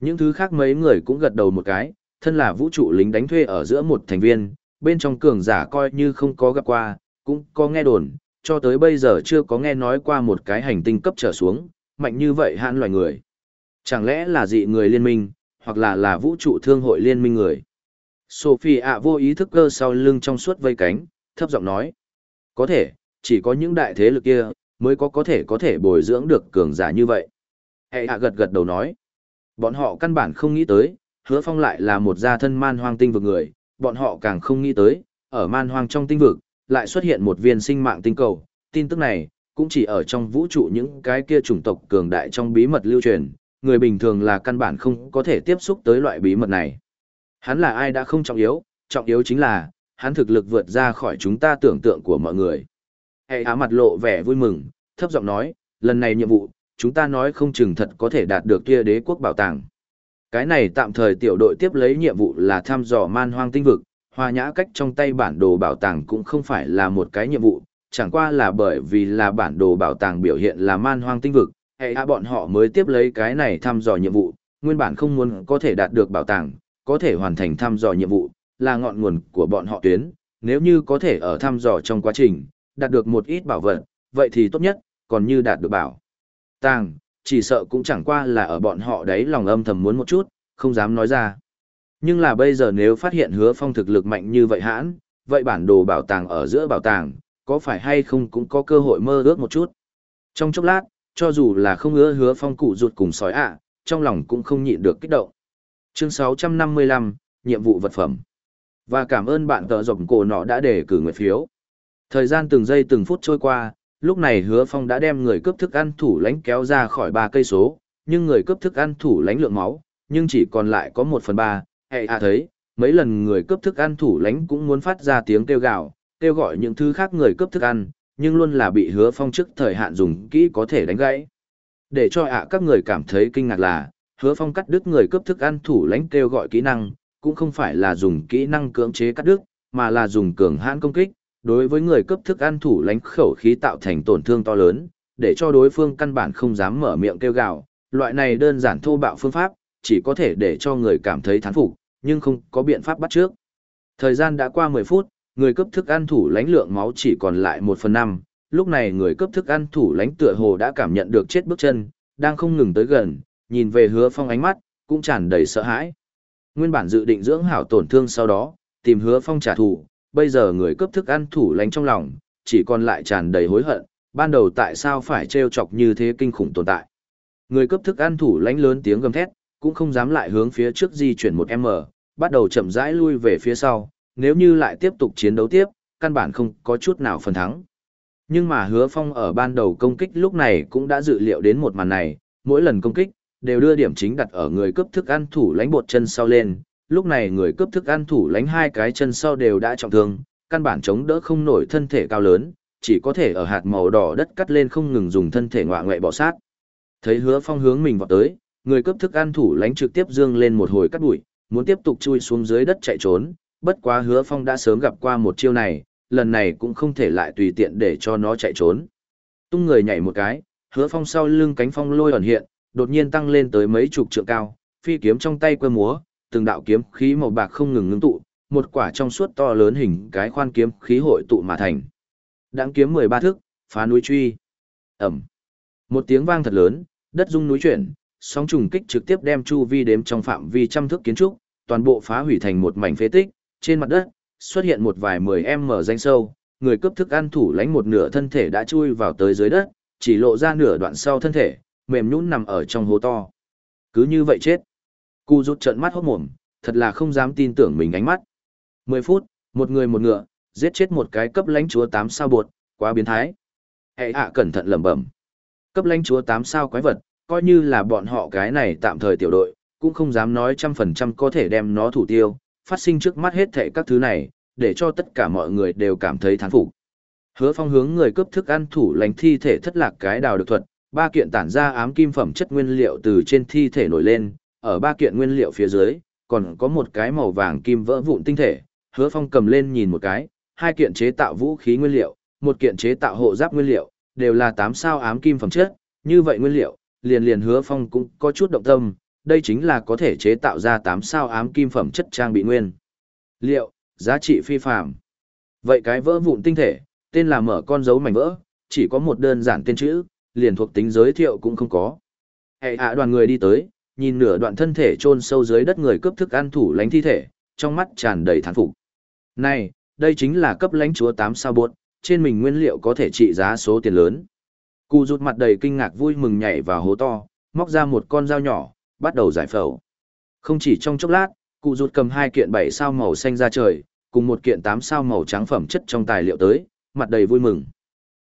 Những thứ khác mấy người cũng gật đầu một cái, thân là vũ trụ lính đánh thuê ở giữa một thành viên, bên trong cường giả coi như không có gặp qua, cũng có nghe đồn, cho tới bây giờ chưa có nghe nói qua một cái hành tinh cấp trở xuống, mạnh như vậy hãn loài người. Chẳng lẽ là dị người liên minh, hoặc là là vũ trụ thương hội liên minh người. Sophie ạ vô ý thức cơ sau lưng trong suốt vây cánh, thấp giọng nói. Có thể, chỉ có những đại thế lực kia, mới có có thể có thể bồi dưỡng được cường giả như vậy. Hệ ạ gật gật đầu nói. Bọn họ căn bản không nghĩ tới, hứa phong lại là một gia thân man hoang tinh vực người, bọn họ càng không nghĩ tới, ở man hoang trong tinh vực, lại xuất hiện một viên sinh mạng tinh cầu. Tin tức này, cũng chỉ ở trong vũ trụ những cái kia chủng tộc cường đại trong bí mật lưu truyền, người bình thường là căn bản không có thể tiếp xúc tới loại bí mật này. Hắn là ai đã không trọng yếu, trọng yếu chính là, hắn thực lực vượt ra khỏi chúng ta tưởng tượng của mọi người. Hệ á mặt lộ vẻ vui mừng, thấp giọng nói, lần này nhiệm vụ, chúng ta nói không chừng thật có thể đạt được kia đế quốc bảo tàng. Cái này tạm thời tiểu đội tiếp lấy nhiệm vụ là thăm dò man hoang tinh vực, hoa nhã cách trong tay bản đồ bảo tàng cũng không phải là một cái nhiệm vụ, chẳng qua là bởi vì là bản đồ bảo tàng biểu hiện là man hoang tinh vực, hệ hạ bọn họ mới tiếp lấy cái này thăm dò nhiệm vụ, nguyên bản không muốn có thể đạt được bảo tàng, có thể hoàn thành thăm dò nhiệm vụ, là ngọn nguồn của bọn họ tuyến, nếu như có thể ở thăm dò trong quá trình, đạt được một ít bảo vật, vậy thì tốt nhất, còn như đạt được bảo tàng, chỉ sợ cũng chẳng qua là ở bọn họ đấy lòng âm thầm muốn một chút, không dám nói ra. Nhưng là bây giờ nếu phát hiện hứa phong thực lực mạnh như vậy hãn, vậy bản đồ bảo tàng ở giữa bảo tàng, có phải hay không cũng có cơ hội mơ ước một chút. Trong chốc lát, cho dù là không ưa hứa phong cụ rụt cùng sói ạ, trong lòng cũng không nhịn được kích động. Chương 655, nhiệm vụ vật phẩm. Và cảm ơn bạn tờ rộng cổ nọ đã để cử nguyện phiếu. Thời gian từng giây từng phút trôi qua, lúc này hứa phong đã đem người cướp thức ăn thủ lánh kéo ra khỏi ba cây số, nhưng người cướp thức ăn thủ lánh lượng máu, nhưng chỉ còn lại có một phần ba. Hệ à thấy, mấy lần người cướp thức ăn thủ lánh cũng muốn phát ra tiếng kêu gào, kêu gọi những thứ khác người cướp thức ăn, nhưng luôn là bị hứa phong trước thời hạn dùng kỹ có thể đánh gãy. Để cho ạ các người cảm thấy kinh ngạc là, hứa phong cắt đứt người cướp thức ăn thủ lãnh kêu gọi kỹ năng, cũng không phải là dùng kỹ năng cưỡng chế cắt đứt, mà là dùng cường hãn công kích, đối với người cấp thức ăn thủ lánh khẩu khí tạo thành tổn thương to lớn, để cho đối phương căn bản không dám mở miệng kêu gào. Loại này đơn giản thô bạo phương pháp, chỉ có thể để cho người cảm thấy thán phục, nhưng không có biện pháp bắt trước. Thời gian đã qua 10 phút, người cấp thức ăn thủ lãnh lượng máu chỉ còn lại một phần năm lúc này người cấp thức ăn thủ lãnh tựa hồ đã cảm nhận được chết bước chân đang không ngừng tới gần nhìn về hứa phong ánh mắt cũng tràn đầy sợ hãi nguyên bản dự định dưỡng hảo tổn thương sau đó tìm hứa phong trả thù bây giờ người cấp thức ăn thủ lãnh trong lòng chỉ còn lại tràn đầy hối hận ban đầu tại sao phải trêu chọc như thế kinh khủng tồn tại người cấp thức ăn thủ lãnh lớn tiếng gầm thét cũng không dám lại hướng phía trước di chuyển một m bắt đầu chậm rãi lui về phía sau nếu như lại tiếp tục chiến đấu tiếp, căn bản không có chút nào phần thắng. Nhưng mà hứa phong ở ban đầu công kích lúc này cũng đã dự liệu đến một màn này, mỗi lần công kích, đều đưa điểm chính đặt ở người cướp thức ăn thủ lánh bột chân sau lên, lúc này người cướp thức ăn thủ lánh hai cái chân sau đều đã trọng thương, căn bản chống đỡ không nổi thân thể cao lớn, chỉ có thể ở hạt màu đỏ đất cắt lên không ngừng dùng thân thể ngọa ngoại bỏ sát. Thấy hứa phong hướng mình vào tới, người cướp thức ăn thủ lánh trực tiếp dương lên một hồi cắt bụi, muốn tiếp tục chui xuống dưới đất chạy trốn, bất quá hứa phong đã sớm gặp qua một chiêu này, lần này cũng không thể lại tùy tiện để cho nó chạy trốn. Tung người nhảy một cái, hứa phong sau lưng cánh phong lôi ẩn hiện, đột nhiên tăng lên tới mấy chục trượng cao, phi kiếm trong tay quơ múa, từng đạo kiếm khí màu bạc không ngừng ngưng tụ, một quả trong suốt to lớn hình cái khoan kiếm khí hội tụ mà thành. Đãng kiếm mười ba thước, phá núi truy. ầm, Một tiếng vang thật lớn, đất rung núi chuyển, sóng trùng kích trực tiếp đem chu vi đếm trong phạm vi trăm thước kiến trúc, toàn bộ phá hủy thành một mảnh phế tích, trên mặt đất, xuất hiện một vài mười em mở danh sâu, người cướp thức ăn thủ lánh một nửa thân thể đã chui vào tới dưới đất, chỉ lộ ra nửa đoạn sau thân thể, mềm nhũn nằm ở trong hố to. Cứ như vậy chết. Cụ rút trận mắt hốt mồm, thật là không dám tin tưởng mình ánh mắt. 10 phút, một người một ngựa, giết chết một cái cấp lãnh chúa tám sao bột, quá biến thái. Hệ hạ cẩn thận lẩm bẩm. Cấp lãnh chúa tám sao quái vật, coi như là bọn họ cái này tạm thời tiểu đội, cũng không dám nói trăm phần trăm có thể đem nó thủ tiêu, phát sinh trước mắt hết thảy các thứ này, để cho tất cả mọi người đều cảm thấy thán phục. Hứa Phong hướng người cướp thức ăn thủ lãnh thi thể thất lạc cái đào được thuật, ba kiện tản ra ám kim phẩm chất nguyên liệu từ trên thi thể nổi lên, ở ba kiện nguyên liệu phía dưới, còn có một cái màu vàng kim vỡ vụn tinh thể. Hứa Phong cầm lên nhìn một cái, hai kiện chế tạo vũ khí nguyên liệu, một kiện chế tạo hộ giáp nguyên liệu, đều là 8 sao ám kim phẩm chất, như vậy nguyên liệu, liền liền Hứa Phong cũng có chút động tâm, đây chính là có thể chế tạo ra 8 sao ám kim phẩm chất trang bị nguyên. Liệu, giá trị phi phàm. Vậy cái vỡ vụn tinh thể, tên là mở con dấu mảnh vỡ, chỉ có một đơn giản tên chữ, liền thuộc tính giới thiệu cũng không có. Hệ hạ đoàn người đi tới, nhìn nửa đoạn thân thể chôn sâu dưới đất người cướp thức ăn thủ lánh thi thể, trong mắt tràn đầy thán phục. Này, đây chính là cấp lãnh chúa 8 sao bột, trên mình nguyên liệu có thể trị giá số tiền lớn. Cụ rụt mặt đầy kinh ngạc vui mừng nhảy vào hố to, móc ra một con dao nhỏ, bắt đầu giải phẫu. Không chỉ trong chốc lát, cụ rụt cầm hai kiện 7 sao màu xanh ra trời, cùng một kiện 8 sao màu trắng phẩm chất trong tài liệu tới, mặt đầy vui mừng.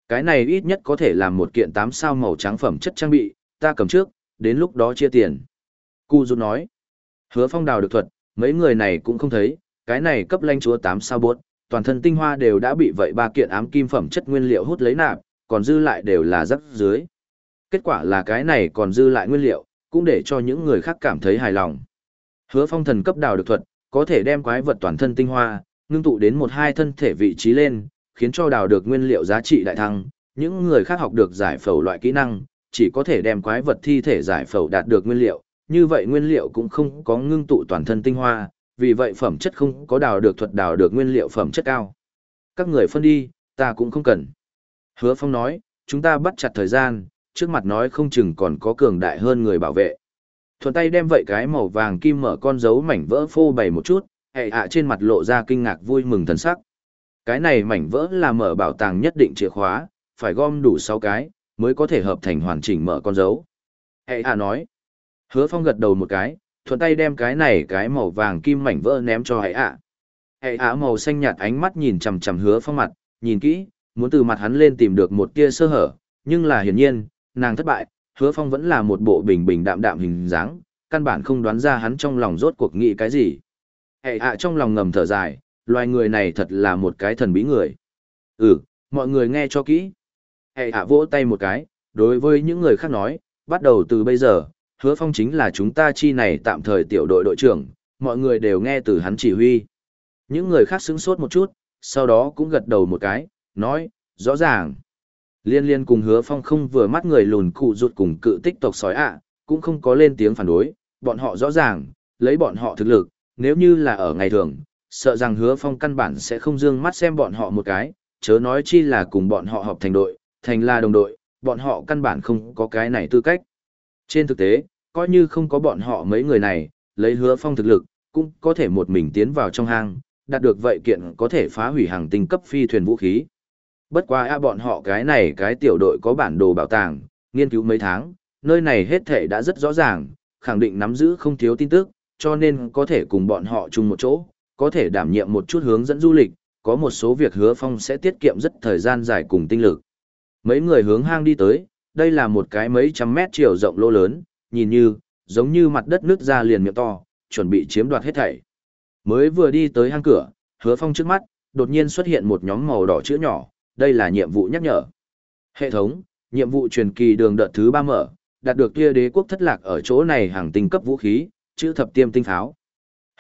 Cái này ít nhất có thể làm một kiện 8 sao màu trắng phẩm chất trang bị, ta cầm trước, đến lúc đó chia tiền. Cụ rụt nói, hứa phong đào được thuật, mấy người này cũng không thấy, cái này cấp lãnh chúa 8 sao bốt, toàn thân tinh hoa đều đã bị vậy ba kiện ám kim phẩm chất nguyên liệu hút lấy nạp, còn dư lại đều là rắc dưới. Kết quả là cái này còn dư lại nguyên liệu, cũng để cho những người khác cảm thấy hài lòng. Hứa phong thần cấp đào được thuật, có thể đem quái vật toàn thân tinh hoa, ngưng tụ đến một hai thân thể vị trí lên, khiến cho đào được nguyên liệu giá trị đại thăng. Những người khác học được giải phẫu loại kỹ năng, chỉ có thể đem quái vật thi thể giải phẫu đạt được nguyên liệu, như vậy nguyên liệu cũng không có ngưng tụ toàn thân tinh hoa, vì vậy phẩm chất không có đào được thuật đào được nguyên liệu phẩm chất cao. Các người phân đi, ta cũng không cần. Hứa Phong nói, chúng ta bắt chặt thời gian, trước mặt nói không chừng còn có cường đại hơn người bảo vệ. Thuận tay đem vậy cái màu vàng kim mở con dấu mảnh vỡ phô bày một chút, hệ ạ trên mặt lộ ra kinh ngạc vui mừng thần sắc. Cái này mảnh vỡ là mở bảo tàng nhất định chìa khóa, phải gom đủ 6 cái, mới có thể hợp thành hoàn chỉnh mở con dấu. Hệ ạ nói. Hứa Phong gật đầu một cái, thuận tay đem cái này cái màu vàng kim mảnh vỡ ném cho hệ ạ. Hệ ạ màu xanh nhạt ánh mắt nhìn chằm chằm Hứa Phong mặt, nhìn kỹ, muốn từ mặt hắn lên tìm được một tia sơ hở, nhưng là hiển nhiên, nàng thất bại, hứa phong vẫn là một bộ bình bình đạm đạm hình dáng, căn bản không đoán ra hắn trong lòng rốt cuộc nghĩ cái gì. Hệ ạ trong lòng ngầm thở dài, loài người này thật là một cái thần bí người. Ừ, mọi người nghe cho kỹ. Hệ ạ vỗ tay một cái, đối với những người khác nói, bắt đầu từ bây giờ, hứa phong chính là chúng ta chi này tạm thời tiểu đội đội trưởng, mọi người đều nghe từ hắn chỉ huy. Những người khác sững sốt một chút, sau đó cũng gật đầu một cái, nói, rõ ràng. Liên liên cùng hứa phong không vừa mắt người lùn cụ rụt cùng cự tích tộc sói ạ, cũng không có lên tiếng phản đối, bọn họ rõ ràng, lấy bọn họ thực lực, nếu như là ở ngày thường, sợ rằng hứa phong căn bản sẽ không dương mắt xem bọn họ một cái, chớ nói chi là cùng bọn họ hợp thành đội, thành là đồng đội, bọn họ căn bản không có cái này tư cách. Trên thực tế, coi như không có bọn họ mấy người này, lấy hứa phong thực lực, cũng có thể một mình tiến vào trong hang, đạt được vậy kiện có thể phá hủy hàng tinh cấp phi thuyền vũ khí. Bất quá a bọn họ cái này cái tiểu đội có bản đồ bảo tàng, nghiên cứu mấy tháng, nơi này hết thể đã rất rõ ràng, khẳng định nắm giữ không thiếu tin tức, cho nên có thể cùng bọn họ chung một chỗ, có thể đảm nhiệm một chút hướng dẫn du lịch, có một số việc hứa phong sẽ tiết kiệm rất thời gian dài cùng tinh lực. Mấy người hướng hang đi tới, đây là một cái mấy trăm mét chiều rộng lỗ lớn, nhìn như, giống như mặt đất nước ra liền miệng to, chuẩn bị chiếm đoạt hết thảy. Mới vừa đi tới hang cửa, hứa phong trước mắt, đột nhiên xuất hiện một nhóm màu đỏ chữ nhỏ, đây là nhiệm vụ nhắc nhở. Hệ thống, nhiệm vụ truyền kỳ đường đợt thứ ba mở, đạt được tia đế quốc thất lạc ở chỗ này hàng tinh cấp vũ khí, chữ thập tiêm tinh pháo.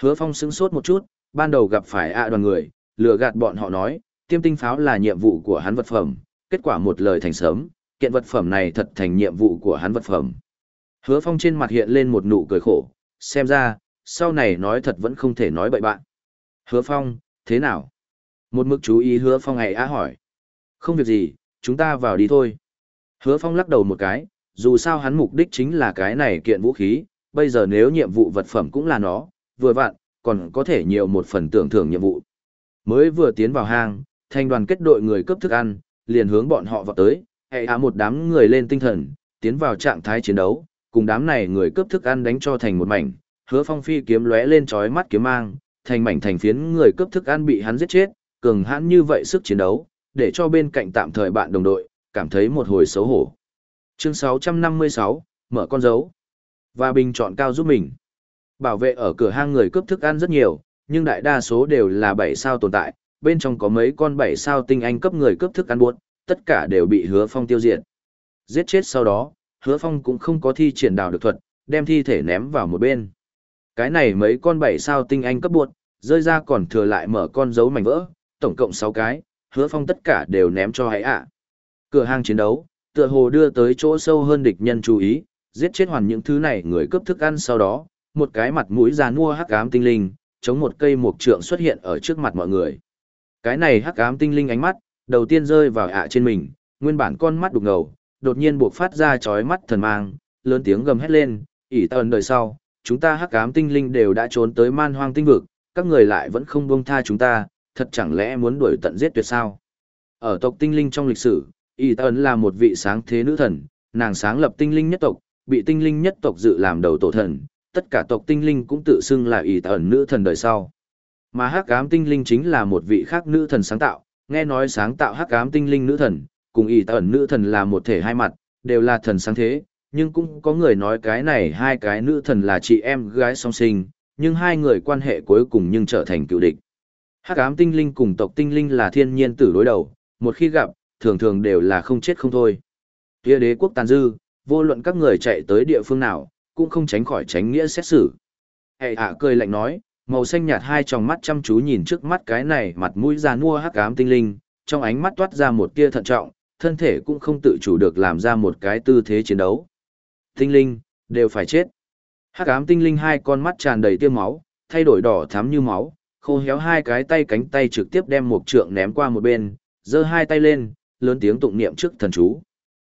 Hứa Phong sững sốt một chút, ban đầu gặp phải ạ đoàn người, lừa gạt bọn họ nói, tiêm tinh pháo là nhiệm vụ của hắn vật phẩm, kết quả một lời thành sớm, kiện vật phẩm này thật thành nhiệm vụ của hắn vật phẩm. Hứa Phong trên mặt hiện lên một nụ cười khổ, xem ra, sau này nói thật vẫn không thể nói bậy bạn. Hứa Phong, thế nào? Một mực chú ý Hứa Phong ngày á hỏi. Không việc gì, chúng ta vào đi thôi. Hứa Phong lắc đầu một cái, dù sao hắn mục đích chính là cái này kiện vũ khí, bây giờ nếu nhiệm vụ vật phẩm cũng là nó, vừa vặn, còn có thể nhiều một phần tưởng thưởng nhiệm vụ. Mới vừa tiến vào hang, thành đoàn kết đội người cướp thức ăn, liền hướng bọn họ vào tới, hệ hạ một đám người lên tinh thần, tiến vào trạng thái chiến đấu, cùng đám này người cướp thức ăn đánh cho thành một mảnh, hứa phong phi kiếm lóe lên chói mắt kiếm mang, thành mảnh thành phiến người cướp thức ăn bị hắn giết chết, cường hãn như vậy sức chiến đấu, để cho bên cạnh tạm thời bạn đồng đội, cảm thấy một hồi xấu hổ. Chương 656, mở con dấu. Và bình chọn cao giúp mình. Bảo vệ ở cửa hang người cướp thức ăn rất nhiều, nhưng đại đa số đều là 7 sao tồn tại, bên trong có mấy con 7 sao tinh anh cấp người cướp thức ăn buốt, tất cả đều bị hứa phong tiêu diệt. Giết chết sau đó, hứa phong cũng không có thi triển đào được thuật, đem thi thể ném vào một bên. Cái này mấy con bảy sao tinh anh cấp buốt, rơi ra còn thừa lại mở con dấu mảnh vỡ, tổng cộng 6 cái, hứa phong tất cả đều ném cho hãy ạ. Cửa hàng chiến đấu, tựa hồ đưa tới chỗ sâu hơn địch nhân chú ý, giết chết hoàn những thứ này người cướp thức ăn sau đó, một cái mặt mũi già nua hắc ám tinh linh, chống một cây mục trượng xuất hiện ở trước mặt mọi người. Cái này hắc ám tinh linh ánh mắt, đầu tiên rơi vào ạ trên mình, nguyên bản con mắt đục ngầu, đột nhiên buộc phát ra chói mắt thần mang, lớn tiếng gầm hét lên, ỉ tần đời sau, chúng ta hắc ám tinh linh đều đã trốn tới man hoang tinh vực, các người lại vẫn không buông tha chúng ta, thật chẳng lẽ muốn đuổi tận giết tuyệt sao? Ở tộc tinh linh trong lịch sử, ỉ tần là một vị sáng thế nữ thần, nàng sáng lập tinh linh nhất tộc, bị tinh linh nhất tộc dự làm đầu tổ thần, tất cả tộc tinh linh cũng tự xưng là ỉ tần nữ thần đời sau. Mà hắc ám tinh linh chính là một vị khác nữ thần sáng tạo, nghe nói sáng tạo hắc ám tinh linh nữ thần, cùng y ẩn nữ thần là một thể hai mặt, đều là thần sáng thế, nhưng cũng có người nói cái này hai cái nữ thần là chị em gái song sinh, nhưng hai người quan hệ cuối cùng nhưng trở thành cựu địch. Hắc ám tinh linh cùng tộc tinh linh là thiên nhiên tử đối đầu, một khi gặp, thường thường đều là không chết không thôi. Kia đế quốc tàn dư, vô luận các người chạy tới địa phương nào, cũng không tránh khỏi tránh nghĩa xét xử. Hệ ạ cười lạnh nói, màu xanh nhạt hai tròng mắt chăm chú nhìn trước mắt cái này mặt mũi ra nua hắc ám tinh linh, trong ánh mắt toát ra một tia thận trọng, thân thể cũng không tự chủ được làm ra một cái tư thế chiến đấu. Tinh linh, đều phải chết. Hắc ám tinh linh hai con mắt tràn đầy tiêu máu, thay đổi đỏ thắm như máu, khô héo hai cái tay cánh tay trực tiếp đem một trượng ném qua một bên, giơ hai tay lên, lớn tiếng tụng niệm trước thần chú.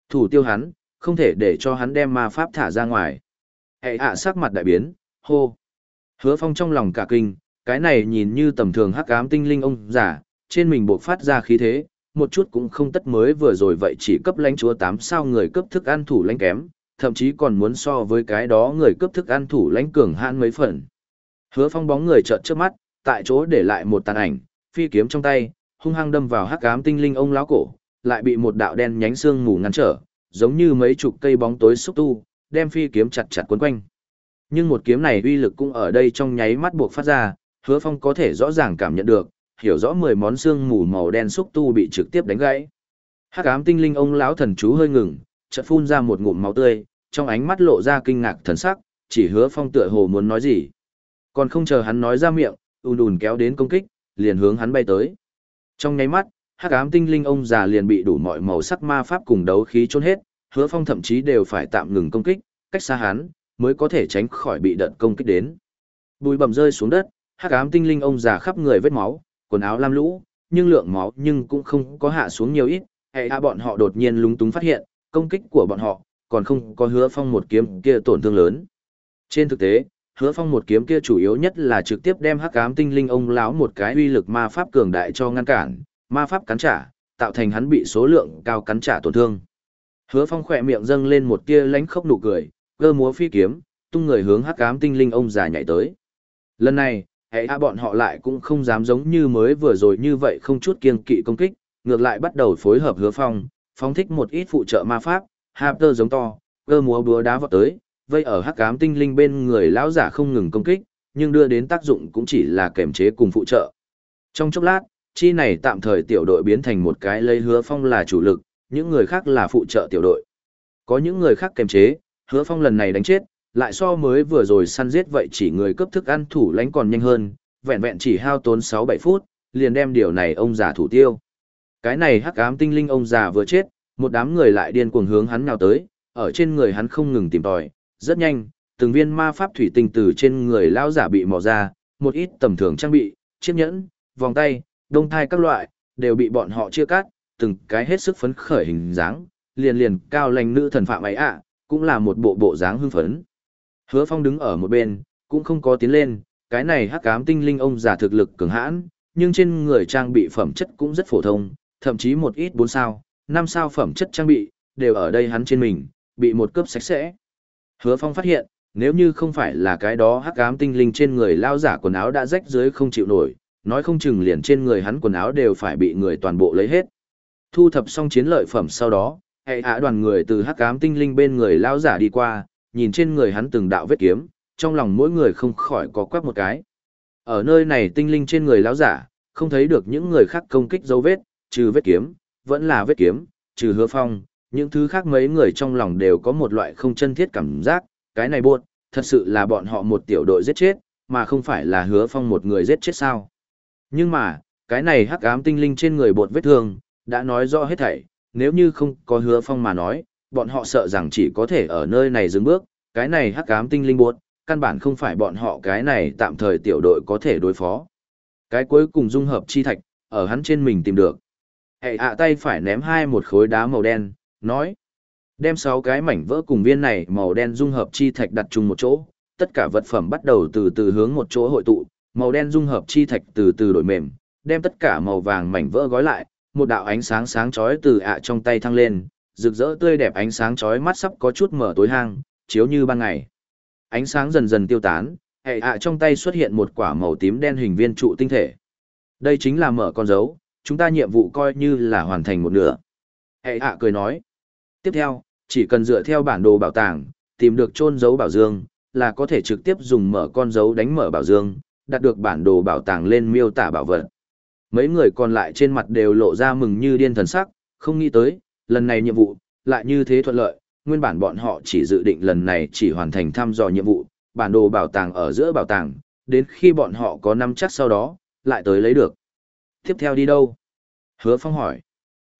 Thủ tiêu hắn, không thể để cho hắn đem ma pháp thả ra ngoài. Hệ ạ sắc mặt đại biến, hô. Hứa phong trong lòng cả kinh, cái này nhìn như tầm thường hắc ám tinh linh ông giả, trên mình bộc phát ra khí thế, một chút cũng không tất mới vừa rồi vậy chỉ cấp lãnh chúa tám sao người cấp thức ăn thủ lãnh kém, thậm chí còn muốn so với cái đó người cấp thức ăn thủ lãnh cường hãn mấy phần. Hứa phong bóng người chợt trước mắt, tại chỗ để lại một tàn ảnh, phi kiếm trong tay, hung hăng đâm vào hắc ám tinh linh ông lão cổ, lại bị một đạo đen nhánh xương mù ngăn trở, giống như mấy chục cây bóng tối xúc tu, đem phi kiếm chặt chặt quấn quanh. Nhưng một kiếm này uy lực cũng ở đây trong nháy mắt buộc phát ra, hứa phong có thể rõ ràng cảm nhận được, hiểu rõ mười món xương mù màu đen xúc tu bị trực tiếp đánh gãy. Hắc ám tinh linh ông lão thần chú hơi ngừng, chợt phun ra một ngụm máu tươi, trong ánh mắt lộ ra kinh ngạc thần sắc, chỉ hứa phong tựa hồ muốn nói gì. Còn không chờ hắn nói ra miệng, ùn ùn kéo đến công kích, liền hướng hắn bay tới. Trong nháy mắt, hắc ám tinh linh ông già liền bị đủ mọi màu sắc ma pháp cùng đấu khí chôn hết, hứa phong thậm chí đều phải tạm ngừng công kích, cách xa hắn, mới có thể tránh khỏi bị đợt công kích đến. Bùi bầm rơi xuống đất, hắc ám tinh linh ông già khắp người vết máu, quần áo lam lũ, nhưng lượng máu nhưng cũng không có hạ xuống nhiều ít, hệ hạ bọn họ đột nhiên lúng túng phát hiện, công kích của bọn họ, còn không có hứa phong một kiếm kia tổn thương lớn. Trên thực tế, hứa phong một kiếm kia chủ yếu nhất là trực tiếp đem hắc ám tinh linh ông lão một cái uy lực ma pháp cường đại cho ngăn cản, ma pháp cắn trả, tạo thành hắn bị số lượng cao cắn trả tổn thương. Hứa Phong khỏe miệng dâng lên một tia lánh khốc nụ cười, cơ múa phi kiếm, tung người hướng hắc ám tinh linh ông già nhảy tới. Lần này, hệ a bọn họ lại cũng không dám giống như mới vừa rồi như vậy không chút kiên kỵ công kích, ngược lại bắt đầu phối hợp Hứa Phong, phóng thích một ít phụ trợ ma pháp, Harper giống to, cơ múa búa đá vọt tới, vây ở hắc ám tinh linh bên người lão giả không ngừng công kích, nhưng đưa đến tác dụng cũng chỉ là kềm chế cùng phụ trợ. Trong chốc lát, chi này tạm thời tiểu đội biến thành một cái lấy hứa phong là chủ lực, những người khác là phụ trợ tiểu đội. Có những người khác kềm chế, hứa phong lần này đánh chết, lại so mới vừa rồi săn giết vậy chỉ người cấp thức ăn thủ lãnh còn nhanh hơn, vẹn vẹn chỉ hao tốn 6-7 phút, liền đem điều này ông già thủ tiêu. Cái này hắc ám tinh linh ông già vừa chết, một đám người lại điên cuồng hướng hắn nào tới, ở trên người hắn không ngừng tìm tòi, rất nhanh, từng viên ma pháp thủy tinh từ trên người lão giả bị mò ra, một ít tầm thường trang bị, chiếc nhẫn, vòng tay, đông thai các loại, đều bị bọn họ chia cắt, từng cái hết sức phấn khởi hình dáng, liền liền cao lành nữ thần phạm ấy ạ, cũng là một bộ bộ dáng hưng phấn. Hứa Phong đứng ở một bên, cũng không có tiến lên, cái này hắc ám tinh linh ông già thực lực cường hãn, nhưng trên người trang bị phẩm chất cũng rất phổ thông, thậm chí một ít 4 sao, 5 sao phẩm chất trang bị, đều ở đây hắn trên mình, bị một cướp sạch sẽ. Hứa Phong phát hiện, nếu như không phải là cái đó hắc ám tinh linh trên người lao giả quần áo đã rách dưới không chịu nổi, nói không chừng liền trên người hắn quần áo đều phải bị người toàn bộ lấy hết. Thu thập xong chiến lợi phẩm sau đó, hệ hạ đoàn người từ hắc ám tinh linh bên người lao giả đi qua, nhìn trên người hắn từng đạo vết kiếm, trong lòng mỗi người không khỏi có quắc một cái. Ở nơi này tinh linh trên người lão giả, không thấy được những người khác công kích dấu vết, trừ vết kiếm, vẫn là vết kiếm, trừ hứa phong, những thứ khác mấy người trong lòng đều có một loại không chân thiết cảm giác, cái này buồn, thật sự là bọn họ một tiểu đội giết chết, mà không phải là hứa phong một người giết chết sao. Nhưng mà, cái này hắc ám tinh linh trên người bột vết thương, đã nói rõ hết thảy, nếu như không có hứa phong mà nói, bọn họ sợ rằng chỉ có thể ở nơi này dừng bước, cái này hắc ám tinh linh buốt, căn bản không phải bọn họ cái này tạm thời tiểu đội có thể đối phó. Cái cuối cùng dung hợp chi thạch, ở hắn trên mình tìm được. Hệ ạ tay phải ném hai một khối đá màu đen, nói. Đem sáu cái mảnh vỡ cùng viên này màu đen dung hợp chi thạch đặt chung một chỗ, tất cả vật phẩm bắt đầu từ từ hướng một chỗ hội tụ, màu đen dung hợp chi thạch từ từ đổi mềm, đem tất cả màu vàng mảnh vỡ gói lại, một đạo ánh sáng sáng chói từ ạ trong tay thăng lên, rực rỡ tươi đẹp ánh sáng chói mắt sắp có chút mở tối hang, chiếu như ban ngày. Ánh sáng dần dần tiêu tán, hệ ạ trong tay xuất hiện một quả màu tím đen hình viên trụ tinh thể. Đây chính là mở con dấu, chúng ta nhiệm vụ coi như là hoàn thành một nửa. Hệ ạ cười nói. Tiếp theo, chỉ cần dựa theo bản đồ bảo tàng, tìm được chôn dấu bảo dương, là có thể trực tiếp dùng mở con dấu đánh mở bảo dương, đạt được bản đồ bảo tàng lên miêu tả bảo vật. Mấy người còn lại trên mặt đều lộ ra mừng như điên thần sắc, không nghĩ tới, lần này nhiệm vụ, lại như thế thuận lợi, nguyên bản bọn họ chỉ dự định lần này chỉ hoàn thành thăm dò nhiệm vụ, bản đồ bảo tàng ở giữa bảo tàng, đến khi bọn họ có năm chắc sau đó, lại tới lấy được. Tiếp theo đi đâu? Hứa Phong hỏi.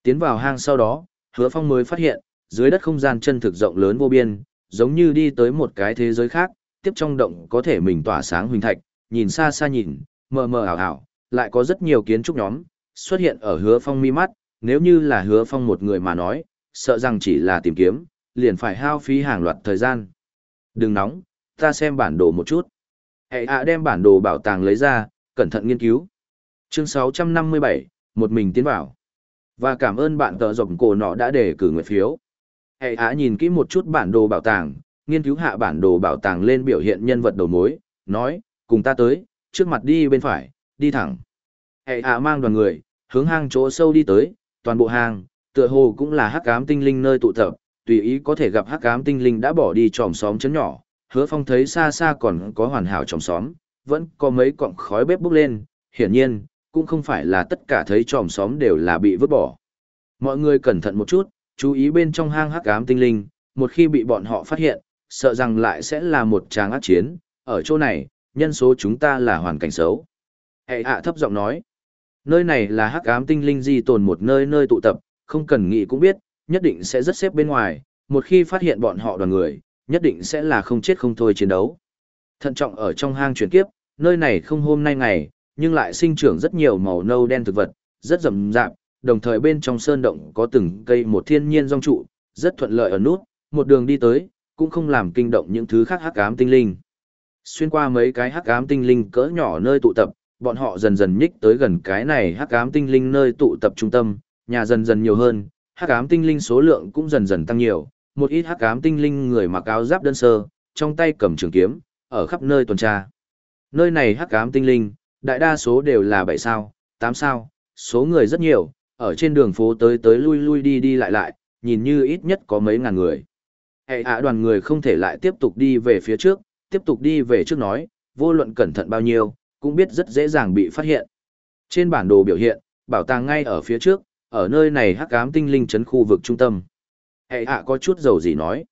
Tiến vào hang sau đó, Hứa Phong mới phát hiện, dưới đất không gian chân thực rộng lớn vô biên, giống như đi tới một cái thế giới khác, tiếp trong động có thể mình tỏa sáng huỳnh thạch, nhìn xa xa nhìn, mờ mờ ảo ảo, lại có rất nhiều kiến trúc nhóm, xuất hiện ở hứa phong mi mắt, nếu như là hứa phong một người mà nói, sợ rằng chỉ là tìm kiếm, liền phải hao phí hàng loạt thời gian. Đừng nóng, ta xem bản đồ một chút. hệ ạ đem bản đồ bảo tàng lấy ra, cẩn thận nghiên cứu. Chương 657, một mình tiến vào. Và cảm ơn bạn tờ rộng cổ nọ đã để cử nguyện phiếu. hệ ạ nhìn kỹ một chút bản đồ bảo tàng, nghiên cứu hạ bản đồ bảo tàng lên biểu hiện nhân vật đầu mối, nói, cùng ta tới, trước mặt đi bên phải, đi thẳng. Hệ hạ mang đoàn người, hướng hang chỗ sâu đi tới, toàn bộ hang, tựa hồ cũng là hắc ám tinh linh nơi tụ tập, tùy ý có thể gặp hắc ám tinh linh đã bỏ đi tròm xóm chấn nhỏ. Hứa Phong thấy xa xa còn có hoàn hảo tròm xóm, vẫn có mấy cọng khói bếp bốc lên, hiển nhiên, cũng không phải là tất cả thấy tròm xóm đều là bị vứt bỏ. Mọi người cẩn thận một chút, chú ý bên trong hang hắc ám tinh linh, một khi bị bọn họ phát hiện, sợ rằng lại sẽ là một tràng ác chiến, ở chỗ này, nhân số chúng ta là hoàn cảnh xấu. Hệ hạ thấp giọng nói, nơi này là hắc ám tinh linh di tồn một nơi nơi tụ tập, không cần nghĩ cũng biết, nhất định sẽ rất xếp bên ngoài, một khi phát hiện bọn họ đoàn người, nhất định sẽ là không chết không thôi chiến đấu. Thận trọng ở trong hang chuyển kiếp, nơi này không hôm nay ngày, nhưng lại sinh trưởng rất nhiều màu nâu đen thực vật, rất rậm rạp, đồng thời bên trong sơn động có từng cây một thiên nhiên rong trụ, rất thuận lợi ở nút, một đường đi tới, cũng không làm kinh động những thứ khác hắc ám tinh linh. Xuyên qua mấy cái hắc ám tinh linh cỡ nhỏ nơi tụ tập, bọn họ dần dần nhích tới gần cái này hắc ám tinh linh nơi tụ tập trung tâm, nhà dần dần nhiều hơn, hắc ám tinh linh số lượng cũng dần dần tăng nhiều, một ít hắc ám tinh linh người mặc áo giáp đơn sơ, trong tay cầm trường kiếm, ở khắp nơi tuần tra. Nơi này hắc ám tinh linh, đại đa số đều là 7 sao, 8 sao, số người rất nhiều, ở trên đường phố tới tới lui lui đi đi lại lại, nhìn như ít nhất có mấy ngàn người. Hệ hạ đoàn người không thể lại tiếp tục đi về phía trước, tiếp tục đi về trước nói, vô luận cẩn thận bao nhiêu, cũng biết rất dễ dàng bị phát hiện. Trên bản đồ biểu hiện, bảo tàng ngay ở phía trước, ở nơi này hắc ám tinh linh trấn khu vực trung tâm. Hệ hạ có chút dầu gì nói.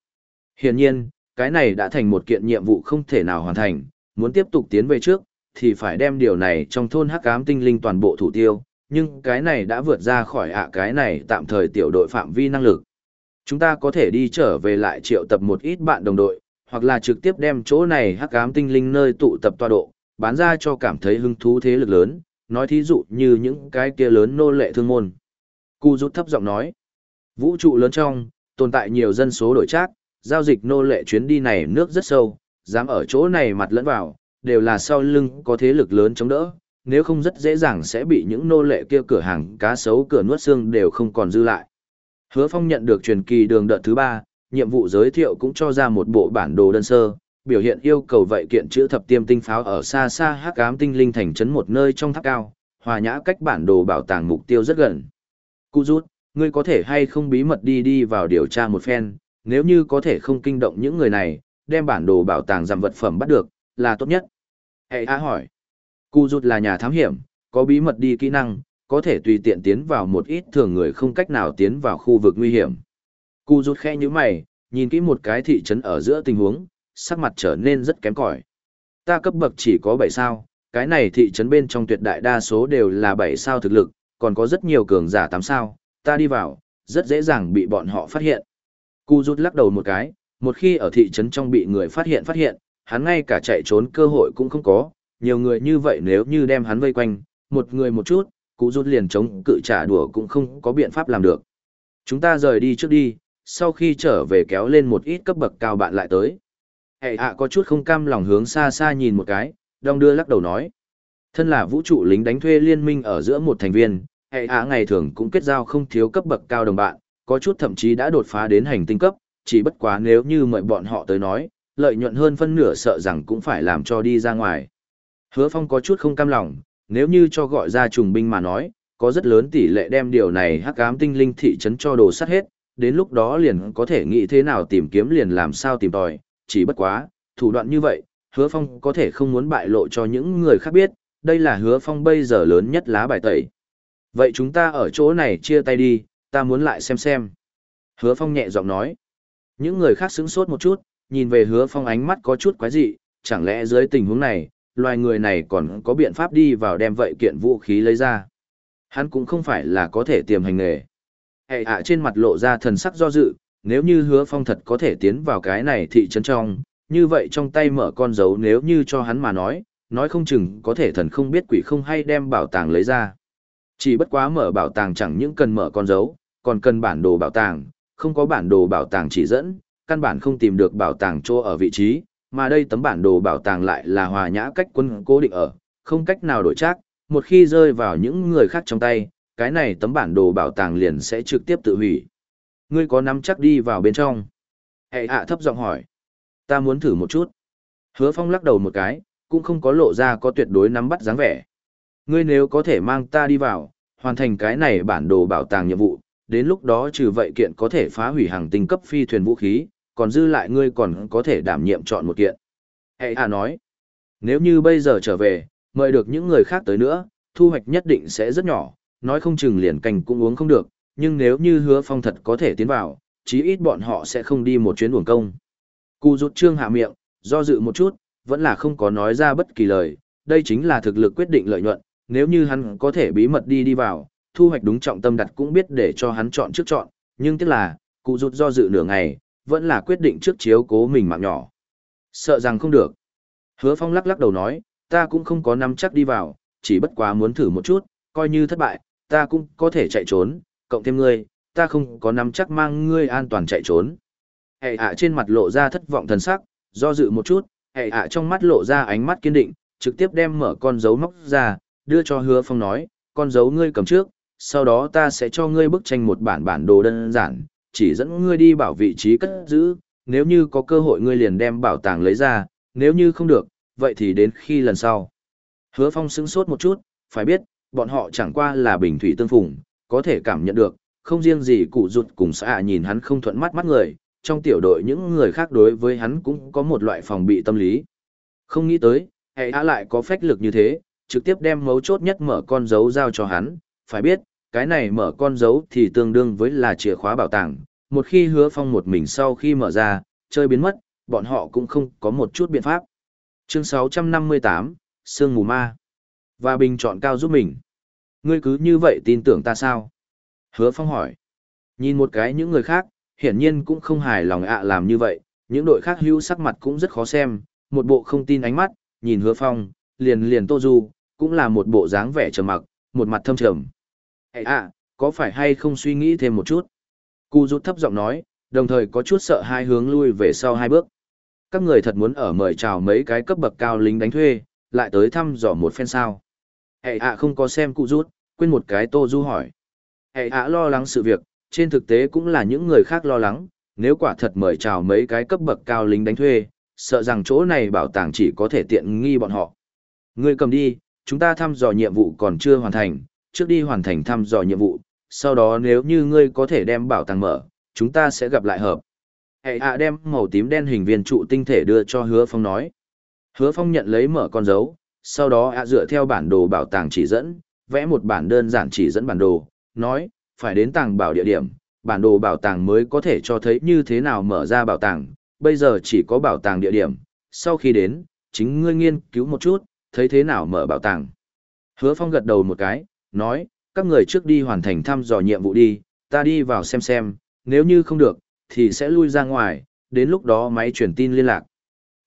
Hiển nhiên, cái này đã thành một kiện nhiệm vụ không thể nào hoàn thành, muốn tiếp tục tiến về trước, thì phải đem điều này trong thôn hắc ám tinh linh toàn bộ thủ tiêu, nhưng cái này đã vượt ra khỏi ạ cái này tạm thời tiểu đội phạm vi năng lực. Chúng ta có thể đi trở về lại triệu tập một ít bạn đồng đội, hoặc là trực tiếp đem chỗ này hắc ám tinh linh nơi tụ tập tọa độ, bán ra cho cảm thấy hứng thú thế lực lớn, nói thí dụ như những cái kia lớn nô lệ thương môn. Cu rút thấp giọng nói, vũ trụ lớn trong, tồn tại nhiều dân số đổi trác, giao dịch nô lệ chuyến đi này nước rất sâu, dám ở chỗ này mặt lẫn vào, đều là sau lưng có thế lực lớn chống đỡ, nếu không rất dễ dàng sẽ bị những nô lệ kia cửa hàng cá sấu cửa nuốt xương đều không còn dư lại. Hứa Phong nhận được truyền kỳ đường đợt thứ ba, nhiệm vụ giới thiệu cũng cho ra một bộ bản đồ đơn sơ, biểu hiện yêu cầu vậy kiện chữ thập tiêm tinh pháo ở xa xa hắc ám tinh linh thành trấn một nơi trong tháp cao, hòa nhã cách bản đồ bảo tàng mục tiêu rất gần. Cú rút, ngươi có thể hay không bí mật đi đi vào điều tra một phen, nếu như có thể không kinh động những người này, đem bản đồ bảo tàng giảm vật phẩm bắt được, là tốt nhất. Hệ A hỏi. Cú rút là nhà thám hiểm, có bí mật đi kỹ năng, có thể tùy tiện tiến vào một ít thường người không cách nào tiến vào khu vực nguy hiểm. Cú rút khe như mày, nhìn kỹ một cái thị trấn ở giữa tình huống, sắc mặt trở nên rất kém cỏi. Ta cấp bậc chỉ có 7 sao, cái này thị trấn bên trong tuyệt đại đa số đều là 7 sao thực lực, còn có rất nhiều cường giả 8 sao, ta đi vào, rất dễ dàng bị bọn họ phát hiện. Cú rút lắc đầu một cái, một khi ở thị trấn trong bị người phát hiện phát hiện, hắn ngay cả chạy trốn cơ hội cũng không có, nhiều người như vậy nếu như đem hắn vây quanh, một người một chút, Cú rút liền chống cự trả đùa cũng không có biện pháp làm được. Chúng ta rời đi trước đi, sau khi trở về kéo lên một ít cấp bậc cao bạn lại tới. Hệ hạ có chút không cam lòng hướng xa xa nhìn một cái, đong đưa lắc đầu nói. Thân là vũ trụ lính đánh thuê liên minh ở giữa một thành viên, hệ hạ ngày thường cũng kết giao không thiếu cấp bậc cao đồng bạn, có chút thậm chí đã đột phá đến hành tinh cấp, chỉ bất quá nếu như mời bọn họ tới nói, lợi nhuận hơn phân nửa sợ rằng cũng phải làm cho đi ra ngoài. Hứa Phong có chút không cam lòng, nếu như cho gọi ra trùng binh mà nói, có rất lớn tỷ lệ đem điều này hắc ám tinh linh thị trấn cho đồ sắt hết, đến lúc đó liền có thể nghĩ thế nào tìm kiếm liền làm sao tìm tòi, chỉ bất quá, thủ đoạn như vậy, hứa phong có thể không muốn bại lộ cho những người khác biết, đây là hứa phong bây giờ lớn nhất lá bài tẩy. Vậy chúng ta ở chỗ này chia tay đi, ta muốn lại xem xem. Hứa phong nhẹ giọng nói. Những người khác sững sốt một chút, nhìn về hứa phong ánh mắt có chút quái dị, chẳng lẽ dưới tình huống này, loài người này còn có biện pháp đi vào đem vậy kiện vũ khí lấy ra. Hắn cũng không phải là có thể tiềm hành nghề. Hệ ạ trên mặt lộ ra thần sắc do dự, nếu như hứa phong thật có thể tiến vào cái này thị trấn trong, như vậy trong tay mở con dấu nếu như cho hắn mà nói, nói không chừng có thể thần không biết quỷ không hay đem bảo tàng lấy ra. Chỉ bất quá mở bảo tàng chẳng những cần mở con dấu, còn cần bản đồ bảo tàng, không có bản đồ bảo tàng chỉ dẫn, căn bản không tìm được bảo tàng chỗ ở vị trí, mà đây tấm bản đồ bảo tàng lại là hòa nhã cách quân cố định ở, không cách nào đổi trác, một khi rơi vào những người khác trong tay, cái này tấm bản đồ bảo tàng liền sẽ trực tiếp tự hủy. Ngươi có nắm chắc đi vào bên trong? Hệ hạ thấp giọng hỏi. Ta muốn thử một chút. Hứa Phong lắc đầu một cái, cũng không có lộ ra có tuyệt đối nắm bắt dáng vẻ. Ngươi nếu có thể mang ta đi vào, hoàn thành cái này bản đồ bảo tàng nhiệm vụ, đến lúc đó trừ vậy kiện có thể phá hủy hàng tinh cấp phi thuyền vũ khí, còn dư lại ngươi còn có thể đảm nhiệm chọn một kiện. Hệ hạ nói, nếu như bây giờ trở về, mời được những người khác tới nữa, thu hoạch nhất định sẽ rất nhỏ, nói không chừng liền cành cũng uống không được, nhưng nếu như hứa phong thật có thể tiến vào, chí ít bọn họ sẽ không đi một chuyến uổng công. Cụ rút trương hạ miệng, do dự một chút, vẫn là không có nói ra bất kỳ lời, đây chính là thực lực quyết định lợi nhuận, nếu như hắn có thể bí mật đi đi vào, thu hoạch đúng trọng tâm đặt cũng biết để cho hắn chọn trước chọn, nhưng tiếc là, cụ rút do dự nửa ngày, vẫn là quyết định trước chiếu cố mình mạng nhỏ. Sợ rằng không được. Hứa Phong lắc lắc đầu nói, ta cũng không có nắm chắc đi vào, chỉ bất quá muốn thử một chút, coi như thất bại, ta cũng có thể chạy trốn, cộng thêm ngươi, ta không có nắm chắc mang ngươi an toàn chạy trốn. Hệ ạ trên mặt lộ ra thất vọng thần sắc, do dự một chút, hệ ạ trong mắt lộ ra ánh mắt kiên định, trực tiếp đem mở con dấu móc ra, đưa cho hứa phong nói, con dấu ngươi cầm trước, sau đó ta sẽ cho ngươi bức tranh một bản bản đồ đơn giản, chỉ dẫn ngươi đi bảo vị trí cất giữ, nếu như có cơ hội ngươi liền đem bảo tàng lấy ra, nếu như không được, vậy thì đến khi lần sau. Hứa phong sững sốt một chút, phải biết, bọn họ chẳng qua là bình thủy tương phùng, có thể cảm nhận được, không riêng gì cụ rụt cùng xã nhìn hắn không thuận mắt mắt người, trong tiểu đội những người khác đối với hắn cũng có một loại phòng bị tâm lý. Không nghĩ tới, hệ á lại có phách lực như thế, trực tiếp đem mấu chốt nhất mở con dấu giao cho hắn, phải biết, cái này mở con dấu thì tương đương với là chìa khóa bảo tàng, một khi hứa phong một mình sau khi mở ra, chơi biến mất, bọn họ cũng không có một chút biện pháp. Chương 658, Sương Mù Ma Và bình chọn cao giúp mình. Ngươi cứ như vậy tin tưởng ta sao? Hứa Phong hỏi. Nhìn một cái những người khác, hiển nhiên cũng không hài lòng ạ làm như vậy, những đội khác hưu sắc mặt cũng rất khó xem, một bộ không tin ánh mắt, nhìn Hứa Phong, liền liền Tô Du, cũng là một bộ dáng vẻ trầm mặc, một mặt thâm trầm. Ê ạ, có phải hay không suy nghĩ thêm một chút? Cú rút thấp giọng nói, đồng thời có chút sợ hai hướng lui về sau hai bước. Các người thật muốn ở mời chào mấy cái cấp bậc cao lính đánh thuê, lại tới thăm dò một phen sao. Hệ ạ không có xem cụ rút, quên một cái Tô Du hỏi. Hệ ạ lo lắng sự việc, trên thực tế cũng là những người khác lo lắng, nếu quả thật mời chào mấy cái cấp bậc cao lính đánh thuê, sợ rằng chỗ này bảo tàng chỉ có thể tiện nghi bọn họ. Ngươi cầm đi, chúng ta thăm dò nhiệm vụ còn chưa hoàn thành, trước đi hoàn thành thăm dò nhiệm vụ, sau đó nếu như ngươi có thể đem bảo tàng mở, chúng ta sẽ gặp lại hợp. Hệ ạ đem màu tím đen hình viên trụ tinh thể đưa cho hứa phong nói. Hứa phong nhận lấy mở con dấu, sau đó ạ dựa theo bản đồ bảo tàng chỉ dẫn, vẽ một bản đơn giản chỉ dẫn bản đồ, nói, phải đến tàng bảo địa điểm, bản đồ bảo tàng mới có thể cho thấy như thế nào mở ra bảo tàng, bây giờ chỉ có bảo tàng địa điểm, sau khi đến, chính ngươi nghiên cứu một chút, thấy thế nào mở bảo tàng. Hứa Phong gật đầu một cái, nói, các người trước đi hoàn thành thăm dò nhiệm vụ đi, ta đi vào xem xem, nếu như không được, thì sẽ lui ra ngoài, đến lúc đó máy truyền tin liên lạc.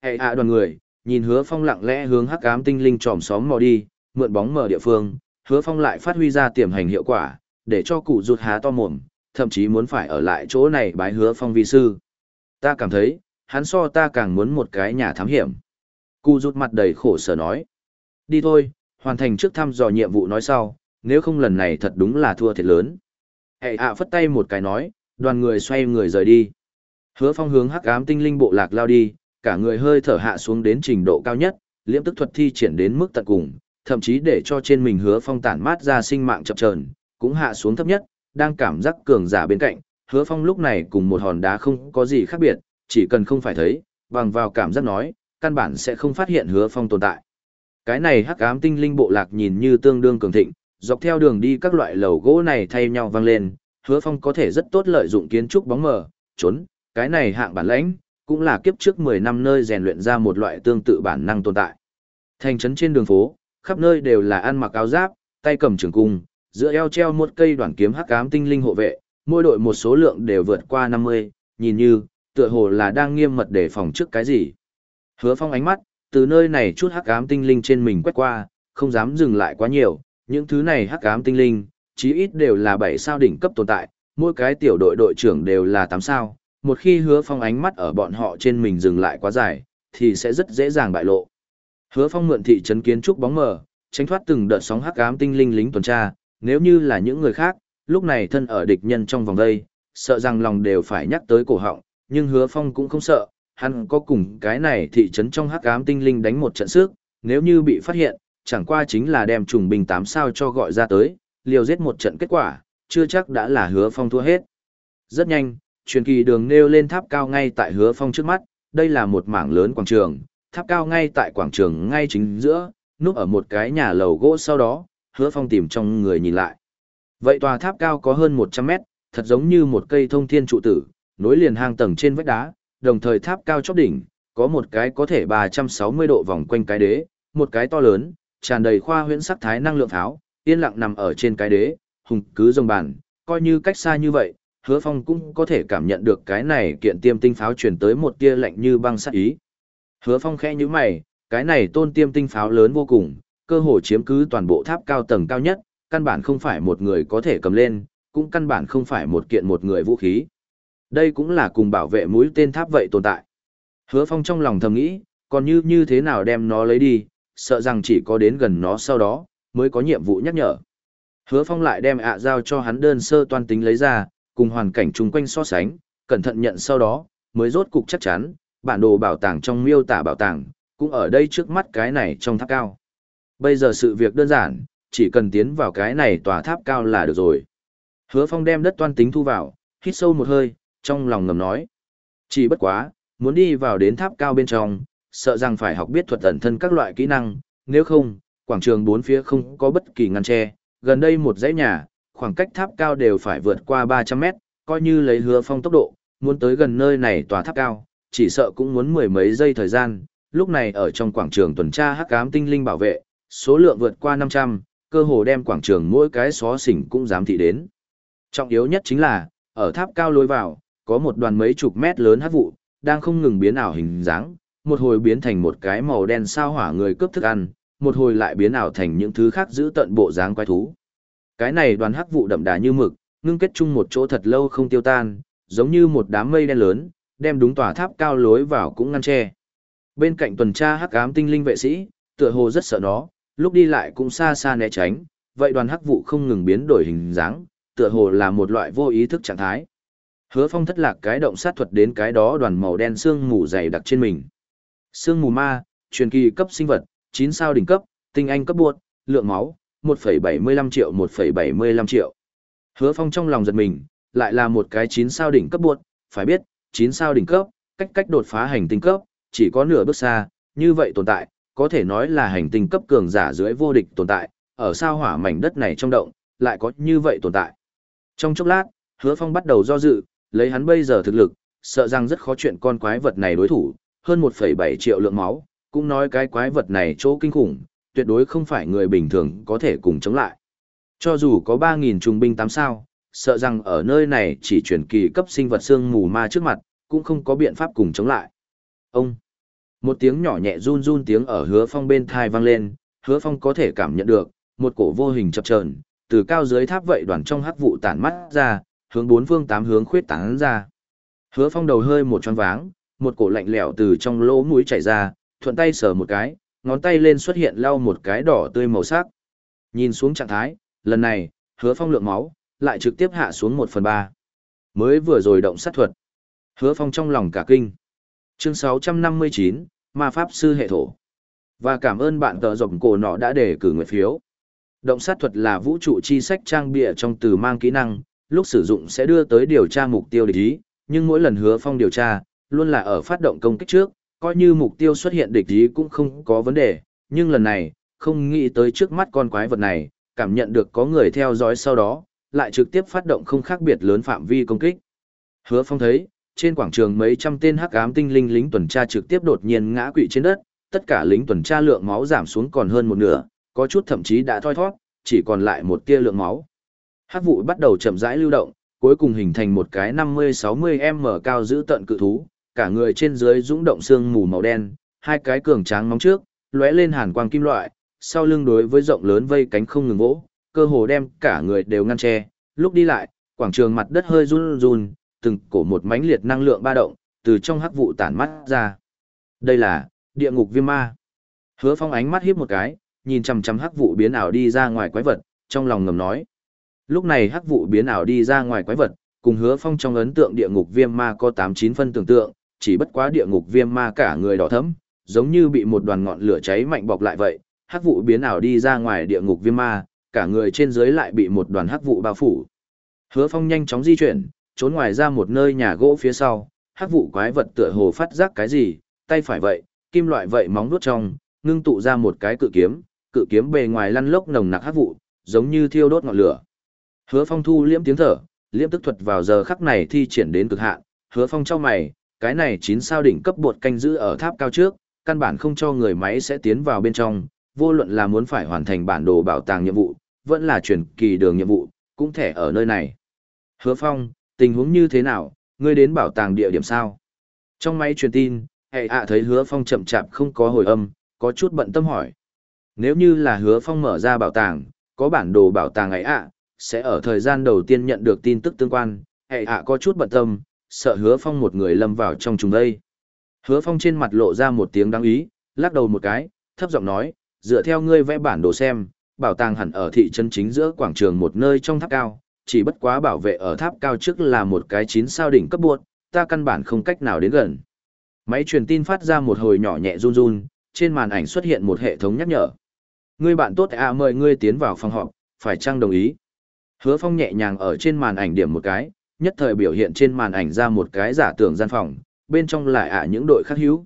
Hệ hạ đoàn người, nhìn hứa phong lặng lẽ hướng hắc ám tinh linh tròm xóm mò đi, mượn bóng mở địa phương, hứa phong lại phát huy ra tiềm hành hiệu quả, để cho cụ rụt há to mồm, thậm chí muốn phải ở lại chỗ này bái hứa phong vi sư. Ta cảm thấy, hắn so ta càng muốn một cái nhà thám hiểm. Cụ rụt mặt đầy khổ sở nói. Đi thôi, hoàn thành trước thăm dò nhiệm vụ nói sau, nếu không lần này thật đúng là thua thiệt lớn. Hệ ạ phất tay một cái nói, đoàn người xoay người rời đi. Hứa phong hướng hắc ám tinh linh bộ lạc lao đi, cả người hơi thở hạ xuống đến trình độ cao nhất, liễm tức thuật thi triển đến mức tận cùng, thậm chí để cho trên mình hứa phong tản mát ra sinh mạng chập chờn cũng hạ xuống thấp nhất, đang cảm giác cường giả bên cạnh, hứa phong lúc này cùng một hòn đá không có gì khác biệt, chỉ cần không phải thấy, bằng vào cảm giác nói, căn bản sẽ không phát hiện hứa phong tồn tại. Cái này hắc ám tinh linh bộ lạc nhìn như tương đương cường thịnh, dọc theo đường đi các loại lầu gỗ này thay nhau vang lên, hứa phong có thể rất tốt lợi dụng kiến trúc bóng mờ, trốn, cái này hạng bản lãnh, cũng là kiếp trước 10 năm nơi rèn luyện ra một loại tương tự bản năng tồn tại. Thành trấn trên đường phố, khắp nơi đều là ăn mặc áo giáp, tay cầm trường cung, giữa eo treo một cây đoạn kiếm hắc ám tinh linh hộ vệ, mỗi đội một số lượng đều vượt qua 50, nhìn như, tựa hồ là đang nghiêm mật để phòng trước cái gì. Hứa phong ánh mắt, từ nơi này chút hắc ám tinh linh trên mình quét qua, không dám dừng lại quá nhiều, những thứ này hắc ám tinh linh, chí ít đều là 7 sao đỉnh cấp tồn tại, mỗi cái tiểu đội đội trưởng đều là 8 sao, một khi hứa phong ánh mắt ở bọn họ trên mình dừng lại quá dài, thì sẽ rất dễ dàng bại lộ. Hứa phong mượn thị trấn kiến trúc bóng mờ, tránh thoát từng đợt sóng hắc ám tinh linh lính tuần tra, nếu như là những người khác, lúc này thân ở địch nhân trong vòng đây, sợ rằng lòng đều phải nhắc tới cổ họng, nhưng hứa phong cũng không sợ, hắn có cùng cái này thị trấn trong hắc ám tinh linh đánh một trận sức, nếu như bị phát hiện, chẳng qua chính là đem trùng bình tám sao cho gọi ra tới, liều giết một trận kết quả, chưa chắc đã là hứa phong thua hết. Rất nhanh, truyền kỳ đường nêu lên tháp cao ngay tại hứa phong trước mắt, đây là một mảng lớn quảng trường, tháp cao ngay tại quảng trường ngay chính giữa, núp ở một cái nhà lầu gỗ sau đó, hứa phong tìm trong người nhìn lại. Vậy tòa tháp cao có hơn 100 mét, thật giống như một cây thông thiên trụ tử, nối liền hang tầng trên vách đá, đồng thời tháp cao chóp đỉnh, có một cái có thể 360 độ vòng quanh cái đế, một cái to lớn, tràn đầy khoa huyễn sắc thái năng lượng tháo, yên lặng nằm ở trên cái đế, hùng cứ rồng bàn, coi như cách xa như vậy, hứa phong cũng có thể cảm nhận được cái này kiện tiêm tinh pháo truyền tới một tia lạnh như băng sát ý. Hứa phong khẽ như mày, cái này tôn tiêm tinh pháo lớn vô cùng, cơ hồ chiếm cứ toàn bộ tháp cao tầng cao nhất, căn bản không phải một người có thể cầm lên, cũng căn bản không phải một kiện một người vũ khí. Đây cũng là cùng bảo vệ mũi tên tháp vậy tồn tại. Hứa phong trong lòng thầm nghĩ, còn như như thế nào đem nó lấy đi, sợ rằng chỉ có đến gần nó sau đó, mới có nhiệm vụ nhắc nhở. Hứa Phong lại đem ạ giao cho hắn đơn sơ toan tính lấy ra, cùng hoàn cảnh chung quanh so sánh, cẩn thận nhận sau đó, mới rốt cục chắc chắn, bản đồ bảo tàng trong miêu tả bảo tàng, cũng ở đây trước mắt cái này trong tháp cao. Bây giờ sự việc đơn giản, chỉ cần tiến vào cái này tòa tháp cao là được rồi. Hứa Phong đem đất toan tính thu vào, hít sâu một hơi, trong lòng ngầm nói. Chỉ bất quá, muốn đi vào đến tháp cao bên trong, sợ rằng phải học biết thuật ẩn thân các loại kỹ năng, nếu không, quảng trường bốn phía không có bất kỳ ngăn tre, gần đây một dãy nhà, khoảng cách tháp cao đều phải vượt qua 300 mét, coi như lấy hứa phong tốc độ, muốn tới gần nơi này tòa tháp cao, chỉ sợ cũng muốn mười mấy giây thời gian, lúc này ở trong quảng trường tuần tra hắc ám tinh linh bảo vệ, số lượng vượt qua 500, cơ hồ đem quảng trường mỗi cái xó xỉnh cũng dám thị đến. Trọng yếu nhất chính là, ở tháp cao lối vào, có một đoàn mấy chục mét lớn hắc vụ, đang không ngừng biến ảo hình dáng, một hồi biến thành một cái màu đen sao hỏa người cướp thức ăn, một hồi lại biến ảo thành những thứ khác giữ tận bộ dáng quái thú. Cái này đoàn hắc vụ đậm đà như mực, ngưng kết chung một chỗ thật lâu không tiêu tan, giống như một đám mây đen lớn, đem đúng tòa tháp cao lối vào cũng ngăn che. Bên cạnh tuần tra hắc ám tinh linh vệ sĩ, tựa hồ rất sợ nó, lúc đi lại cũng xa xa né tránh, vậy đoàn hắc vụ không ngừng biến đổi hình dáng, tựa hồ là một loại vô ý thức trạng thái. Hứa Phong thất lạc cái động sát thuật đến cái đó đoàn màu đen xương mù dày đặc trên mình. Xương mù ma, truyền kỳ cấp sinh vật, 9 sao đỉnh cấp, tinh anh cấp buộc, lượng máu, 1,75 triệu 1,75 triệu. Hứa Phong trong lòng giật mình, lại là một cái 9 sao đỉnh cấp buộc, phải biết, 9 sao đỉnh cấp, cách cách đột phá hành tinh cấp, chỉ có nửa bước xa, như vậy tồn tại, có thể nói là hành tinh cấp cường giả dưới vô địch tồn tại, ở sao hỏa mảnh đất này trong động, lại có như vậy tồn tại. Trong chốc lát, Hứa Phong bắt đầu do dự, lấy hắn bây giờ thực lực, sợ rằng rất khó chuyện con quái vật này đối thủ, hơn 1,7 triệu lượng máu, cũng nói cái quái vật này chỗ kinh khủng, tuyệt đối không phải người bình thường có thể cùng chống lại. Cho dù có 3.000 trung binh 8 sao, sợ rằng ở nơi này chỉ chuyển kỳ cấp sinh vật xương mù ma trước mặt, cũng không có biện pháp cùng chống lại. Ông! Một tiếng nhỏ nhẹ run run tiếng ở hứa phong bên thai vang lên, hứa phong có thể cảm nhận được, một cổ vô hình chập chờn từ cao dưới tháp vậy đoàn trong hắc vụ tản mắt ra, hướng bốn phương tám hướng khuyết tán ra. Hứa phong đầu hơi một tròn váng, một cổ lạnh lẽo từ trong lỗ mũi chảy ra, thuận tay sờ một cái, ngón tay lên xuất hiện lau một cái đỏ tươi màu sắc. Nhìn xuống trạng thái, lần này, hứa phong lượng máu, lại trực tiếp hạ xuống một phần ba. Mới vừa rồi động sát thuật. Hứa phong trong lòng cả kinh. Chương 659, Ma Pháp Sư Hệ Thổ. Và cảm ơn bạn tờ rộng cổ nọ đã để cử nguyện phiếu. Động sát thuật là vũ trụ chi sách trang bịa trong từ mang kỹ năng, lúc sử dụng sẽ đưa tới điều tra mục tiêu địch ý, nhưng mỗi lần hứa phong điều tra, luôn là ở phát động công kích trước, coi như mục tiêu xuất hiện địch ý cũng không có vấn đề, nhưng lần này, không nghĩ tới trước mắt con quái vật này, cảm nhận được có người theo dõi sau đó, lại trực tiếp phát động không khác biệt lớn phạm vi công kích. Hứa phong thấy, trên quảng trường mấy trăm tên hắc ám tinh linh lính tuần tra trực tiếp đột nhiên ngã quỵ trên đất, tất cả lính tuần tra lượng máu giảm xuống còn hơn một nửa, có chút thậm chí đã thoi thoát, chỉ còn lại một tia lượng máu. Hắc vụ bắt đầu chậm rãi lưu động, cuối cùng hình thành một cái 50-60m cao giữ tận cự thú, cả người trên dưới rung động xương mù màu đen, hai cái cường tráng móng trước, lóe lên hàn quang kim loại, sau lưng đối với rộng lớn vây cánh không ngừng vỗ, cơ hồ đem cả người đều ngăn che, lúc đi lại, quảng trường mặt đất hơi run run, từng cổ một mãnh liệt năng lượng ba động, từ trong hắc vụ tản mắt ra. Đây là địa ngục viêm ma. Hứa Phong ánh mắt híp một cái, nhìn chằm chằm hắc vụ biến ảo đi ra ngoài quái vật, trong lòng ngầm nói. Lúc này hắc vụ biến ảo đi ra ngoài quái vật, cùng Hứa Phong trong ấn tượng địa ngục viêm ma có 89 phân tưởng tượng, chỉ bất quá địa ngục viêm ma cả người đỏ thẫm, giống như bị một đoàn ngọn lửa cháy mạnh bọc lại vậy. Hắc vụ biến ảo đi ra ngoài địa ngục viêm ma, cả người trên dưới lại bị một đoàn hắc vụ bao phủ. Hứa Phong nhanh chóng di chuyển, trốn ngoài ra một nơi nhà gỗ phía sau, hắc vụ quái vật tựa hồ phát giác cái gì, tay phải vậy, kim loại vậy móng vuốt trong, ngưng tụ ra một cái cự kiếm, cự kiếm bề ngoài lăn lốc nồng nặc hắc vụ, giống như thiêu đốt ngọn lửa. Hứa Phong thu liễm tiếng thở, liễm tức thuật vào giờ khắc này thi triển đến cực hạn, Hứa Phong chau mày, cái này chín sao đỉnh cấp bột canh giữ ở tháp cao trước, căn bản không cho người máy sẽ tiến vào bên trong, vô luận là muốn phải hoàn thành bản đồ bảo tàng nhiệm vụ, vẫn là truyền kỳ đường nhiệm vụ, cũng thể ở nơi này. Hứa Phong, tình huống như thế nào, ngươi đến bảo tàng địa điểm sao? Trong máy truyền tin, hệ ạ thấy hứa phong chậm chạp không có hồi âm, có chút bận tâm hỏi. Nếu như là hứa phong mở ra bảo tàng, có bản đồ bảo tàng ấy ạ, sẽ ở thời gian đầu tiên nhận được tin tức tương quan, hệ ạ có chút bận tâm, sợ hứa phong một người lâm vào trong trùng đây. Hứa phong trên mặt lộ ra một tiếng đáng ý, lắc đầu một cái, thấp giọng nói, dựa theo ngươi vẽ bản đồ xem, bảo tàng hẳn ở thị trấn chính giữa quảng trường một nơi trong tháp cao, chỉ bất quá bảo vệ ở tháp cao trước là một cái chín sao đỉnh cấp buộc, ta căn bản không cách nào đến gần. Máy truyền tin phát ra một hồi nhỏ nhẹ run run, trên màn ảnh xuất hiện một hệ thống nhắc nhở. Ngươi bạn tốt à mời ngươi tiến vào phòng họp, phải chăng đồng ý? Hứa Phong nhẹ nhàng ở trên màn ảnh điểm một cái, nhất thời biểu hiện trên màn ảnh ra một cái giả tưởng gian phòng, bên trong lại ạ những đội khác hữu.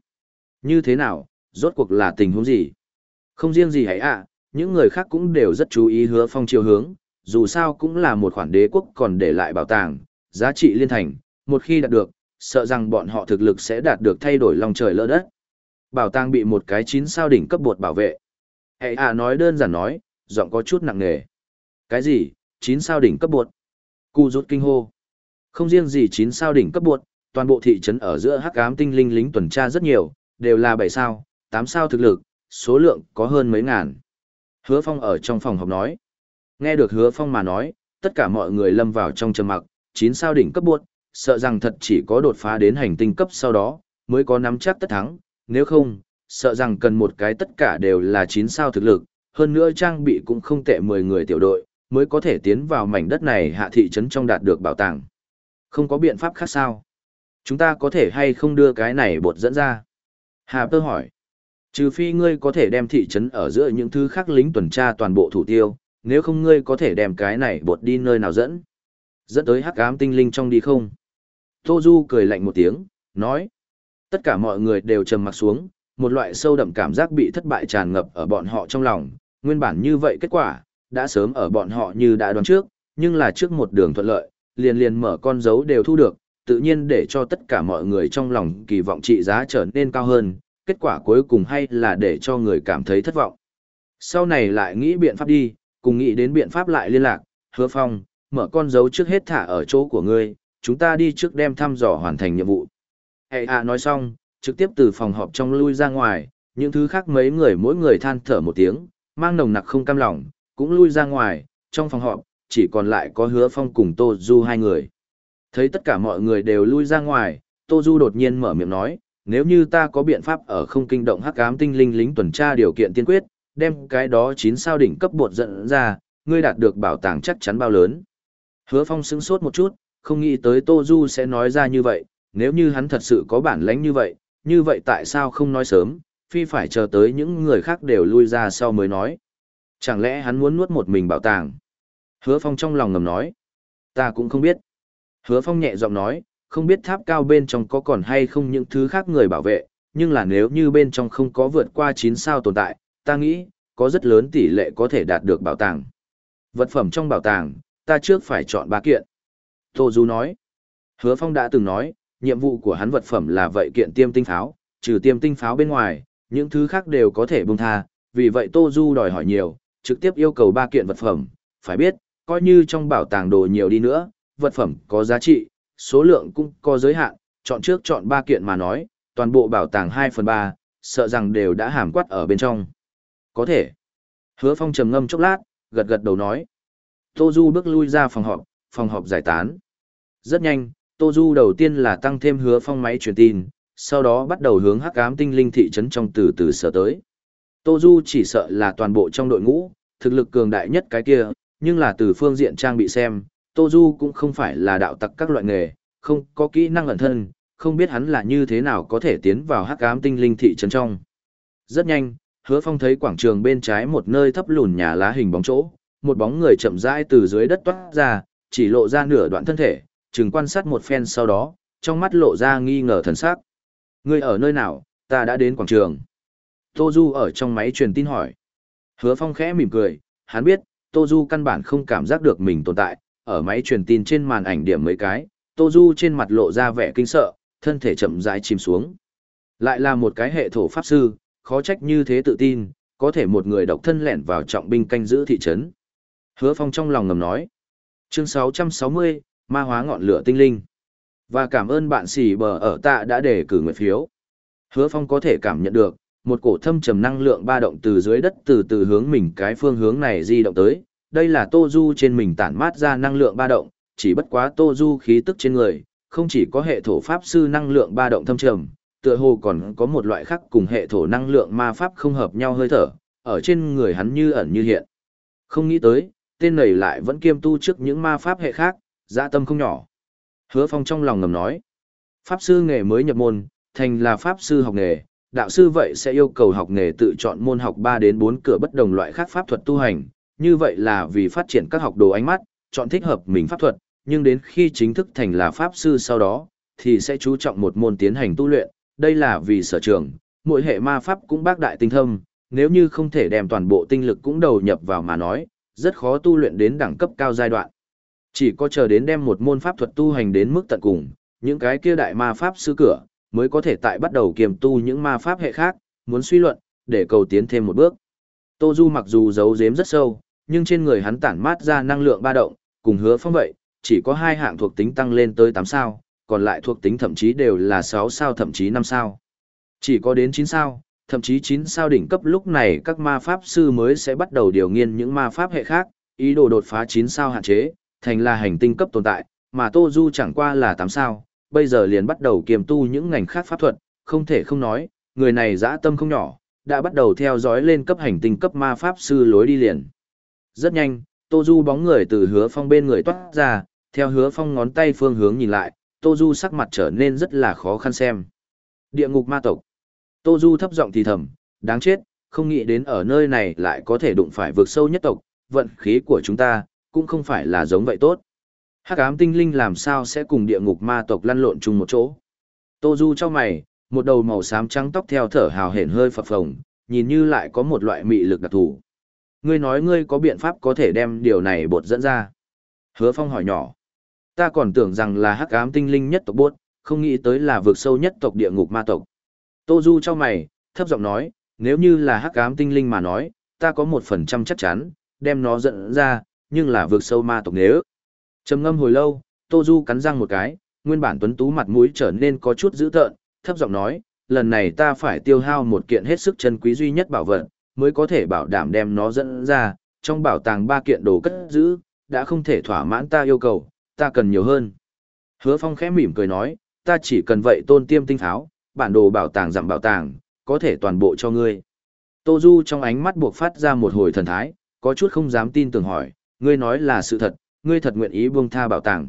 Như thế nào, rốt cuộc là tình huống gì? Không riêng gì hãy ạ, những người khác cũng đều rất chú ý Hứa Phong chiều hướng, dù sao cũng là một khoản đế quốc còn để lại bảo tàng, giá trị liên thành, một khi đạt được, sợ rằng bọn họ thực lực sẽ đạt được thay đổi lòng trời lỡ đất. Bảo tàng bị một cái chín sao đỉnh cấp bột bảo vệ. Hệ à nói đơn giản nói, giọng có chút nặng nề. Cái gì, chín sao đỉnh cấp bột? Cù rút kinh hô. Không riêng gì chín sao đỉnh cấp bột, toàn bộ thị trấn ở giữa hắc ám tinh linh lính tuần tra rất nhiều, đều là bảy sao, tám sao thực lực, số lượng có hơn mấy ngàn. Hứa Phong ở trong phòng họp nói. Nghe được hứa phong mà nói, tất cả mọi người lâm vào trong trầm mặc, chín sao đỉnh cấp buốt, sợ rằng thật chỉ có đột phá đến hành tinh cấp sau đó, mới có nắm chắc tất thắng, nếu không, sợ rằng cần một cái tất cả đều là chín sao thực lực, hơn nữa trang bị cũng không tệ 10 người tiểu đội, mới có thể tiến vào mảnh đất này hạ thị trấn trong đạt được bảo tàng. Không có biện pháp khác sao? Chúng ta có thể hay không đưa cái này bột dẫn ra? Hà Tơ hỏi. Trừ phi ngươi có thể đem thị trấn ở giữa những thứ khác lính tuần tra toàn bộ thủ tiêu, nếu không ngươi có thể đem cái này bột đi nơi nào dẫn. Dẫn tới hắc ám tinh linh trong đi không? Tô Du cười lạnh một tiếng, nói. Tất cả mọi người đều trầm mặt xuống, một loại sâu đậm cảm giác bị thất bại tràn ngập ở bọn họ trong lòng, nguyên bản như vậy kết quả, đã sớm ở bọn họ như đã đoán trước, nhưng là trước một đường thuận lợi, liền liền mở con dấu đều thu được, tự nhiên để cho tất cả mọi người trong lòng kỳ vọng trị giá trở nên cao hơn, kết quả cuối cùng hay là để cho người cảm thấy thất vọng. Sau này lại nghĩ biện pháp đi, cùng nghĩ đến biện pháp lại liên lạc, hứa phong, mở con dấu trước hết thả ở chỗ của ngươi, chúng ta đi trước đem thăm dò hoàn thành nhiệm vụ. Hệ à nói xong, trực tiếp từ phòng họp trong lui ra ngoài, những thứ khác mấy người mỗi người than thở một tiếng, mang nồng nặc không cam lòng, cũng lui ra ngoài, trong phòng họp, chỉ còn lại có hứa phong cùng Tô Du hai người. Thấy tất cả mọi người đều lui ra ngoài, Tô Du đột nhiên mở miệng nói, nếu như ta có biện pháp ở không kinh động hắc ám tinh linh lính tuần tra điều kiện tiên quyết, đem cái đó chín sao đỉnh cấp bột dẫn ra, ngươi đạt được bảo tàng chắc chắn bao lớn. Hứa Phong sững sốt một chút, không nghĩ tới Tô Du sẽ nói ra như vậy, nếu như hắn thật sự có bản lãnh như vậy, như vậy tại sao không nói sớm, phi phải chờ tới những người khác đều lui ra sau mới nói. Chẳng lẽ hắn muốn nuốt một mình bảo tàng? Hứa Phong trong lòng ngầm nói. Ta cũng không biết. Hứa Phong nhẹ giọng nói, không biết tháp cao bên trong có còn hay không những thứ khác người bảo vệ, nhưng là nếu như bên trong không có vượt qua 9 sao tồn tại, ta nghĩ, có rất lớn tỷ lệ có thể đạt được bảo tàng. Vật phẩm trong bảo tàng, ta trước phải chọn ba kiện. Tô Du nói, hứa phong đã từng nói, nhiệm vụ của hắn vật phẩm là vậy kiện tiêm tinh pháo, trừ tiêm tinh pháo bên ngoài, những thứ khác đều có thể bung tha, vì vậy Tô Du đòi hỏi nhiều, trực tiếp yêu cầu ba kiện vật phẩm, phải biết, coi như trong bảo tàng đồ nhiều đi nữa, vật phẩm có giá trị, số lượng cũng có giới hạn, chọn trước chọn ba kiện mà nói, toàn bộ bảo tàng 2 phần 3, sợ rằng đều đã hàm quát ở bên trong. Có thể. Hứa Phong trầm ngâm chốc lát, gật gật đầu nói. Tô Du bước lui ra phòng họp, phòng họp giải tán. Rất nhanh, Tô Du đầu tiên là tăng thêm hứa phong máy truyền tin, sau đó bắt đầu hướng hắc ám tinh linh thị trấn trong từ từ sở tới. Tô Du chỉ sợ là toàn bộ trong đội ngũ, thực lực cường đại nhất cái kia, nhưng là từ phương diện trang bị xem, Tô Du cũng không phải là đạo tặc các loại nghề, không có kỹ năng ẩn thân, không biết hắn là như thế nào có thể tiến vào hắc ám tinh linh thị trấn trong. Rất nhanh, hứa phong thấy quảng trường bên trái một nơi thấp lùn nhà lá hình bóng chỗ, một bóng người chậm rãi từ dưới đất toát ra, chỉ lộ ra nửa đoạn thân thể, chừng quan sát một phen sau đó, trong mắt lộ ra nghi ngờ thần sắc. Ngươi ở nơi nào, ta đã đến quảng trường. Tô Du ở trong máy truyền tin hỏi. Hứa Phong khẽ mỉm cười, hắn biết, Tô Du căn bản không cảm giác được mình tồn tại, ở máy truyền tin trên màn ảnh điểm mấy cái, Tô Du trên mặt lộ ra vẻ kinh sợ, thân thể chậm rãi chìm xuống. Lại là một cái hệ thổ pháp sư, khó trách như thế tự tin, có thể một người độc thân lẻn vào trọng binh canh giữ thị trấn. Hứa Phong trong lòng ngầm nói. Chương 660, Ma hóa ngọn lửa tinh linh. Và cảm ơn bạn xì bờ ở tạ đã để cử nguyện phiếu. Hứa Phong có thể cảm nhận được, một cổ thâm trầm năng lượng ba động từ dưới đất từ từ hướng mình cái phương hướng này di động tới. Đây là Tô Du trên mình tản mát ra năng lượng ba động, chỉ bất quá Tô Du khí tức trên người, không chỉ có hệ thổ pháp sư năng lượng ba động thâm trầm, tựa hồ còn có một loại khác cùng hệ thổ năng lượng ma pháp không hợp nhau hơi thở, ở trên người hắn như ẩn như hiện. Không nghĩ tới, tên này lại vẫn kiêm tu trước những ma pháp hệ khác, dạ tâm không nhỏ. Hứa Phong trong lòng ngầm nói, pháp sư nghề mới nhập môn, thành là pháp sư học nghề, đạo sư vậy sẽ yêu cầu học nghề tự chọn môn học 3 đến 4 cửa bất đồng loại khác pháp thuật tu hành, như vậy là vì phát triển các học đồ ánh mắt, chọn thích hợp mình pháp thuật, nhưng đến khi chính thức thành là pháp sư sau đó, thì sẽ chú trọng một môn tiến hành tu luyện, đây là vì sở trường, mỗi hệ ma pháp cũng bác đại tinh thâm, nếu như không thể đem toàn bộ tinh lực cũng đầu nhập vào mà nói, rất khó tu luyện đến đẳng cấp cao giai đoạn. Chỉ có chờ đến đem một môn pháp thuật tu hành đến mức tận cùng, những cái kia đại ma pháp sư cửa, mới có thể tại bắt đầu kiềm tu những ma pháp hệ khác, muốn suy luận, để cầu tiến thêm một bước. Tô Du mặc dù giấu giếm rất sâu, nhưng trên người hắn tản mát ra năng lượng ba động, cùng hứa phong vậy, chỉ có hai hạng thuộc tính tăng lên tới 8 sao, còn lại thuộc tính thậm chí đều là 6 sao thậm chí 5 sao. Chỉ có đến 9 sao, thậm chí 9 sao đỉnh cấp lúc này các ma pháp sư mới sẽ bắt đầu điều nghiên những ma pháp hệ khác, ý đồ đột phá 9 sao hạn chế, thành là hành tinh cấp tồn tại, mà Tô Du chẳng qua là 8 sao, bây giờ liền bắt đầu kiềm tu những ngành khác pháp thuật, không thể không nói, người này dã tâm không nhỏ, đã bắt đầu theo dõi lên cấp hành tinh cấp ma pháp sư lối đi liền. Rất nhanh, Tô Du bóng người từ hứa phong bên người toát ra, theo hứa phong ngón tay phương hướng nhìn lại, Tô Du sắc mặt trở nên rất là khó khăn xem. Địa ngục ma tộc. Tô Du thấp giọng thì thầm, đáng chết, không nghĩ đến ở nơi này lại có thể đụng phải vượt sâu nhất tộc, vận khí của chúng ta, cũng không phải là giống vậy tốt. Hắc ám tinh linh làm sao sẽ cùng địa ngục ma tộc lăn lộn chung một chỗ. Tô Du cho mày, một đầu màu xám trắng tóc theo thở hào hển hơi phập phồng, nhìn như lại có một loại mị lực đặc thù. Ngươi nói ngươi có biện pháp có thể đem điều này bột dẫn ra. Hứa Phong hỏi nhỏ. Ta còn tưởng rằng là hắc ám tinh linh nhất tộc bốt, không nghĩ tới là vượt sâu nhất tộc địa ngục ma tộc. Tô Du cho mày, thấp giọng nói, nếu như là hắc ám tinh linh mà nói, ta có một phần trăm chắc chắn, đem nó dẫn ra, nhưng là vượt sâu ma tộc nếu. Trầm ngâm hồi lâu, Tô Du cắn răng một cái, nguyên bản tuấn tú mặt mũi trở nên có chút dữ tợn, thấp giọng nói, lần này ta phải tiêu hao một kiện hết sức chân quý duy nhất bảo vật, mới có thể bảo đảm đem nó dẫn ra, trong bảo tàng ba kiện đồ cất giữ, đã không thể thỏa mãn ta yêu cầu, ta cần nhiều hơn. Hứa Phong khẽ mỉm cười nói, ta chỉ cần vậy tôn tiêm tinh tháo, bản đồ bảo tàng giảm bảo tàng, có thể toàn bộ cho ngươi. Tô Du trong ánh mắt buộc phát ra một hồi thần thái, có chút không dám tin tưởng hỏi, ngươi nói là sự thật, ngươi thật nguyện ý buông tha bảo tàng.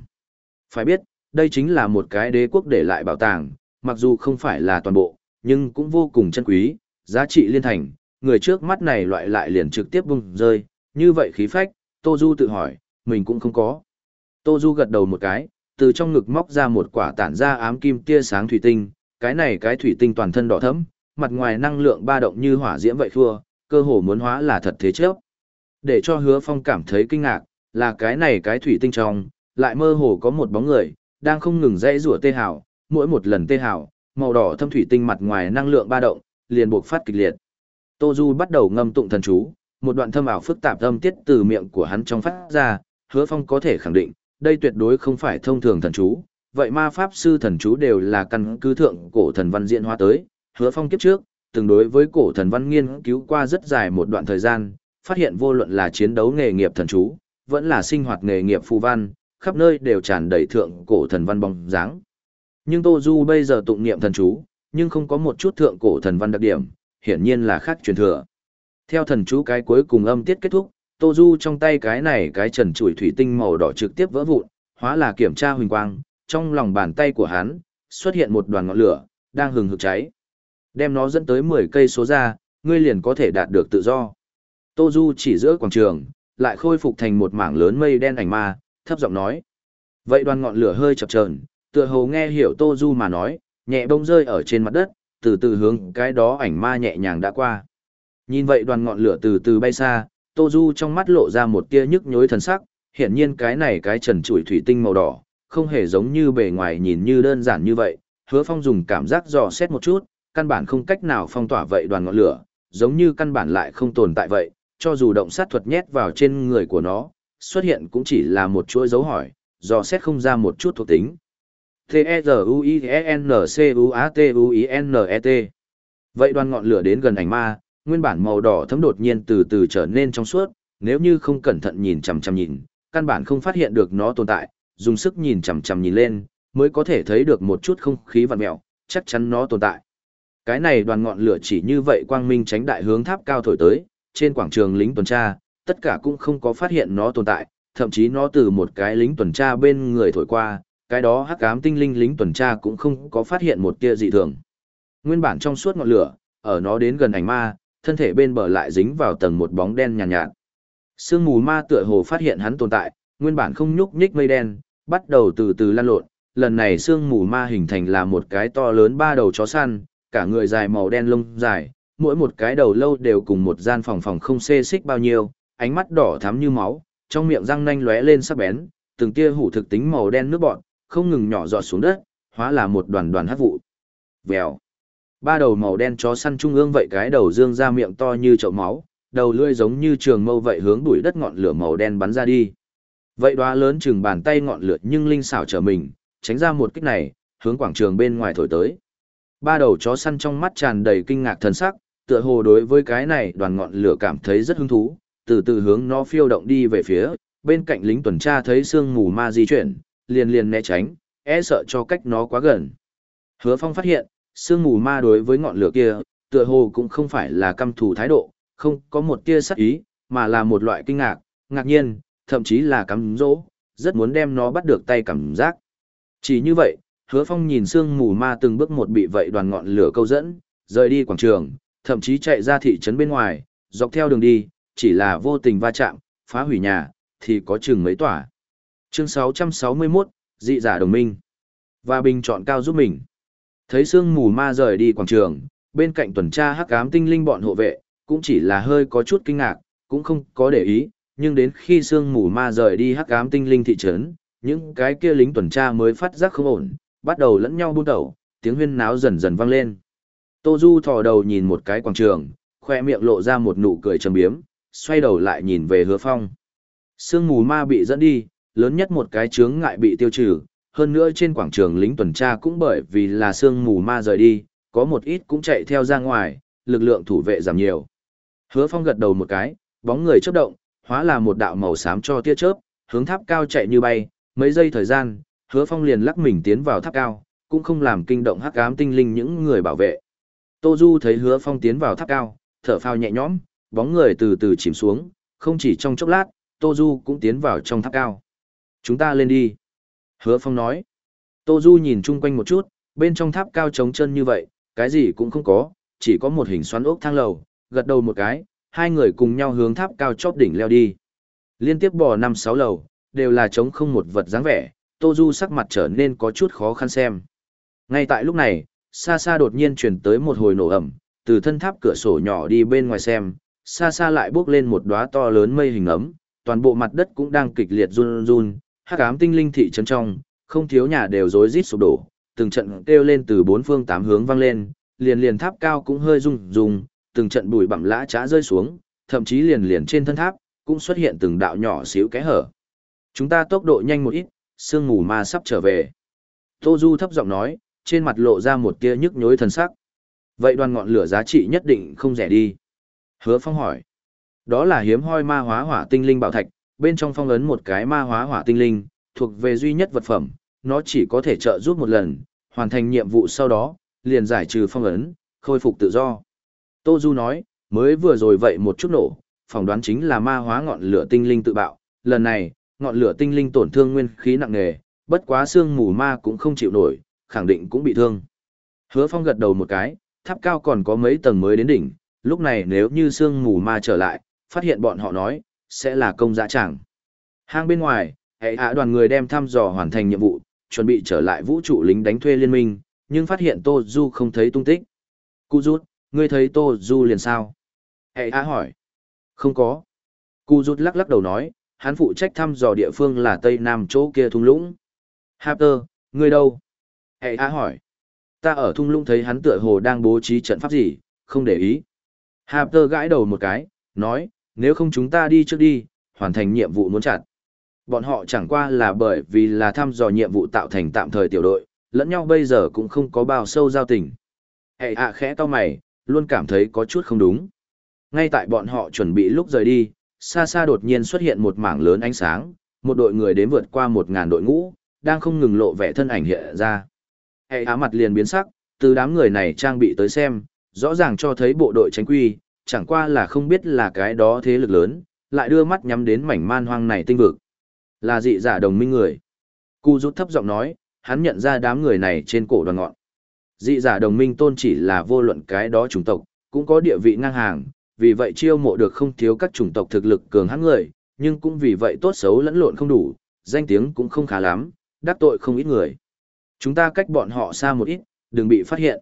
Phải biết, đây chính là một cái đế quốc để lại bảo tàng, mặc dù không phải là toàn bộ, nhưng cũng vô cùng chân quý, giá trị liên thành, người trước mắt này loại lại liền trực tiếp bung rơi, như vậy khí phách, Tô Du tự hỏi, mình cũng không có. Tô Du gật đầu một cái, từ trong ngực móc ra một quả tản ra ám kim tia sáng thủy tinh, cái này cái thủy tinh toàn thân đỏ thẫm, mặt ngoài năng lượng ba động như hỏa diễm vậy thua, cơ hồ muốn hóa là thật thế chấp. Để cho hứa phong cảm thấy kinh ngạc, là cái này cái thủy tinh trong, lại mơ hồ có một bóng người, đang không ngừng dãy rủa tê hào, mỗi một lần tê hào, màu đỏ thâm thủy tinh mặt ngoài năng lượng ba động, liền buộc phát kịch liệt. Tô Du bắt đầu ngâm tụng thần chú, một đoạn thâm ảo phức tạp âm tiết từ miệng của hắn trong phát ra, hứa phong có thể khẳng định, đây tuyệt đối không phải thông thường thần chú, vậy ma pháp sư thần chú đều là căn cứ thượng cổ thần văn diễn hóa tới, hứa phong kiếp trước, từng đối với cổ thần văn nghiên cứu qua rất dài một đoạn thời gian, phát hiện vô luận là chiến đấu nghề nghiệp thần chú, vẫn là sinh hoạt nghề nghiệp phù văn, khắp nơi đều tràn đầy thượng cổ thần văn bóng dáng. Nhưng Tô Du bây giờ tụng niệm thần chú, nhưng không có một chút thượng cổ thần văn đặc điểm, hiển nhiên là khác truyền thừa. Theo thần chú cái cuối cùng âm tiết kết thúc, Tô Du trong tay cái này cái trần chuỗi thủy tinh màu đỏ trực tiếp vỡ vụn, hóa là kiểm tra huỳnh quang, trong lòng bàn tay của hắn xuất hiện một đoàn ngọn lửa đang hừng hực cháy. Đem nó dẫn tới 10 cây số ra, ngươi liền có thể đạt được tự do. Tô Du chỉ giữa quảng trường, lại khôi phục thành một mảng lớn mây đen ảnh ma, thấp giọng nói. Vậy đoàn ngọn lửa hơi chập chờn, tựa hồ nghe hiểu Tô Du mà nói, nhẹ bông rơi ở trên mặt đất, từ từ hướng cái đó ảnh ma nhẹ nhàng đã qua. Nhìn vậy đoàn ngọn lửa từ từ bay xa, Tô Du trong mắt lộ ra một tia nhức nhối thần sắc, hiển nhiên cái này cái trần trụi thủy tinh màu đỏ, không hề giống như bề ngoài nhìn như đơn giản như vậy, hứa phong dùng cảm giác dò xét một chút, căn bản không cách nào phong tỏa vậy đoàn ngọn lửa, giống như căn bản lại không tồn tại vậy, cho dù động sát thuật nhét vào trên người của nó, xuất hiện cũng chỉ là một chuỗi dấu hỏi, dò xét không ra một chút thuộc tính. T-E-Z-U-I-E-N-C-U-A-T-U-I-N-E-T Vậy đoàn ngọn lửa đến gần ảnh ma, nguyên bản màu đỏ thấm đột nhiên từ từ trở nên trong suốt, nếu như không cẩn thận nhìn chằm chằm nhìn, căn bản không phát hiện được nó tồn tại, dùng sức nhìn chằm chằm nhìn lên, mới có thể thấy được một chút không khí vặn mèo, chắc chắn nó tồn tại. Cái này đoàn ngọn lửa chỉ như vậy quang minh tránh đại hướng tháp cao thổi tới, trên quảng trường lính tuần tra, tất cả cũng không có phát hiện nó tồn tại, thậm chí nó từ một cái lính tuần tra bên người thổi qua, cái đó hắc ám tinh linh lính tuần tra cũng không có phát hiện một tia dị thường. Nguyên bản trong suốt ngọn lửa, ở nó đến gần ảnh ma, thân thể bên bờ lại dính vào tầng một bóng đen nhàn nhạt, nhạt. Sương mù ma tựa hồ phát hiện hắn tồn tại, nguyên bản không nhúc nhích mây đen, bắt đầu từ từ lan lộn, lần này sương mù ma hình thành là một cái to lớn ba đầu chó săn, cả người dài màu đen lông dài, mỗi một cái đầu lâu đều cùng một gian phòng phòng không xê xích bao nhiêu, ánh mắt đỏ thắm như máu, trong miệng răng nanh lóe lên sắc bén, từng tia hủ thực tính màu đen nước bọn, không ngừng nhỏ giọt xuống đất, hóa là một đoàn đoàn hắc vụ. Vèo. Ba đầu màu đen chó săn trung ương vậy cái đầu dương ra miệng to như chậu máu, đầu lưỡi giống như trường mâu vậy hướng đuổi đất ngọn lửa màu đen bắn ra đi. Vậy đóa lớn chừng bàn tay ngọn lửa nhưng linh xảo trở mình, tránh ra một kích này, hướng quảng trường bên ngoài thổi tới. Ba đầu chó săn trong mắt tràn đầy kinh ngạc thần sắc, tựa hồ đối với cái này đoàn ngọn lửa cảm thấy rất hứng thú, từ từ hướng nó phiêu động đi về phía, bên cạnh lính tuần tra thấy sương mù ma di chuyển, liền liền né tránh, e sợ cho cách nó quá gần. Hứa Phong phát hiện, sương mù ma đối với ngọn lửa kia, tựa hồ cũng không phải là căm thù thái độ, không có một tia sắc ý, mà là một loại kinh ngạc, ngạc nhiên, thậm chí là cắm dỗ, rất muốn đem nó bắt được tay cảm giác. Chỉ như vậy, hứa phong nhìn sương mù ma từng bước một bị vậy đoàn ngọn lửa câu dẫn, rời đi quảng trường, thậm chí chạy ra thị trấn bên ngoài, dọc theo đường đi, chỉ là vô tình va chạm, phá hủy nhà, thì có chừng mấy tỏa. Chương 661, dị giả đồng minh. Và bình chọn cao giúp mình. Thấy sương mù ma rời đi quảng trường, bên cạnh tuần tra hắc ám tinh linh bọn hộ vệ, cũng chỉ là hơi có chút kinh ngạc, cũng không có để ý, nhưng đến khi sương mù ma rời đi hắc ám tinh linh thị trấn, những cái kia lính tuần tra mới phát giác không ổn, bắt đầu lẫn nhau buôn đầu, tiếng huyên náo dần dần vang lên. Tô Du thò đầu nhìn một cái quảng trường, khoe miệng lộ ra một nụ cười trầm biếm, xoay đầu lại nhìn về hứa phong. Sương mù ma bị dẫn đi, lớn nhất một cái chướng ngại bị tiêu trừ, hơn nữa trên quảng trường lính tuần tra cũng bởi vì là sương mù ma rời đi, có một ít cũng chạy theo ra ngoài, lực lượng thủ vệ giảm nhiều. Hứa phong gật đầu một cái, bóng người chớp động, hóa là một đạo màu xám cho tia chớp, hướng tháp cao chạy như bay, mấy giây thời gian, hứa phong liền lắc mình tiến vào tháp cao, cũng không làm kinh động hắc ám tinh linh những người bảo vệ. Tô Du thấy hứa phong tiến vào tháp cao, thở phào nhẹ nhõm, bóng người từ từ chìm xuống, không chỉ trong chốc lát, Tô Du cũng tiến vào trong tháp cao. Chúng ta lên đi. Hứa Phong nói. Tô Du nhìn chung quanh một chút, bên trong tháp cao trống chân như vậy, cái gì cũng không có, chỉ có một hình xoắn ốc thang lầu, gật đầu một cái, hai người cùng nhau hướng tháp cao chóp đỉnh leo đi. Liên tiếp bò năm sáu lầu, đều là trống không một vật dáng vẻ, Tô Du sắc mặt trở nên có chút khó khăn xem. Ngay tại lúc này, xa xa đột nhiên truyền tới một hồi nổ ẩm, từ thân tháp cửa sổ nhỏ đi bên ngoài xem, xa xa lại bước lên một đóa to lớn mây hình ấm, toàn bộ mặt đất cũng đang kịch liệt run run, hắc ám tinh linh thị trấn trong, không thiếu nhà đều rối rít sụp đổ, từng trận kêu lên từ bốn phương tám hướng vang lên, liền liền tháp cao cũng hơi rung rung, từng trận bụi bặm lã chã rơi xuống, thậm chí liền liền trên thân tháp cũng xuất hiện từng đạo nhỏ xíu kẽ hở. Chúng ta tốc độ nhanh một ít, sương mù ma sắp trở về. Tô Du thấp giọng nói, trên mặt lộ ra một tia nhức nhối thần sắc. Vậy đoàn ngọn lửa giá trị nhất định không rẻ đi. Hứa Phong hỏi. Đó là hiếm hoi ma hóa hỏa tinh linh bảo thạch, bên trong phong ấn một cái ma hóa hỏa tinh linh, thuộc về duy nhất vật phẩm, nó chỉ có thể trợ giúp một lần, hoàn thành nhiệm vụ sau đó, liền giải trừ phong ấn, khôi phục tự do. Tô Du nói, mới vừa rồi vậy một chút nổ, phỏng đoán chính là ma hóa ngọn lửa tinh linh tự bạo, lần này, ngọn lửa tinh linh tổn thương nguyên khí nặng nề, bất quá xương mù ma cũng không chịu nổi, khẳng định cũng bị thương. Hứa Phong gật đầu một cái, tháp cao còn có mấy tầng mới đến đỉnh, lúc này nếu như xương mù ma trở lại, phát hiện bọn họ nói, sẽ là công dã chẳng. Hang bên ngoài, hệ hạ đoàn người đem thăm dò hoàn thành nhiệm vụ, chuẩn bị trở lại vũ trụ lính đánh thuê liên minh, nhưng phát hiện Tô Du không thấy tung tích. Cụ rút, ngươi thấy Tô Du liền sao? Hệ hạ hỏi. Không có. Cụ rút lắc lắc đầu nói, hắn phụ trách thăm dò địa phương là Tây Nam chỗ kia thung lũng. Harper, ngươi đâu? Hệ A hỏi. Ta ở thung lũng thấy hắn tựa hồ đang bố trí trận pháp gì, không để ý. Harper gãi đầu một cái, nói, nếu không chúng ta đi trước đi, hoàn thành nhiệm vụ muốn chặt. Bọn họ chẳng qua là bởi vì là thăm dò nhiệm vụ tạo thành tạm thời tiểu đội, lẫn nhau bây giờ cũng không có bao sâu giao tình. Hệ ạ khẽ to mày, luôn cảm thấy có chút không đúng. Ngay tại bọn họ chuẩn bị lúc rời đi, xa xa đột nhiên xuất hiện một mảng lớn ánh sáng, một đội người đến vượt qua một ngàn đội ngũ, đang không ngừng lộ vẻ thân ảnh hiện ra. Hệ á mặt liền biến sắc, từ đám người này trang bị tới xem, rõ ràng cho thấy bộ đội tránh quy, chẳng qua là không biết là cái đó thế lực lớn, lại đưa mắt nhắm đến mảnh man hoang này tinh vực. Là dị giả đồng minh người. Cu rút thấp giọng nói, hắn nhận ra đám người này trên cổ đoàn ngọn. Dị giả đồng minh tôn chỉ là vô luận cái đó chủng tộc, cũng có địa vị ngang hàng, vì vậy chiêu mộ được không thiếu các chủng tộc thực lực cường hãn người, nhưng cũng vì vậy tốt xấu lẫn lộn không đủ, danh tiếng cũng không khá lắm, đắc tội không ít người. Chúng ta cách bọn họ xa một ít, đừng bị phát hiện.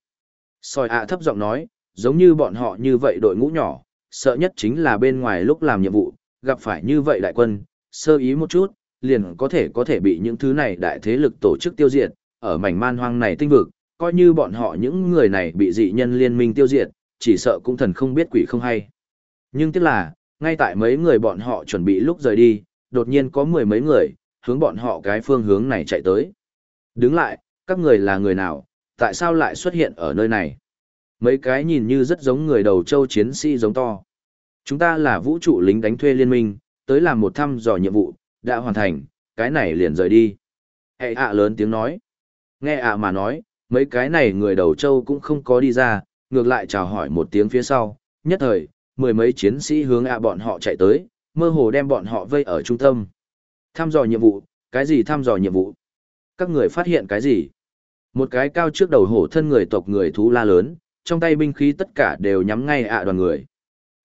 Sòi ạ thấp giọng nói, giống như bọn họ như vậy đội ngũ nhỏ, sợ nhất chính là bên ngoài lúc làm nhiệm vụ, gặp phải như vậy đại quân, sơ ý một chút, liền có thể có thể bị những thứ này đại thế lực tổ chức tiêu diệt, ở mảnh man hoang này tinh vực, coi như bọn họ những người này bị dị nhân liên minh tiêu diệt, chỉ sợ cũng thần không biết quỷ không hay. Nhưng tiếc là, ngay tại mấy người bọn họ chuẩn bị lúc rời đi, đột nhiên có mười mấy người, hướng bọn họ cái phương hướng này chạy tới. Đứng lại, các người là người nào, tại sao lại xuất hiện ở nơi này? Mấy cái nhìn như rất giống người đầu châu chiến sĩ giống to. Chúng ta là vũ trụ lính đánh thuê liên minh, tới làm một thăm dò nhiệm vụ, đã hoàn thành, cái này liền rời đi. Hệ ạ lớn tiếng nói. Nghe ạ mà nói, mấy cái này người đầu châu cũng không có đi ra, ngược lại chào hỏi một tiếng phía sau, nhất thời, mười mấy chiến sĩ hướng ạ bọn họ chạy tới, mơ hồ đem bọn họ vây ở trung tâm. Thăm dò nhiệm vụ, cái gì thăm dò nhiệm vụ? Các người phát hiện cái gì? Một cái cao trước đầu hổ thân người tộc người thú la lớn, trong tay binh khí tất cả đều nhắm ngay ạ đoàn người.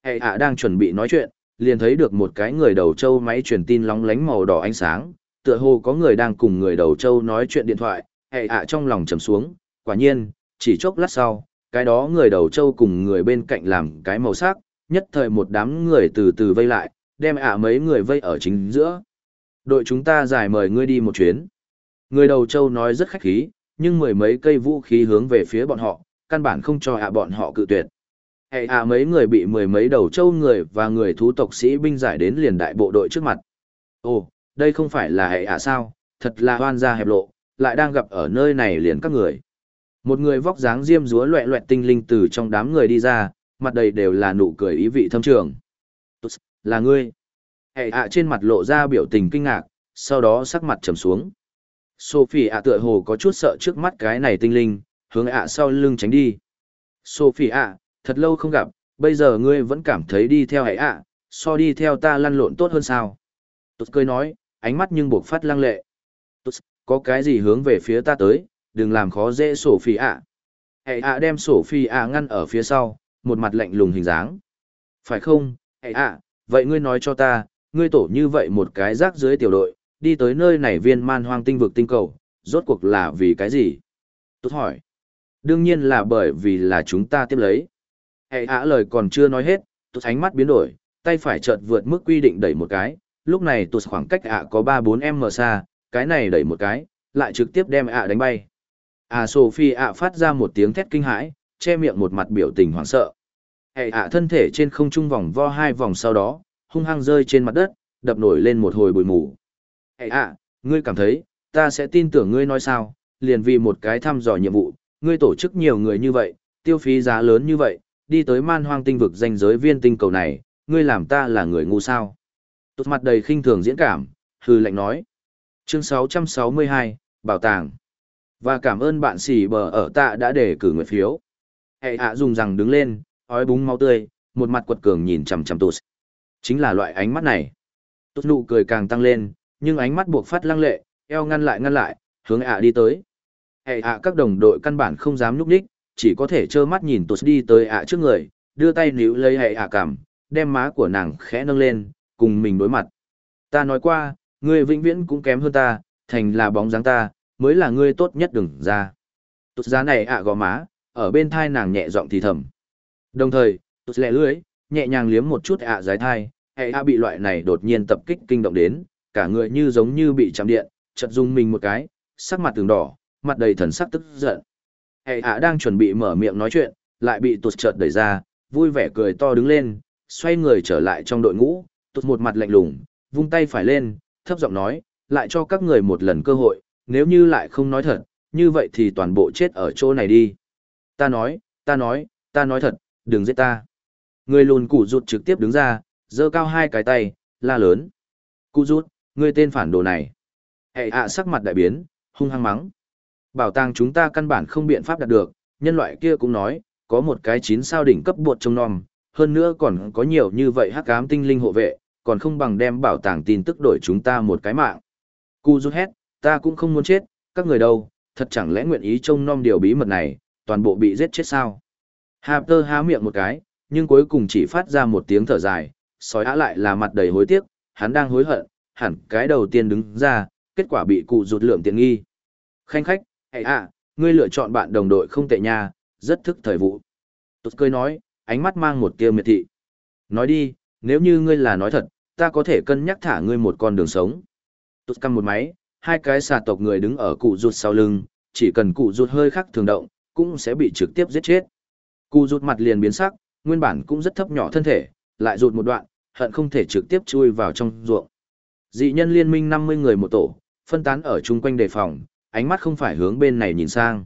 Hệ ạ đang chuẩn bị nói chuyện, liền thấy được một cái người đầu trâu máy truyền tin lóng lánh màu đỏ ánh sáng, tựa hồ có người đang cùng người đầu trâu nói chuyện điện thoại, hệ ạ trong lòng trầm xuống, quả nhiên, chỉ chốc lát sau, cái đó người đầu trâu cùng người bên cạnh làm cái màu sắc, nhất thời một đám người từ từ vây lại, đem ạ mấy người vây ở chính giữa. Đội chúng ta giải mời ngươi đi một chuyến. Người đầu trâu nói rất khách khí, nhưng mười mấy cây vũ khí hướng về phía bọn họ, căn bản không cho hạ bọn họ cự tuyệt. Hệ à mấy người bị mười mấy đầu trâu người và người thú tộc sĩ binh giải đến liền đại bộ đội trước mặt. Ồ, đây không phải là hệ à sao, thật là hoan gia hẹp lộ, lại đang gặp ở nơi này liền các người. Một người vóc dáng diêm dúa loẹ loẹt tinh linh từ trong đám người đi ra, mặt đầy đều là nụ cười ý vị thâm trường. Là ngươi. Hệ hạ trên mặt lộ ra biểu tình kinh ngạc, sau đó sắc mặt trầm xuống. Sophie ạ tựa hồ có chút sợ trước mắt cái này tinh linh, hướng ạ sau lưng tránh đi. Sophie ạ, thật lâu không gặp, bây giờ ngươi vẫn cảm thấy đi theo hệ ạ, so đi theo ta lăn lộn tốt hơn sao. Tốt cười nói, ánh mắt nhưng buộc phát lăng lệ. Tốt, có cái gì hướng về phía ta tới, đừng làm khó dễ Sophie ạ. Hệ ạ đem Sophie ạ ngăn ở phía sau, một mặt lạnh lùng hình dáng. Phải không, hệ ạ, vậy ngươi nói cho ta, ngươi tổ như vậy một cái rác dưới tiểu đội, đi tới nơi này viên man hoang tinh vực tinh cầu, rốt cuộc là vì cái gì? Tốt hỏi. Đương nhiên là bởi vì là chúng ta tiếp lấy. Hệ hạ lời còn chưa nói hết, tốt ánh mắt biến đổi, tay phải chợt vượt mức quy định đẩy một cái, lúc này tụt khoảng cách ạ có 3-4 m xa, cái này đẩy một cái, lại trực tiếp đem ạ đánh bay. À Sophie ạ phát ra một tiếng thét kinh hãi, che miệng một mặt biểu tình hoảng sợ. Hệ ạ thân thể trên không trung vòng vo hai vòng sau đó, hung hăng rơi trên mặt đất, đập nổi lên một hồi bụi mù. Hệ ạ, ngươi cảm thấy, ta sẽ tin tưởng ngươi nói sao, liền vì một cái thăm dò nhiệm vụ, ngươi tổ chức nhiều người như vậy, tiêu phí giá lớn như vậy, đi tới man hoang tinh vực danh giới viên tinh cầu này, ngươi làm ta là người ngu sao. Tốt mặt đầy khinh thường diễn cảm, hư lệnh nói. Chương 662, Bảo tàng. Và cảm ơn bạn xì bờ ở tạ đã để cử nguyện phiếu. Hệ hạ dùng rằng đứng lên, ói búng máu tươi, một mặt quật cường nhìn chằm chằm tụt. Chính là loại ánh mắt này. Tốt nụ cười càng tăng lên, nhưng ánh mắt buộc phát lăng lệ, eo ngăn lại ngăn lại, hướng ạ đi tới. Hệ ạ các đồng đội căn bản không dám núp đích, chỉ có thể trơ mắt nhìn tụt đi tới ạ trước người, đưa tay níu lấy hệ ạ cảm, đem má của nàng khẽ nâng lên, cùng mình đối mặt. Ta nói qua, ngươi vĩnh viễn cũng kém hơn ta, thành là bóng dáng ta, mới là ngươi tốt nhất đừng ra. Tụt giá này ạ gò má, ở bên thai nàng nhẹ giọng thì thầm. Đồng thời, tụt lẹ lưới, nhẹ nhàng liếm một chút ạ à thai, hệ ạ bị loại này đột nhiên tập kích kinh động đến, cả người như giống như bị chạm điện, chợt rung mình một cái, sắc mặt từng đỏ, mặt đầy thần sắc tức giận. Hệ ạ đang chuẩn bị mở miệng nói chuyện, lại bị tụt chợt đẩy ra, vui vẻ cười to đứng lên, xoay người trở lại trong đội ngũ, tụt một mặt lạnh lùng, vung tay phải lên, thấp giọng nói, lại cho các người một lần cơ hội, nếu như lại không nói thật, như vậy thì toàn bộ chết ở chỗ này đi. Ta nói, ta nói, ta nói thật, đừng giết ta. Người lùn cụ rụt trực tiếp đứng ra, giơ cao hai cái tay, la lớn. Cụ rút, ngươi tên phản đồ này. Hệ ạ sắc mặt đại biến, hung hăng mắng. Bảo tàng chúng ta căn bản không biện pháp đạt được, nhân loại kia cũng nói, có một cái chín sao đỉnh cấp bột trông non, hơn nữa còn có nhiều như vậy hắc ám tinh linh hộ vệ, còn không bằng đem bảo tàng tin tức đổi chúng ta một cái mạng. Cụ rút hét, ta cũng không muốn chết, các người đâu, thật chẳng lẽ nguyện ý trông nom điều bí mật này, toàn bộ bị giết chết sao? Harper há miệng một cái, nhưng cuối cùng chỉ phát ra một tiếng thở dài, sói á lại là mặt đầy hối tiếc, hắn đang hối hận, hẳn cái đầu tiên đứng ra, kết quả bị cụ rụt lượm tiện nghi. Khanh khách, hãy à, ngươi lựa chọn bạn đồng đội không tệ nha, rất thức thời vụ. Tốt cười nói, ánh mắt mang một tia miệt thị. Nói đi, nếu như ngươi là nói thật, ta có thể cân nhắc thả ngươi một con đường sống. Tốt căm một máy, hai cái xà tộc người đứng ở cụ rụt sau lưng, chỉ cần cụ rụt hơi khắc thường động, cũng sẽ bị trực tiếp giết chết. Cụ rụt mặt liền biến sắc, nguyên bản cũng rất thấp nhỏ thân thể, lại rụt một đoạn, hận không thể trực tiếp chui vào trong ruộng. Dị nhân liên minh 50 người một tổ, phân tán ở chung quanh đề phòng, ánh mắt không phải hướng bên này nhìn sang.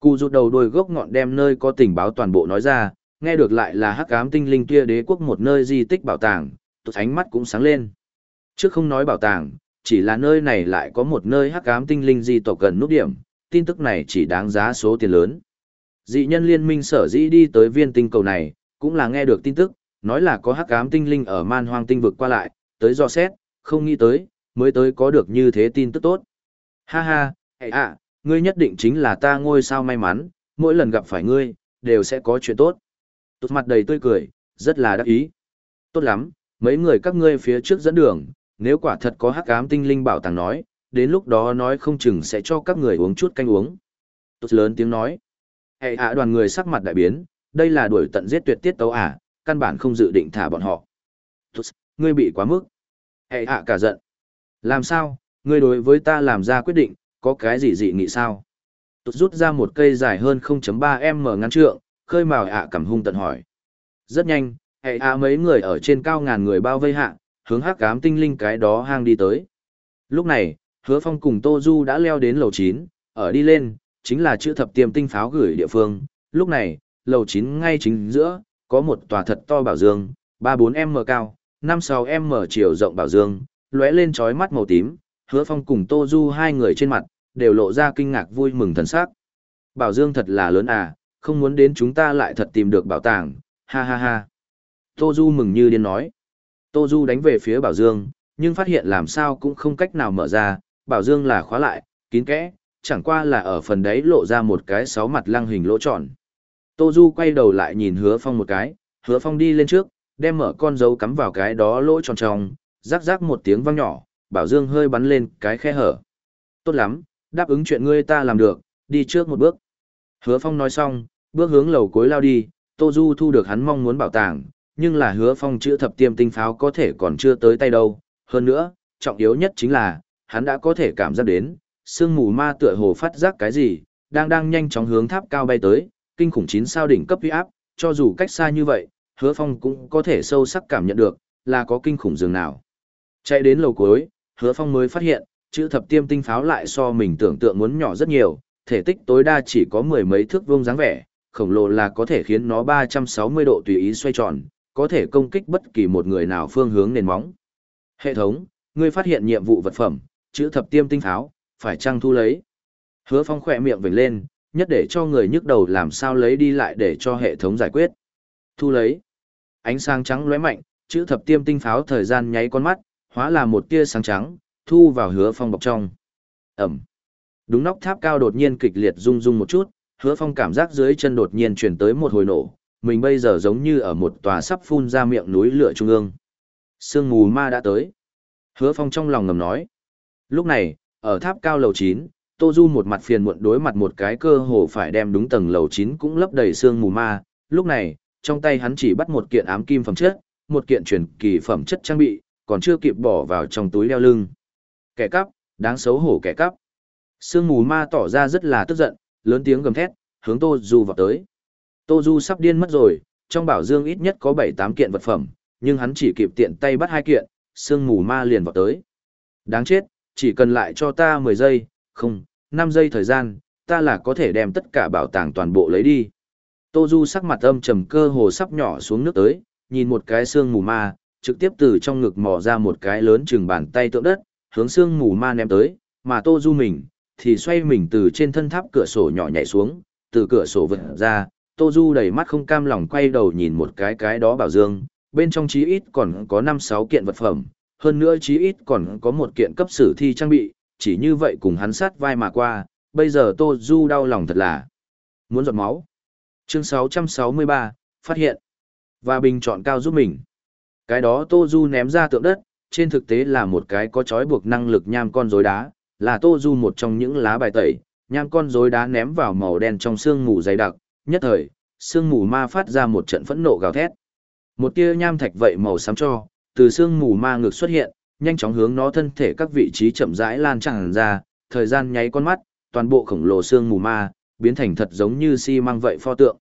Cụ rụt đầu đôi gốc ngọn đem nơi có tình báo toàn bộ nói ra, nghe được lại là hắc ám tinh linh kia đế quốc một nơi di tích bảo tàng, tụt ánh mắt cũng sáng lên. Trước không nói bảo tàng, chỉ là nơi này lại có một nơi hắc ám tinh linh di tộc gần nút điểm, tin tức này chỉ đáng giá số tiền lớn. Dị nhân liên minh sở dĩ đi tới viên tinh cầu này, cũng là nghe được tin tức, nói là có hắc ám tinh linh ở man hoang tinh vực qua lại, tới do xét, không nghĩ tới, mới tới có được như thế tin tức tốt. Ha ha, hệ ạ, ngươi nhất định chính là ta ngôi sao may mắn, mỗi lần gặp phải ngươi, đều sẽ có chuyện tốt. Tốt mặt đầy tươi cười, rất là đắc ý. Tốt lắm, mấy người các ngươi phía trước dẫn đường, nếu quả thật có hắc ám tinh linh bảo tàng nói, đến lúc đó nói không chừng sẽ cho các người uống chút canh uống. Tốt lớn tiếng nói. Hệ ạ đoàn người sắc mặt đại biến, đây là đuổi tận giết tuyệt tiết tấu à, căn bản không dự định thả bọn họ. Tốt, ngươi bị quá mức. Hệ hạ cả giận. Làm sao, ngươi đối với ta làm ra quyết định, có cái gì dị nghị sao? Tốt rút ra một cây dài hơn 0.3m ngắn trượng, khơi mào ạ cảm hung tận hỏi. Rất nhanh, hệ hạ mấy người ở trên cao ngàn người bao vây hạ, hướng hắc cám tinh linh cái đó hang đi tới. Lúc này, hứa phong cùng Tô Du đã leo đến lầu 9, ở đi lên, chính là chữ thập tiêm tinh pháo gửi địa phương. Lúc này, lầu 9 ngay chính giữa, có một tòa thật to bảo dương, 3-4m cao, Nam sau em mở chiều rộng bảo dương, lóe lên trói mắt màu tím, hứa phong cùng Tô Du hai người trên mặt, đều lộ ra kinh ngạc vui mừng thần sắc. Bảo dương thật là lớn à, không muốn đến chúng ta lại thật tìm được bảo tàng, ha ha ha. Tô Du mừng như điên nói. Tô Du đánh về phía bảo dương, nhưng phát hiện làm sao cũng không cách nào mở ra, bảo dương là khóa lại, kín kẽ, chẳng qua là ở phần đấy lộ ra một cái sáu mặt lăng hình lỗ tròn. Tô Du quay đầu lại nhìn hứa phong một cái, hứa phong đi lên trước, đem mở con dấu cắm vào cái đó lỗ tròn tròn rắc rắc một tiếng vang nhỏ, bảo dương hơi bắn lên cái khe hở. Tốt lắm, đáp ứng chuyện ngươi ta làm được, đi trước một bước. Hứa phong nói xong, bước hướng lầu cuối lao đi, Tô Du thu được hắn mong muốn bảo tàng, nhưng là hứa phong chữ thập tiêm tinh pháo có thể còn chưa tới tay đâu. Hơn nữa, trọng yếu nhất chính là, hắn đã có thể cảm giác đến, sương mù ma tựa hồ phát giác cái gì, đang đang nhanh chóng hướng tháp cao bay tới, kinh khủng chín sao đỉnh cấp huy áp, cho dù cách xa như vậy, hứa phong cũng có thể sâu sắc cảm nhận được, là có kinh khủng dường nào. Chạy đến lầu cuối, hứa phong mới phát hiện, chữ thập tiêm tinh pháo lại so mình tưởng tượng muốn nhỏ rất nhiều, thể tích tối đa chỉ có mười mấy thước vuông dáng vẻ, khổng lồ là có thể khiến nó 360 độ tùy ý xoay tròn, có thể công kích bất kỳ một người nào phương hướng nền móng. Hệ thống, ngươi phát hiện nhiệm vụ vật phẩm, chữ thập tiêm tinh pháo, phải chăng thu lấy? Hứa Phong khỏe miệng vểnh lên, nhất để cho người nhức đầu làm sao lấy đi lại để cho hệ thống giải quyết. Thu lấy. Ánh sáng trắng lóe mạnh, chữ thập tiêm tinh pháo thời gian nháy con mắt, hóa là một tia sáng trắng, thu vào Hứa Phong bọc trong. Ẩm. Đúng nóc tháp cao đột nhiên kịch liệt rung rung một chút, Hứa Phong cảm giác dưới chân đột nhiên chuyển tới một hồi nổ, mình bây giờ giống như ở một tòa sắp phun ra miệng núi lửa trung ương. Sương mù ma đã tới. Hứa Phong trong lòng ngầm nói. Lúc này, ở tháp cao lầu 9, Tô Du một mặt phiền muộn đối mặt một cái cơ hồ phải đem đúng tầng lầu 9 cũng lấp đầy sương mù ma. Lúc này, trong tay hắn chỉ bắt một kiện ám kim phẩm chất, một kiện truyền kỳ phẩm chất trang bị, còn chưa kịp bỏ vào trong túi đeo lưng. Kẻ cắp, đáng xấu hổ kẻ cắp. Sương mù ma tỏ ra rất là tức giận, lớn tiếng gầm thét, hướng Tô Du vào tới. Tô Du sắp điên mất rồi, trong bảo dương ít nhất có 7-8 kiện vật phẩm, nhưng hắn chỉ kịp tiện tay bắt hai kiện, sương mù ma liền vào tới. Đáng chết, chỉ cần lại cho ta 10 giây, không, 5 giây thời gian, ta là có thể đem tất cả bảo tàng toàn bộ lấy đi. Tô Du sắc mặt âm trầm cơ hồ sắp nhỏ xuống nước tới, nhìn một cái xương mù ma, trực tiếp từ trong ngực mò ra một cái lớn chừng bàn tay tượng đất, hướng xương mù ma ném tới, mà Tô Du mình, thì xoay mình từ trên thân tháp cửa sổ nhỏ nhảy xuống, từ cửa sổ vượt ra, Tô Du đầy mắt không cam lòng quay đầu nhìn một cái cái đó bảo dương, bên trong chí ít còn có 5-6 kiện vật phẩm, hơn nữa chí ít còn có một kiện cấp sử thi trang bị, chỉ như vậy cùng hắn sát vai mà qua, bây giờ Tô Du đau lòng thật là muốn giọt máu. Chương 663, phát hiện và bình chọn cao giúp mình. Cái đó Tô Du ném ra tượng đất, trên thực tế là một cái có chói buộc năng lực nham con rối đá, là Tô Du một trong những lá bài tẩy, nham con rối đá ném vào màu đen trong xương mù dày đặc, nhất thời, xương mù ma phát ra một trận phẫn nộ gào thét. Một tia nham thạch vậy màu xám cho, từ xương mù ma ngược xuất hiện, nhanh chóng hướng nó thân thể các vị trí chậm rãi lan tràn ra, thời gian nháy con mắt, toàn bộ khổng lồ xương mù ma, biến thành thật giống như xi si măng vậy pho tượng.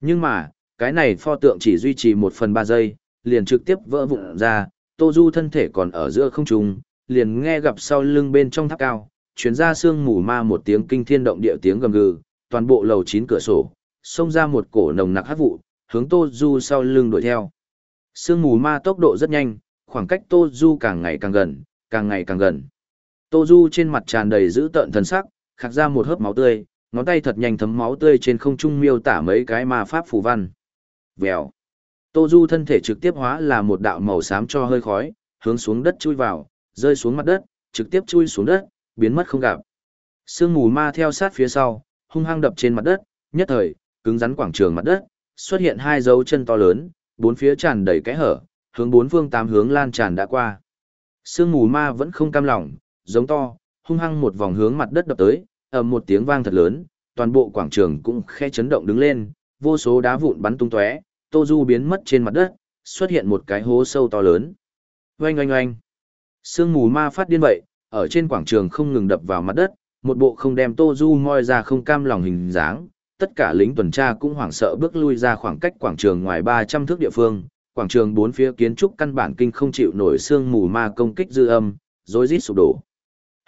Nhưng mà, cái này pho tượng chỉ duy trì một phần ba giây, liền trực tiếp vỡ vụn ra, Tô Du thân thể còn ở giữa không trung, liền nghe gặp sau lưng bên trong tháp cao, chuyến ra xương mù ma một tiếng kinh thiên động địa tiếng gầm gừ, toàn bộ lầu chín cửa sổ, xông ra một cổ nồng nặc hát vụ, hướng Tô Du sau lưng đuổi theo. Sương mù ma tốc độ rất nhanh, khoảng cách Tô Du càng ngày càng gần, càng ngày càng gần. Tô Du trên mặt tràn đầy dữ tợn thần sắc, khạc ra một hớp máu tươi, ngón tay thật nhanh thấm máu tươi trên không trung miêu tả mấy cái ma pháp phù văn. Vèo. Tô Du thân thể trực tiếp hóa là một đạo màu xám cho hơi khói, hướng xuống đất chui vào, rơi xuống mặt đất, trực tiếp chui xuống đất, biến mất không gặp. Sương mù ma theo sát phía sau, hung hăng đập trên mặt đất, nhất thời, cứng rắn quảng trường mặt đất, xuất hiện hai dấu chân to lớn, bốn phía tràn đầy cái hở, hướng bốn phương tám hướng lan tràn đã qua. Sương mù ma vẫn không cam lòng, giống to, hung hăng một vòng hướng mặt đất đập tới, ầm một tiếng vang thật lớn, toàn bộ quảng trường cũng khe chấn động đứng lên, vô số đá vụn bắn tung tóe, Tô Du biến mất trên mặt đất, xuất hiện một cái hố sâu to lớn. Oanh oanh oanh. Sương mù ma phát điên vậy, ở trên quảng trường không ngừng đập vào mặt đất, một bộ không đem Tô Du moi ra không cam lòng hình dáng, tất cả lính tuần tra cũng hoảng sợ bước lui ra khoảng cách quảng trường ngoài 300 thước địa phương, quảng trường bốn phía kiến trúc căn bản kinh không chịu nổi sương mù ma công kích dư âm, rối rít sụp đổ.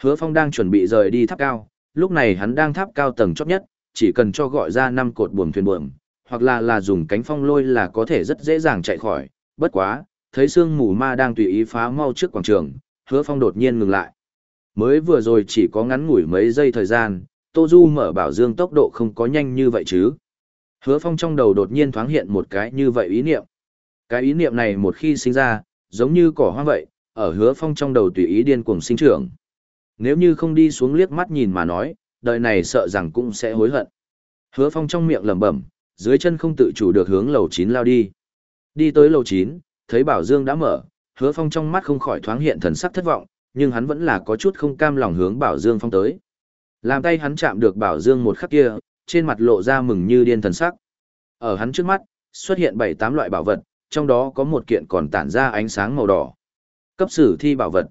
Hứa Phong đang chuẩn bị rời đi tháp cao, lúc này hắn đang tháp cao tầng chót nhất, chỉ cần cho gọi ra năm cột buồm thuyền buồm, hoặc là là dùng cánh phong lôi là có thể rất dễ dàng chạy khỏi, bất quá, thấy sương mù ma đang tùy ý phá mau trước quảng trường, Hứa Phong đột nhiên ngừng lại. Mới vừa rồi chỉ có ngắn ngủi mấy giây thời gian, Tô Du mở bảo dương tốc độ không có nhanh như vậy chứ. Hứa Phong trong đầu đột nhiên thoáng hiện một cái như vậy ý niệm. Cái ý niệm này một khi sinh ra, giống như cỏ hoang vậy, ở Hứa Phong trong đầu tùy ý điên cuồng sinh trưởng. Nếu như không đi xuống liếc mắt nhìn mà nói, đời này sợ rằng cũng sẽ hối hận. Hứa Phong trong miệng lẩm bẩm, dưới chân không tự chủ được hướng lầu 9 lao đi. Đi tới lầu 9, thấy Bảo Dương đã mở, Hứa Phong trong mắt không khỏi thoáng hiện thần sắc thất vọng, nhưng hắn vẫn là có chút không cam lòng hướng Bảo Dương phong tới. Làm tay hắn chạm được Bảo Dương một khắc kia, trên mặt lộ ra mừng như điên thần sắc. Ở hắn trước mắt, xuất hiện 7-8 loại bảo vật, trong đó có một kiện còn tản ra ánh sáng màu đỏ. Cấp sử thi bảo vật.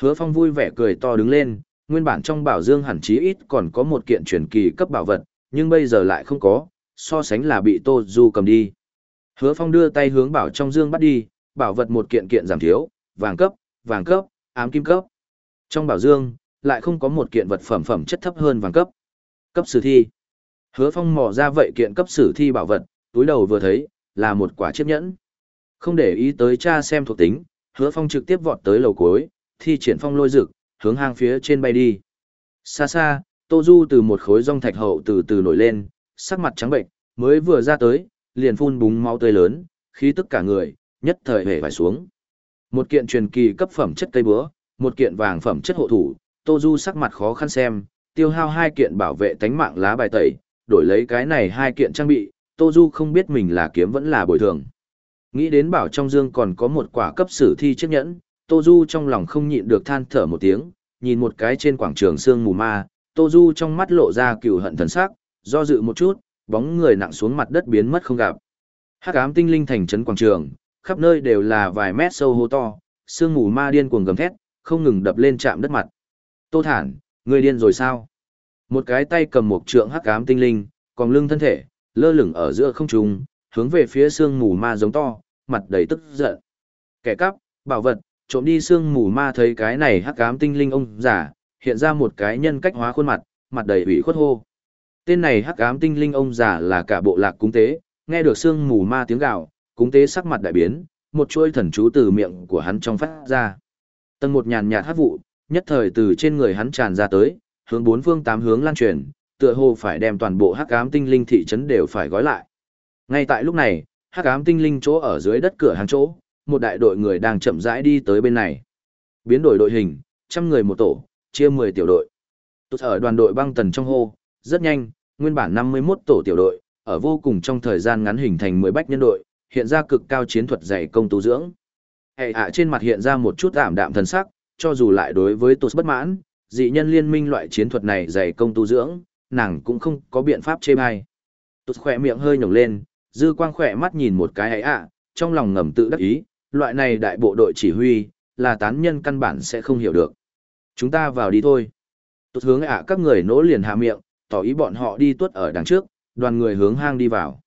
Hứa Phong vui vẻ cười to đứng lên, nguyên bản trong bảo dương hẳn chí ít còn có một kiện truyền kỳ cấp bảo vật, nhưng bây giờ lại không có, so sánh là bị Tô Du cầm đi. Hứa Phong đưa tay hướng bảo trong dương bắt đi, bảo vật một kiện kiện giảm thiếu, vàng cấp, vàng cấp, ám kim cấp. Trong bảo dương, lại không có một kiện vật phẩm phẩm chất thấp hơn vàng cấp. Cấp sử thi. Hứa Phong mò ra vậy kiện cấp sử thi bảo vật, túi đầu vừa thấy, là một quả chiếc nhẫn. Không để ý tới cha xem thuộc tính, Hứa Phong trực tiếp vọt tới lầu cuối, thi triển phong lôi rực, hướng hang phía trên bay đi. Xa xa, Tô Du từ một khối rong thạch hậu từ từ nổi lên, sắc mặt trắng bệnh, mới vừa ra tới, liền phun búng máu tươi lớn, khí tức cả người, nhất thời hề phải xuống. Một kiện truyền kỳ cấp phẩm chất cây búa, một kiện vàng phẩm chất hộ thủ, Tô Du sắc mặt khó khăn xem, tiêu hao hai kiện bảo vệ tánh mạng lá bài tẩy, đổi lấy cái này hai kiện trang bị, Tô Du không biết mình là kiếm vẫn là bồi thường. Nghĩ đến bảo trong dương còn có một quả cấp sử thi chiếc nhẫn, Tô Du trong lòng không nhịn được than thở một tiếng, nhìn một cái trên quảng trường sương mù ma, Tô Du trong mắt lộ ra cừu hận thần sắc, do dự một chút, bóng người nặng xuống mặt đất biến mất không gặp. Hắc ám tinh linh thành trấn quảng trường, khắp nơi đều là vài mét sâu hô to, sương mù ma điên cuồng gầm thét, không ngừng đập lên chạm đất mặt. Tô Thản, người điên rồi sao? Một cái tay cầm một trượng hắc ám tinh linh, còn lưng thân thể, lơ lửng ở giữa không trung, hướng về phía sương mù ma giống to, mặt đầy tức giận. Kẻ cắp, bảo vật, trộm đi sương mù ma thấy cái này hắc ám tinh linh ông giả, hiện ra một cái nhân cách hóa khuôn mặt, mặt đầy ủy khuất hô. Tên này hắc ám tinh linh ông giả là cả bộ lạc cúng tế, nghe được sương mù ma tiếng gào, cúng tế sắc mặt đại biến, một chuôi thần chú từ miệng của hắn trong phát ra. Tầng một nhàn nhạt hát vụ, nhất thời từ trên người hắn tràn ra tới, hướng bốn phương tám hướng lan truyền, tựa hồ phải đem toàn bộ hắc ám tinh linh thị trấn đều phải gói lại. Ngay tại lúc này, hắc ám tinh linh chỗ ở dưới đất cửa hàng chỗ, một đại đội người đang chậm rãi đi tới bên này. Biến đổi đội hình, trăm người một tổ, chia 10 tiểu đội. Tốt ở đoàn đội băng tần trong hô, rất nhanh, nguyên bản 51 tổ tiểu đội, ở vô cùng trong thời gian ngắn hình thành 10 bách nhân đội, hiện ra cực cao chiến thuật dày công tu dưỡng. Hệ ạ trên mặt hiện ra một chút ảm đạm thần sắc, cho dù lại đối với Tốt bất mãn, dị nhân liên minh loại chiến thuật này dày công tu dưỡng, nàng cũng không có biện pháp chê bai. Tốt khỏe miệng hơi nhổng lên, dư quang khỏe mắt nhìn một cái hệ ạ, trong lòng ngầm tự đắc ý, loại này đại bộ đội chỉ huy, là tán nhân căn bản sẽ không hiểu được. Chúng ta vào đi thôi. Tốt hướng ạ các người nỗ liền hạ miệng, tỏ ý bọn họ đi tuất ở đằng trước, đoàn người hướng hang đi vào.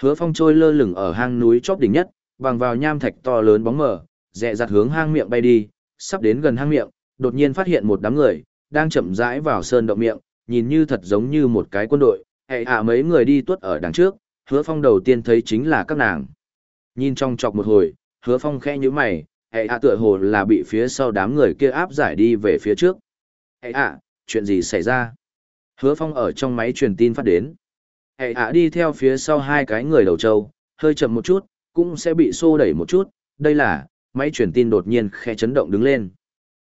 Hứa phong trôi lơ lửng ở hang núi chóp đỉnh nhất, bằng vào nham thạch to lớn bóng mờ, dẹ dặt hướng hang miệng bay đi, sắp đến gần hang miệng, đột nhiên phát hiện một đám người, đang chậm rãi vào sơn động miệng, nhìn như thật giống như một cái quân đội, hệ hạ mấy người đi tuất ở đằng trước, hứa phong đầu tiên thấy chính là các nàng. Nhìn trong chọc một hồi, hứa phong khẽ như mày, hệ hạ tựa hồ là bị phía sau đám người kia áp giải đi về phía trước. Hệ hạ, chuyện gì xảy ra? Hứa Phong ở trong máy truyền tin phát đến. Hệ hạ đi theo phía sau hai cái người đầu trâu, hơi chậm một chút, cũng sẽ bị xô đẩy một chút. Đây là, máy truyền tin đột nhiên khe chấn động đứng lên.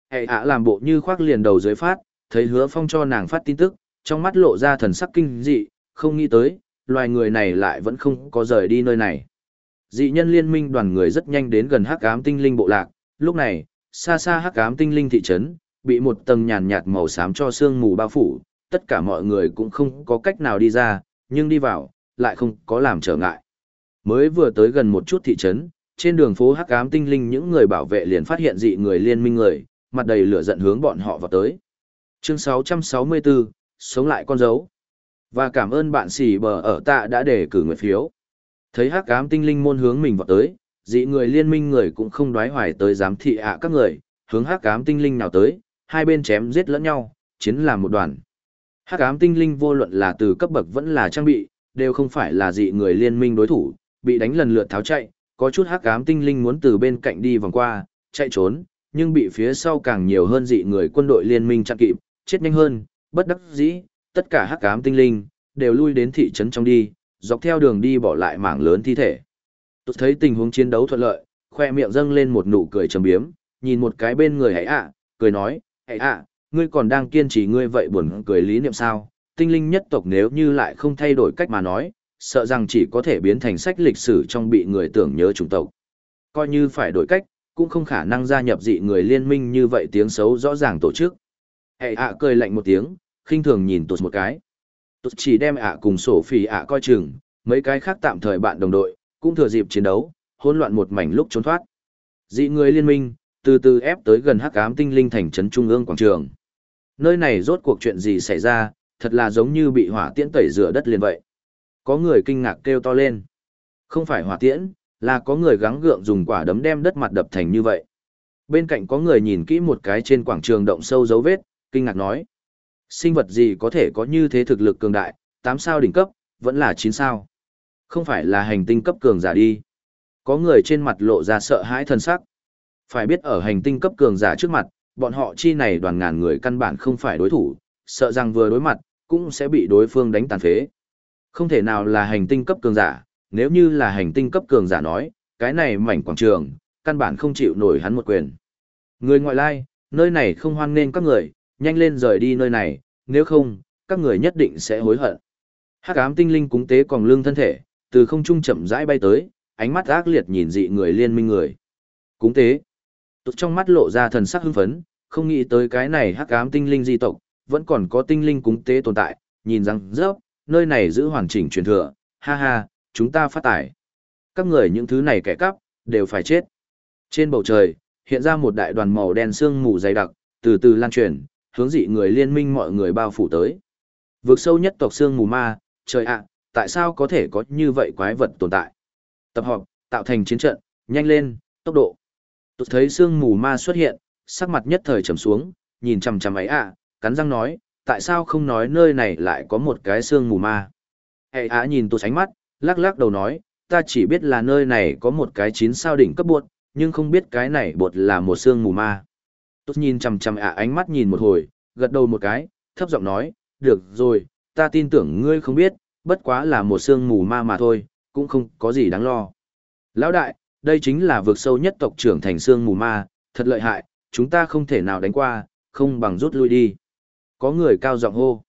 Hệ ạ làm bộ như khoác liền đầu dưới phát, thấy hứa phong cho nàng phát tin tức, trong mắt lộ ra thần sắc kinh dị, không nghĩ tới, loài người này lại vẫn không có rời đi nơi này. Dị nhân liên minh đoàn người rất nhanh đến gần hắc ám tinh linh bộ lạc, lúc này, xa xa hắc ám tinh linh thị trấn, bị một tầng nhàn nhạt màu xám cho sương mù bao phủ, tất cả mọi người cũng không có cách nào đi ra, nhưng đi vào, lại không có làm trở ngại. Mới vừa tới gần một chút thị trấn, trên đường phố hắc ám tinh linh những người bảo vệ liền phát hiện dị người liên minh người, mặt đầy lửa giận hướng bọn họ vào tới. Chương 664, sống lại con dấu. Và cảm ơn bạn xì bờ ở tạ đã để cử người phiếu. Thấy hắc ám tinh linh môn hướng mình vào tới, dị người liên minh người cũng không đoái hoài tới giám thị ạ các người, hướng hắc ám tinh linh nào tới, hai bên chém giết lẫn nhau, chiến làm một đoàn. Hắc ám tinh linh vô luận là từ cấp bậc vẫn là trang bị, đều không phải là dị người liên minh đối thủ, bị đánh lần lượt tháo chạy, có chút hắc ám tinh linh muốn từ bên cạnh đi vòng qua, chạy trốn, nhưng bị phía sau càng nhiều hơn dị người quân đội liên minh chặn kịp, chết nhanh hơn, bất đắc dĩ, tất cả hắc ám tinh linh đều lui đến thị trấn trong đi, dọc theo đường đi bỏ lại mảng lớn thi thể. Tôi thấy tình huống chiến đấu thuận lợi, khoe miệng dâng lên một nụ cười trầm biếm, nhìn một cái bên người hãy ạ, cười nói, hãy ạ, ngươi còn đang kiên trì ngươi vậy buồn cười lý niệm sao, tinh linh nhất tộc nếu như lại không thay đổi cách mà nói, sợ rằng chỉ có thể biến thành sách lịch sử trong bị người tưởng nhớ chủng tộc. Coi như phải đổi cách, cũng không khả năng gia nhập dị người liên minh như vậy tiếng xấu rõ ràng tổ chức. Hệ ạ cười lạnh một tiếng, khinh thường nhìn tụt một cái. Tụt chỉ đem ạ cùng sổ phỉ ạ coi chừng, mấy cái khác tạm thời bạn đồng đội, cũng thừa dịp chiến đấu, hỗn loạn một mảnh lúc trốn thoát. Dị người liên minh, từ từ ép tới gần hắc ám tinh linh thành trấn trung ương quảng trường. Nơi này rốt cuộc chuyện gì xảy ra, thật là giống như bị hỏa tiễn tẩy rửa đất liền vậy. Có người kinh ngạc kêu to lên. Không phải hỏa tiễn, là có người gắng gượng dùng quả đấm đem đất mặt đập thành như vậy. Bên cạnh có người nhìn kỹ một cái trên quảng trường động sâu dấu vết, kinh ngạc nói. Sinh vật gì có thể có như thế thực lực cường đại, 8 sao đỉnh cấp, vẫn là 9 sao. Không phải là hành tinh cấp cường giả đi. Có người trên mặt lộ ra sợ hãi thân sắc. Phải biết ở hành tinh cấp cường giả trước mặt, bọn họ chi này đoàn ngàn người căn bản không phải đối thủ, sợ rằng vừa đối mặt, cũng sẽ bị đối phương đánh tàn phế. Không thể nào là hành tinh cấp cường giả, nếu như là hành tinh cấp cường giả nói, cái này mảnh quảng trường, căn bản không chịu nổi hắn một quyền. Người ngoại lai, nơi này không hoan nên các người, nhanh lên rời đi nơi này, nếu không, các người nhất định sẽ hối hận. Hắc ám tinh linh cúng tế còn lưng thân thể, từ không trung chậm rãi bay tới, ánh mắt ác liệt nhìn dị người liên minh người. Cúng tế. Tụt trong mắt lộ ra thần sắc hưng phấn, không nghĩ tới cái này hắc ám tinh linh di tộc, vẫn còn có tinh linh cúng tế tồn tại, nhìn rằng rớp, nơi này giữ hoàn chỉnh truyền thừa, ha ha, chúng ta phát tải. Các người những thứ này kẻ cắp, đều phải chết. Trên bầu trời, hiện ra một đại đoàn màu đen sương mù dày đặc, từ từ lan truyền, hướng dị người liên minh mọi người bao phủ tới. Vượt sâu nhất tộc xương mù ma, trời ạ, tại sao có thể có như vậy quái vật tồn tại? Tập họp, tạo thành chiến trận, nhanh lên, tốc độ. Tôi thấy xương mù ma xuất hiện, sắc mặt nhất thời trầm xuống, nhìn chằm chằm ấy ạ, cắn răng nói, tại sao không nói nơi này lại có một cái xương mù ma? Hệ ạ nhìn tôi sánh mắt, lắc lắc đầu nói, ta chỉ biết là nơi này có một cái chín sao đỉnh cấp bột, nhưng không biết cái này bột là một xương mù ma. Tốt nhìn chằm chằm ạ ánh mắt nhìn một hồi, gật đầu một cái, thấp giọng nói, được rồi, ta tin tưởng ngươi không biết, bất quá là một sương mù ma mà thôi, cũng không có gì đáng lo. Lão đại, đây chính là vực sâu nhất tộc trưởng thành sương mù ma, thật lợi hại, chúng ta không thể nào đánh qua, không bằng rút lui đi. Có người cao giọng hô.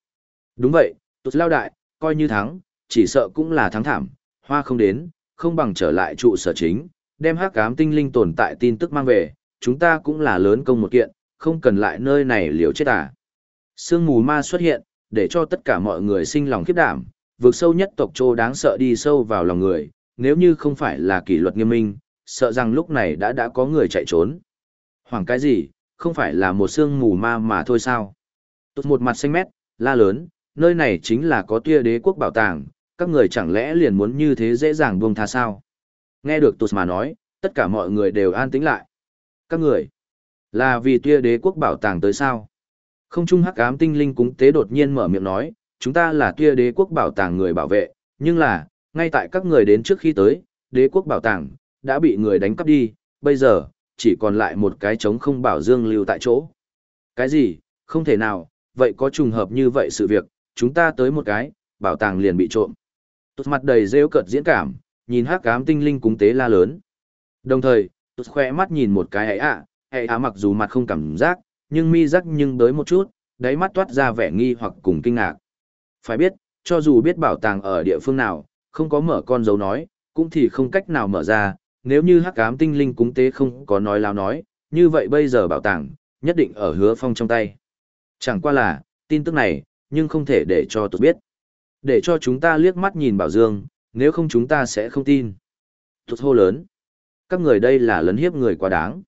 Đúng vậy, tốt lao đại, coi như thắng, chỉ sợ cũng là thắng thảm, hoa không đến, không bằng trở lại trụ sở chính, đem hắc ám tinh linh tồn tại tin tức mang về, chúng ta cũng là lớn công một kiện, không cần lại nơi này liều chết à. Sương mù ma xuất hiện, để cho tất cả mọi người sinh lòng khiếp đảm, vượt sâu nhất tộc trô đáng sợ đi sâu vào lòng người, nếu như không phải là kỷ luật nghiêm minh, sợ rằng lúc này đã đã có người chạy trốn. Hoàng cái gì, không phải là một sương mù ma mà thôi sao? Tốt một mặt xanh mét, la lớn, nơi này chính là có tia đế quốc bảo tàng, các người chẳng lẽ liền muốn như thế dễ dàng buông tha sao? Nghe được Tụt mà nói, tất cả mọi người đều an tĩnh lại. Các người, là vì tia đế quốc bảo tàng tới sao? Không trung hắc ám tinh linh cúng tế đột nhiên mở miệng nói, chúng ta là tia đế quốc bảo tàng người bảo vệ, nhưng là, ngay tại các người đến trước khi tới, đế quốc bảo tàng, đã bị người đánh cắp đi, bây giờ, chỉ còn lại một cái trống không bảo dương lưu tại chỗ. Cái gì, không thể nào, vậy có trùng hợp như vậy sự việc, chúng ta tới một cái, bảo tàng liền bị trộm. Tốt mặt đầy rêu cợt diễn cảm, nhìn hắc ám tinh linh cúng tế la lớn. Đồng thời, tôi khoe mắt nhìn một cái ấy ạ, ấy ạ mặc dù mặt không cảm giác, nhưng mi rắc nhưng tới một chút, đáy mắt toát ra vẻ nghi hoặc cùng kinh ngạc. Phải biết, cho dù biết bảo tàng ở địa phương nào, không có mở con dấu nói, cũng thì không cách nào mở ra, nếu như hắc ám tinh linh cúng tế không có nói lao nói, như vậy bây giờ bảo tàng, nhất định ở hứa phong trong tay. Chẳng qua là, tin tức này, nhưng không thể để cho tôi biết. Để cho chúng ta liếc mắt nhìn Bảo Dương, nếu không chúng ta sẽ không tin. Tụt hô lớn. Các người đây là lấn hiếp người quá đáng.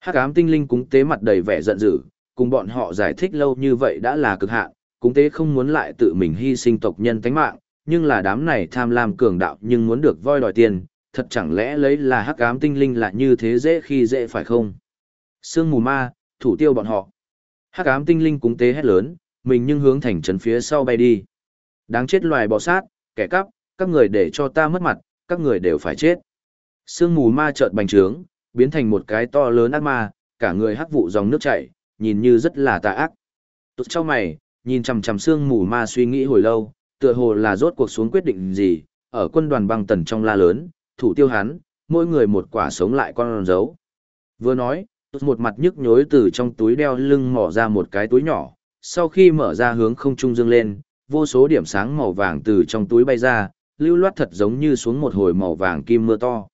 Hắc ám tinh linh cúng tế mặt đầy vẻ giận dữ, cùng bọn họ giải thích lâu như vậy đã là cực hạn, cúng tế không muốn lại tự mình hy sinh tộc nhân tánh mạng, nhưng là đám này tham lam cường đạo nhưng muốn được voi đòi tiền, thật chẳng lẽ lấy là hắc ám tinh linh là như thế dễ khi dễ phải không? Sương mù ma, thủ tiêu bọn họ. Hắc ám tinh linh cúng tế hét lớn, mình nhưng hướng thành trấn phía sau bay đi. Đáng chết loài bò sát, kẻ cắp, các người để cho ta mất mặt, các người đều phải chết. Sương mù ma chợt bành trướng, biến thành một cái to lớn ác ma, cả người hắc vụ dòng nước chảy, nhìn như rất là tà ác. Tụt cho mày, nhìn chằm chằm sương mù ma suy nghĩ hồi lâu, tựa hồ là rốt cuộc xuống quyết định gì, ở quân đoàn băng tần trong la lớn, thủ tiêu hắn, mỗi người một quả sống lại con dấu. Vừa nói, tụt một mặt nhức nhối từ trong túi đeo lưng mỏ ra một cái túi nhỏ, sau khi mở ra hướng không trung dương lên, vô số điểm sáng màu vàng từ trong túi bay ra, lưu loát thật giống như xuống một hồi màu vàng kim mưa to.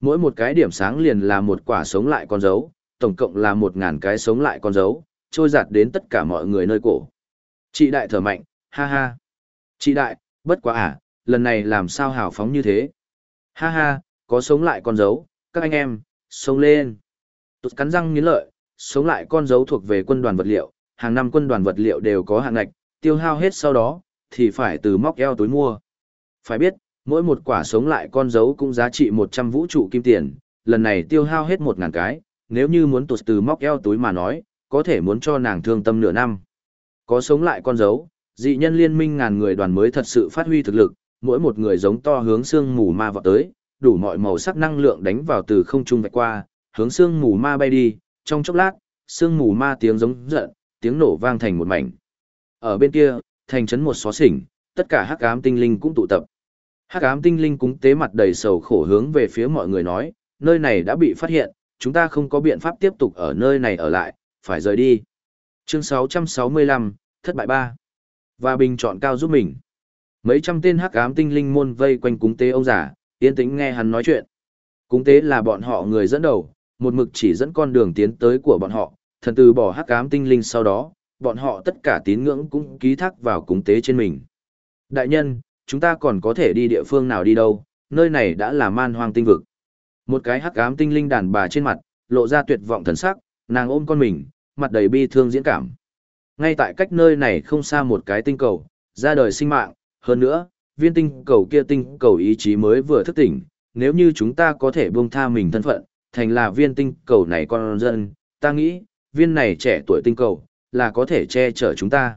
Mỗi một cái điểm sáng liền là một quả sống lại con dấu, tổng cộng là một ngàn cái sống lại con dấu, trôi giạt đến tất cả mọi người nơi cổ. Chị đại thở mạnh, ha ha. Chị đại, bất quá à, lần này làm sao hào phóng như thế? Ha ha, có sống lại con dấu, các anh em, sống lên. Tụt cắn răng nghiến lợi, sống lại con dấu thuộc về quân đoàn vật liệu, hàng năm quân đoàn vật liệu đều có hạng ngạch, tiêu hao hết sau đó, thì phải từ móc eo túi mua. Phải biết, mỗi một quả sống lại con dấu cũng giá trị 100 vũ trụ kim tiền, lần này tiêu hao hết 1.000 cái, nếu như muốn tụt từ móc eo túi mà nói, có thể muốn cho nàng thương tâm nửa năm. Có sống lại con dấu, dị nhân liên minh ngàn người đoàn mới thật sự phát huy thực lực, mỗi một người giống to hướng xương mù ma vọt tới, đủ mọi màu sắc năng lượng đánh vào từ không trung vạch qua, hướng xương mù ma bay đi, trong chốc lát, xương mù ma tiếng giống giận, tiếng nổ vang thành một mảnh. Ở bên kia, thành trấn một xó xỉnh, tất cả hắc ám tinh linh cũng tụ tập. Hắc ám tinh linh cúng tế mặt đầy sầu khổ hướng về phía mọi người nói, nơi này đã bị phát hiện, chúng ta không có biện pháp tiếp tục ở nơi này ở lại, phải rời đi. Chương 665, thất bại ba Và bình chọn cao giúp mình. Mấy trăm tên hắc ám tinh linh môn vây quanh cúng tế ông già, yên tĩnh nghe hắn nói chuyện. Cúng tế là bọn họ người dẫn đầu, một mực chỉ dẫn con đường tiến tới của bọn họ, thần từ bỏ hắc ám tinh linh sau đó, bọn họ tất cả tín ngưỡng cũng ký thác vào cúng tế trên mình. Đại nhân, chúng ta còn có thể đi địa phương nào đi đâu, nơi này đã là man hoang tinh vực. Một cái hắc ám tinh linh đàn bà trên mặt, lộ ra tuyệt vọng thần sắc, nàng ôm con mình, mặt đầy bi thương diễn cảm. Ngay tại cách nơi này không xa một cái tinh cầu, ra đời sinh mạng, hơn nữa, viên tinh cầu kia tinh cầu ý chí mới vừa thức tỉnh, nếu như chúng ta có thể buông tha mình thân phận, thành là viên tinh cầu này con dân, ta nghĩ, viên này trẻ tuổi tinh cầu, là có thể che chở chúng ta.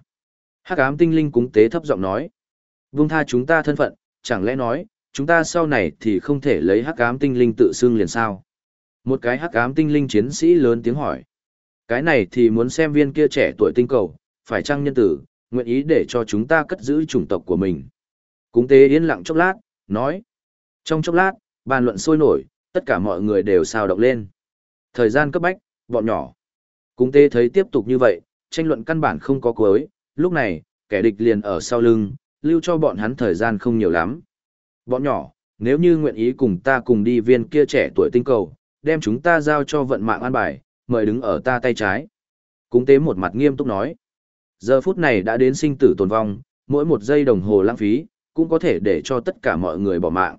Hắc ám tinh linh cúng tế thấp giọng nói. Vung tha chúng ta thân phận, chẳng lẽ nói, chúng ta sau này thì không thể lấy hắc ám tinh linh tự xưng liền sao? Một cái hắc ám tinh linh chiến sĩ lớn tiếng hỏi. Cái này thì muốn xem viên kia trẻ tuổi tinh cầu, phải chăng nhân tử, nguyện ý để cho chúng ta cất giữ chủng tộc của mình. Cúng tế yên lặng chốc lát, nói. Trong chốc lát, bàn luận sôi nổi, tất cả mọi người đều sao động lên. Thời gian cấp bách, bọn nhỏ. Cúng tế thấy tiếp tục như vậy, tranh luận căn bản không có cuối, lúc này, kẻ địch liền ở sau lưng, lưu cho bọn hắn thời gian không nhiều lắm. Bọn nhỏ, nếu như nguyện ý cùng ta cùng đi viên kia trẻ tuổi tinh cầu, đem chúng ta giao cho vận mạng an bài, mời đứng ở ta tay trái. Cúng tế một mặt nghiêm túc nói. Giờ phút này đã đến sinh tử tồn vong, mỗi một giây đồng hồ lãng phí, cũng có thể để cho tất cả mọi người bỏ mạng.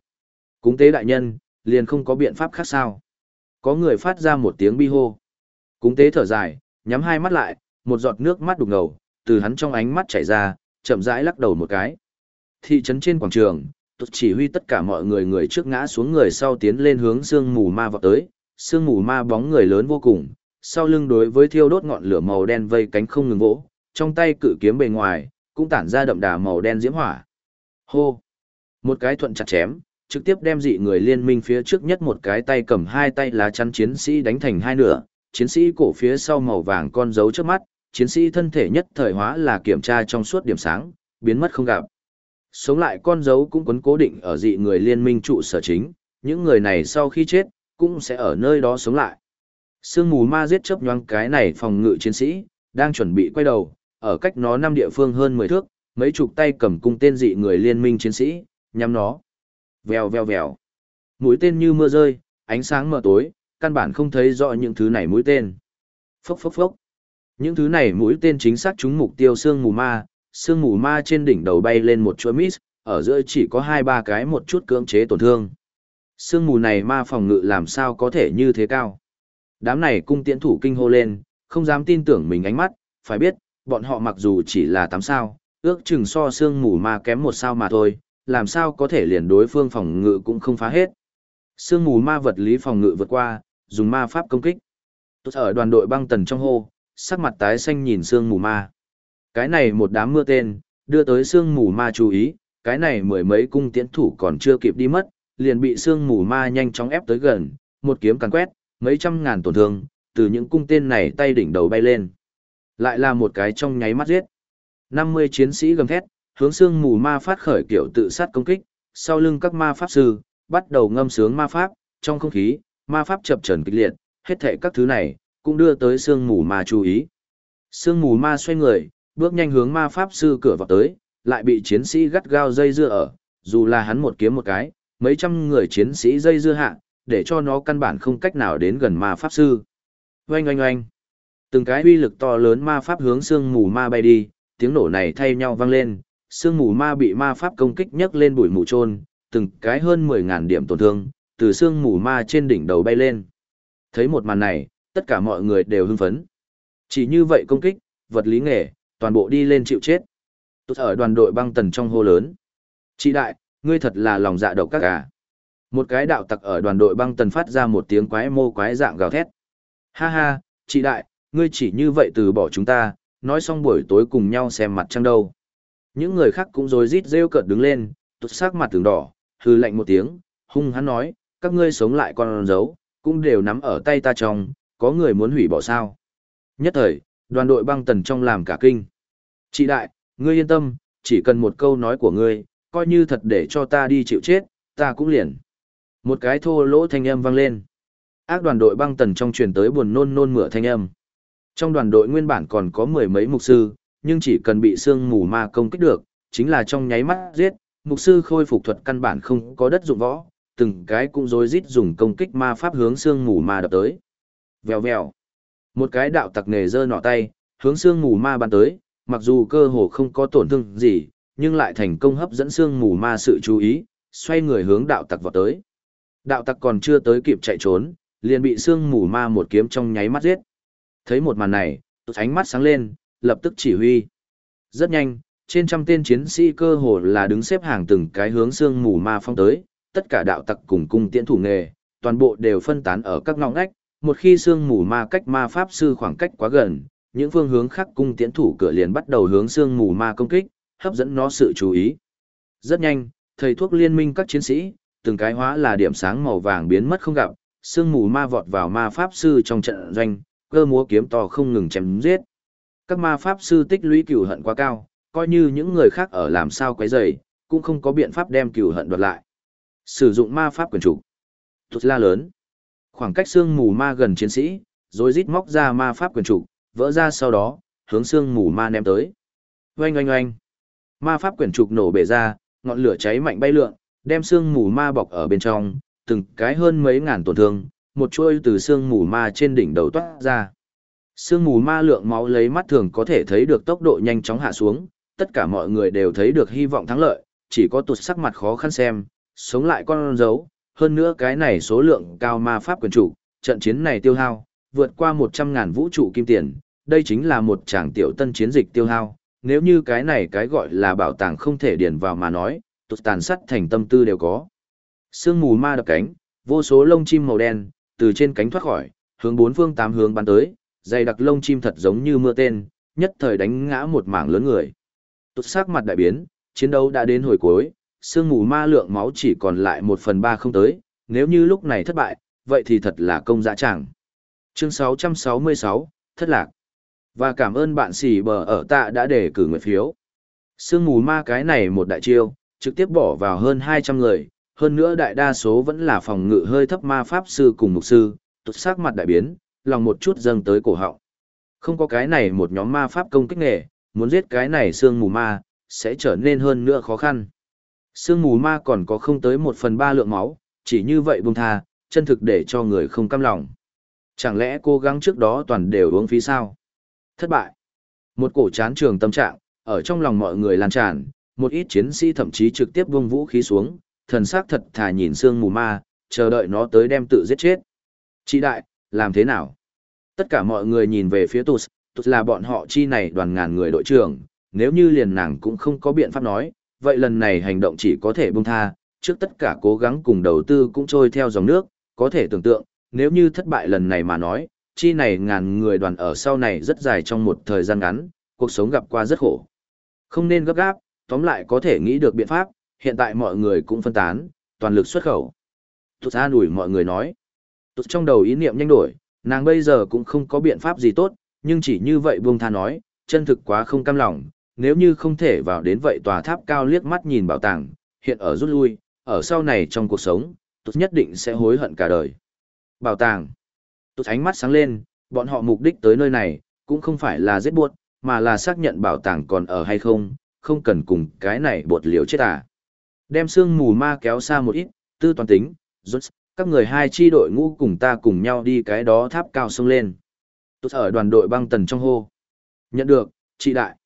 Cúng tế đại nhân, liền không có biện pháp khác sao. Có người phát ra một tiếng bi hô. Cúng tế thở dài, nhắm hai mắt lại, một giọt nước mắt đục ngầu, từ hắn trong ánh mắt chảy ra, chậm rãi lắc đầu một cái. Thị trấn trên quảng trường, tốt chỉ huy tất cả mọi người người trước ngã xuống người sau tiến lên hướng sương mù ma vọt tới, sương mù ma bóng người lớn vô cùng, sau lưng đối với thiêu đốt ngọn lửa màu đen vây cánh không ngừng vỗ, trong tay cự kiếm bề ngoài, cũng tản ra đậm đà màu đen diễm hỏa. Hô! Một cái thuận chặt chém, trực tiếp đem dị người liên minh phía trước nhất một cái tay cầm hai tay lá chắn chiến sĩ đánh thành hai nửa, chiến sĩ cổ phía sau màu vàng con dấu trước mắt, chiến sĩ thân thể nhất thời hóa là kiểm tra trong suốt điểm sáng, biến mất không gặp. Sống lại con dấu cũng quấn cố định ở dị người liên minh trụ sở chính, những người này sau khi chết, cũng sẽ ở nơi đó sống lại. Sương mù ma giết chớp nhoáng cái này phòng ngự chiến sĩ, đang chuẩn bị quay đầu, ở cách nó năm địa phương hơn 10 thước, mấy chục tay cầm cung tên dị người liên minh chiến sĩ, nhắm nó. Vèo vèo vèo. Mũi tên như mưa rơi, ánh sáng mờ tối, căn bản không thấy rõ những thứ này mũi tên. Phốc phốc phốc. Những thứ này mũi tên chính xác trúng mục tiêu xương mù ma, xương mù ma trên đỉnh đầu bay lên một chuỗi mít, ở giữa chỉ có hai ba cái một chút cưỡng chế tổn thương. Sương mù này ma phòng ngự làm sao có thể như thế cao. Đám này cung tiễn thủ kinh hô lên, không dám tin tưởng mình ánh mắt, phải biết, bọn họ mặc dù chỉ là tám sao, ước chừng so sương mù ma kém một sao mà thôi, làm sao có thể liền đối phương phòng ngự cũng không phá hết. Sương mù ma vật lý phòng ngự vượt qua, dùng ma pháp công kích. Tốt ở đoàn đội băng tần trong hô, sắc mặt tái xanh nhìn sương mù ma. Cái này một đám mưa tên, đưa tới sương mù ma chú ý, cái này mười mấy cung tiễn thủ còn chưa kịp đi mất, liền bị sương mù ma nhanh chóng ép tới gần, một kiếm càn quét, mấy trăm ngàn tổn thương, từ những cung tên này tay đỉnh đầu bay lên. Lại là một cái trong nháy mắt giết. 50 chiến sĩ gầm thét, hướng sương mù ma phát khởi kiểu tự sát công kích, sau lưng các ma pháp sư, bắt đầu ngâm sướng ma pháp, trong không khí, ma pháp chập trần kịch liệt, hết thệ các thứ này, cũng đưa tới sương mù ma chú ý. Sương mù ma xoay người, bước nhanh hướng ma pháp sư cửa vào tới, lại bị chiến sĩ gắt gao dây dưa ở, dù là hắn một kiếm một cái, mấy trăm người chiến sĩ dây dưa hạ, để cho nó căn bản không cách nào đến gần ma pháp sư. Oanh oanh oanh. Từng cái uy lực to lớn ma pháp hướng sương mù ma bay đi, tiếng nổ này thay nhau vang lên, sương mù ma bị ma pháp công kích nhấc lên bụi mù trôn, từng cái hơn 10.000 điểm tổn thương, từ sương mù ma trên đỉnh đầu bay lên. Thấy một màn này, tất cả mọi người đều hưng phấn. Chỉ như vậy công kích, vật lý nghề, toàn bộ đi lên chịu chết. Tốt ở đoàn đội băng tần trong hô lớn. Chị đại, ngươi thật là lòng dạ độc các gà. Một cái đạo tặc ở đoàn đội băng tần phát ra một tiếng quái mô quái dạng gào thét. Ha ha, chị đại, ngươi chỉ như vậy từ bỏ chúng ta, nói xong buổi tối cùng nhau xem mặt trăng đâu. Những người khác cũng rồi rít rêu cợt đứng lên, tụt sắc mặt tường đỏ, hư lạnh một tiếng, hung hắn nói, các ngươi sống lại con dấu, cũng đều nắm ở tay ta trong, có người muốn hủy bỏ sao. Nhất thời, đoàn đội băng tần trong làm cả kinh. Chị đại, ngươi yên tâm, chỉ cần một câu nói của ngươi, coi như thật để cho ta đi chịu chết, ta cũng liền. Một cái thô lỗ thanh âm vang lên. Ác đoàn đội băng tần trong truyền tới buồn nôn nôn mửa thanh âm. Trong đoàn đội nguyên bản còn có mười mấy mục sư, nhưng chỉ cần bị sương mù ma công kích được, chính là trong nháy mắt giết, mục sư khôi phục thuật căn bản không có đất dụng võ, từng cái cũng rối rít dùng công kích ma pháp hướng sương mù ma đập tới. Vèo vèo. Một cái đạo tặc nghề giơ nỏ tay, hướng xương mù ma bắn tới, mặc dù cơ hồ không có tổn thương gì, nhưng lại thành công hấp dẫn xương mù ma sự chú ý, xoay người hướng đạo tặc vọt tới. Đạo tặc còn chưa tới kịp chạy trốn, liền bị xương mù ma một kiếm trong nháy mắt giết. Thấy một màn này, tụt ánh mắt sáng lên, lập tức chỉ huy. Rất nhanh, trên trăm tên chiến sĩ cơ hồ là đứng xếp hàng từng cái hướng xương mù ma phong tới, tất cả đạo tặc cùng cung tiễn thủ nghề, toàn bộ đều phân tán ở các ngõ ngách, một khi sương mù ma cách ma pháp sư khoảng cách quá gần, những phương hướng khác cung tiễn thủ cửa liền bắt đầu hướng sương mù ma công kích, hấp dẫn nó sự chú ý. Rất nhanh, thầy thuốc liên minh các chiến sĩ, từng cái hóa là điểm sáng màu vàng biến mất không gặp, sương mù ma vọt vào ma pháp sư trong trận doanh, cơ múa kiếm to không ngừng chém giết. Các ma pháp sư tích lũy cửu hận quá cao, coi như những người khác ở làm sao quấy rầy, cũng không có biện pháp đem cửu hận đoạt lại. Sử dụng ma pháp quyền chủ. thuật la lớn. Khoảng cách xương mù ma gần chiến sĩ, rồi rít móc ra ma pháp quyền chủ, vỡ ra sau đó, hướng xương mù ma ném tới. Oanh oanh oanh. Ma pháp quyển trục nổ bể ra, ngọn lửa cháy mạnh bay lượn, đem xương mù ma bọc ở bên trong, từng cái hơn mấy ngàn tổn thương, một chuôi từ xương mù ma trên đỉnh đầu toát ra. xương mù ma lượng máu lấy mắt thường có thể thấy được tốc độ nhanh chóng hạ xuống, tất cả mọi người đều thấy được hy vọng thắng lợi, chỉ có tụt sắc mặt khó khăn xem, sống lại con dấu, hơn nữa cái này số lượng cao ma pháp quyền chủ, trận chiến này tiêu hao, vượt qua 100.000 vũ trụ kim tiền, đây chính là một tràng tiểu tân chiến dịch tiêu hao, nếu như cái này cái gọi là bảo tàng không thể điền vào mà nói, tụt tàn sắt thành tâm tư đều có. Sương mù ma đập cánh, vô số lông chim màu đen, từ trên cánh thoát khỏi, hướng bốn phương tám hướng bắn tới, dày đặc lông chim thật giống như mưa tên, nhất thời đánh ngã một mảng lớn người. Tụt sắc mặt đại biến, chiến đấu đã đến hồi cuối, sương mù ma lượng máu chỉ còn lại một phần ba không tới, nếu như lúc này thất bại, vậy thì thật là công dã tràng. Chương 666, thất lạc. Và cảm ơn bạn xỉ bờ ở tạ đã để cử nguyện phiếu. Sương mù ma cái này một đại chiêu, trực tiếp bỏ vào hơn 200 người, hơn nữa đại đa số vẫn là phòng ngự hơi thấp ma pháp sư cùng mục sư, tụt sắc mặt đại biến, lòng một chút dâng tới cổ họng. Không có cái này một nhóm ma pháp công kích nghề, muốn giết cái này sương mù ma, sẽ trở nên hơn nữa khó khăn. Sương mù ma còn có không tới một phần ba lượng máu, chỉ như vậy buông tha, chân thực để cho người không cam lòng. Chẳng lẽ cố gắng trước đó toàn đều uống phí sao? Thất bại. Một cổ chán trường tâm trạng, ở trong lòng mọi người lan tràn, một ít chiến sĩ thậm chí trực tiếp vung vũ khí xuống, thần sắc thật thà nhìn sương mù ma, chờ đợi nó tới đem tự giết chết. Chị đại, làm thế nào? Tất cả mọi người nhìn về phía Tụt, Tụt là bọn họ chi này đoàn ngàn người đội trưởng, nếu như liền nàng cũng không có biện pháp nói, vậy lần này hành động chỉ có thể buông tha, trước tất cả cố gắng cùng đầu tư cũng trôi theo dòng nước, có thể tưởng tượng, nếu như thất bại lần này mà nói, chi này ngàn người đoàn ở sau này rất dài trong một thời gian ngắn, cuộc sống gặp qua rất khổ. Không nên gấp gáp, tóm lại có thể nghĩ được biện pháp, hiện tại mọi người cũng phân tán, toàn lực xuất khẩu. Tụt ra đuổi mọi người nói. Tụt trong đầu ý niệm nhanh đổi, nàng bây giờ cũng không có biện pháp gì tốt, nhưng chỉ như vậy buông tha nói, chân thực quá không cam lòng, nếu như không thể vào đến vậy tòa tháp cao liếc mắt nhìn bảo tàng, hiện ở rút lui, ở sau này trong cuộc sống, tôi nhất định sẽ hối hận cả đời. Bảo tàng. tôi ánh mắt sáng lên, bọn họ mục đích tới nơi này, cũng không phải là giết buộc, mà là xác nhận bảo tàng còn ở hay không, không cần cùng cái này bột liều chết à. Đem xương mù ma kéo xa một ít, tư toàn tính, rút, các người hai chi đội ngũ cùng ta cùng nhau đi cái đó tháp cao sông lên. tôi ở đoàn đội băng tần trong hô. Nhận được, chị đại.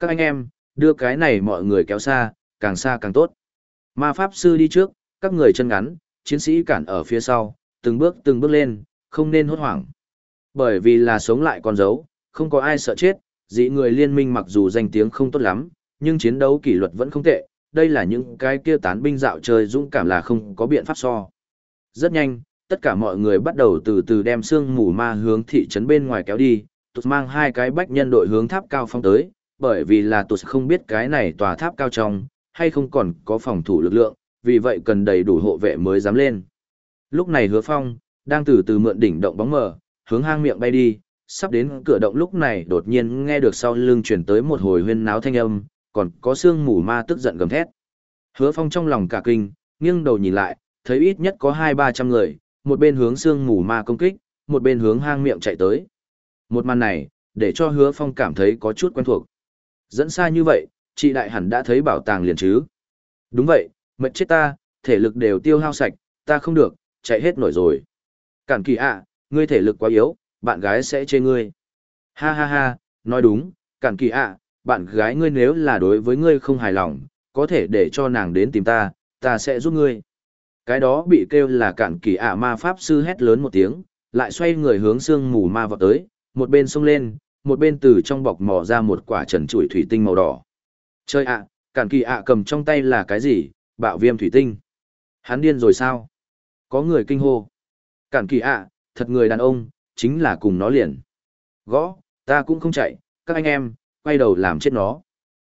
Các anh em, đưa cái này mọi người kéo xa, càng xa càng tốt. Ma Pháp Sư đi trước, các người chân ngắn, chiến sĩ cản ở phía sau, từng bước từng bước lên, không nên hốt hoảng. Bởi vì là sống lại con dấu, không có ai sợ chết, dị người liên minh mặc dù danh tiếng không tốt lắm, nhưng chiến đấu kỷ luật vẫn không tệ, đây là những cái kia tán binh dạo chơi dũng cảm là không có biện pháp so. Rất nhanh, tất cả mọi người bắt đầu từ từ đem xương mù ma hướng thị trấn bên ngoài kéo đi, tụt mang hai cái bách nhân đội hướng tháp cao phong tới, bởi vì là tụt không biết cái này tòa tháp cao trong, hay không còn có phòng thủ lực lượng, vì vậy cần đầy đủ hộ vệ mới dám lên. Lúc này hứa phong, đang từ từ mượn đỉnh động bóng mờ, hướng hang miệng bay đi, sắp đến cửa động lúc này đột nhiên nghe được sau lưng chuyển tới một hồi huyên náo thanh âm, còn có xương mù ma tức giận gầm thét. Hứa phong trong lòng cả kinh, nghiêng đầu nhìn lại, thấy ít nhất có hai ba trăm người, một bên hướng xương mù ma công kích, một bên hướng hang miệng chạy tới. Một màn này, để cho hứa phong cảm thấy có chút quen thuộc. Dẫn xa như vậy, chị đại hẳn đã thấy bảo tàng liền chứ. Đúng vậy, mệt chết ta, thể lực đều tiêu hao sạch, ta không được, chạy hết nổi rồi. Cản kỳ ạ, ngươi thể lực quá yếu, bạn gái sẽ chê ngươi. Ha ha ha, nói đúng, cản kỳ ạ, bạn gái ngươi nếu là đối với ngươi không hài lòng, có thể để cho nàng đến tìm ta, ta sẽ giúp ngươi. Cái đó bị kêu là cản kỳ ạ ma pháp sư hét lớn một tiếng, lại xoay người hướng sương mù ma vào tới, một bên xông lên, một bên từ trong bọc mò ra một quả trần trụi thủy tinh màu đỏ. Chơi ạ, cản kỳ ạ cầm trong tay là cái gì, bạo viêm thủy tinh. Hắn điên rồi sao? Có người kinh hô. Cản kỳ ạ, thật người đàn ông, chính là cùng nó liền. Gõ, ta cũng không chạy, các anh em, quay đầu làm chết nó.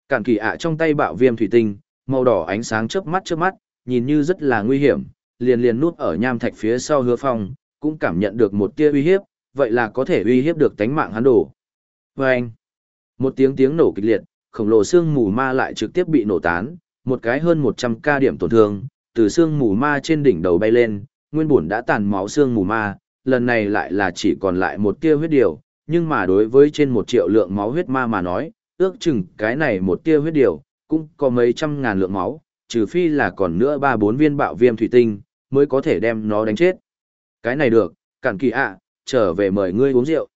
Cản kỳ ạ trong tay bạo viêm thủy tinh, màu đỏ ánh sáng chớp mắt chớp mắt, nhìn như rất là nguy hiểm, liền liền nút ở nham thạch phía sau hứa phong, cũng cảm nhận được một tia uy hiếp, vậy là có thể uy hiếp được tánh mạng hắn đổ. Và anh, một tiếng tiếng nổ kịch liệt, khổng lồ xương mù ma lại trực tiếp bị nổ tán, một cái hơn 100 ca điểm tổn thương, từ xương mù ma trên đỉnh đầu bay lên, nguyên bổn đã tàn máu xương mù ma, lần này lại là chỉ còn lại một tia huyết điều, nhưng mà đối với trên một triệu lượng máu huyết ma mà nói, ước chừng cái này một tia huyết điều, cũng có mấy trăm ngàn lượng máu, trừ phi là còn nữa ba bốn viên bạo viêm thủy tinh, mới có thể đem nó đánh chết. Cái này được, cản kỳ ạ, trở về mời ngươi uống rượu.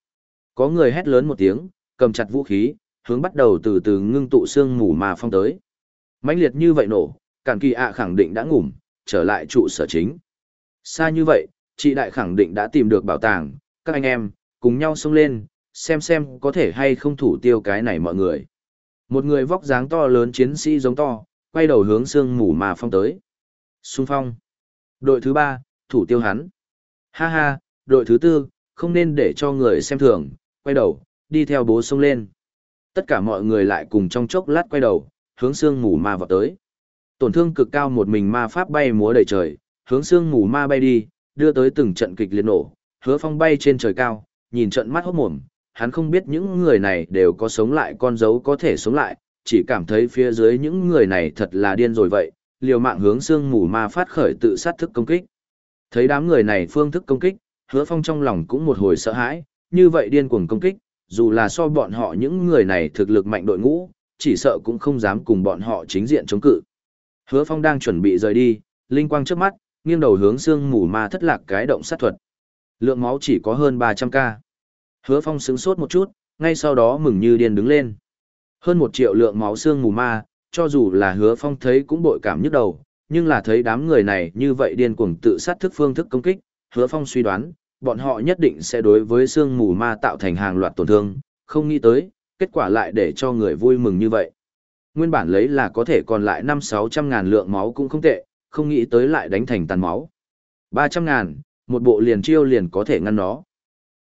Có người hét lớn một tiếng, cầm chặt vũ khí, hướng bắt đầu từ từ ngưng tụ xương mù mà phong tới. mãnh liệt như vậy nổ, cản kỳ ạ khẳng định đã ngủm, trở lại trụ sở chính. Xa như vậy, chị đại khẳng định đã tìm được bảo tàng, các anh em, cùng nhau xông lên, xem xem có thể hay không thủ tiêu cái này mọi người. Một người vóc dáng to lớn chiến sĩ giống to, quay đầu hướng sương mù mà phong tới. Xung phong. Đội thứ ba, thủ tiêu hắn. Ha ha, đội thứ tư, không nên để cho người xem thường, quay đầu, đi theo bố sông lên. Tất cả mọi người lại cùng trong chốc lát quay đầu, hướng xương mù ma vào tới. Tổn thương cực cao một mình ma pháp bay múa đầy trời, hướng xương mù ma bay đi, đưa tới từng trận kịch liệt nổ, hứa phong bay trên trời cao, nhìn trận mắt hốt mồm, hắn không biết những người này đều có sống lại con dấu có thể sống lại, chỉ cảm thấy phía dưới những người này thật là điên rồi vậy, liều mạng hướng xương mù ma phát khởi tự sát thức công kích. Thấy đám người này phương thức công kích, hứa phong trong lòng cũng một hồi sợ hãi, như vậy điên cuồng công kích, dù là so bọn họ những người này thực lực mạnh đội ngũ, chỉ sợ cũng không dám cùng bọn họ chính diện chống cự. Hứa phong đang chuẩn bị rời đi, linh quang trước mắt, nghiêng đầu hướng xương mù ma thất lạc cái động sát thuật. Lượng máu chỉ có hơn 300k. Hứa phong sững sốt một chút, ngay sau đó mừng như điên đứng lên. Hơn một triệu lượng máu xương mù ma, cho dù là hứa phong thấy cũng bội cảm nhức đầu, nhưng là thấy đám người này như vậy điên cuồng tự sát thức phương thức công kích, hứa phong suy đoán, bọn họ nhất định sẽ đối với xương mù ma tạo thành hàng loạt tổn thương, không nghĩ tới, kết quả lại để cho người vui mừng như vậy. Nguyên bản lấy là có thể còn lại năm sáu trăm ngàn lượng máu cũng không tệ, không nghĩ tới lại đánh thành tàn máu. ba trăm ngàn, một bộ liền chiêu liền có thể ngăn nó.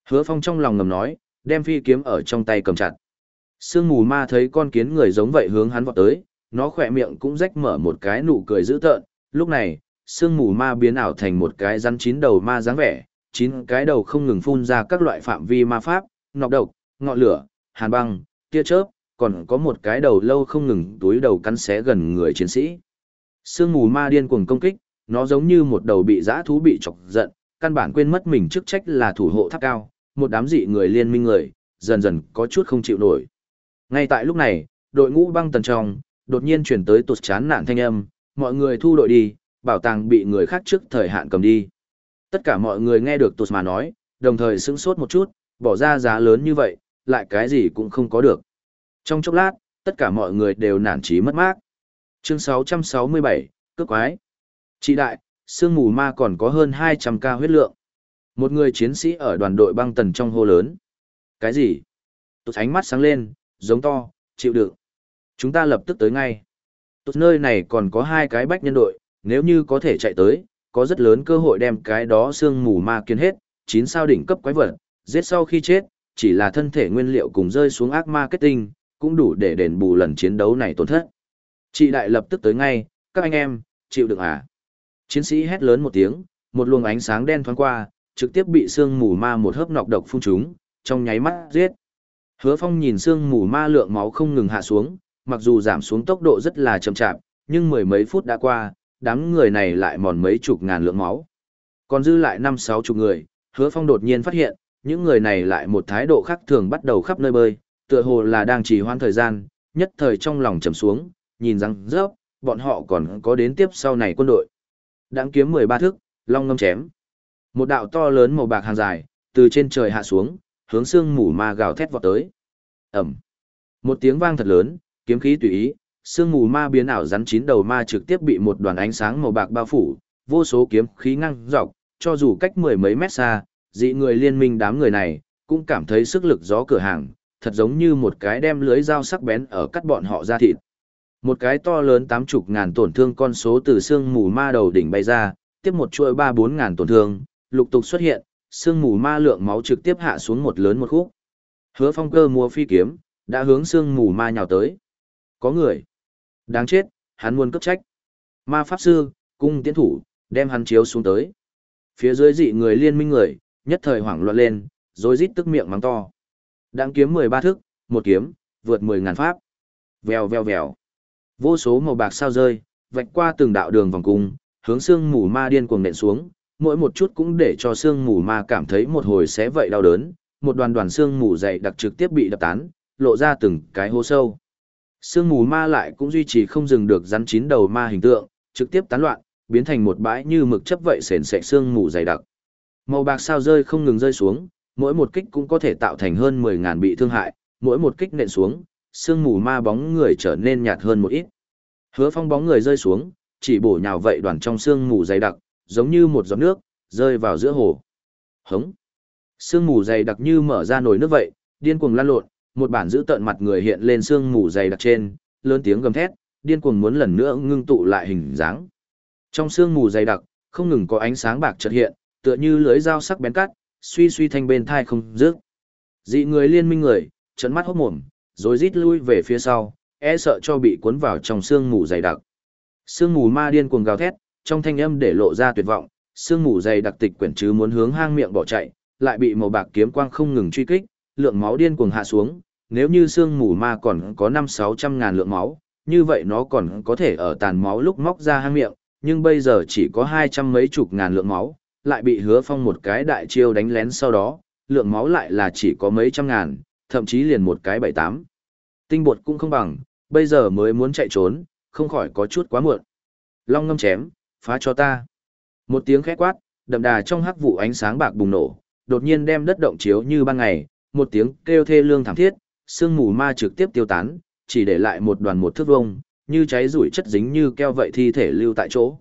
Hứa phong trong lòng ngầm nói, đem phi kiếm ở trong tay cầm chặt. Sương mù ma thấy con kiến người giống vậy hướng hắn vọt tới, nó khỏe miệng cũng rách mở một cái nụ cười dữ tợn. Lúc này, sương mù ma biến ảo thành một cái rắn chín đầu ma dáng vẻ, chín cái đầu không ngừng phun ra các loại phạm vi ma pháp, nọc độc, ngọn lửa, hàn băng, tia chớp, còn có một cái đầu lâu không ngừng túi đầu cắn xé gần người chiến sĩ. Sương mù ma điên cuồng công kích, nó giống như một đầu bị dã thú bị chọc giận, căn bản quên mất mình chức trách là thủ hộ tháp cao, một đám dị người liên minh người, dần dần có chút không chịu nổi. Ngay tại lúc này, đội ngũ băng tần trong, đột nhiên chuyển tới tụt chán nạn thanh âm, mọi người thu đội đi, bảo tàng bị người khác trước thời hạn cầm đi. Tất cả mọi người nghe được tụt mà nói, đồng thời sững sốt một chút, bỏ ra giá lớn như vậy, lại cái gì cũng không có được. Trong chốc lát, tất cả mọi người đều nản trí mất mát. Chương 667, cướp quái. Chị đại, sương mù ma còn có hơn 200 ca huyết lượng. Một người chiến sĩ ở đoàn đội băng tần trong hô lớn. Cái gì? Tụt ánh mắt sáng lên, giống to, chịu đựng. Chúng ta lập tức tới ngay. Tụt nơi này còn có hai cái bách nhân đội, nếu như có thể chạy tới, có rất lớn cơ hội đem cái đó xương mù ma kiến hết, chín sao đỉnh cấp quái vật, giết sau khi chết, chỉ là thân thể nguyên liệu cùng rơi xuống ác marketing, cũng đủ để đền bù lần chiến đấu này tổn thất. Chị đại lập tức tới ngay, các anh em, chịu đựng à? Chiến sĩ hét lớn một tiếng, một luồng ánh sáng đen thoáng qua, trực tiếp bị xương mù ma một hớp nọc độc phun trúng, trong nháy mắt giết. Hứa Phong nhìn xương mù ma lượng máu không ngừng hạ xuống, mặc dù giảm xuống tốc độ rất là chậm chạp, nhưng mười mấy phút đã qua, đám người này lại mòn mấy chục ngàn lượng máu. Còn dư lại năm sáu chục người, Hứa Phong đột nhiên phát hiện, những người này lại một thái độ khác thường bắt đầu khắp nơi bơi, tựa hồ là đang trì hoãn thời gian, nhất thời trong lòng trầm xuống, nhìn rằng rớp, bọn họ còn có đến tiếp sau này quân đội. Đáng kiếm 13 thước, long ngâm chém. Một đạo to lớn màu bạc hàng dài, từ trên trời hạ xuống, hướng xương mù ma gào thét vọt tới. Ẩm. Một tiếng vang thật lớn, kiếm khí tùy ý, Sương mù ma biến ảo rắn chín đầu ma trực tiếp bị một đoàn ánh sáng màu bạc bao phủ, vô số kiếm khí ngăng dọc, cho dù cách mười mấy mét xa, dị người liên minh đám người này cũng cảm thấy sức lực gió cửa hàng, thật giống như một cái đem lưới dao sắc bén ở cắt bọn họ ra thịt. Một cái to lớn tám chục ngàn tổn thương con số từ sương mù ma đầu đỉnh bay ra, tiếp một chuỗi ba bốn ngàn tổn thương, lục tục xuất hiện, sương mù ma lượng máu trực tiếp hạ xuống một lớn một khúc. Hứa phong cơ mua phi kiếm, đã hướng sương mù ma nhào tới. Có người. Đáng chết, hắn muốn cấp trách. Ma pháp sư, cung tiến thủ, đem hắn chiếu xuống tới. Phía dưới dị người liên minh người, nhất thời hoảng loạn lên, rồi rít tức miệng mắng to. Đang kiếm 13 thức, một kiếm, vượt 10 ngàn pháp. Vèo vèo vèo. Vô số màu bạc sao rơi, vạch qua từng đạo đường vòng cung, hướng xương mù ma điên cuồng nện xuống, mỗi một chút cũng để cho xương mù ma cảm thấy một hồi xé vậy đau đớn, một đoàn đoàn xương mù dày đặc trực tiếp bị đập tán, lộ ra từng cái hố sâu. Sương mù ma lại cũng duy trì không dừng được rắn chín đầu ma hình tượng, trực tiếp tán loạn, biến thành một bãi như mực chấp vậy sền sệt sương mù dày đặc. Màu bạc sao rơi không ngừng rơi xuống, mỗi một kích cũng có thể tạo thành hơn 10.000 bị thương hại, mỗi một kích nện xuống, sương mù ma bóng người trở nên nhạt hơn một ít. Hứa phong bóng người rơi xuống, chỉ bổ nhào vậy đoàn trong sương mù dày đặc, giống như một giọt nước, rơi vào giữa hồ. Hống. Sương mù dày đặc như mở ra nồi nước vậy, điên cuồng lan lộn, một bản giữ tận mặt người hiện lên sương mù dày đặc trên, lớn tiếng gầm thét, điên cuồng muốn lần nữa ngưng tụ lại hình dáng. Trong sương mù dày đặc, không ngừng có ánh sáng bạc chợt hiện, tựa như lưới dao sắc bén cắt, suy suy thanh bên thai không dứt. Dị người liên minh người, trợn mắt hốt mồm, rồi rít lui về phía sau, e sợ cho bị cuốn vào trong sương mù dày đặc. Sương mù ma điên cuồng gào thét, trong thanh âm để lộ ra tuyệt vọng, sương mù dày đặc tịch quyển chứ muốn hướng hang miệng bỏ chạy, lại bị màu bạc kiếm quang không ngừng truy kích, lượng máu điên cuồng hạ xuống, nếu như xương mù ma còn có năm sáu trăm ngàn lượng máu, như vậy nó còn có thể ở tàn máu lúc móc ra hang miệng, nhưng bây giờ chỉ có hai trăm mấy chục ngàn lượng máu, lại bị hứa phong một cái đại chiêu đánh lén sau đó, lượng máu lại là chỉ có mấy trăm ngàn, thậm chí liền một cái bảy tám. Tinh bột cũng không bằng, bây giờ mới muốn chạy trốn, không khỏi có chút quá muộn. Long ngâm chém, phá cho ta. Một tiếng khét quát, đậm đà trong hắc vụ ánh sáng bạc bùng nổ, đột nhiên đem đất động chiếu như ban ngày, một tiếng kêu thê lương thảm thiết, sương mù ma trực tiếp tiêu tán, chỉ để lại một đoàn một thước vông, như cháy rủi chất dính như keo vậy thi thể lưu tại chỗ.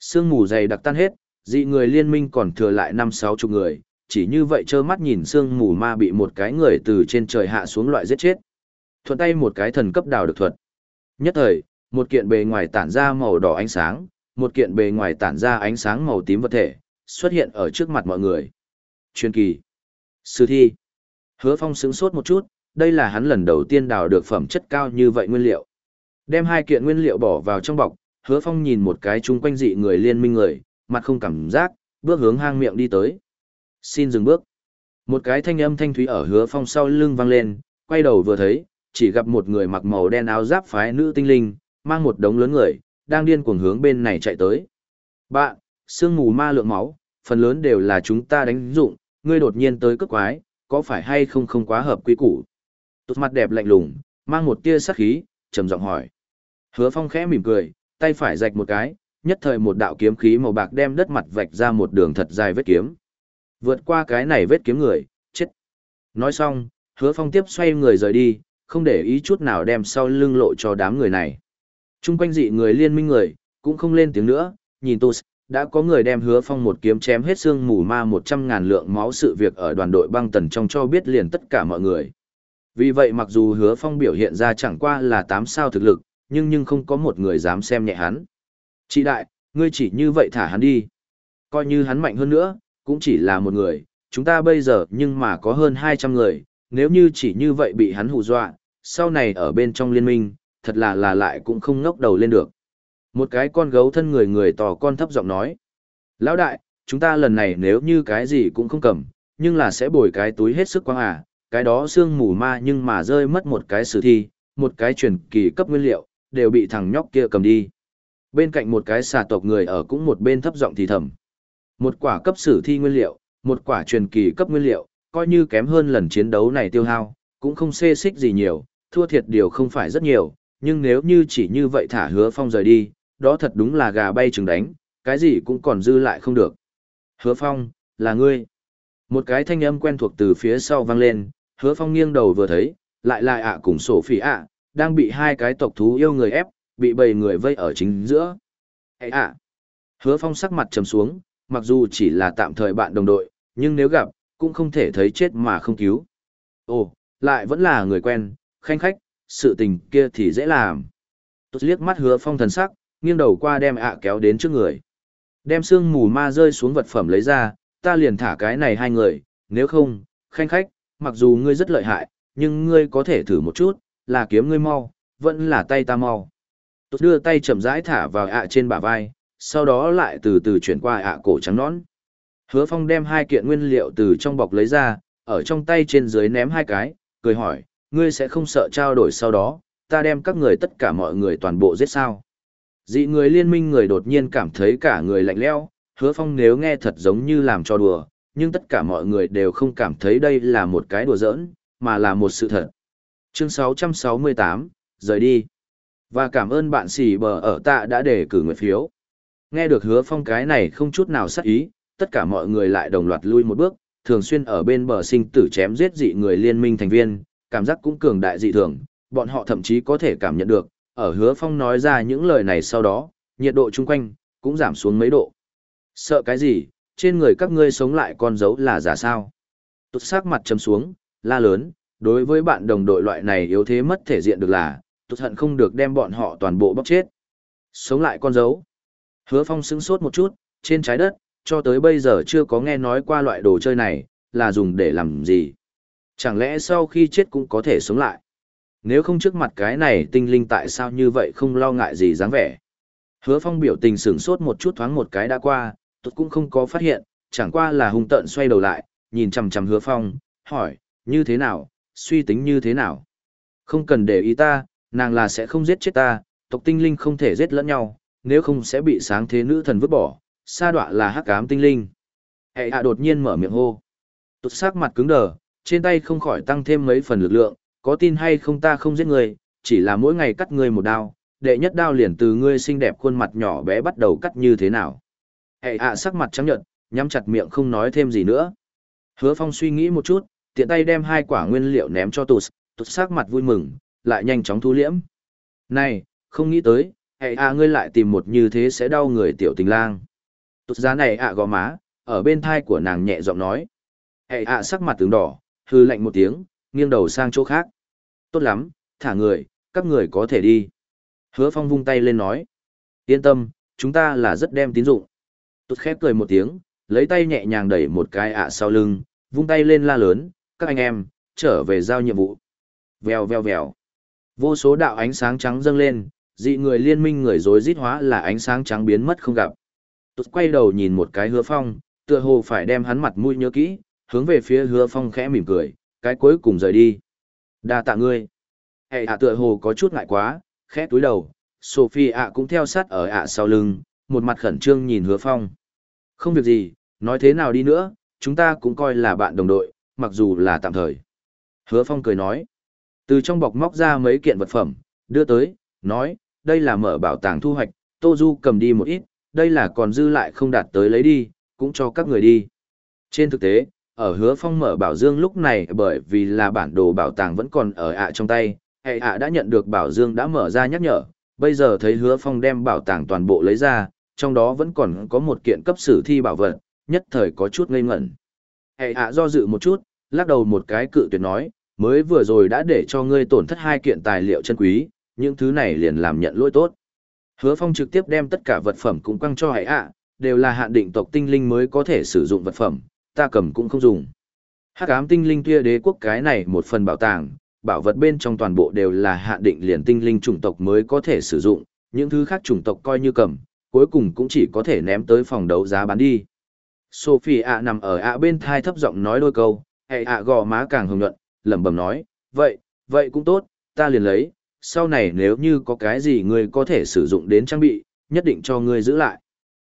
Sương mù dày đặc tan hết, dị người liên minh còn thừa lại năm sáu chục người, chỉ như vậy trơ mắt nhìn sương mù ma bị một cái người từ trên trời hạ xuống loại giết chết. Thuận tay một cái thần cấp đào được thuật. Nhất thời, một kiện bề ngoài tản ra màu đỏ ánh sáng, một kiện bề ngoài tản ra ánh sáng màu tím vật thể, xuất hiện ở trước mặt mọi người. Chuyên kỳ. Sư thi. Hứa Phong sững sốt một chút, đây là hắn lần đầu tiên đào được phẩm chất cao như vậy nguyên liệu. Đem hai kiện nguyên liệu bỏ vào trong bọc, Hứa Phong nhìn một cái chung quanh dị người liên minh người, mặt không cảm giác, bước hướng hang miệng đi tới. Xin dừng bước. Một cái thanh âm thanh thúy ở Hứa Phong sau lưng vang lên, quay đầu vừa thấy, chỉ gặp một người mặc màu đen áo giáp phái nữ tinh linh, mang một đống lớn người, đang điên cuồng hướng bên này chạy tới. Bạn, sương mù ma lượng máu, phần lớn đều là chúng ta đánh dụng, ngươi đột nhiên tới cướp quái, có phải hay không không quá hợp quy củ? Tốt mặt đẹp lạnh lùng, mang một tia sắc khí, trầm giọng hỏi. Hứa Phong khẽ mỉm cười, tay phải rạch một cái, nhất thời một đạo kiếm khí màu bạc đem đất mặt vạch ra một đường thật dài vết kiếm. Vượt qua cái này vết kiếm người, chết. Nói xong, Hứa Phong tiếp xoay người rời đi, không để ý chút nào đem sau lưng lộ cho đám người này. Trung quanh dị người liên minh người, cũng không lên tiếng nữa, nhìn Tô đã có người đem hứa phong một kiếm chém hết xương mù ma một trăm ngàn lượng máu sự việc ở đoàn đội băng tần trong cho biết liền tất cả mọi người. Vì vậy mặc dù hứa phong biểu hiện ra chẳng qua là tám sao thực lực, nhưng nhưng không có một người dám xem nhẹ hắn. Chị đại, ngươi chỉ như vậy thả hắn đi. Coi như hắn mạnh hơn nữa, cũng chỉ là một người, chúng ta bây giờ nhưng mà có hơn hai trăm người, nếu như chỉ như vậy bị hắn hù dọa, sau này ở bên trong liên minh, thật là là lại cũng không ngóc đầu lên được. Một cái con gấu thân người người tò con thấp giọng nói. Lão đại, chúng ta lần này nếu như cái gì cũng không cầm, nhưng là sẽ bồi cái túi hết sức quang à, cái đó xương mù ma nhưng mà rơi mất một cái sử thi, một cái truyền kỳ cấp nguyên liệu, đều bị thằng nhóc kia cầm đi. Bên cạnh một cái xà tộc người ở cũng một bên thấp giọng thì thầm. Một quả cấp sử thi nguyên liệu, một quả truyền kỳ cấp nguyên liệu, coi như kém hơn lần chiến đấu này tiêu hao, cũng không xê xích gì nhiều, thua thiệt điều không phải rất nhiều, nhưng nếu như chỉ như vậy thả hứa phong rời đi, đó thật đúng là gà bay trứng đánh, cái gì cũng còn dư lại không được. Hứa phong, là ngươi. Một cái thanh âm quen thuộc từ phía sau vang lên, hứa phong nghiêng đầu vừa thấy, lại lại ạ cùng sổ phỉ ạ, đang bị hai cái tộc thú yêu người ép, bị bầy người vây ở chính giữa. Ê ạ! Hứa phong sắc mặt trầm xuống, mặc dù chỉ là tạm thời bạn đồng đội, nhưng nếu gặp, cũng không thể thấy chết mà không cứu. Ồ, lại vẫn là người quen, khanh khách, sự tình kia thì dễ làm. Tốt liếc mắt hứa phong thần sắc, nghiêng đầu qua đem ạ kéo đến trước người. Đem xương mù ma rơi xuống vật phẩm lấy ra, ta liền thả cái này hai người, nếu không, khanh khách, mặc dù ngươi rất lợi hại, nhưng ngươi có thể thử một chút, là kiếm ngươi mau, vẫn là tay ta mau. Tốt đưa tay chậm rãi thả vào ạ trên bả vai, sau đó lại từ từ chuyển qua ạ cổ trắng nõn. Hứa Phong đem hai kiện nguyên liệu từ trong bọc lấy ra, ở trong tay trên dưới ném hai cái, cười hỏi, ngươi sẽ không sợ trao đổi sau đó, ta đem các người tất cả mọi người toàn bộ giết sao. Dị người liên minh người đột nhiên cảm thấy cả người lạnh lẽo, hứa phong nếu nghe thật giống như làm cho đùa, nhưng tất cả mọi người đều không cảm thấy đây là một cái đùa giỡn, mà là một sự thật. Chương 668, rời đi. Và cảm ơn bạn xì bờ ở tạ đã để cử nguyện phiếu. Nghe được hứa phong cái này không chút nào sắc ý, tất cả mọi người lại đồng loạt lui một bước, thường xuyên ở bên bờ sinh tử chém giết dị người liên minh thành viên, cảm giác cũng cường đại dị thường, bọn họ thậm chí có thể cảm nhận được, ở hứa phong nói ra những lời này sau đó, nhiệt độ chung quanh, cũng giảm xuống mấy độ. Sợ cái gì, trên người các ngươi sống lại con dấu là giả sao? Tốt sắc mặt chấm xuống, la lớn, đối với bạn đồng đội loại này yếu thế mất thể diện được là, tốt hận không được đem bọn họ toàn bộ bóc chết. Sống lại con dấu. Hứa phong sững sốt một chút, trên trái đất, cho tới bây giờ chưa có nghe nói qua loại đồ chơi này, là dùng để làm gì. Chẳng lẽ sau khi chết cũng có thể sống lại? Nếu không trước mặt cái này tinh linh tại sao như vậy không lo ngại gì dáng vẻ? Hứa phong biểu tình sửng sốt một chút thoáng một cái đã qua, tôi cũng không có phát hiện, chẳng qua là hung tợn xoay đầu lại, nhìn chằm chằm hứa phong, hỏi, như thế nào, suy tính như thế nào. Không cần để ý ta, nàng là sẽ không giết chết ta, tộc tinh linh không thể giết lẫn nhau, nếu không sẽ bị sáng thế nữ thần vứt bỏ, sa đọa là hắc ám tinh linh. Hệ hạ đột nhiên mở miệng hô. Tụt sắc mặt cứng đờ, trên tay không khỏi tăng thêm mấy phần lực lượng, có tin hay không ta không giết người, chỉ là mỗi ngày cắt người một đao, đệ nhất đao liền từ ngươi xinh đẹp khuôn mặt nhỏ bé bắt đầu cắt như thế nào. Hệ hạ sắc mặt trắng nhợt, nhắm chặt miệng không nói thêm gì nữa. Hứa Phong suy nghĩ một chút, tiện tay đem hai quả nguyên liệu ném cho Tụt, Tụt sắc mặt vui mừng, lại nhanh chóng thu liễm. Này, không nghĩ tới, hệ hạ ngươi lại tìm một như thế sẽ đau người tiểu tình lang. Tụt giá này ạ gò má, ở bên thai của nàng nhẹ giọng nói. Hệ ạ sắc mặt tường đỏ, hư lạnh một tiếng, nghiêng đầu sang chỗ khác. Tốt lắm, thả người, các người có thể đi. Hứa phong vung tay lên nói. Yên tâm, chúng ta là rất đem tín dụng. Tụt khép cười một tiếng, lấy tay nhẹ nhàng đẩy một cái ạ sau lưng, vung tay lên la lớn, các anh em, trở về giao nhiệm vụ. Vèo vèo vèo. Vô số đạo ánh sáng trắng dâng lên, dị người liên minh người rối rít hóa là ánh sáng trắng biến mất không gặp. Tụt quay đầu nhìn một cái hứa phong, tựa hồ phải đem hắn mặt mũi nhớ kỹ, hướng về phía hứa phong khẽ mỉm cười, cái cuối cùng rời đi. đa tạ ngươi. Hệ ạ tựa hồ có chút ngại quá, khẽ túi đầu, Sophie ạ cũng theo sát ở ạ sau lưng, một mặt khẩn trương nhìn hứa phong. Không việc gì, nói thế nào đi nữa, chúng ta cũng coi là bạn đồng đội, mặc dù là tạm thời. Hứa phong cười nói. Từ trong bọc móc ra mấy kiện vật phẩm, đưa tới, nói, đây là mở bảo tàng thu hoạch, Tô Du cầm đi một ít, đây là còn dư lại không đạt tới lấy đi, cũng cho các người đi. Trên thực tế, ở hứa phong mở bảo dương lúc này bởi vì là bản đồ bảo tàng vẫn còn ở ạ trong tay, hệ ạ đã nhận được bảo dương đã mở ra nhắc nhở, bây giờ thấy hứa phong đem bảo tàng toàn bộ lấy ra, trong đó vẫn còn có một kiện cấp sử thi bảo vật, nhất thời có chút ngây ngẩn. Hệ ạ do dự một chút, lắc đầu một cái cự tuyệt nói, mới vừa rồi đã để cho ngươi tổn thất hai kiện tài liệu chân quý, những thứ này liền làm nhận lỗi tốt. Hứa Phong trực tiếp đem tất cả vật phẩm cũng quăng cho hệ ạ, đều là hạn định tộc tinh linh mới có thể sử dụng vật phẩm, ta cầm cũng không dùng. Hắc ám tinh linh kia đế quốc cái này một phần bảo tàng, bảo vật bên trong toàn bộ đều là hạn định liền tinh linh chủng tộc mới có thể sử dụng, những thứ khác chủng tộc coi như cầm, cuối cùng cũng chỉ có thể ném tới phòng đấu giá bán đi. Sophie ạ nằm ở ạ bên thai thấp giọng nói đôi câu, hệ ạ gò má càng hồng nhuận, lẩm bẩm nói, vậy, vậy cũng tốt, ta liền lấy, sau này nếu như có cái gì ngươi có thể sử dụng đến trang bị, nhất định cho ngươi giữ lại.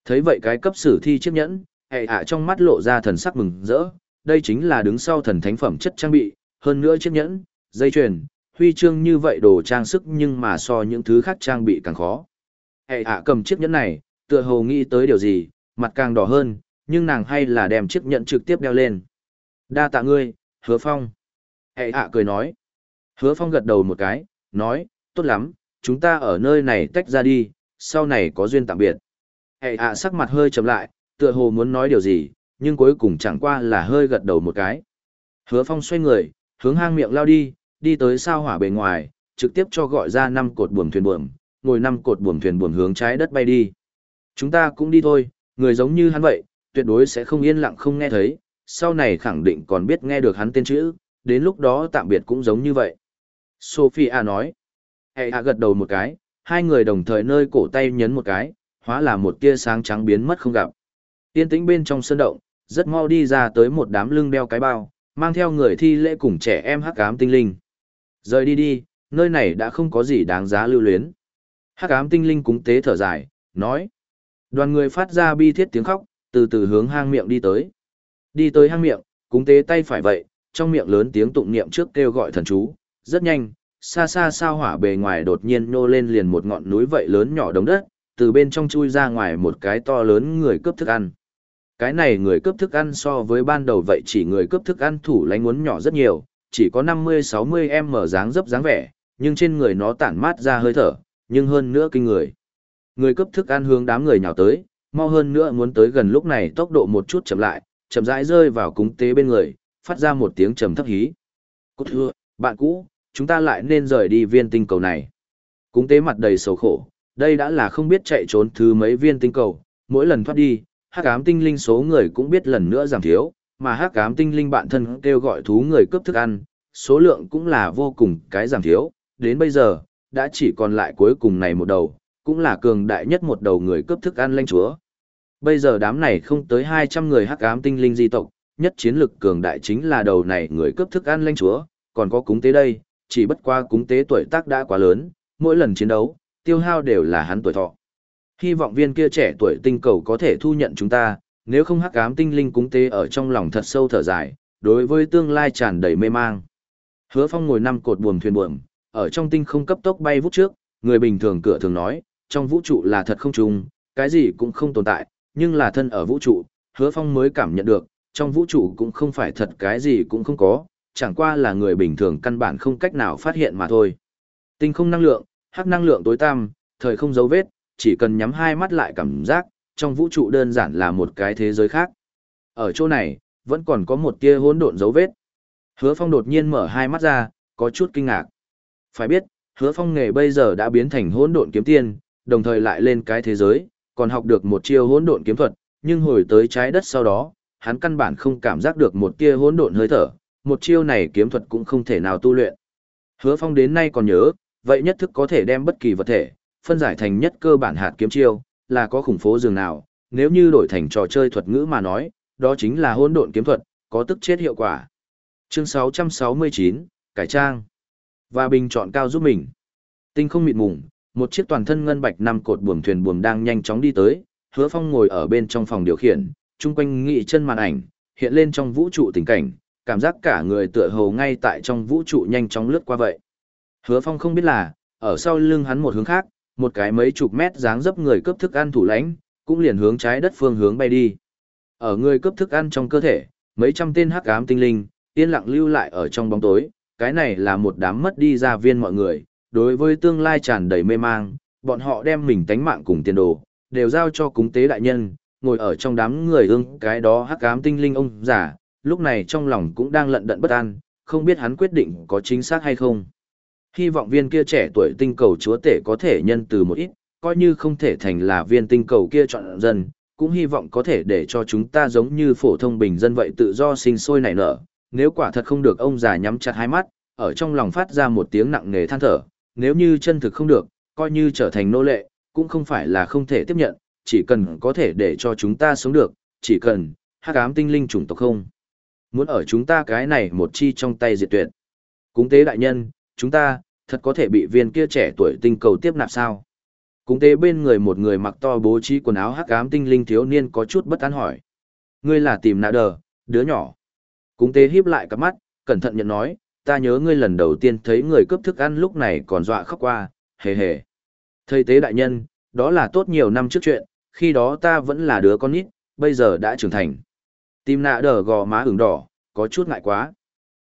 Thấy vậy cái cấp sử thi chiếc nhẫn, hệ ạ trong mắt lộ ra thần sắc mừng rỡ, đây chính là đứng sau thần thánh phẩm chất trang bị, hơn nữa chiếc nhẫn, dây chuyền, huy chương như vậy đồ trang sức nhưng mà so những thứ khác trang bị càng khó. Hệ ạ cầm chiếc nhẫn này, tựa hồ nghĩ tới điều gì, mặt càng đỏ hơn, nhưng nàng hay là đem chiếc nhẫn trực tiếp đeo lên. Đa tạ ngươi, hứa phong. Hệ ạ cười nói. Hứa phong gật đầu một cái, nói, tốt lắm, chúng ta ở nơi này tách ra đi, sau này có duyên tạm biệt. Hệ ạ sắc mặt hơi chậm lại, tựa hồ muốn nói điều gì, nhưng cuối cùng chẳng qua là hơi gật đầu một cái. Hứa phong xoay người, hướng hang miệng lao đi, đi tới sao hỏa bề ngoài, trực tiếp cho gọi ra năm cột buồm thuyền buồm, ngồi năm cột buồm thuyền buồm hướng trái đất bay đi. Chúng ta cũng đi thôi, người giống như hắn vậy, tuyệt đối sẽ không yên lặng không nghe thấy, sau này khẳng định còn biết nghe được hắn tên chữ, đến lúc đó tạm biệt cũng giống như vậy. Sophia nói. Hệ hạ gật đầu một cái, hai người đồng thời nơi cổ tay nhấn một cái, hóa là một tia sáng trắng biến mất không gặp. Tiên tĩnh bên trong sân động, rất mau đi ra tới một đám lưng đeo cái bao, mang theo người thi lễ cùng trẻ em hắc ám tinh linh. Rời đi đi, nơi này đã không có gì đáng giá lưu luyến. Hắc ám tinh linh cúng tế thở dài, nói. Đoàn người phát ra bi thiết tiếng khóc, từ từ hướng hang miệng đi tới. Đi tới hang miệng, cúng tế tay phải vậy, trong miệng lớn tiếng tụng niệm trước kêu gọi thần chú, rất nhanh, xa xa sao hỏa bề ngoài đột nhiên nô lên liền một ngọn núi vậy lớn nhỏ đống đất, từ bên trong chui ra ngoài một cái to lớn người cướp thức ăn. Cái này người cướp thức ăn so với ban đầu vậy chỉ người cướp thức ăn thủ lánh muốn nhỏ rất nhiều, chỉ có 50-60 em mở dáng dấp dáng vẻ, nhưng trên người nó tản mát ra hơi thở, nhưng hơn nữa kinh người. Người cướp thức ăn hướng đám người nhào tới, mau hơn nữa muốn tới gần lúc này tốc độ một chút chậm lại, chậm rãi rơi vào cúng tế bên người, phát ra một tiếng trầm thấp hí. Cút thưa, bạn cũ, chúng ta lại nên rời đi viên tinh cầu này. Cúng tế mặt đầy sầu khổ, đây đã là không biết chạy trốn thứ mấy viên tinh cầu, mỗi lần thoát đi, hắc ám tinh linh số người cũng biết lần nữa giảm thiếu, mà hắc ám tinh linh bản thân kêu gọi thú người cướp thức ăn, số lượng cũng là vô cùng cái giảm thiếu, đến bây giờ, đã chỉ còn lại cuối cùng này một đầu, cũng là cường đại nhất một đầu người cướp thức ăn lãnh chúa. Bây giờ đám này không tới 200 người hắc ám tinh linh di tộc, nhất chiến lực cường đại chính là đầu này người cướp thức ăn lãnh chúa, còn có cúng tế đây, chỉ bất qua cúng tế tuổi tác đã quá lớn, mỗi lần chiến đấu, tiêu hao đều là hắn tuổi thọ. Hy vọng viên kia trẻ tuổi tinh cầu có thể thu nhận chúng ta, nếu không hắc ám tinh linh cúng tế ở trong lòng thật sâu thở dài, đối với tương lai tràn đầy mê mang. Hứa Phong ngồi năm cột buồm thuyền buồm, ở trong tinh không cấp tốc bay vút trước, người bình thường cửa thường nói, trong vũ trụ là thật không trùng, cái gì cũng không tồn tại, nhưng là thân ở vũ trụ, Hứa Phong mới cảm nhận được, trong vũ trụ cũng không phải thật cái gì cũng không có, chẳng qua là người bình thường căn bản không cách nào phát hiện mà thôi. Tinh không năng lượng, hắc năng lượng tối tăm, thời không dấu vết, chỉ cần nhắm hai mắt lại cảm giác, trong vũ trụ đơn giản là một cái thế giới khác. Ở chỗ này, vẫn còn có một tia hỗn độn dấu vết. Hứa Phong đột nhiên mở hai mắt ra, có chút kinh ngạc. Phải biết, Hứa Phong nghề bây giờ đã biến thành hỗn độn kiếm tiên, đồng thời lại lên cái thế giới, còn học được một chiêu hỗn độn kiếm thuật, nhưng hồi tới trái đất sau đó, hắn căn bản không cảm giác được một tia hỗn độn hơi thở, một chiêu này kiếm thuật cũng không thể nào tu luyện. Hứa Phong đến nay còn nhớ, vậy nhất thức có thể đem bất kỳ vật thể, phân giải thành nhất cơ bản hạt kiếm chiêu, là có khủng phố dường nào, nếu như đổi thành trò chơi thuật ngữ mà nói, đó chính là hỗn độn kiếm thuật, có tức chết hiệu quả. Chương 669, cải trang và bình chọn cao giúp mình. Tinh không mịt mùng, một chiếc toàn thân ngân bạch năm cột buồm thuyền buồm đang nhanh chóng đi tới, Hứa Phong ngồi ở bên trong phòng điều khiển, chung quanh nghị chân màn ảnh, hiện lên trong vũ trụ tình cảnh, cảm giác cả người tựa hồ ngay tại trong vũ trụ nhanh chóng lướt qua vậy. Hứa Phong không biết là, ở sau lưng hắn một hướng khác, một cái mấy chục mét dáng dấp người cướp thức ăn thủ lãnh, cũng liền hướng trái đất phương hướng bay đi. Ở người cướp thức ăn trong cơ thể, mấy trăm tên hắc ám tinh linh, yên lặng lưu lại ở trong bóng tối, cái này là một đám mất đi gia viên mọi người, đối với tương lai tràn đầy mê mang, bọn họ đem mình tánh mạng cùng tiền đồ, đều giao cho cúng tế đại nhân, ngồi ở trong đám người ương cái đó hắc ám tinh linh ông giả, lúc này trong lòng cũng đang lận đận bất an, không biết hắn quyết định có chính xác hay không. Hy vọng viên kia trẻ tuổi tinh cầu chúa tể có thể nhân từ một ít, coi như không thể thành là viên tinh cầu kia chọn dân, cũng hy vọng có thể để cho chúng ta giống như phổ thông bình dân vậy tự do sinh sôi nảy nở. Nếu quả thật không được ông già nhắm chặt hai mắt, ở trong lòng phát ra một tiếng nặng nề than thở, nếu như chân thực không được, coi như trở thành nô lệ, cũng không phải là không thể tiếp nhận, chỉ cần có thể để cho chúng ta sống được, chỉ cần, hắc ám tinh linh chủng tộc không. Muốn ở chúng ta cái này một chi trong tay diệt tuyệt. Cúng tế đại nhân, chúng ta, thật có thể bị viên kia trẻ tuổi tinh cầu tiếp nạp sao? Cúng tế bên người một người mặc to bố trí quần áo hắc ám tinh linh thiếu niên có chút bất an hỏi. Ngươi là tìm nạ đờ, đứa nhỏ. Cúng tế híp lại cặp mắt, cẩn thận nhận nói, ta nhớ ngươi lần đầu tiên thấy người cướp thức ăn lúc này còn dọa khóc qua, hề hề. Thầy tế đại nhân, đó là tốt nhiều năm trước chuyện, khi đó ta vẫn là đứa con nít, bây giờ đã trưởng thành. tim nạ đờ gò má ửng đỏ, có chút ngại quá.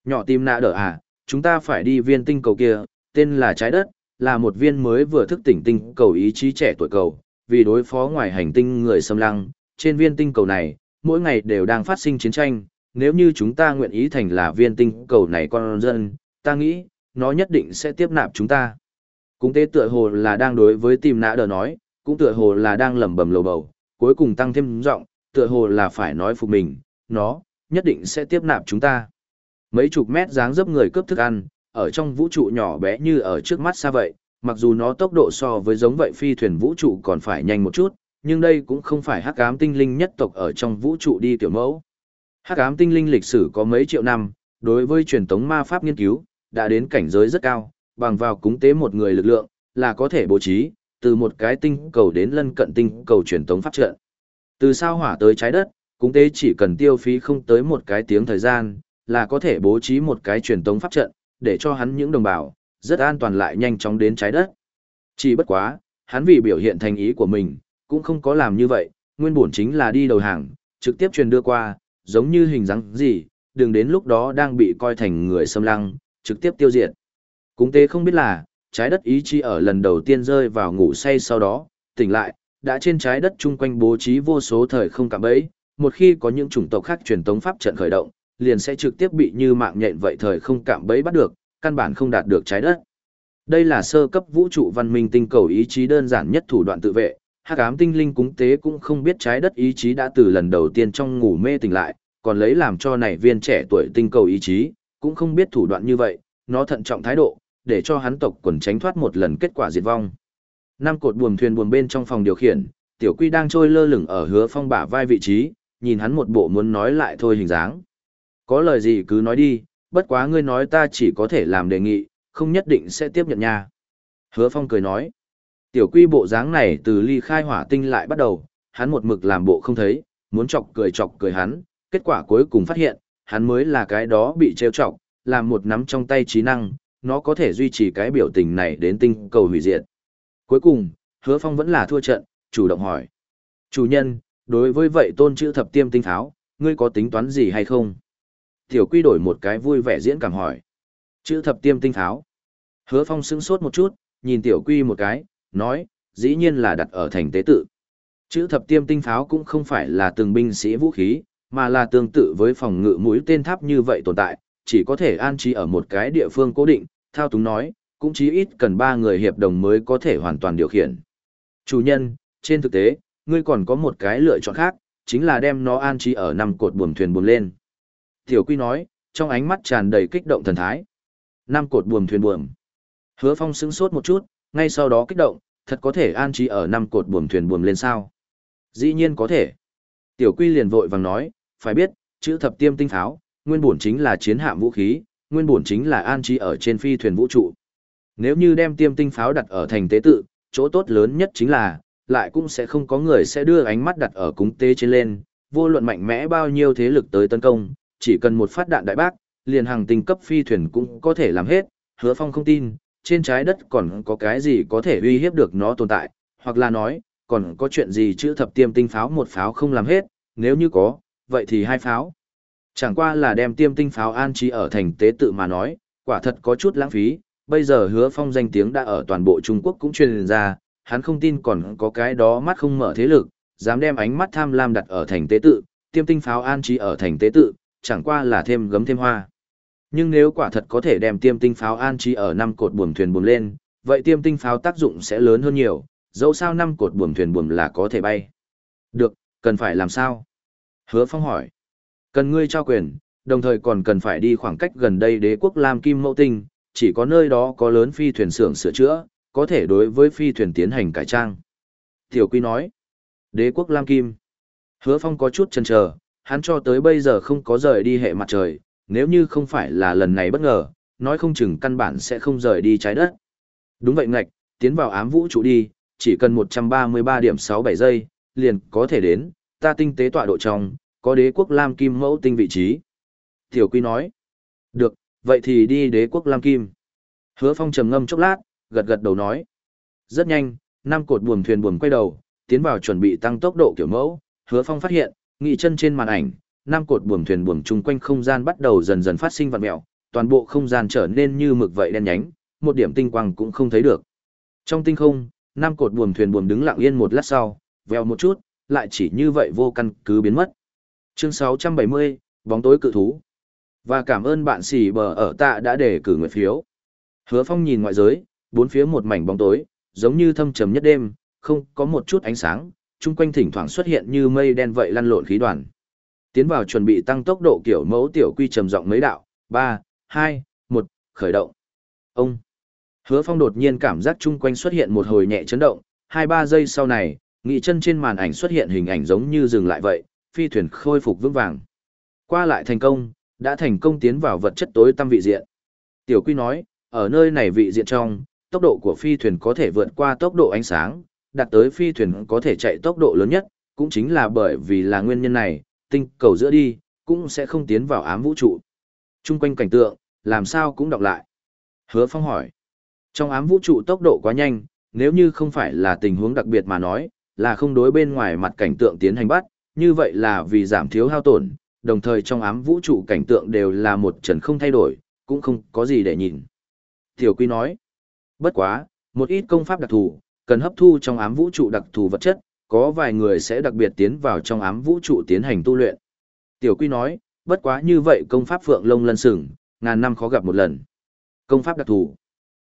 Nhỏ tim nạ đờ à, chúng ta phải đi viên tinh cầu kia, tên là trái đất, là một viên mới vừa thức tỉnh tinh cầu ý chí trẻ tuổi cầu, vì đối phó ngoài hành tinh người xâm lăng, trên viên tinh cầu này, mỗi ngày đều đang phát sinh chiến tranh, nếu như chúng ta nguyện ý thành là viên tinh cầu này con dân, ta nghĩ, nó nhất định sẽ tiếp nạp chúng ta. Cũng tế tựa hồ là đang đối với tìm nã đờ nói, cũng tựa hồ là đang lẩm bẩm lầu bầu, cuối cùng tăng thêm giọng, tựa hồ là phải nói phục mình, nó, nhất định sẽ tiếp nạp chúng ta. Mấy chục mét dáng dấp người cướp thức ăn, ở trong vũ trụ nhỏ bé như ở trước mắt xa vậy, mặc dù nó tốc độ so với giống vậy phi thuyền vũ trụ còn phải nhanh một chút, nhưng đây cũng không phải hắc ám tinh linh nhất tộc ở trong vũ trụ đi tiểu mẫu. Hắc ám tinh linh lịch sử có mấy triệu năm, đối với truyền tống ma pháp nghiên cứu, đã đến cảnh giới rất cao, bằng vào cúng tế một người lực lượng, là có thể bố trí, từ một cái tinh cầu đến lân cận tinh cầu truyền tống pháp trận. Từ sao hỏa tới trái đất, cúng tế chỉ cần tiêu phí không tới một cái tiếng thời gian, là có thể bố trí một cái truyền tống pháp trận, để cho hắn những đồng bào, rất an toàn lại nhanh chóng đến trái đất. Chỉ bất quá, hắn vì biểu hiện thành ý của mình, cũng không có làm như vậy, nguyên bổn chính là đi đầu hàng, trực tiếp truyền đưa qua, giống như hình dáng gì, đừng đến lúc đó đang bị coi thành người xâm lăng, trực tiếp tiêu diệt. Cúng tế không biết là, trái đất ý chí ở lần đầu tiên rơi vào ngủ say sau đó, tỉnh lại, đã trên trái đất chung quanh bố trí vô số thời không cảm ấy, một khi có những chủng tộc khác truyền tống pháp trận khởi động, liền sẽ trực tiếp bị như mạng nhện vậy thời không cảm bấy bắt được, căn bản không đạt được trái đất. Đây là sơ cấp vũ trụ văn minh tinh cầu ý chí đơn giản nhất thủ đoạn tự vệ, hắc ám tinh linh cúng tế cũng không biết trái đất ý chí đã từ lần đầu tiên trong ngủ mê tỉnh lại, còn lấy làm cho này viên trẻ tuổi tinh cầu ý chí, cũng không biết thủ đoạn như vậy, nó thận trọng thái độ, để cho hắn tộc quần tránh thoát một lần kết quả diệt vong. Năm cột buồm thuyền buồm bên trong phòng điều khiển, tiểu quy đang trôi lơ lửng ở hứa phong bả vai vị trí, nhìn hắn một bộ muốn nói lại thôi hình dáng. Có lời gì cứ nói đi, bất quá ngươi nói ta chỉ có thể làm đề nghị, không nhất định sẽ tiếp nhận nha. Hứa Phong cười nói, tiểu quy bộ dáng này từ ly khai hỏa tinh lại bắt đầu, hắn một mực làm bộ không thấy, muốn chọc cười chọc cười hắn, kết quả cuối cùng phát hiện, hắn mới là cái đó bị trêu chọc, làm một nắm trong tay trí năng, nó có thể duy trì cái biểu tình này đến tinh cầu hủy diệt. Cuối cùng, hứa phong vẫn là thua trận, chủ động hỏi. Chủ nhân, đối với vậy tôn chữ thập tiêm tinh tháo, ngươi có tính toán gì hay không? Tiểu quy đổi một cái vui vẻ diễn cảm hỏi. Chữ thập tiêm tinh tháo. Hứa phong sững sốt một chút, nhìn tiểu quy một cái, nói, dĩ nhiên là đặt ở thành tế tự. Chữ thập tiêm tinh pháo cũng không phải là từng binh sĩ vũ khí, mà là tương tự với phòng ngự mũi tên tháp như vậy tồn tại, chỉ có thể an trí ở một cái địa phương cố định, thao túng nói, cũng chí ít cần ba người hiệp đồng mới có thể hoàn toàn điều khiển. Chủ nhân, trên thực tế, ngươi còn có một cái lựa chọn khác, chính là đem nó an trí ở năm cột buồm thuyền buồm lên. Tiểu Quy nói, trong ánh mắt tràn đầy kích động thần thái. Năm cột buồm thuyền buồm. Hứa Phong sững sốt một chút, ngay sau đó kích động, thật có thể an trí ở năm cột buồm thuyền buồm lên sao? Dĩ nhiên có thể. Tiểu Quy liền vội vàng nói, phải biết, chữ thập tiêm tinh pháo, nguyên bổn chính là chiến hạm vũ khí, nguyên bổn chính là an trí ở trên phi thuyền vũ trụ. Nếu như đem tiêm tinh pháo đặt ở thành tế tự, chỗ tốt lớn nhất chính là, lại cũng sẽ không có người sẽ đưa ánh mắt đặt ở cúng tế trên lên, vô luận mạnh mẽ bao nhiêu thế lực tới tấn công, chỉ cần một phát đạn đại bác, liền hàng tinh cấp phi thuyền cũng có thể làm hết, hứa phong không tin, trên trái đất còn có cái gì có thể uy hiếp được nó tồn tại, hoặc là nói, còn có chuyện gì chữ thập tiêm tinh pháo một pháo không làm hết, nếu như có, vậy thì hai pháo. Chẳng qua là đem tiêm tinh pháo an trí ở thành tế tự mà nói, quả thật có chút lãng phí, bây giờ hứa phong danh tiếng đã ở toàn bộ Trung Quốc cũng truyền ra, hắn không tin còn có cái đó mắt không mở thế lực, dám đem ánh mắt tham lam đặt ở thành tế tự, tiêm tinh pháo an trí ở thành tế tự, chẳng qua là thêm gấm thêm hoa. Nhưng nếu quả thật có thể đem tiêm tinh pháo an trí ở năm cột buồm thuyền buồm lên, vậy tiêm tinh pháo tác dụng sẽ lớn hơn nhiều, dẫu sao năm cột buồm thuyền buồm là có thể bay. Được, cần phải làm sao? Hứa Phong hỏi. Cần ngươi trao quyền, đồng thời còn cần phải đi khoảng cách gần đây đế quốc Lam Kim Mẫu Tinh, chỉ có nơi đó có lớn phi thuyền xưởng sửa chữa, có thể đối với phi thuyền tiến hành cải trang. Tiểu Quy nói. Đế quốc Lam Kim. Hứa Phong có chút chần chờ, hắn cho tới bây giờ không có rời đi hệ mặt trời, nếu như không phải là lần này bất ngờ, nói không chừng căn bản sẽ không rời đi trái đất. Đúng vậy ngạch, tiến vào ám vũ trụ đi, chỉ cần 133 điểm 67 giây, liền có thể đến, ta tinh tế tọa độ trong, có đế quốc Lam Kim mẫu tinh vị trí. Tiểu Quy nói, được, vậy thì đi đế quốc Lam Kim. Hứa Phong trầm ngâm chốc lát, gật gật đầu nói. Rất nhanh, năm cột buồm thuyền buồm quay đầu, tiến vào chuẩn bị tăng tốc độ kiểu mẫu, Hứa Phong phát hiện, nghị chân trên màn ảnh, năm cột buồm thuyền buồm chung quanh không gian bắt đầu dần dần phát sinh vặn mèo, toàn bộ không gian trở nên như mực vậy đen nhánh, một điểm tinh quang cũng không thấy được. Trong tinh không, năm cột buồm thuyền buồm đứng lặng yên một lát sau, vèo một chút, lại chỉ như vậy vô căn cứ biến mất. Chương 670, bóng tối cự thú. Và cảm ơn bạn xì bờ ở tạ đã để cử nguyện phiếu. Hứa Phong nhìn ngoại giới, bốn phía một mảnh bóng tối, giống như thâm trầm nhất đêm, không có một chút ánh sáng, chung quanh thỉnh thoảng xuất hiện như mây đen vậy lăn lộn khí đoàn. Tiến vào chuẩn bị tăng tốc độ kiểu mẫu tiểu quy trầm giọng mấy đạo, 3, 2, 1, khởi động. Ông. Hứa Phong đột nhiên cảm giác chung quanh xuất hiện một hồi nhẹ chấn động, 2-3 giây sau này, nghị chân trên màn ảnh xuất hiện hình ảnh giống như dừng lại vậy, phi thuyền khôi phục vững vàng. Qua lại thành công, đã thành công tiến vào vật chất tối tâm vị diện. Tiểu Quy nói, ở nơi này vị diện trong, tốc độ của phi thuyền có thể vượt qua tốc độ ánh sáng, đạt tới phi thuyền có thể chạy tốc độ lớn nhất, cũng chính là bởi vì là nguyên nhân này, tinh cầu giữa đi, cũng sẽ không tiến vào ám vũ trụ. Trung quanh cảnh tượng, làm sao cũng đọc lại. Hứa Phong hỏi, trong ám vũ trụ tốc độ quá nhanh, nếu như không phải là tình huống đặc biệt mà nói, là không đối bên ngoài mặt cảnh tượng tiến hành bắt, như vậy là vì giảm thiếu hao tổn, đồng thời trong ám vũ trụ cảnh tượng đều là một trần không thay đổi, cũng không có gì để nhìn. Tiểu Quy nói, bất quá, một ít công pháp đặc thù, cần hấp thu trong ám vũ trụ đặc thù vật chất, có vài người sẽ đặc biệt tiến vào trong ám vũ trụ tiến hành tu luyện. Tiểu Quy nói, bất quá như vậy công pháp phượng lông lân sừng, ngàn năm khó gặp một lần. Công pháp đặc thù.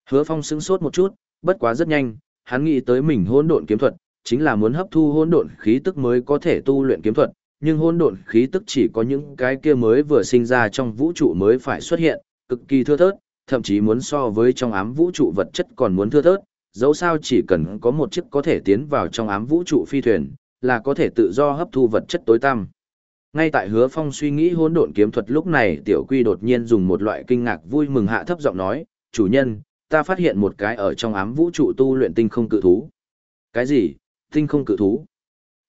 Hứa Phong sững sốt một chút, bất quá rất nhanh, hắn nghĩ tới mình hỗn độn kiếm thuật, chính là muốn hấp thu hỗn độn khí tức mới có thể tu luyện kiếm thuật, nhưng hỗn độn khí tức chỉ có những cái kia mới vừa sinh ra trong vũ trụ mới phải xuất hiện, cực kỳ thưa thớt, thậm chí muốn so với trong ám vũ trụ vật chất còn muốn thưa thớt, dẫu sao chỉ cần có một chiếc có thể tiến vào trong ám vũ trụ phi thuyền, là có thể tự do hấp thu vật chất tối tăm. Ngay tại hứa phong suy nghĩ hỗn độn kiếm thuật lúc này tiểu quy đột nhiên dùng một loại kinh ngạc vui mừng hạ thấp giọng nói, chủ nhân, ta phát hiện một cái ở trong ám vũ trụ tu luyện tinh không cự thú. Cái gì? Tinh không cự thú?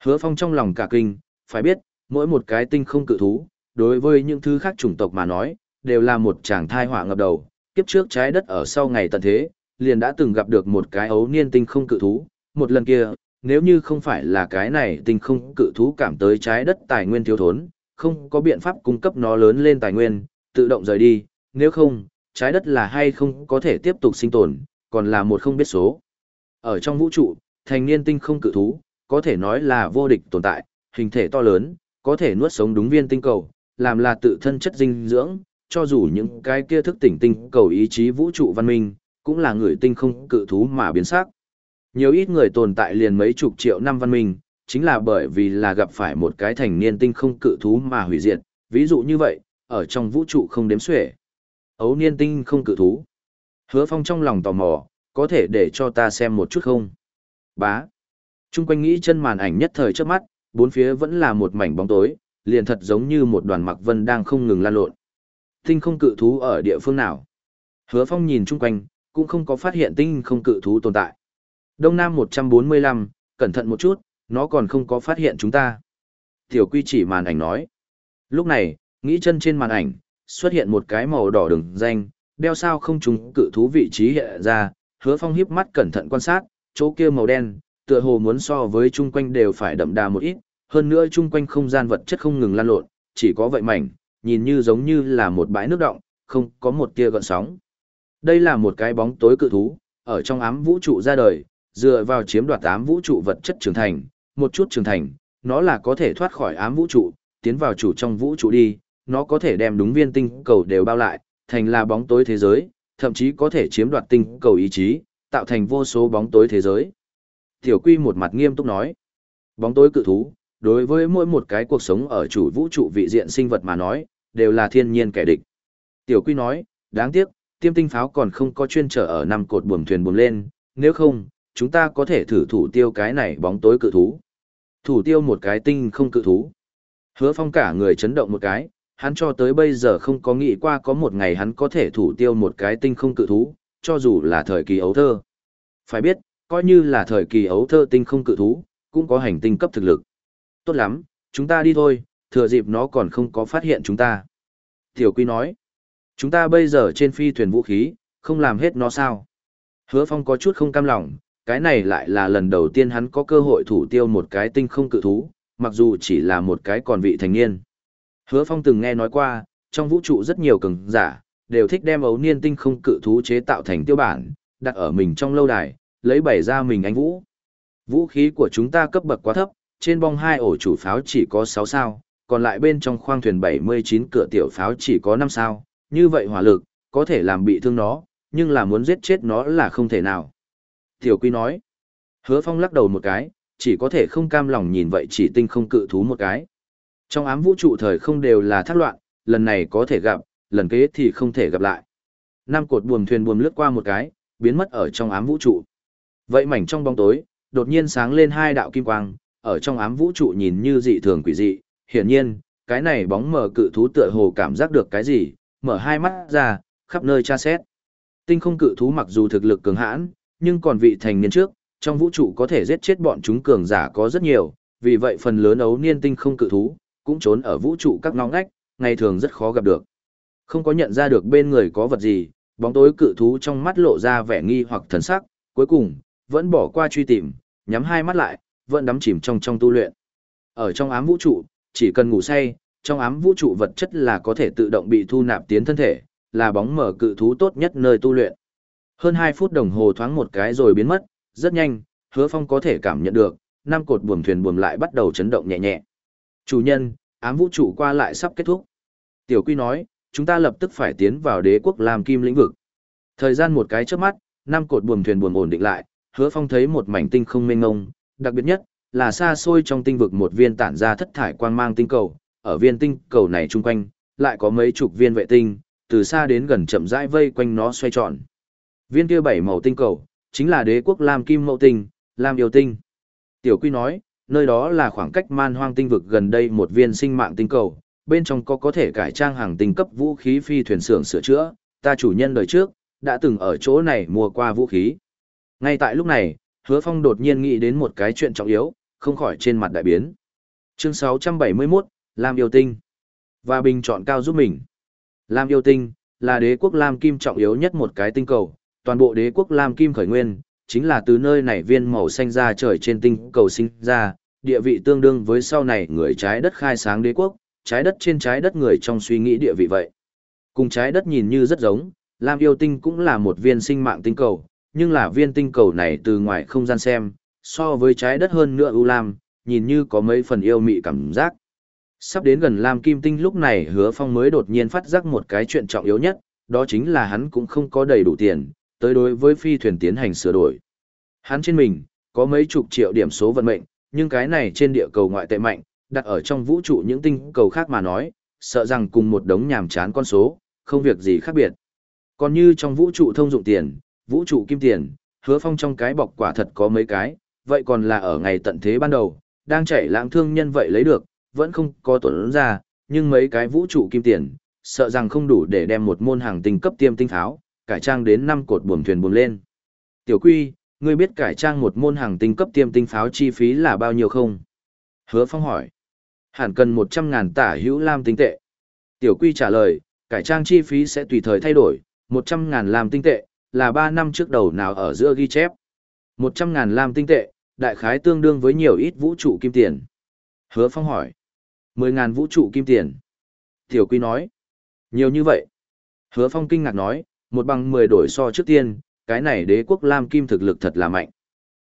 Hứa phong trong lòng cả kinh, phải biết, mỗi một cái tinh không cự thú, đối với những thứ khác chủng tộc mà nói, đều là một chàng thai họa ngập đầu, kiếp trước trái đất ở sau ngày tận thế, liền đã từng gặp được một cái ấu niên tinh không cự thú, một lần kia, nếu như không phải là cái này tinh không cự thú cảm tới trái đất tài nguyên thiếu thốn, không có biện pháp cung cấp nó lớn lên tài nguyên, tự động rời đi, nếu không, trái đất là hay không có thể tiếp tục sinh tồn, còn là một không biết số. Ở trong vũ trụ, thành niên tinh không cự thú, có thể nói là vô địch tồn tại, hình thể to lớn, có thể nuốt sống đúng viên tinh cầu, làm là tự thân chất dinh dưỡng, cho dù những cái kia thức tỉnh tinh cầu ý chí vũ trụ văn minh, cũng là người tinh không cự thú mà biến sắc. Nhiều ít người tồn tại liền mấy chục triệu năm văn minh, chính là bởi vì là gặp phải một cái thành niên tinh không cự thú mà hủy diệt, ví dụ như vậy, ở trong vũ trụ không đếm xuể. Ấu niên tinh không cự thú. Hứa phong trong lòng tò mò, có thể để cho ta xem một chút không? Bá. Trung quanh nghĩ chân màn ảnh nhất thời trước mắt, bốn phía vẫn là một mảnh bóng tối, liền thật giống như một đoàn mặc vân đang không ngừng lan lộn. Tinh không cự thú ở địa phương nào? Hứa phong nhìn chung quanh, cũng không có phát hiện tinh không cự thú tồn tại. Đông Nam 145, cẩn thận một chút, nó còn không có phát hiện chúng ta. Tiểu quy chỉ màn ảnh nói. Lúc này, nghĩ chân trên màn ảnh, xuất hiện một cái màu đỏ đường danh, đeo sao không trùng cự thú vị trí hiện ra, hứa phong híp mắt cẩn thận quan sát, chỗ kia màu đen, tựa hồ muốn so với chung quanh đều phải đậm đà một ít, hơn nữa chung quanh không gian vật chất không ngừng lan lộn, chỉ có vậy mảnh, nhìn như giống như là một bãi nước động, không có một tia gợn sóng. Đây là một cái bóng tối cự thú, ở trong ám vũ trụ ra đời, dựa vào chiếm đoạt ám vũ trụ vật chất trưởng thành, một chút trưởng thành, nó là có thể thoát khỏi ám vũ trụ, tiến vào chủ trong vũ trụ đi, nó có thể đem đúng viên tinh cầu đều bao lại, thành là bóng tối thế giới, thậm chí có thể chiếm đoạt tinh cầu ý chí, tạo thành vô số bóng tối thế giới. Tiểu Quy một mặt nghiêm túc nói, bóng tối cự thú, đối với mỗi một cái cuộc sống ở chủ vũ trụ vị diện sinh vật mà nói, đều là thiên nhiên kẻ địch. Tiểu Quy nói, đáng tiếc, tiêm tinh pháo còn không có chuyên trở ở năm cột buồm thuyền buồm lên, nếu không, chúng ta có thể thử thủ tiêu cái này bóng tối cự thú. Thủ tiêu một cái tinh không cự thú. Hứa phong cả người chấn động một cái, hắn cho tới bây giờ không có nghĩ qua có một ngày hắn có thể thủ tiêu một cái tinh không cự thú, cho dù là thời kỳ ấu thơ. Phải biết, coi như là thời kỳ ấu thơ tinh không cự thú, cũng có hành tinh cấp thực lực. Tốt lắm, chúng ta đi thôi, thừa dịp nó còn không có phát hiện chúng ta. Tiểu Quy nói, chúng ta bây giờ trên phi thuyền vũ khí, không làm hết nó sao? Hứa Phong có chút không cam lòng, cái này lại là lần đầu tiên hắn có cơ hội thủ tiêu một cái tinh không cự thú, mặc dù chỉ là một cái còn vị thành niên. Hứa Phong từng nghe nói qua, trong vũ trụ rất nhiều cường giả, đều thích đem ấu niên tinh không cự thú chế tạo thành tiêu bản, đặt ở mình trong lâu đài, lấy bày ra mình anh vũ. Vũ khí của chúng ta cấp bậc quá thấp, trên bong hai ổ chủ pháo chỉ có 6 sao, còn lại bên trong khoang thuyền 79 cửa tiểu pháo chỉ có 5 sao, như vậy hỏa lực, có thể làm bị thương nó, nhưng là muốn giết chết nó là không thể nào. Tiểu Quy nói. Hứa Phong lắc đầu một cái, chỉ có thể không cam lòng nhìn vậy chỉ tinh không cự thú một cái. Trong ám vũ trụ thời không đều là thác loạn, lần này có thể gặp, lần kế thì không thể gặp lại. Năm cột buồm thuyền buồm lướt qua một cái, biến mất ở trong ám vũ trụ. Vậy mảnh trong bóng tối, đột nhiên sáng lên hai đạo kim quang, ở trong ám vũ trụ nhìn như dị thường quỷ dị, hiển nhiên, cái này bóng mờ cự thú tựa hồ cảm giác được cái gì, mở hai mắt ra, khắp nơi tra xét. Tinh không cự thú mặc dù thực lực cường hãn, nhưng còn vị thành niên trước, trong vũ trụ có thể giết chết bọn chúng cường giả có rất nhiều, vì vậy phần lớn ấu niên tinh không cự thú, cũng trốn ở vũ trụ các ngõ ngách, ngày thường rất khó gặp được. Không có nhận ra được bên người có vật gì, bóng tối cự thú trong mắt lộ ra vẻ nghi hoặc thần sắc, cuối cùng, vẫn bỏ qua truy tìm, nhắm hai mắt lại, vẫn đắm chìm trong trong tu luyện. Ở trong ám vũ trụ, chỉ cần ngủ say, trong ám vũ trụ vật chất là có thể tự động bị thu nạp tiến thân thể, là bóng mở cự thú tốt nhất nơi tu luyện. Hơn 2 phút đồng hồ thoáng một cái rồi biến mất, rất nhanh, hứa phong có thể cảm nhận được, năm cột buồm thuyền buồm lại bắt đầu chấn động nhẹ nhẹ. Chủ nhân, ám vũ trụ qua lại sắp kết thúc. Tiểu Quy nói, chúng ta lập tức phải tiến vào đế quốc làm kim lĩnh vực. Thời gian một cái chớp mắt, năm cột buồm thuyền buồm ổn định lại, hứa phong thấy một mảnh tinh không mênh mông đặc biệt nhất, là xa xôi trong tinh vực một viên tản ra thất thải quang mang tinh cầu, ở viên tinh cầu này chung quanh, lại có mấy chục viên vệ tinh, từ xa đến gần chậm rãi vây quanh nó xoay tròn. Viên kia bảy màu tinh cầu, chính là đế quốc Lam Kim Mậu Tinh, Lam Yêu Tinh. Tiểu Quy nói, nơi đó là khoảng cách man hoang tinh vực gần đây một viên sinh mạng tinh cầu, bên trong có có thể cải trang hàng tinh cấp vũ khí phi thuyền xưởng sửa chữa, ta chủ nhân đời trước, đã từng ở chỗ này mua qua vũ khí. Ngay tại lúc này, hứa phong đột nhiên nghĩ đến một cái chuyện trọng yếu, không khỏi trên mặt đại biến. Chương 671, Lam yêu tinh. Và bình chọn cao giúp mình. Lam yêu tinh, là đế quốc Lam Kim trọng yếu nhất một cái tinh cầu, toàn bộ đế quốc Lam Kim khởi nguyên, chính là từ nơi này viên màu xanh ra trời trên tinh cầu sinh ra, địa vị tương đương với sau này người trái đất khai sáng đế quốc, trái đất trên trái đất người trong suy nghĩ địa vị vậy. Cùng trái đất nhìn như rất giống, Lam yêu tinh cũng là một viên sinh mạng tinh cầu, nhưng là viên tinh cầu này từ ngoài không gian xem, so với trái đất hơn nữa ưu lam, nhìn như có mấy phần yêu mị cảm giác. Sắp đến gần Lam Kim Tinh lúc này hứa phong mới đột nhiên phát giác một cái chuyện trọng yếu nhất, đó chính là hắn cũng không có đầy đủ tiền, tới đối với phi thuyền tiến hành sửa đổi. Hắn trên mình, có mấy chục triệu điểm số vận mệnh, nhưng cái này trên địa cầu ngoại tệ mạnh, đặt ở trong vũ trụ những tinh cầu khác mà nói, sợ rằng cùng một đống nhàm chán con số, không việc gì khác biệt. Còn như trong vũ trụ thông dụng tiền, vũ trụ kim tiền, hứa phong trong cái bọc quả thật có mấy cái, vậy còn là ở ngày tận thế ban đầu, đang chạy lãng thương nhân vậy lấy được, vẫn không có tuần ra, nhưng mấy cái vũ trụ kim tiền, sợ rằng không đủ để đem một môn hàng tinh cấp tiêm tinh pháo cải trang đến năm cột buồm thuyền buồm lên. Tiểu Quy, ngươi biết cải trang một môn hàng tinh cấp tiêm tinh pháo chi phí là bao nhiêu không? Hứa Phong hỏi. Hẳn cần 100 ngàn tả hữu lam tinh tệ. Tiểu Quy trả lời, cải trang chi phí sẽ tùy thời thay đổi, 100 ngàn lam tinh tệ, là 3 năm trước đầu nào ở giữa ghi chép. 100 ngàn lam tinh tệ, đại khái tương đương với nhiều ít vũ trụ kim tiền. Hứa Phong hỏi. 10 ngàn vũ trụ kim tiền. Tiểu Quy nói. Nhiều như vậy. Hứa Phong kinh ngạc nói, một bằng 10 đổi so trước tiên, cái này đế quốc Lam Kim thực lực thật là mạnh.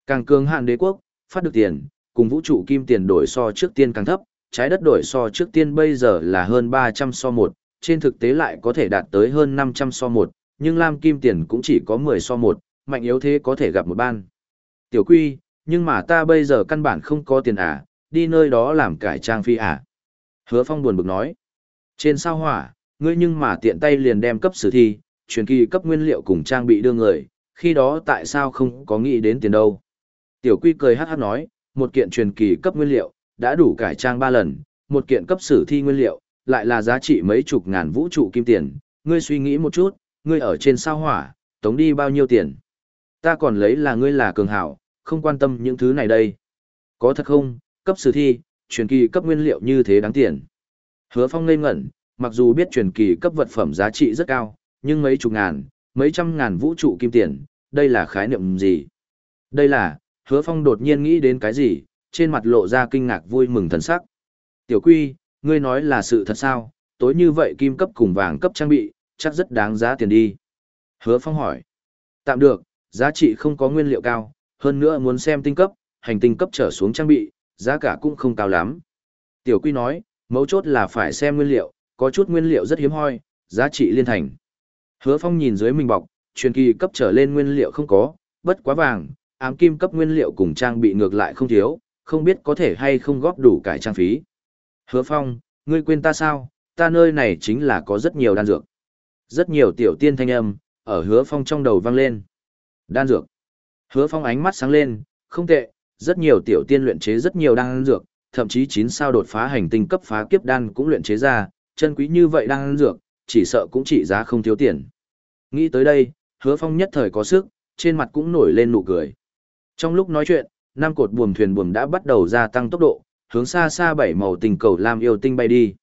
Càng cường hạn đế quốc, phát được tiền, cùng vũ trụ kim tiền đổi so trước tiên càng thấp, trái đất đổi so trước tiên bây giờ là hơn 300 so 1, trên thực tế lại có thể đạt tới hơn 500 so 1, nhưng Lam Kim tiền cũng chỉ có 10 so 1, mạnh yếu thế có thể gặp một ban. Tiểu Quy, nhưng mà ta bây giờ căn bản không có tiền à, đi nơi đó làm cải trang phi à. Hứa Phong buồn bực nói. Trên sao hỏa, ngươi nhưng mà tiện tay liền đem cấp sử thi, truyền kỳ cấp nguyên liệu cùng trang bị đưa người, khi đó tại sao không có nghĩ đến tiền đâu. Tiểu Quy cười hát hát nói, một kiện truyền kỳ cấp nguyên liệu, đã đủ cải trang ba lần, một kiện cấp sử thi nguyên liệu, lại là giá trị mấy chục ngàn vũ trụ kim tiền, ngươi suy nghĩ một chút, ngươi ở trên sao hỏa, tống đi bao nhiêu tiền. Ta còn lấy là ngươi là cường hảo, không quan tâm những thứ này đây. Có thật không, cấp sử thi, truyền kỳ cấp nguyên liệu như thế đáng tiền. Hứa Phong ngây ngẩn, mặc dù biết truyền kỳ cấp vật phẩm giá trị rất cao, nhưng mấy chục ngàn, mấy trăm ngàn vũ trụ kim tiền, đây là khái niệm gì? Đây là, Hứa Phong đột nhiên nghĩ đến cái gì, trên mặt lộ ra kinh ngạc vui mừng thần sắc. Tiểu Quy, ngươi nói là sự thật sao, tối như vậy kim cấp cùng vàng cấp trang bị, chắc rất đáng giá tiền đi. Hứa Phong hỏi. Tạm được, giá trị không có nguyên liệu cao, hơn nữa muốn xem tinh cấp, hành tinh cấp trở xuống trang bị, giá cả cũng không cao lắm. Tiểu Quy nói, mấu chốt là phải xem nguyên liệu, có chút nguyên liệu rất hiếm hoi, giá trị liên thành. Hứa Phong nhìn dưới mình bọc, truyền kỳ cấp trở lên nguyên liệu không có, bất quá vàng, ám kim cấp nguyên liệu cùng trang bị ngược lại không thiếu, không biết có thể hay không góp đủ cải trang phí. Hứa Phong, ngươi quên ta sao, ta nơi này chính là có rất nhiều đan dược. Rất nhiều tiểu tiên thanh âm, ở hứa phong trong đầu vang lên. Đan dược. Hứa phong ánh mắt sáng lên, không tệ, rất nhiều tiểu tiên luyện chế rất nhiều đan dược, thậm chí chín sao đột phá hành tinh cấp phá kiếp đan cũng luyện chế ra, chân quý như vậy đan dược, chỉ sợ cũng trị giá không thiếu tiền. Nghĩ tới đây, hứa phong nhất thời có sức, trên mặt cũng nổi lên nụ cười. Trong lúc nói chuyện, năm cột buồm thuyền buồm đã bắt đầu gia tăng tốc độ, hướng xa xa bảy màu tình cầu lam yêu tinh bay đi.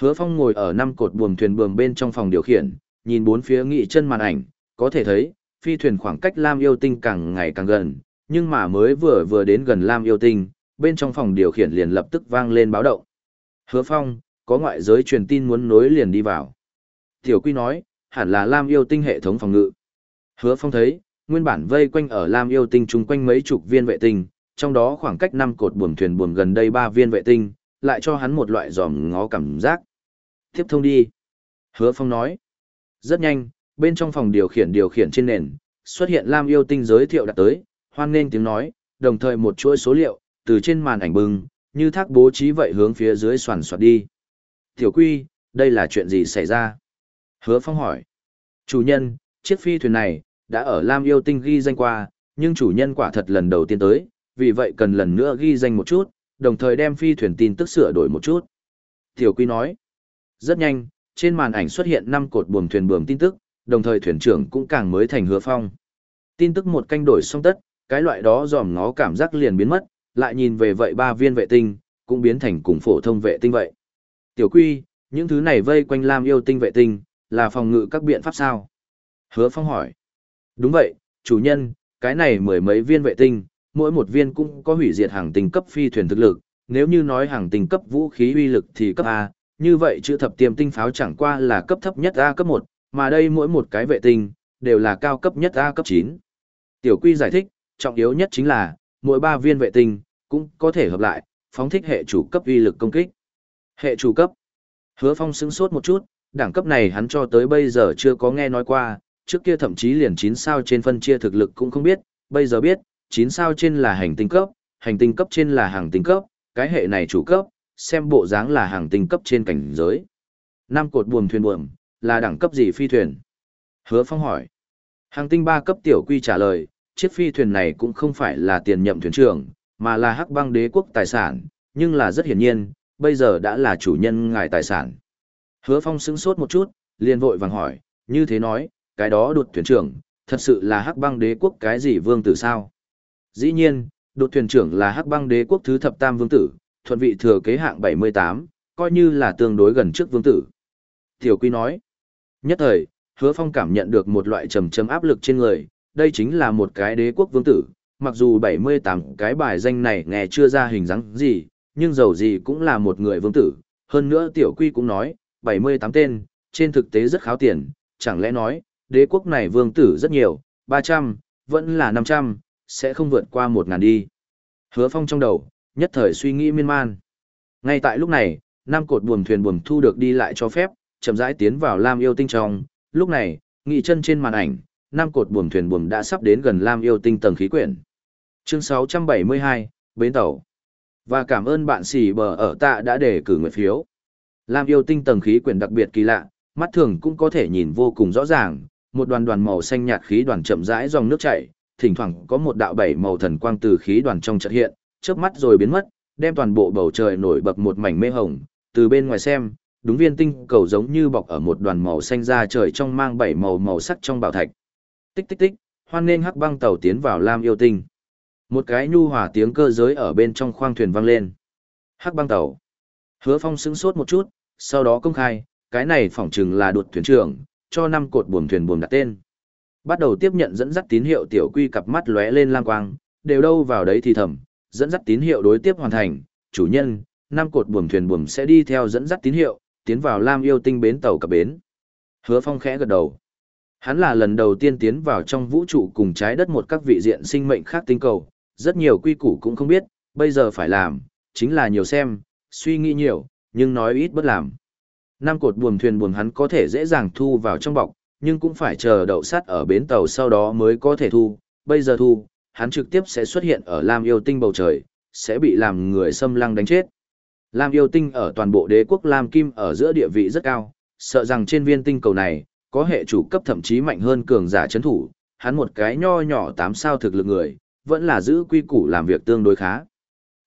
Hứa Phong ngồi ở năm cột buồm thuyền buồm bên trong phòng điều khiển, nhìn bốn phía nghị chân màn ảnh, có thể thấy, phi thuyền khoảng cách Lam yêu tinh càng ngày càng gần, nhưng mà mới vừa vừa đến gần Lam yêu tinh, bên trong phòng điều khiển liền lập tức vang lên báo động. Hứa Phong, có ngoại giới truyền tin muốn nối liền đi vào. Tiểu Quy nói, hẳn là Lam yêu tinh hệ thống phòng ngự. Hứa Phong thấy, nguyên bản vây quanh ở Lam yêu tinh chung quanh mấy chục viên vệ tinh, trong đó khoảng cách năm cột buồm thuyền buồm gần đây ba viên vệ tinh, lại cho hắn một loại giòm ngó cảm giác. Tiếp thông đi. Hứa Phong nói. Rất nhanh, bên trong phòng điều khiển điều khiển trên nền, xuất hiện Lam yêu tinh giới thiệu đặt tới, hoan nghênh tiếng nói, đồng thời một chuỗi số liệu, từ trên màn ảnh bừng, như thác bố trí vậy hướng phía dưới soàn soạt đi. Tiểu Quy, đây là chuyện gì xảy ra? Hứa Phong hỏi. Chủ nhân, chiếc phi thuyền này, đã ở Lam yêu tinh ghi danh qua, nhưng chủ nhân quả thật lần đầu tiên tới, vì vậy cần lần nữa ghi danh một chút, đồng thời đem phi thuyền tin tức sửa đổi một chút. Tiểu Quy nói, rất nhanh, trên màn ảnh xuất hiện năm cột buồm thuyền buồm tin tức, đồng thời thuyền trưởng cũng càng mới thành hứa phong. Tin tức một canh đổi xong tất, cái loại đó dòm ngó cảm giác liền biến mất, lại nhìn về vậy ba viên vệ tinh, cũng biến thành cùng phổ thông vệ tinh vậy. Tiểu Quy, những thứ này vây quanh Lam yêu tinh vệ tinh, là phòng ngự các biện pháp sao? Hứa Phong hỏi. Đúng vậy, chủ nhân, cái này mười mấy viên vệ tinh, mỗi một viên cũng có hủy diệt hàng tinh cấp phi thuyền thực lực, nếu như nói hàng tinh cấp vũ khí uy lực thì cấp A, như vậy chữ thập tiềm tinh pháo chẳng qua là cấp thấp nhất A cấp 1, mà đây mỗi một cái vệ tinh, đều là cao cấp nhất A cấp 9. Tiểu Quy giải thích, trọng yếu nhất chính là, mỗi ba viên vệ tinh, cũng có thể hợp lại, phóng thích hệ chủ cấp uy lực công kích. Hệ chủ cấp. Hứa Phong sững sốt một chút, đẳng cấp này hắn cho tới bây giờ chưa có nghe nói qua, trước kia thậm chí liền 9 sao trên phân chia thực lực cũng không biết, bây giờ biết, 9 sao trên là hành tinh cấp, hành tinh cấp trên là hàng tinh cấp, cái hệ này chủ cấp, xem bộ dáng là hàng tinh cấp trên cảnh giới. Năm cột buồm thuyền buồm, là đẳng cấp gì phi thuyền? Hứa Phong hỏi. Hàng tinh 3 cấp tiểu quy trả lời, chiếc phi thuyền này cũng không phải là tiền nhậm thuyền trưởng, mà là hắc băng đế quốc tài sản, nhưng là rất hiển nhiên, bây giờ đã là chủ nhân ngài tài sản. Hứa Phong sững sốt một chút, liền vội vàng hỏi, như thế nói, cái đó đột thuyền trưởng, thật sự là hắc băng đế quốc cái gì vương tử sao? Dĩ nhiên, đột thuyền trưởng là hắc băng đế quốc thứ thập tam vương tử, thuận vị thừa kế hạng 78, coi như là tương đối gần trước vương tử. Tiểu Quy nói, nhất thời, hứa phong cảm nhận được một loại trầm trầm áp lực trên người, đây chính là một cái đế quốc vương tử, mặc dù 78 cái bài danh này nghe chưa ra hình dáng gì, nhưng dầu gì cũng là một người vương tử, hơn nữa Tiểu Quy cũng nói, 78 tên, trên thực tế rất kháo tiền, chẳng lẽ nói, đế quốc này vương tử rất nhiều, 300, vẫn là 500, sẽ không vượt qua 1.000 đi. Hứa phong trong đầu, nhất thời suy nghĩ miên man. Ngay tại lúc này, năm cột buồm thuyền buồm thu được đi lại cho phép, chậm rãi tiến vào Lam yêu tinh trong, lúc này, nghị chân trên màn ảnh, năm cột buồm thuyền buồm đã sắp đến gần Lam yêu tinh tầng khí quyển. Chương 672, Bến Tàu. Và cảm ơn bạn xỉ bờ ở tạ đã để cử nguyện phiếu. Lam yêu tinh tầng khí quyển đặc biệt kỳ lạ, mắt thường cũng có thể nhìn vô cùng rõ ràng, một đoàn đoàn màu xanh nhạt khí đoàn chậm rãi dòng nước chảy, thỉnh thoảng có một đạo bảy màu thần quang từ khí đoàn trong chợt hiện, chớp mắt rồi biến mất, đem toàn bộ bầu trời nổi bật một mảnh mê hồng, từ bên ngoài xem, đúng viên tinh cầu giống như bọc ở một đoàn màu xanh da trời trong mang bảy màu màu sắc trong bảo thạch. Tích tích tích, hoan nên hắc băng tàu tiến vào Lam yêu tinh. Một cái nhu hòa tiếng cơ giới ở bên trong khoang thuyền vang lên. Hắc băng tàu. Hứa Phong sững sốt một chút, sau đó công khai, cái này phỏng chừng là đột thuyền trưởng, cho năm cột buồm thuyền buồm đặt tên. Bắt đầu tiếp nhận dẫn dắt tín hiệu tiểu quy cặp mắt lóe lên lang quang, đều đâu vào đấy thì thầm, dẫn dắt tín hiệu đối tiếp hoàn thành, chủ nhân, năm cột buồm thuyền buồm sẽ đi theo dẫn dắt tín hiệu, tiến vào Lam yêu tinh bến tàu cập bến. Hứa Phong khẽ gật đầu. Hắn là lần đầu tiên tiến vào trong vũ trụ cùng trái đất một các vị diện sinh mệnh khác tinh cầu, rất nhiều quy củ cũng không biết, bây giờ phải làm, chính là nhiều xem, suy nghĩ nhiều, nhưng nói ít bất làm. Năm cột buồm thuyền buồm hắn có thể dễ dàng thu vào trong bọc, nhưng cũng phải chờ đậu sắt ở bến tàu sau đó mới có thể thu, bây giờ thu, hắn trực tiếp sẽ xuất hiện ở Lam yêu tinh bầu trời, sẽ bị làm người xâm lăng đánh chết. Lam yêu tinh ở toàn bộ đế quốc Lam Kim ở giữa địa vị rất cao, sợ rằng trên viên tinh cầu này, có hệ chủ cấp thậm chí mạnh hơn cường giả chấn thủ, hắn một cái nho nhỏ tám sao thực lực người, vẫn là giữ quy củ làm việc tương đối khá.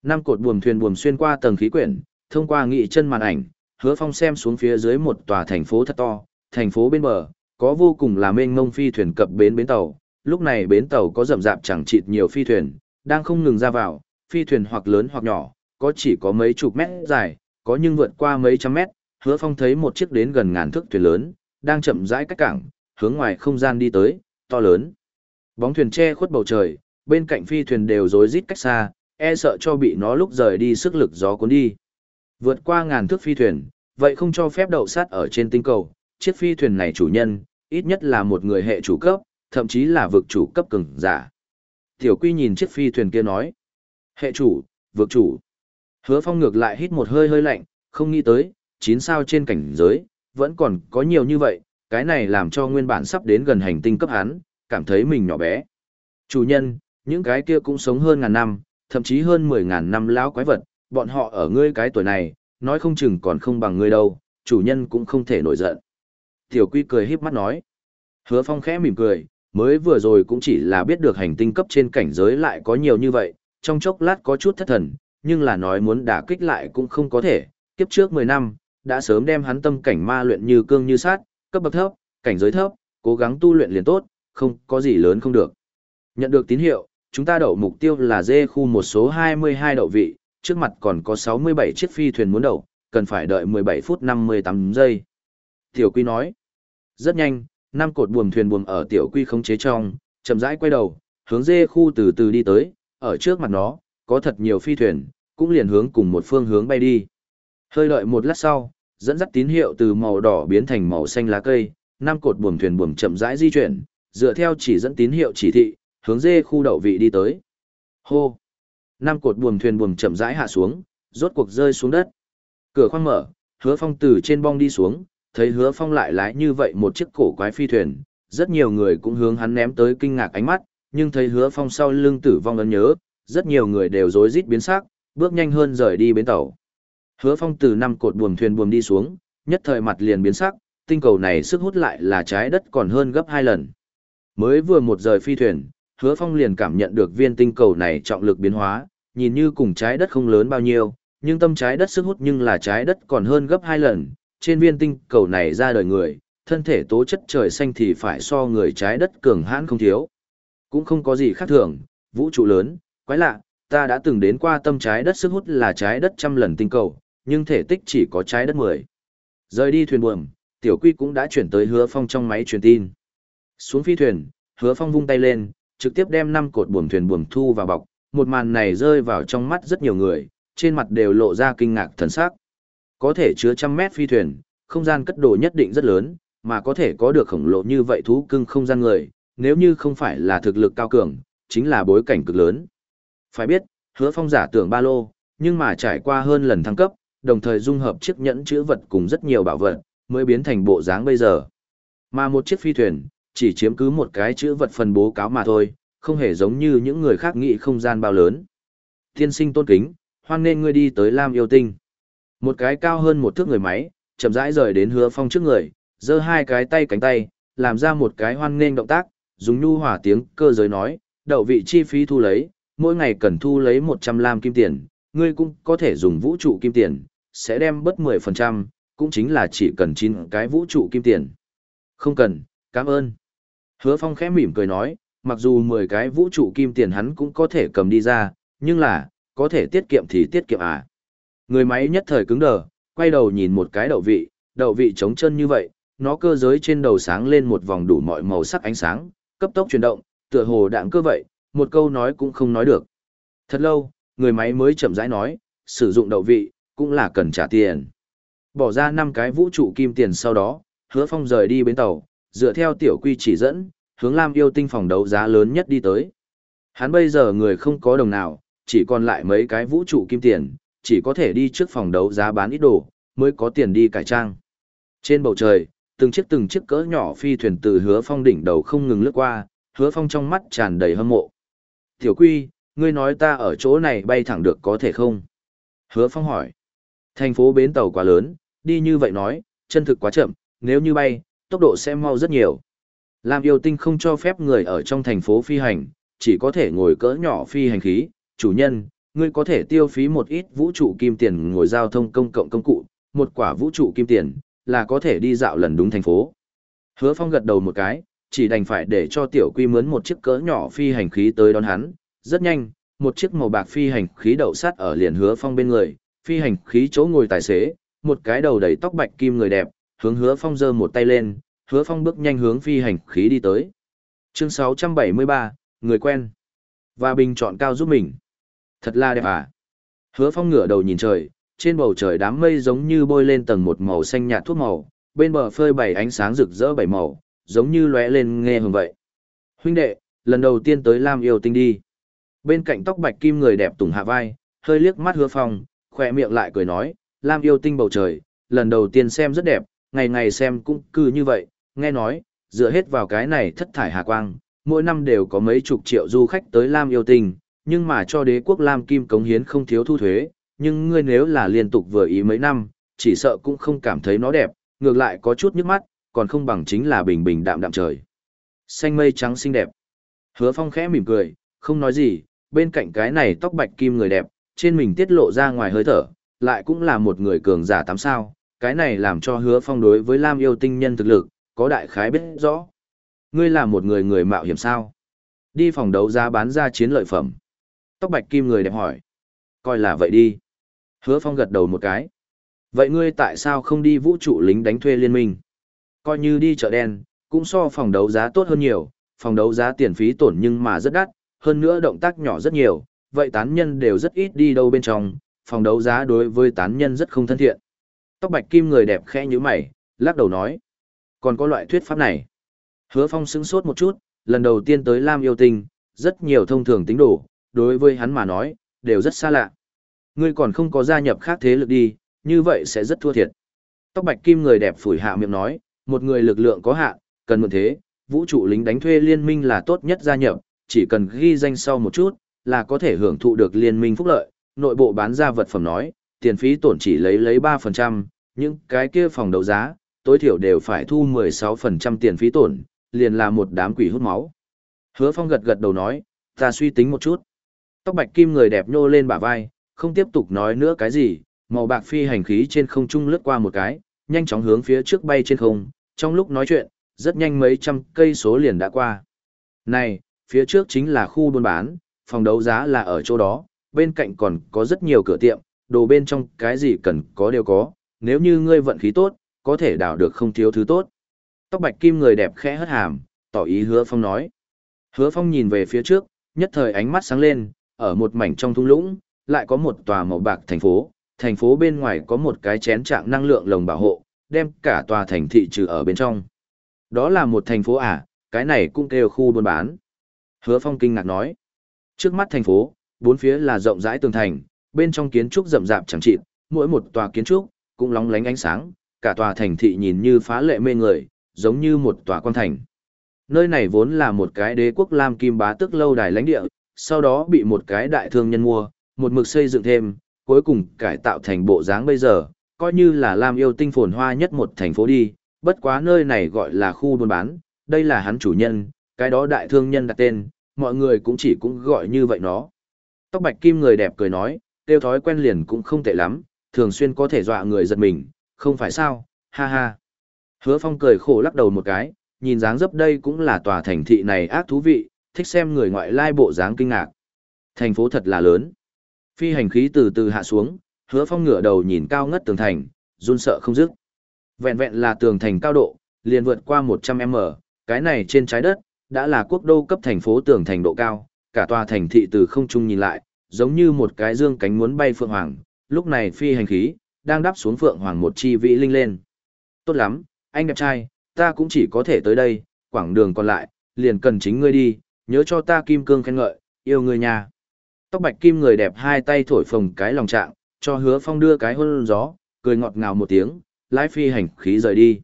Năm cột buồm thuyền buồm xuyên qua tầng khí quyển, thông qua nghị chân màn ảnh, hứa phong xem xuống phía dưới một tòa thành phố thật to, thành phố bên bờ, có vô cùng là mênh mông phi thuyền cập bến bến tàu, lúc này bến tàu có rậm rạp chẳng chịt nhiều phi thuyền, đang không ngừng ra vào, phi thuyền hoặc lớn hoặc nhỏ, có chỉ có mấy chục mét dài, có nhưng vượt qua mấy trăm mét, hứa phong thấy một chiếc đến gần ngàn thước thuyền lớn, đang chậm rãi cách cảng, hướng ngoài không gian đi tới, to lớn. Bóng thuyền che khuất bầu trời, bên cạnh phi thuyền đều rối rít cách xa, e sợ cho bị nó lúc rời đi sức lực gió cuốn đi. Vượt qua ngàn thước phi thuyền, vậy không cho phép đậu sát ở trên tinh cầu, chiếc phi thuyền này chủ nhân, ít nhất là một người hệ chủ cấp, thậm chí là vực chủ cấp cường giả. Tiểu Quy nhìn chiếc phi thuyền kia nói, hệ chủ, vực chủ. Hứa Phong ngược lại hít một hơi hơi lạnh, không nghĩ tới, chín sao trên cảnh giới, vẫn còn có nhiều như vậy, cái này làm cho nguyên bản sắp đến gần hành tinh cấp hắn, cảm thấy mình nhỏ bé. Chủ nhân, những cái kia cũng sống hơn ngàn năm, thậm chí hơn mười ngàn năm lão quái vật, bọn họ ở ngươi cái tuổi này, nói không chừng còn không bằng ngươi đâu, chủ nhân cũng không thể nổi giận. Tiểu Quy cười híp mắt nói. Hứa Phong khẽ mỉm cười, mới vừa rồi cũng chỉ là biết được hành tinh cấp trên cảnh giới lại có nhiều như vậy, trong chốc lát có chút thất thần, nhưng là nói muốn đả kích lại cũng không có thể, kiếp trước 10 năm, đã sớm đem hắn tâm cảnh ma luyện như cương như sát, cấp bậc thấp, cảnh giới thấp, cố gắng tu luyện liền tốt, không có gì lớn không được. Nhận được tín hiệu, chúng ta đậu mục tiêu là dê khu một số 22 đậu vị, trước mặt còn có 67 chiếc phi thuyền muốn đậu, cần phải đợi 17 phút 58 giây. Tiểu Quy nói, rất nhanh, năm cột buồm thuyền buồm ở Tiểu Quy khống chế trong, chậm rãi quay đầu, hướng dê khu từ từ đi tới, ở trước mặt nó, có thật nhiều phi thuyền, cũng liền hướng cùng một phương hướng bay đi. Hơi đợi một lát sau, dẫn dắt tín hiệu từ màu đỏ biến thành màu xanh lá cây, năm cột buồm thuyền buồm chậm rãi di chuyển, dựa theo chỉ dẫn tín hiệu chỉ thị, hướng dê khu đậu vị đi tới. Hô! Năm cột buồm thuyền buồm chậm rãi hạ xuống, rốt cuộc rơi xuống đất. Cửa khoang mở, hứa phong từ trên bong đi xuống, thấy hứa phong lại lái như vậy một chiếc cổ quái phi thuyền, rất nhiều người cũng hướng hắn ném tới kinh ngạc ánh mắt, nhưng thấy hứa phong sau lưng tử vong ấn nhớ, rất nhiều người đều rối rít biến sắc, bước nhanh hơn rời đi bến tàu. Hứa phong từ năm cột buồm thuyền buồm đi xuống, nhất thời mặt liền biến sắc, tinh cầu này sức hút lại là trái đất còn hơn gấp hai lần. Mới vừa một rời phi thuyền, hứa phong liền cảm nhận được viên tinh cầu này trọng lực biến hóa, nhìn như cùng trái đất không lớn bao nhiêu, nhưng tâm trái đất sức hút nhưng là trái đất còn hơn gấp hai lần, trên viên tinh cầu này ra đời người, thân thể tố chất trời xanh thì phải so người trái đất cường hãn không thiếu. Cũng không có gì khác thường, vũ trụ lớn, quái lạ, ta đã từng đến qua tâm trái đất sức hút là trái đất trăm lần tinh cầu, nhưng thể tích chỉ có trái đất mười. Rời đi thuyền buồm, tiểu quy cũng đã chuyển tới hứa phong trong máy truyền tin. Xuống phi thuyền, hứa phong vung tay lên, trực tiếp đem năm cột buồm thuyền buồm thu vào bọc, một màn này rơi vào trong mắt rất nhiều người, trên mặt đều lộ ra kinh ngạc thần sắc. Có thể chứa trăm mét phi thuyền, không gian cất đồ nhất định rất lớn, mà có thể có được khổng lồ như vậy thú cưng không gian người, nếu như không phải là thực lực cao cường, chính là bối cảnh cực lớn. Phải biết, hứa phong giả tưởng ba lô, nhưng mà trải qua hơn lần thăng cấp, đồng thời dung hợp chiếc nhẫn chữ vật cùng rất nhiều bảo vật, mới biến thành bộ dáng bây giờ. Mà một chiếc phi thuyền, chỉ chiếm cứ một cái chữ vật phần bố cáo mà thôi, không hề giống như những người khác nghĩ không gian bao lớn. Thiên sinh tôn kính, hoan nên ngươi đi tới Lam yêu tinh. Một cái cao hơn một thước người máy, chậm rãi rời đến hứa phong trước người, giơ hai cái tay cánh tay, làm ra một cái hoan nên động tác, dùng nhu hỏa tiếng cơ giới nói, đậu vị chi phí thu lấy, mỗi ngày cần thu lấy 100 lam kim tiền, ngươi cũng có thể dùng vũ trụ kim tiền, sẽ đem bớt 10%, cũng chính là chỉ cần 9 cái vũ trụ kim tiền. Không cần, cảm ơn. Hứa Phong khẽ mỉm cười nói, mặc dù 10 cái vũ trụ kim tiền hắn cũng có thể cầm đi ra, nhưng là, có thể tiết kiệm thì tiết kiệm à. Người máy nhất thời cứng đờ, quay đầu nhìn một cái đậu vị, đậu vị trống chân như vậy, nó cơ giới trên đầu sáng lên một vòng đủ mọi màu sắc ánh sáng, cấp tốc chuyển động, tựa hồ đạn cơ vậy, một câu nói cũng không nói được. Thật lâu, người máy mới chậm rãi nói, sử dụng đậu vị, cũng là cần trả tiền. Bỏ ra 5 cái vũ trụ kim tiền sau đó, hứa phong rời đi bến tàu, dựa theo tiểu quy chỉ dẫn, hướng Lam yêu tinh phòng đấu giá lớn nhất đi tới. Hắn bây giờ người không có đồng nào, chỉ còn lại mấy cái vũ trụ kim tiền, chỉ có thể đi trước phòng đấu giá bán ít đồ, mới có tiền đi cải trang. Trên bầu trời, từng chiếc từng chiếc cỡ nhỏ phi thuyền từ hứa phong đỉnh đầu không ngừng lướt qua, hứa phong trong mắt tràn đầy hâm mộ. Tiểu quy, ngươi nói ta ở chỗ này bay thẳng được có thể không? Hứa phong hỏi. Thành phố bến tàu quá lớn, đi như vậy nói, chân thực quá chậm, nếu như bay, tốc độ sẽ mau rất nhiều. Lam yêu tinh không cho phép người ở trong thành phố phi hành, chỉ có thể ngồi cỡ nhỏ phi hành khí, chủ nhân, ngươi có thể tiêu phí một ít vũ trụ kim tiền ngồi giao thông công cộng công cụ, một quả vũ trụ kim tiền, là có thể đi dạo lần đúng thành phố. Hứa Phong gật đầu một cái, chỉ đành phải để cho tiểu quy mướn một chiếc cỡ nhỏ phi hành khí tới đón hắn. Rất nhanh, một chiếc màu bạc phi hành khí đậu sát ở liền Hứa Phong bên người, phi hành khí chỗ ngồi tài xế, một cái đầu đầy tóc bạch kim người đẹp, hướng Hứa Phong giơ một tay lên, Hứa Phong bước nhanh hướng phi hành khí đi tới. Chương 673, người quen. Và bình chọn cao giúp mình. Thật là đẹp à. Hứa Phong ngửa đầu nhìn trời, trên bầu trời đám mây giống như bôi lên tầng một màu xanh nhạt thuốc màu, bên bờ phơi bảy ánh sáng rực rỡ bảy màu, giống như lóe lên nghe hưởng vậy. Huynh đệ, lần đầu tiên tới Lam yêu tinh đi. Bên cạnh tóc bạch kim người đẹp tùng hạ vai, hơi liếc mắt hứa phong, khỏe miệng lại cười nói, Lam yêu tinh bầu trời, lần đầu tiên xem rất đẹp, ngày ngày xem cũng cứ như vậy, nghe nói, dựa hết vào cái này thất thải hà quang, mỗi năm đều có mấy chục triệu du khách tới Lam yêu tinh, nhưng mà cho đế quốc Lam Kim cống hiến không thiếu thu thuế, nhưng ngươi nếu là liên tục vừa ý mấy năm, chỉ sợ cũng không cảm thấy nó đẹp, ngược lại có chút nhức mắt, còn không bằng chính là bình bình đạm đạm trời. Xanh mây trắng xinh đẹp. Hứa Phong khẽ mỉm cười, không nói gì, bên cạnh cái này tóc bạch kim người đẹp, trên mình tiết lộ ra ngoài hơi thở, lại cũng là một người cường giả tám sao, cái này làm cho hứa phong đối với Lam yêu tinh nhân thực lực, có đại khái biết rõ. Ngươi là một người người mạo hiểm sao? Đi phòng đấu giá bán ra chiến lợi phẩm. Tóc bạch kim người đẹp hỏi. Coi là vậy đi. Hứa phong gật đầu một cái. Vậy ngươi tại sao không đi vũ trụ lính đánh thuê liên minh? Coi như đi chợ đen, cũng so phòng đấu giá tốt hơn nhiều, phòng đấu giá tiền phí tổn nhưng mà rất đắt, hơn nữa động tác nhỏ rất nhiều, vậy tán nhân đều rất ít đi đâu bên trong, phòng đấu giá đối với tán nhân rất không thân thiện. Tóc bạch kim người đẹp khẽ như mày, lắc đầu nói. Còn có loại thuyết pháp này. Hứa phong sững sốt một chút, lần đầu tiên tới Lam yêu tinh, rất nhiều thông thường tính đồ, đối với hắn mà nói, đều rất xa lạ. Ngươi còn không có gia nhập khác thế lực đi, như vậy sẽ rất thua thiệt. Tóc bạch kim người đẹp phủi hạ miệng nói, một người lực lượng có hạn, cần mượn thế, vũ trụ lính đánh thuê liên minh là tốt nhất gia nhập, chỉ cần ghi danh sau một chút, là có thể hưởng thụ được liên minh phúc lợi, nội bộ bán ra vật phẩm nói, tiền phí tổn chỉ lấy lấy 3%, những cái kia phòng đấu giá, tối thiểu đều phải thu 16% tiền phí tổn, liền là một đám quỷ hút máu. Hứa Phong gật gật đầu nói, ta suy tính một chút. Tóc bạch kim người đẹp nhô lên bả vai, không tiếp tục nói nữa cái gì, màu bạc phi hành khí trên không trung lướt qua một cái, nhanh chóng hướng phía trước bay trên không, trong lúc nói chuyện, rất nhanh mấy trăm cây số liền đã qua. Này, phía trước chính là khu buôn bán, phòng đấu giá là ở chỗ đó, bên cạnh còn có rất nhiều cửa tiệm, đồ bên trong cái gì cần có đều có, nếu như ngươi vận khí tốt, có thể đào được không thiếu thứ tốt. Tóc bạch kim người đẹp khẽ hất hàm, tỏ ý hứa phong nói. Hứa phong nhìn về phía trước, nhất thời ánh mắt sáng lên, ở một mảnh trong thung lũng, lại có một tòa màu bạc thành phố, thành phố bên ngoài có một cái chén trạng năng lượng lồng bảo hộ, đem cả tòa thành thị trừ ở bên trong. Đó là một thành phố à, cái này cũng kêu khu buôn bán. Hứa Phong kinh ngạc nói. Trước mắt thành phố, bốn phía là rộng rãi tường thành, bên trong kiến trúc rậm rạp chẳng chịt, mỗi một tòa kiến trúc cũng lóng lánh ánh sáng, cả tòa thành thị nhìn như phá lệ mê người, giống như một tòa quan thành. Nơi này vốn là một cái đế quốc Lam Kim bá tức lâu đài lãnh địa, sau đó bị một cái đại thương nhân mua, một mực xây dựng thêm, cuối cùng cải tạo thành bộ dáng bây giờ, coi như là Lam yêu tinh phồn hoa nhất một thành phố đi, bất quá nơi này gọi là khu buôn bán, đây là hắn chủ nhân, cái đó đại thương nhân đặt tên, mọi người cũng chỉ cũng gọi như vậy nó. Tóc bạch kim người đẹp cười nói, tiêu thói quen liền cũng không tệ lắm, thường xuyên có thể dọa người giật mình, không phải sao, ha ha. Hứa phong cười khổ lắc đầu một cái, nhìn dáng dấp đây cũng là tòa thành thị này ác thú vị, thích xem người ngoại lai bộ dáng kinh ngạc. Thành phố thật là lớn. Phi hành khí từ từ hạ xuống, hứa phong ngửa đầu nhìn cao ngất tường thành, run sợ không dứt. Vẹn vẹn là tường thành cao độ, liền vượt qua 100m, cái này trên trái đất, đã là quốc đô cấp thành phố tường thành độ cao, cả tòa thành thị từ không trung nhìn lại, giống như một cái dương cánh muốn bay phượng hoàng, lúc này phi hành khí, đang đáp xuống phượng hoàng một chi vĩ linh lên. Tốt lắm, anh đẹp trai, ta cũng chỉ có thể tới đây, quảng đường còn lại, liền cần chính ngươi đi, nhớ cho ta kim cương khen ngợi, yêu người nhà. Tóc bạch kim người đẹp hai tay thổi phồng cái lòng trạng, cho hứa phong đưa cái hôn gió, cười ngọt ngào một tiếng, lái phi hành khí rời đi.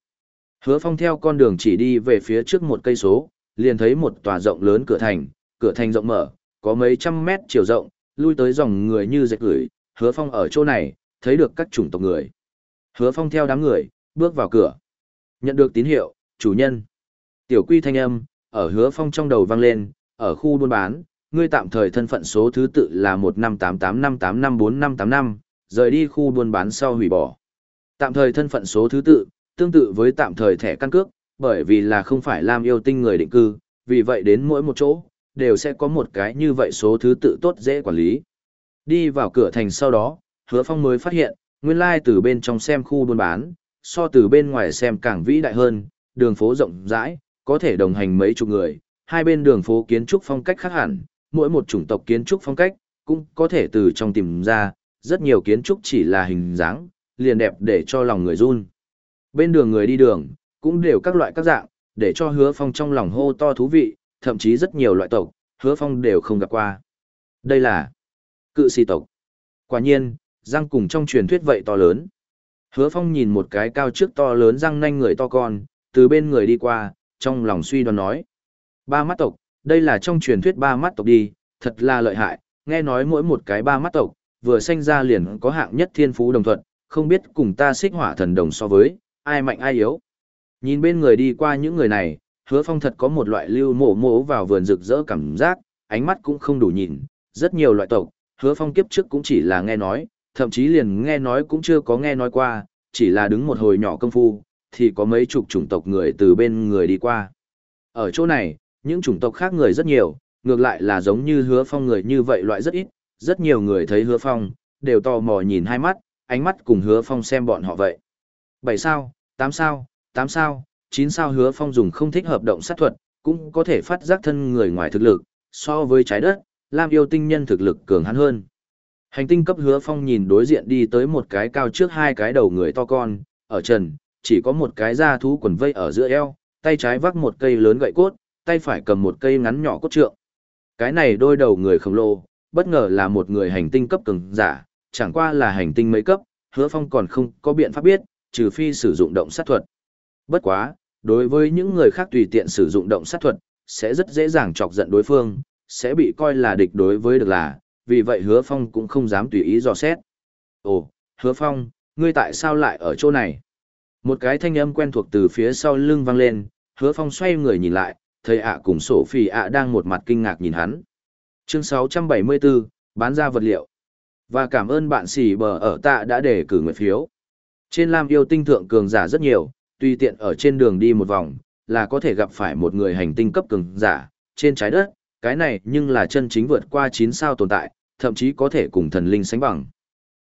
Hứa phong theo con đường chỉ đi về phía trước một cây số, liền thấy một tòa rộng lớn cửa thành, cửa thành rộng mở, có mấy trăm mét chiều rộng, lui tới dòng người như dệt gửi, hứa phong ở chỗ này, thấy được các chủng tộc người. Hứa phong theo đám người, bước vào cửa. Nhận được tín hiệu, chủ nhân. Tiểu quy thanh âm, ở hứa phong trong đầu vang lên, ở khu buôn bán, ngươi tạm thời thân phận số thứ tự là 15885854545, rời đi khu buôn bán sau hủy bỏ. Tạm thời thân phận số thứ tự, tương tự với tạm thời thẻ căn cước, bởi vì là không phải làm yêu tinh người định cư, vì vậy đến mỗi một chỗ, đều sẽ có một cái như vậy số thứ tự tốt dễ quản lý. Đi vào cửa thành sau đó, hứa phong mới phát hiện, nguyên lai từ bên trong xem khu buôn bán, so từ bên ngoài xem càng vĩ đại hơn, đường phố rộng rãi, có thể đồng hành mấy chục người, hai bên đường phố kiến trúc phong cách khác hẳn, mỗi một chủng tộc kiến trúc phong cách, cũng có thể từ trong tìm ra, rất nhiều kiến trúc chỉ là hình dáng, liền đẹp để cho lòng người run. Bên đường người đi đường, cũng đều các loại các dạng, để cho hứa phong trong lòng hô to thú vị, thậm chí rất nhiều loại tộc, hứa phong đều không gặp qua. Đây là cự sĩ tộc. Quả nhiên, răng cùng trong truyền thuyết vậy to lớn. Hứa phong nhìn một cái cao trước to lớn răng nanh người to con, từ bên người đi qua, trong lòng suy đoán nói. Ba mắt tộc, đây là trong truyền thuyết ba mắt tộc đi, thật là lợi hại, nghe nói mỗi một cái ba mắt tộc, vừa sanh ra liền có hạng nhất thiên phú đồng thuận, không biết cùng ta xích hỏa thần đồng so với, ai mạnh ai yếu. Nhìn bên người đi qua những người này, hứa phong thật có một loại lưu mổ mổ vào vườn rực rỡ cảm giác, ánh mắt cũng không đủ nhìn, rất nhiều loại tộc, hứa phong kiếp trước cũng chỉ là nghe nói, thậm chí liền nghe nói cũng chưa có nghe nói qua, chỉ là đứng một hồi nhỏ công phu, thì có mấy chục chủng tộc người từ bên người đi qua. Ở chỗ này, những chủng tộc khác người rất nhiều, ngược lại là giống như hứa phong người như vậy loại rất ít, rất nhiều người thấy hứa phong, đều tò mò nhìn hai mắt, ánh mắt cùng hứa phong xem bọn họ vậy. 7 sao, 8 sao, 8 sao, 9 sao hứa phong dùng không thích hợp động sát thuật, cũng có thể phát giác thân người ngoài thực lực, so với trái đất, Lam yêu tinh nhân thực lực cường hắn hơn. Hành tinh cấp hứa phong nhìn đối diện đi tới một cái cao trước hai cái đầu người to con, ở trần, chỉ có một cái da thú quần vây ở giữa eo, tay trái vác một cây lớn gậy cốt, tay phải cầm một cây ngắn nhỏ cốt trượng. Cái này đôi đầu người khổng lồ, bất ngờ là một người hành tinh cấp cường giả, chẳng qua là hành tinh mấy cấp, hứa phong còn không có biện pháp biết, trừ phi sử dụng động sát thuật. Bất quá, đối với những người khác tùy tiện sử dụng động sát thuật, sẽ rất dễ dàng chọc giận đối phương, sẽ bị coi là địch đối với được là, vì vậy hứa phong cũng không dám tùy ý dò xét. Ồ, hứa phong, ngươi tại sao lại ở chỗ này? Một cái thanh âm quen thuộc từ phía sau lưng vang lên, hứa phong xoay người nhìn lại, thấy ạ cùng sổ phì ạ đang một mặt kinh ngạc nhìn hắn. Chương 674, bán ra vật liệu. Và cảm ơn bạn xì bờ ở tạ đã để cử nguyện phiếu. Trên Lam yêu tinh thượng cường giả rất nhiều, tùy tiện ở trên đường đi một vòng, là có thể gặp phải một người hành tinh cấp cường giả, trên trái đất, cái này nhưng là chân chính vượt qua 9 sao tồn tại, thậm chí có thể cùng thần linh sánh bằng.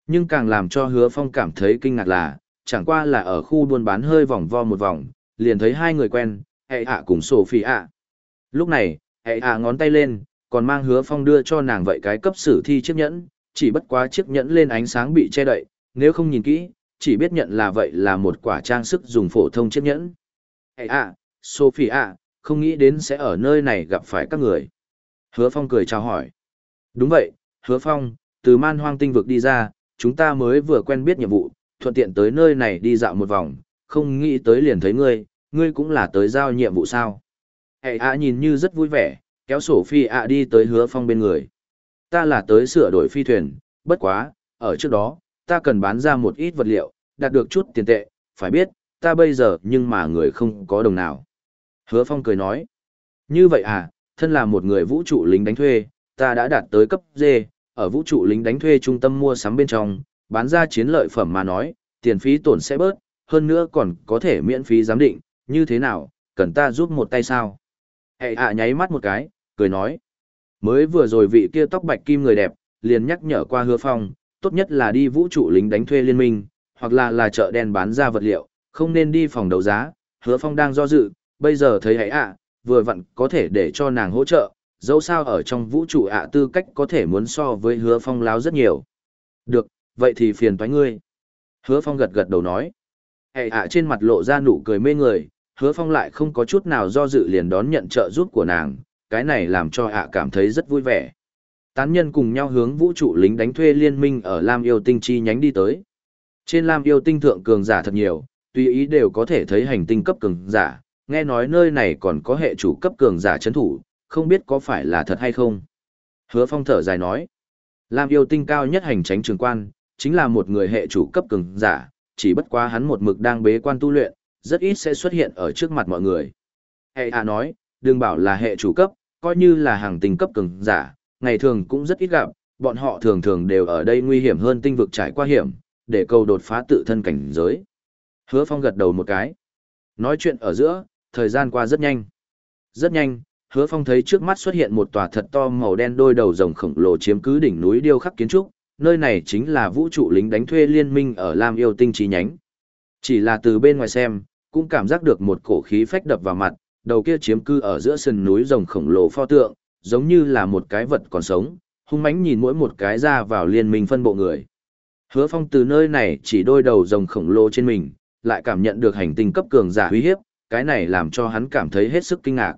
Nhưng càng làm cho hứa phong cảm thấy kinh ngạc là, chẳng qua là ở khu buôn bán hơi vòng vo một vòng, liền thấy hai người quen, hệ ạ cùng Sophie ạ. Lúc này, hệ ạ ngón tay lên, còn mang hứa phong đưa cho nàng vậy cái cấp sử thi chiếc nhẫn, chỉ bất quá chiếc nhẫn lên ánh sáng bị che đậy, nếu không nhìn kỹ, chỉ biết nhận là vậy là một quả trang sức dùng phổ thông chiếc nhẫn. Hệ à, Sophie à, không nghĩ đến sẽ ở nơi này gặp phải các người. Hứa phong cười chào hỏi. Đúng vậy, hứa phong, từ man hoang tinh vực đi ra, chúng ta mới vừa quen biết nhiệm vụ, thuận tiện tới nơi này đi dạo một vòng, không nghĩ tới liền thấy ngươi, ngươi cũng là tới giao nhiệm vụ sao. Hệ à nhìn như rất vui vẻ, kéo Sophie phi đi tới hứa phong bên người. Ta là tới sửa đổi phi thuyền, bất quá, ở trước đó, ta cần bán ra một ít vật liệu, đạt được chút tiền tệ, phải biết, ta bây giờ nhưng mà người không có đồng nào. Hứa phong cười nói, như vậy à, thân là một người vũ trụ lính đánh thuê, ta đã đạt tới cấp D, ở vũ trụ lính đánh thuê trung tâm mua sắm bên trong, bán ra chiến lợi phẩm mà nói, tiền phí tổn sẽ bớt, hơn nữa còn có thể miễn phí giám định, như thế nào, cần ta giúp một tay sao? Hệ ạ nháy mắt một cái, cười nói. Mới vừa rồi vị kia tóc bạch kim người đẹp, liền nhắc nhở qua hứa phong, tốt nhất là đi vũ trụ lính đánh thuê liên minh, hoặc là là chợ đen bán ra vật liệu, không nên đi phòng đấu giá. Hứa phong đang do dự, bây giờ thấy hãy ạ, vừa vặn có thể để cho nàng hỗ trợ, dẫu sao ở trong vũ trụ ạ tư cách có thể muốn so với hứa phong láo rất nhiều. Được, vậy thì phiền toái ngươi. Hứa phong gật gật đầu nói. hãy ạ trên mặt lộ ra nụ cười mê người, hứa phong lại không có chút nào do dự liền đón nhận trợ giúp của nàng, cái này làm cho ạ cảm thấy rất vui vẻ. Tán nhân cùng nhau hướng vũ trụ lính đánh thuê liên minh ở Lam Yêu Tinh chi nhánh đi tới. Trên Lam Yêu Tinh thượng cường giả thật nhiều, tùy ý đều có thể thấy hành tinh cấp cường giả, nghe nói nơi này còn có hệ chủ cấp cường giả chấn thủ, không biết có phải là thật hay không. Hứa Phong thở dài nói, Lam Yêu Tinh cao nhất hành tránh trường quan, chính là một người hệ chủ cấp cường giả, chỉ bất quá hắn một mực đang bế quan tu luyện, rất ít sẽ xuất hiện ở trước mặt mọi người. Hệ à nói, đừng bảo là hệ chủ cấp, coi như là hàng tinh cấp cường giả, ngày thường cũng rất ít gặp, bọn họ thường thường đều ở đây nguy hiểm hơn tinh vực trải qua hiểm, để cầu đột phá tự thân cảnh giới. Hứa Phong gật đầu một cái. Nói chuyện ở giữa, thời gian qua rất nhanh. Rất nhanh, Hứa Phong thấy trước mắt xuất hiện một tòa thật to màu đen đôi đầu rồng khổng lồ chiếm cứ đỉnh núi điêu khắc kiến trúc, nơi này chính là vũ trụ lính đánh thuê liên minh ở Lam Yêu Tinh chi nhánh. Chỉ là từ bên ngoài xem, cũng cảm giác được một cổ khí phách đập vào mặt, đầu kia chiếm cư ở giữa sườn núi rồng khổng lồ pho tượng, giống như là một cái vật còn sống, hung mãnh nhìn mỗi một cái ra vào liên minh phân bộ người. Hứa Phong từ nơi này chỉ đôi đầu rồng khổng lồ trên mình, lại cảm nhận được hành tinh cấp cường giả uy hiếp, cái này làm cho hắn cảm thấy hết sức kinh ngạc.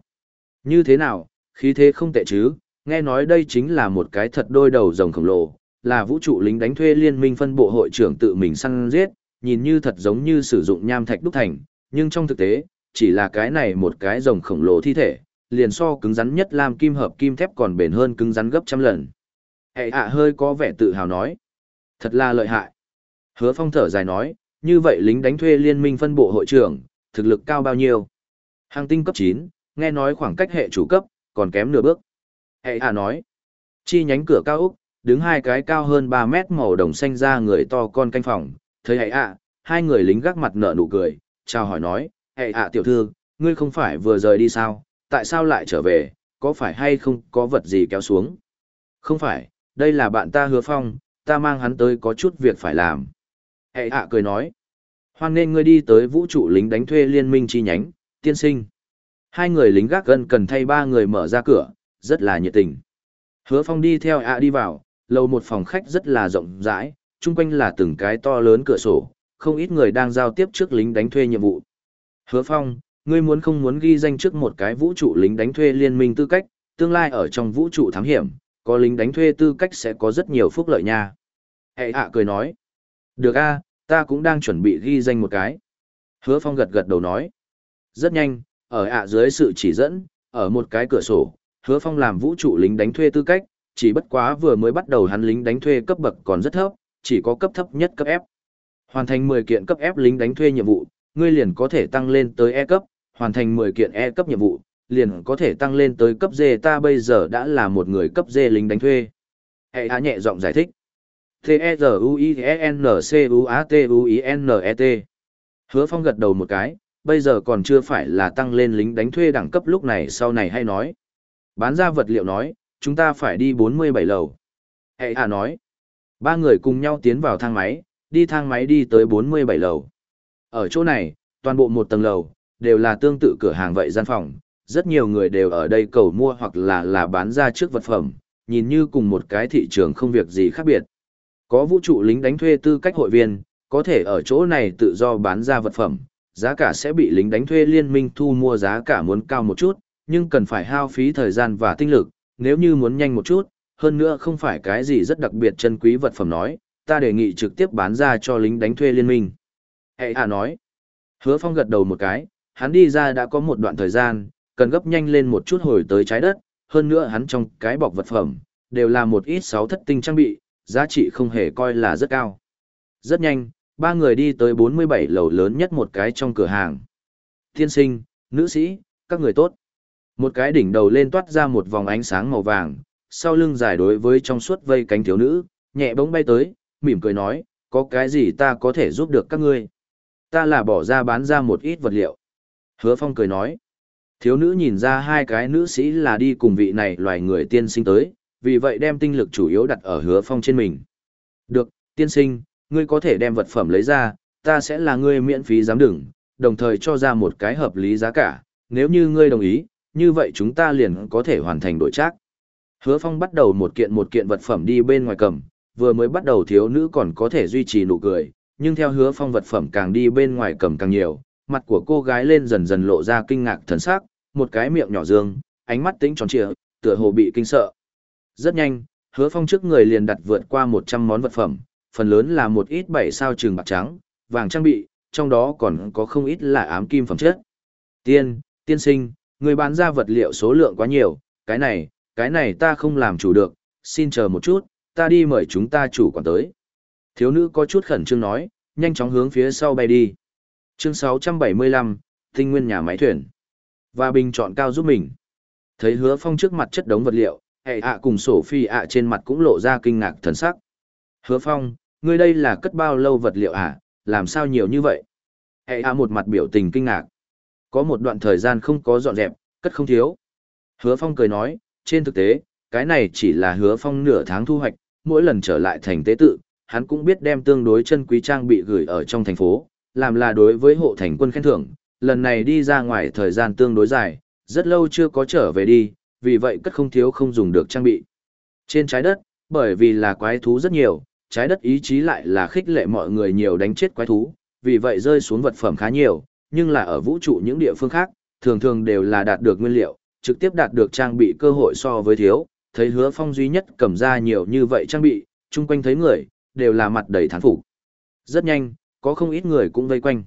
Như thế nào, khí thế không tệ chứ, nghe nói đây chính là một cái thật đôi đầu rồng khổng lồ, là vũ trụ lính đánh thuê liên minh phân bộ hội trưởng tự mình săn giết, nhìn như thật giống như sử dụng nham thạch đúc thành, nhưng trong thực tế, chỉ là cái này một cái rồng khổng lồ thi thể, liền so cứng rắn nhất làm kim hợp kim thép còn bền hơn cứng rắn gấp trăm lần. Hệ ạ hơi có vẻ tự hào nói. Thật là lợi hại. Hứa phong thở dài nói, như vậy lính đánh thuê liên minh phân bộ hội trưởng, thực lực cao bao nhiêu? Hàng tinh cấp 9, nghe nói khoảng cách hệ chủ cấp, còn kém nửa bước. Hệ ạ nói. Chi nhánh cửa cao úc, đứng hai cái cao hơn 3 mét màu đồng xanh ra người to con canh phòng, thấy hệ ạ, hai người lính gác mặt nở nụ cười, chào hỏi nói, hệ ạ tiểu thư, ngươi không phải vừa rời đi sao, tại sao lại trở về, có phải hay không có vật gì kéo xuống? Không phải, đây là bạn ta hứa phong, ta mang hắn tới có chút việc phải làm. Hãy Hạ cười nói, hoan nên ngươi đi tới vũ trụ lính đánh thuê liên minh chi nhánh, tiên sinh. Hai người lính gác gần cần thay ba người mở ra cửa, rất là nhiệt tình. Hứa phong đi theo ạ đi vào, lầu một phòng khách rất là rộng rãi, chung quanh là từng cái to lớn cửa sổ, không ít người đang giao tiếp trước lính đánh thuê nhiệm vụ. Hứa Phong, ngươi muốn không muốn ghi danh trước một cái vũ trụ lính đánh thuê liên minh tư cách, tương lai ở trong vũ trụ thám hiểm, có lính đánh thuê tư cách sẽ có rất nhiều phúc lợi nha. Hệ hạ cười nói. Được a, ta cũng đang chuẩn bị ghi danh một cái. Hứa Phong gật gật đầu nói. Rất nhanh, ở ạ dưới sự chỉ dẫn, ở một cái cửa sổ, Hứa Phong làm vũ trụ lính đánh thuê tư cách, chỉ bất quá vừa mới bắt đầu hắn lính đánh thuê cấp bậc còn rất thấp, chỉ có cấp thấp nhất cấp F. Hoàn thành 10 kiện cấp F lính đánh thuê nhiệm vụ, ngươi liền có thể tăng lên tới E cấp, hoàn thành 10 kiện E cấp nhiệm vụ, liền có thể tăng lên tới cấp D ta bây giờ đã là một người cấp D lính đánh thuê. Hệ á nhẹ giọng giải thích. T-E-Z-U-I-N-C-U-A-T-U-I-N-E-T. Hứa Phong gật đầu một cái, bây giờ còn chưa phải là tăng lên lính đánh thuê đẳng cấp lúc này sau này hay nói. Bán ra vật liệu nói, chúng ta phải đi 47 lầu. Hệ hạ nói. Ba người cùng nhau tiến vào thang máy, đi thang máy đi tới 47 lầu. Ở chỗ này, toàn bộ một tầng lầu, đều là tương tự cửa hàng vậy gian phòng. Rất nhiều người đều ở đây cầu mua hoặc là là bán ra trước vật phẩm, nhìn như cùng một cái thị trường không việc gì khác biệt. Có vũ trụ lính đánh thuê tư cách hội viên, có thể ở chỗ này tự do bán ra vật phẩm, giá cả sẽ bị lính đánh thuê liên minh thu mua giá cả muốn cao một chút, nhưng cần phải hao phí thời gian và tinh lực, nếu như muốn nhanh một chút, hơn nữa không phải cái gì rất đặc biệt chân quý vật phẩm nói, ta đề nghị trực tiếp bán ra cho lính đánh thuê liên minh. Hệ hạ nói. Hứa Phong gật đầu một cái, hắn đi ra đã có một đoạn thời gian, cần gấp nhanh lên một chút hồi tới trái đất, hơn nữa hắn trong cái bọc vật phẩm, đều là một ít sáu thất tinh trang bị, giá trị không hề coi là rất cao. Rất nhanh, ba người đi tới 47 lầu lớn nhất một cái trong cửa hàng. Thiên sinh, nữ sĩ, các người tốt. Một cái đỉnh đầu lên toát ra một vòng ánh sáng màu vàng, sau lưng dài đối với trong suốt vây cánh thiếu nữ, nhẹ bỗng bay tới, mỉm cười nói, có cái gì ta có thể giúp được các ngươi. Ta là bỏ ra bán ra một ít vật liệu. Hứa Phong cười nói, thiếu nữ nhìn ra hai cái nữ sĩ là đi cùng vị này loài người tiên sinh tới, vì vậy đem tinh lực chủ yếu đặt ở Hứa Phong trên mình. Được, tiên sinh, ngươi có thể đem vật phẩm lấy ra, ta sẽ là ngươi miễn phí giám đừng, đồng thời cho ra một cái hợp lý giá cả, nếu như ngươi đồng ý, như vậy chúng ta liền có thể hoàn thành đổi trác. Hứa Phong bắt đầu một kiện một kiện vật phẩm đi bên ngoài cầm, vừa mới bắt đầu thiếu nữ còn có thể duy trì nụ cười, nhưng theo Hứa Phong vật phẩm càng đi bên ngoài cầm càng nhiều, mặt của cô gái lên dần dần lộ ra kinh ngạc thần sắc, một cái miệng nhỏ dương, ánh mắt tính tròn trịa, tựa hồ bị kinh sợ. Rất nhanh, Hứa Phong trước người liền đặt vượt qua 100 món vật phẩm, phần lớn là một ít bảy sao trường bạc trắng, vàng trang bị, trong đó còn có không ít là ám kim phẩm chất. Tiên, tiên sinh, người bán ra vật liệu số lượng quá nhiều, cái này, cái này ta không làm chủ được, xin chờ một chút, ta đi mời chúng ta chủ quản tới. Thiếu nữ có chút khẩn trương nói, nhanh chóng hướng phía sau bay đi. Chương 675, Tinh nguyên nhà máy thuyền. Và bình chọn cao giúp mình. Thấy hứa phong trước mặt chất đống vật liệu, hệ ạ cùng sổ phi ạ trên mặt cũng lộ ra kinh ngạc thần sắc. Hứa phong, ngươi đây là cất bao lâu vật liệu à, làm sao nhiều như vậy? Hệ ạ một mặt biểu tình kinh ngạc. Có một đoạn thời gian không có dọn dẹp, cất không thiếu. Hứa phong cười nói, trên thực tế, cái này chỉ là hứa phong nửa tháng thu hoạch, mỗi lần trở lại thành tế tự, hắn cũng biết đem tương đối chân quý trang bị gửi ở trong thành phố, làm là đối với hộ thành quân khen thưởng, lần này đi ra ngoài thời gian tương đối dài, rất lâu chưa có trở về đi, vì vậy cất không thiếu không dùng được trang bị. Trên trái đất, bởi vì là quái thú rất nhiều, trái đất ý chí lại là khích lệ mọi người nhiều đánh chết quái thú, vì vậy rơi xuống vật phẩm khá nhiều, nhưng là ở vũ trụ những địa phương khác, thường thường đều là đạt được nguyên liệu, trực tiếp đạt được trang bị cơ hội so với thiếu, thấy hứa phong duy nhất cầm ra nhiều như vậy trang bị, chung quanh thấy người, đều là mặt đầy thán phục. Rất nhanh, có không ít người cũng vây quanh.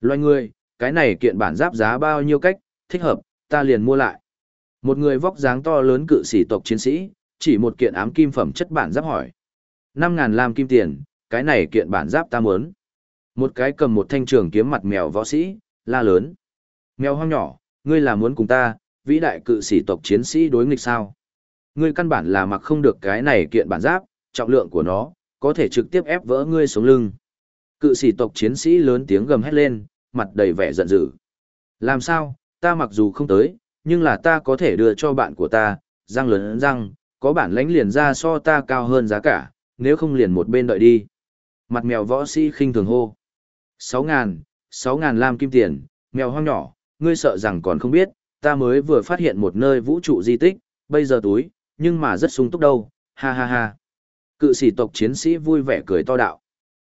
Loài người, cái này kiện bản giáp giá bao nhiêu cách, thích hợp, ta liền mua lại. Một người vóc dáng to lớn cự sĩ tộc chiến sĩ, chỉ một kiện ám kim phẩm chất bản giáp hỏi. 5.000 lam kim tiền, cái này kiện bản giáp ta muốn. Một cái cầm một thanh trường kiếm mặt mèo võ sĩ, la lớn. Mèo hoang nhỏ, ngươi là muốn cùng ta, vĩ đại cự sĩ tộc chiến sĩ đối nghịch sao? Ngươi căn bản là mặc không được cái này kiện bản giáp, trọng lượng của nó, có thể trực tiếp ép vỡ ngươi xuống lưng. Cự sĩ tộc chiến sĩ lớn tiếng gầm hét lên, mặt đầy vẻ giận dữ. Làm sao, ta mặc dù không tới, nhưng là ta có thể đưa cho bạn của ta, răng lớn răng, có bản lãnh liền ra so ta cao hơn giá cả, nếu không liền một bên đợi đi. Mặt mèo võ sĩ khinh thường hô. Sáu ngàn, sáu ngàn lam kim tiền, mèo hoang nhỏ, ngươi sợ rằng còn không biết, ta mới vừa phát hiện một nơi vũ trụ di tích, bây giờ túi, nhưng mà rất sung túc đâu, ha ha ha. Cự sĩ tộc chiến sĩ vui vẻ cười to đạo.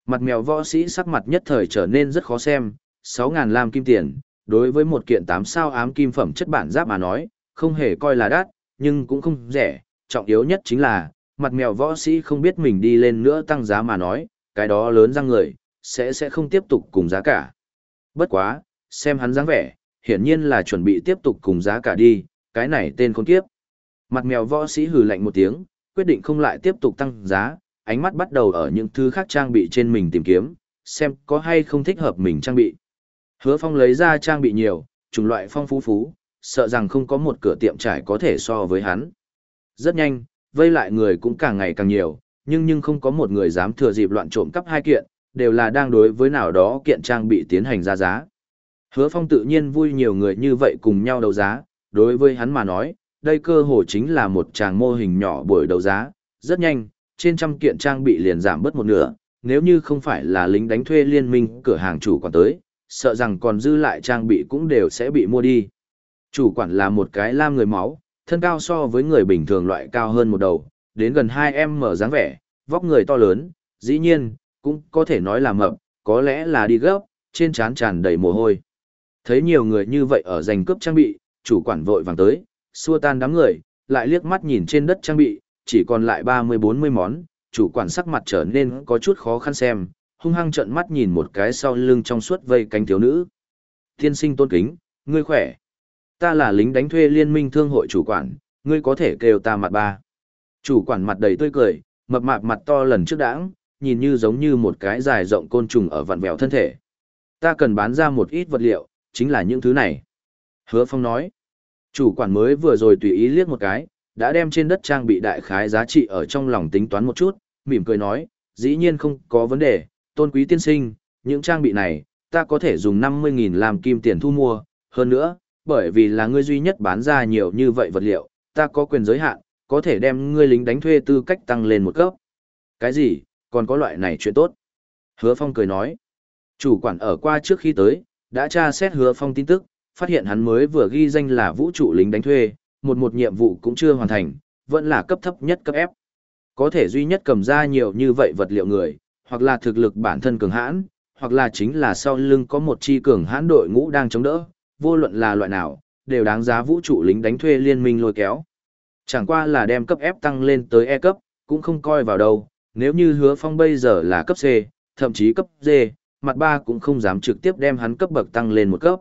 Mặt mèo võ sĩ sắc mặt nhất thời trở nên rất khó xem, 6.000 lam kim tiền, đối với một kiện 8 sao ám kim phẩm chất bản giáp mà nói, không hề coi là đắt, nhưng cũng không rẻ, trọng yếu nhất chính là, mặt mèo võ sĩ không biết mình đi lên nữa tăng giá mà nói, cái đó lớn răng người, sẽ sẽ không tiếp tục cùng giá cả. Bất quá, xem hắn dáng vẻ, hiển nhiên là chuẩn bị tiếp tục cùng giá cả đi, cái này tên con kiếp. Mặt mèo võ sĩ hừ lạnh một tiếng, quyết định không lại tiếp tục tăng giá, ánh mắt bắt đầu ở những thứ khác trang bị trên mình tìm kiếm, xem có hay không thích hợp mình trang bị. Hứa Phong lấy ra trang bị nhiều, chủng loại phong phú phú, sợ rằng không có một cửa tiệm trải có thể so với hắn. Rất nhanh, vây lại người cũng càng ngày càng nhiều, nhưng nhưng không có một người dám thừa dịp loạn trộm cắp hai kiện, đều là đang đối với nào đó kiện trang bị tiến hành ra giá. Hứa Phong tự nhiên vui nhiều người như vậy cùng nhau đấu giá, đối với hắn mà nói, đây cơ hồ chính là một tràng mô hình nhỏ buổi đấu giá, rất nhanh, trên trăm kiện trang bị liền giảm bớt một nửa, nếu như không phải là lính đánh thuê liên minh cửa hàng chủ quản tới, sợ rằng còn dư lại trang bị cũng đều sẽ bị mua đi. Chủ quản là một cái lam người máu, thân cao so với người bình thường loại cao hơn một đầu, đến gần 2m dáng vẻ, vóc người to lớn, dĩ nhiên, cũng có thể nói là mập, có lẽ là đi gấp, trên trán tràn đầy mồ hôi. Thấy nhiều người như vậy ở giành cướp trang bị, chủ quản vội vàng tới, xua tan đám người, lại liếc mắt nhìn trên đất trang bị, chỉ còn lại 30-40 món, chủ quản sắc mặt trở nên có chút khó khăn xem, hung hăng trợn mắt nhìn một cái sau lưng trong suốt vây cánh thiếu nữ. Tiên sinh tôn kính, ngươi khỏe. Ta là lính đánh thuê liên minh thương hội chủ quản, ngươi có thể kêu ta mặt ba. Chủ quản mặt đầy tươi cười, mập mạp mặt to lần trước đãng, nhìn như giống như một cái dài rộng côn trùng ở vặn vẹo thân thể. Ta cần bán ra một ít vật liệu, chính là những thứ này. Hứa Phong nói, chủ quản mới vừa rồi tùy ý liếc một cái, đã đem trên đất trang bị đại khái giá trị ở trong lòng tính toán một chút, mỉm cười nói, dĩ nhiên không có vấn đề, tôn quý tiên sinh, những trang bị này, ta có thể dùng 50.000 làm kim tiền thu mua, hơn nữa, bởi vì là ngươi duy nhất bán ra nhiều như vậy vật liệu, ta có quyền giới hạn, có thể đem ngươi lính đánh thuê tư cách tăng lên một cấp. Cái gì, còn có loại này chuyện tốt? Hứa Phong cười nói, chủ quản ở qua trước khi tới, đã tra xét Hứa Phong tin tức, phát hiện hắn mới vừa ghi danh là vũ trụ lính đánh thuê, một một nhiệm vụ cũng chưa hoàn thành, vẫn là cấp thấp nhất cấp ép. Có thể duy nhất cầm ra nhiều như vậy vật liệu người, hoặc là thực lực bản thân cường hãn, hoặc là chính là sau lưng có một chi cường hãn đội ngũ đang chống đỡ, vô luận là loại nào, đều đáng giá vũ trụ lính đánh thuê liên minh lôi kéo. Chẳng qua là đem cấp F tăng lên tới E cấp, cũng không coi vào đâu, nếu như hứa phong bây giờ là cấp C, thậm chí cấp D, mặt ba cũng không dám trực tiếp đem hắn cấp bậc tăng lên một cấp.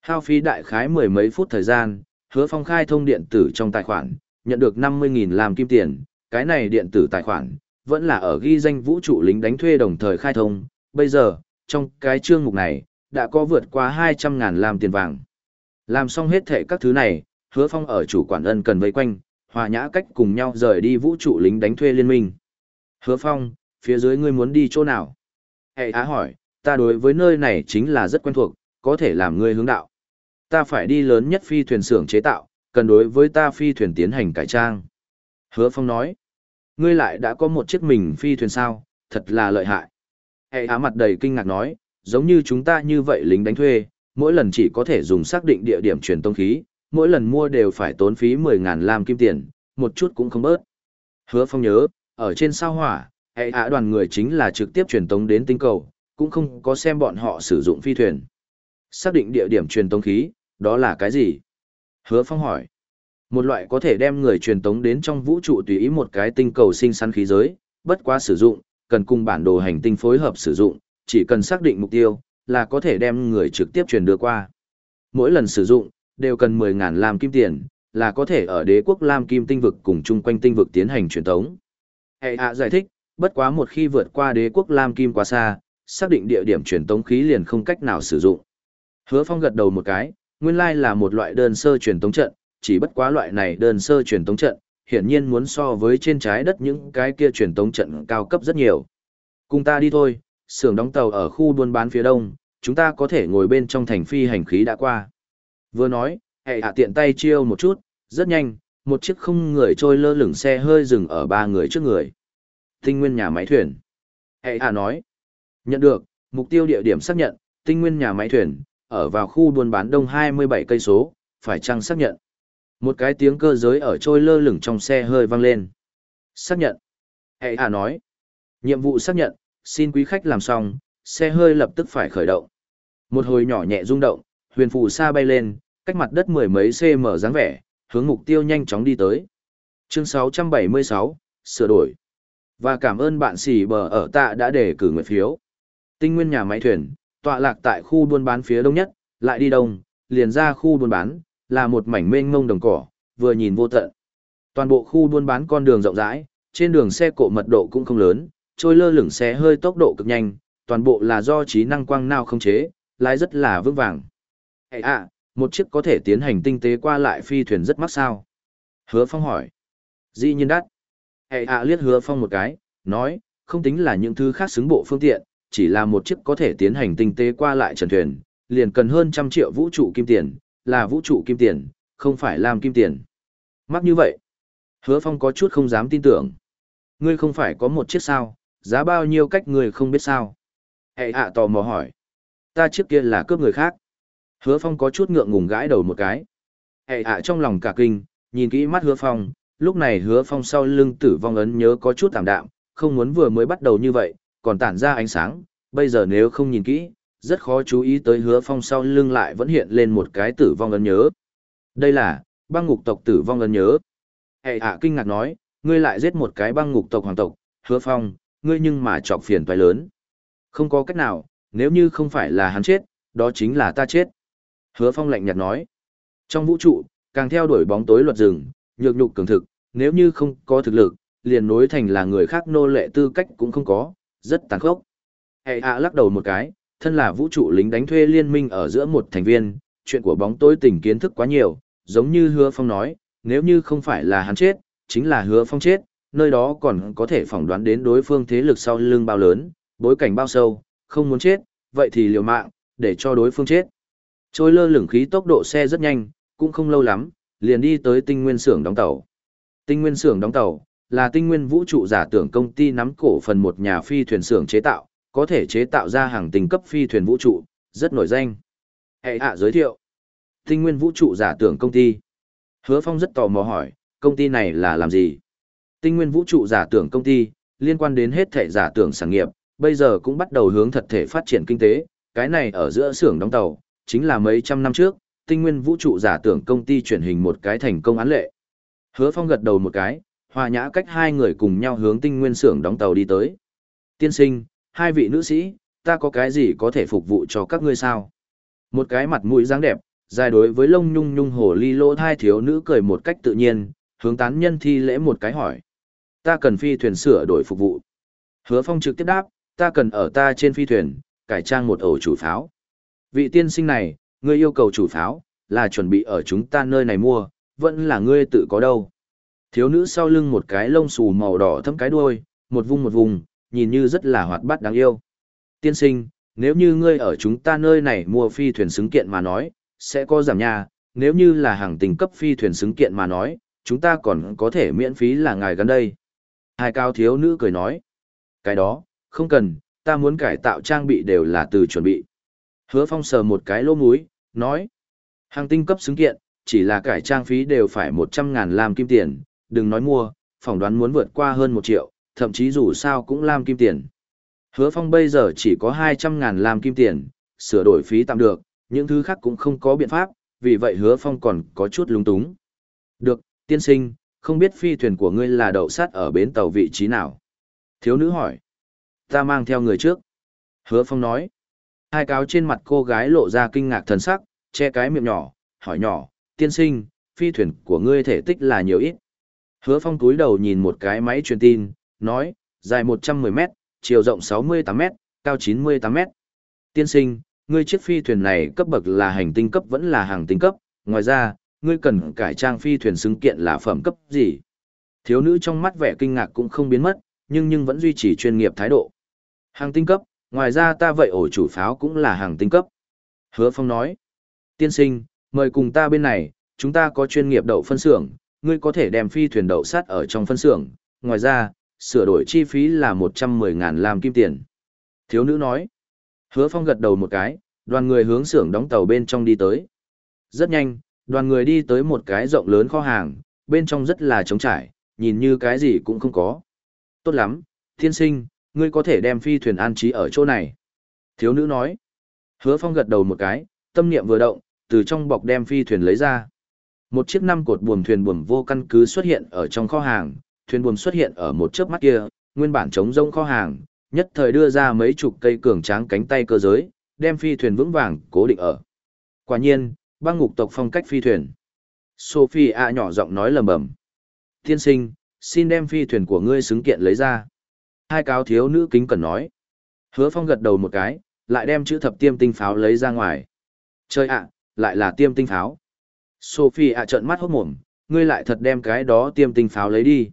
Hao phí đại khái mười mấy phút thời gian, hứa phong khai thông điện tử trong tài khoản, nhận được 50.000 làm kim tiền, cái này điện tử tài khoản, vẫn là ở ghi danh vũ trụ lính đánh thuê đồng thời khai thông, bây giờ, trong cái chương mục này, đã có vượt qua 200.000 làm tiền vàng. Làm xong hết thệ các thứ này, hứa phong ở chủ quản ân cần vây quanh, hòa nhã cách cùng nhau rời đi vũ trụ lính đánh thuê liên minh. Hứa phong, phía dưới ngươi muốn đi chỗ nào? Hệ á hỏi, ta đối với nơi này chính là rất quen thuộc, có thể làm ngươi hướng đạo. Ta phải đi lớn nhất phi thuyền xưởng chế tạo, cần đối với ta phi thuyền tiến hành cải trang. Hứa Phong nói, ngươi lại đã có một chiếc mình phi thuyền sao, thật là lợi hại. Hệ á mặt đầy kinh ngạc nói, giống như chúng ta như vậy lính đánh thuê, mỗi lần chỉ có thể dùng xác định địa điểm truyền tông khí, mỗi lần mua đều phải tốn phí 10.000 lam kim tiền, một chút cũng không bớt. Hứa Phong nhớ, ở trên sao hỏa, hệ á đoàn người chính là trực tiếp truyền tống đến tinh cầu, cũng không có xem bọn họ sử dụng phi thuyền. Xác định địa điểm truyền tống khí, đó là cái gì? Hứa Phong hỏi. Một loại có thể đem người truyền tống đến trong vũ trụ tùy ý một cái tinh cầu sinh sắn khí giới, bất quá sử dụng, cần cùng bản đồ hành tinh phối hợp sử dụng, chỉ cần xác định mục tiêu, là có thể đem người trực tiếp truyền đưa qua. Mỗi lần sử dụng, đều cần 10.000 lam kim tiền, là có thể ở đế quốc lam kim tinh vực cùng chung quanh tinh vực tiến hành truyền tống. Hệ hạ giải thích, bất quá một khi vượt qua đế quốc lam kim quá xa, xác định địa điểm truyền tống khí liền không cách nào sử dụng. Hứa Phong gật đầu một cái, nguyên lai là một loại đơn sơ truyền tống trận, chỉ bất quá loại này đơn sơ truyền tống trận, hiển nhiên muốn so với trên trái đất những cái kia truyền tống trận cao cấp rất nhiều. Cùng ta đi thôi, xưởng đóng tàu ở khu buôn bán phía đông, chúng ta có thể ngồi bên trong thành phi hành khí đã qua. Vừa nói, hệ hạ tiện tay chiêu một chút, rất nhanh, một chiếc không người trôi lơ lửng xe hơi dừng ở ba người trước người. Tinh nguyên nhà máy thuyền. Hệ hạ nói, nhận được, mục tiêu địa điểm xác nhận, tinh nguyên nhà máy thuyền, ở vào khu buôn bán đông 27 cây số, phải chăng xác nhận. Một cái tiếng cơ giới ở trôi lơ lửng trong xe hơi vang lên. Xác nhận. Hệ hạ nói, nhiệm vụ xác nhận, xin quý khách làm xong, xe hơi lập tức phải khởi động. Một hồi nhỏ nhẹ rung động, huyền phù xa bay lên, cách mặt đất mười mấy cm dáng vẻ, hướng mục tiêu nhanh chóng đi tới. Chương 676, sửa đổi. Và cảm ơn bạn xì bờ ở tạ đã để cử nguyện phiếu. Tinh nguyên nhà máy thuyền, tọa lạc tại khu buôn bán phía đông nhất, lại đi đông, liền ra khu buôn bán, là một mảnh mênh mông đồng cỏ, vừa nhìn vô tận. Toàn bộ khu buôn bán con đường rộng rãi, trên đường xe cộ mật độ cũng không lớn, trôi lơ lửng xe hơi tốc độ cực nhanh, toàn bộ là do trí năng quang nào không chế, lái rất là vững vàng. Ê à, một chiếc có thể tiến hành tinh tế qua lại phi thuyền rất mắc sao. Hứa Phong hỏi. Dĩ nhiên đắt. Ê à liếc Hứa Phong một cái, nói, không tính là những thứ khác xứng bộ phương tiện, chỉ là một chiếc có thể tiến hành tinh tế qua lại trần thuyền, liền cần hơn trăm triệu vũ trụ kim tiền, là vũ trụ kim tiền, không phải làm kim tiền. Mắc như vậy. Hứa Phong có chút không dám tin tưởng. Ngươi không phải có một chiếc sao, giá bao nhiêu cách người không biết sao. Hệ hạ tò mò hỏi. Ta chiếc kia là cướp người khác. Hứa Phong có chút ngượng ngùng gãi đầu một cái. Hệ hạ trong lòng cả kinh, nhìn kỹ mắt Hứa Phong, lúc này Hứa Phong sau lưng tử vong ấn nhớ có chút tạm đạm, không muốn vừa mới bắt đầu như vậy, còn tản ra ánh sáng, bây giờ nếu không nhìn kỹ, rất khó chú ý tới Hứa Phong sau lưng lại vẫn hiện lên một cái tử vong ấn nhớ. Đây là băng ngục tộc tử vong ấn nhớ. Hệ hạ kinh ngạc nói, ngươi lại giết một cái băng ngục tộc hoàng tộc, Hứa Phong, ngươi nhưng mà chọc phiền toái lớn. Không có cách nào, nếu như không phải là hắn chết, đó chính là ta chết. Hứa Phong lạnh nhạt nói. Trong vũ trụ, càng theo đuổi bóng tối luật rừng, nhược nhục cường thực, nếu như không có thực lực, liền nối thành là người khác nô lệ tư cách cũng không có, rất tàn khốc. Hệ ạ lắc đầu một cái, thân là vũ trụ lính đánh thuê liên minh ở giữa một thành viên, chuyện của bóng tối tình kiến thức quá nhiều, giống như hứa phong nói, nếu như không phải là hắn chết, chính là hứa phong chết, nơi đó còn có thể phỏng đoán đến đối phương thế lực sau lưng bao lớn, bối cảnh bao sâu, không muốn chết, vậy thì liều mạng, để cho đối phương chết. Trôi lơ lửng khí tốc độ xe rất nhanh, cũng không lâu lắm, liền đi tới tinh nguyên xưởng đóng tàu. Tinh nguyên xưởng đóng tàu là tinh nguyên vũ trụ giả tưởng công ty nắm cổ phần một nhà phi thuyền xưởng chế tạo, có thể chế tạo ra hàng tinh cấp phi thuyền vũ trụ, rất nổi danh. Hệ hạ giới thiệu. Tinh nguyên vũ trụ giả tưởng công ty. Hứa Phong rất tò mò hỏi, công ty này là làm gì? Tinh nguyên vũ trụ giả tưởng công ty, liên quan đến hết thể giả tưởng sản nghiệp, bây giờ cũng bắt đầu hướng thật thể phát triển kinh tế, cái này ở giữa xưởng đóng tàu, chính là mấy trăm năm trước, tinh nguyên vũ trụ giả tưởng công ty chuyển hình một cái thành công án lệ. Hứa Phong gật đầu một cái, hòa nhã cách hai người cùng nhau hướng tinh nguyên xưởng đóng tàu đi tới. Tiên sinh, hai vị nữ sĩ, ta có cái gì có thể phục vụ cho các ngươi sao? Một cái mặt mũi dáng đẹp, dài đối với lông nhung nhung hồ ly lỗ thai thiếu nữ cười một cách tự nhiên, hướng tán nhân thi lễ một cái hỏi. Ta cần phi thuyền sửa đổi phục vụ. Hứa Phong trực tiếp đáp, ta cần ở ta trên phi thuyền, cải trang một ổ chủ pháo. Vị tiên sinh này, ngươi yêu cầu chủ pháo, là chuẩn bị ở chúng ta nơi này mua, vẫn là ngươi tự có đâu. Thiếu nữ sau lưng một cái lông xù màu đỏ thấm cái đuôi, một vùng một vùng, nhìn như rất là hoạt bát đáng yêu. Tiên sinh, nếu như ngươi ở chúng ta nơi này mua phi thuyền xứng kiện mà nói, sẽ có giảm nha, nếu như là hàng tình cấp phi thuyền xứng kiện mà nói, chúng ta còn có thể miễn phí là ngài gần đây. Hai cao thiếu nữ cười nói, cái đó, không cần, ta muốn cải tạo trang bị đều là từ chuẩn bị. Hứa phong sờ một cái lỗ múi, nói, hàng tinh cấp xứng kiện, chỉ là cải trang phí đều phải 100 ngàn lam kim tiền, đừng nói mua, phỏng đoán muốn vượt qua hơn 1 triệu, thậm chí dù sao cũng lam kim tiền. Hứa phong bây giờ chỉ có 200 ngàn lam kim tiền, sửa đổi phí tạm được, những thứ khác cũng không có biện pháp, vì vậy hứa phong còn có chút lung túng. Được, tiên sinh, không biết phi thuyền của ngươi là đậu sát ở bến tàu vị trí nào? Thiếu nữ hỏi. Ta mang theo người trước. Hứa phong nói. Hai cáo trên mặt cô gái lộ ra kinh ngạc thần sắc, che cái miệng nhỏ, hỏi nhỏ, tiên sinh, phi thuyền của ngươi thể tích là nhiều ít. Hứa phong túi đầu nhìn một cái máy truyền tin, nói, dài 110 mét, chiều rộng 68 mét, cao 98 mét. Tiên sinh, ngươi chiếc phi thuyền này cấp bậc là hành tinh cấp vẫn là hàng tinh cấp, ngoài ra, ngươi cần cải trang phi thuyền xứng kiện là phẩm cấp gì? Thiếu nữ trong mắt vẻ kinh ngạc cũng không biến mất, nhưng nhưng vẫn duy trì chuyên nghiệp thái độ. Hàng tinh cấp, ngoài ra ta vậy ổ chủ pháo cũng là hàng tinh cấp. Hứa Phong nói, tiên sinh, mời cùng ta bên này, chúng ta có chuyên nghiệp đậu phân xưởng, ngươi có thể đem phi thuyền đậu sát ở trong phân xưởng, ngoài ra, sửa đổi chi phí là 110.000 lam kim tiền. Thiếu nữ nói, hứa phong gật đầu một cái, đoàn người hướng xưởng đóng tàu bên trong đi tới. Rất nhanh, đoàn người đi tới một cái rộng lớn kho hàng, bên trong rất là trống trải, nhìn như cái gì cũng không có. Tốt lắm, thiên sinh, ngươi có thể đem phi thuyền an trí ở chỗ này. Thiếu nữ nói, hứa phong gật đầu một cái, tâm niệm vừa động, từ trong bọc đem phi thuyền lấy ra. Một chiếc năm cột buồm thuyền buồm vô căn cứ xuất hiện ở trong kho hàng, thuyền buồm xuất hiện ở một chớp mắt kia, nguyên bản chống rông kho hàng, nhất thời đưa ra mấy chục cây cường tráng cánh tay cơ giới, đem phi thuyền vững vàng cố định ở. Quả nhiên, băng ngục tộc phong cách phi thuyền. Sophie a nhỏ giọng nói lầm bầm. Tiên sinh, xin đem phi thuyền của ngươi xứng kiện lấy ra. Hai cáo thiếu nữ kính cần nói. Hứa phong gật đầu một cái, lại đem chữ thập tiêm tinh pháo lấy ra ngoài. Chơi ạ, lại là tiêm tinh pháo. Sophie ạ trợn mắt hốt mồm, ngươi lại thật đem cái đó tiêm tinh pháo lấy đi.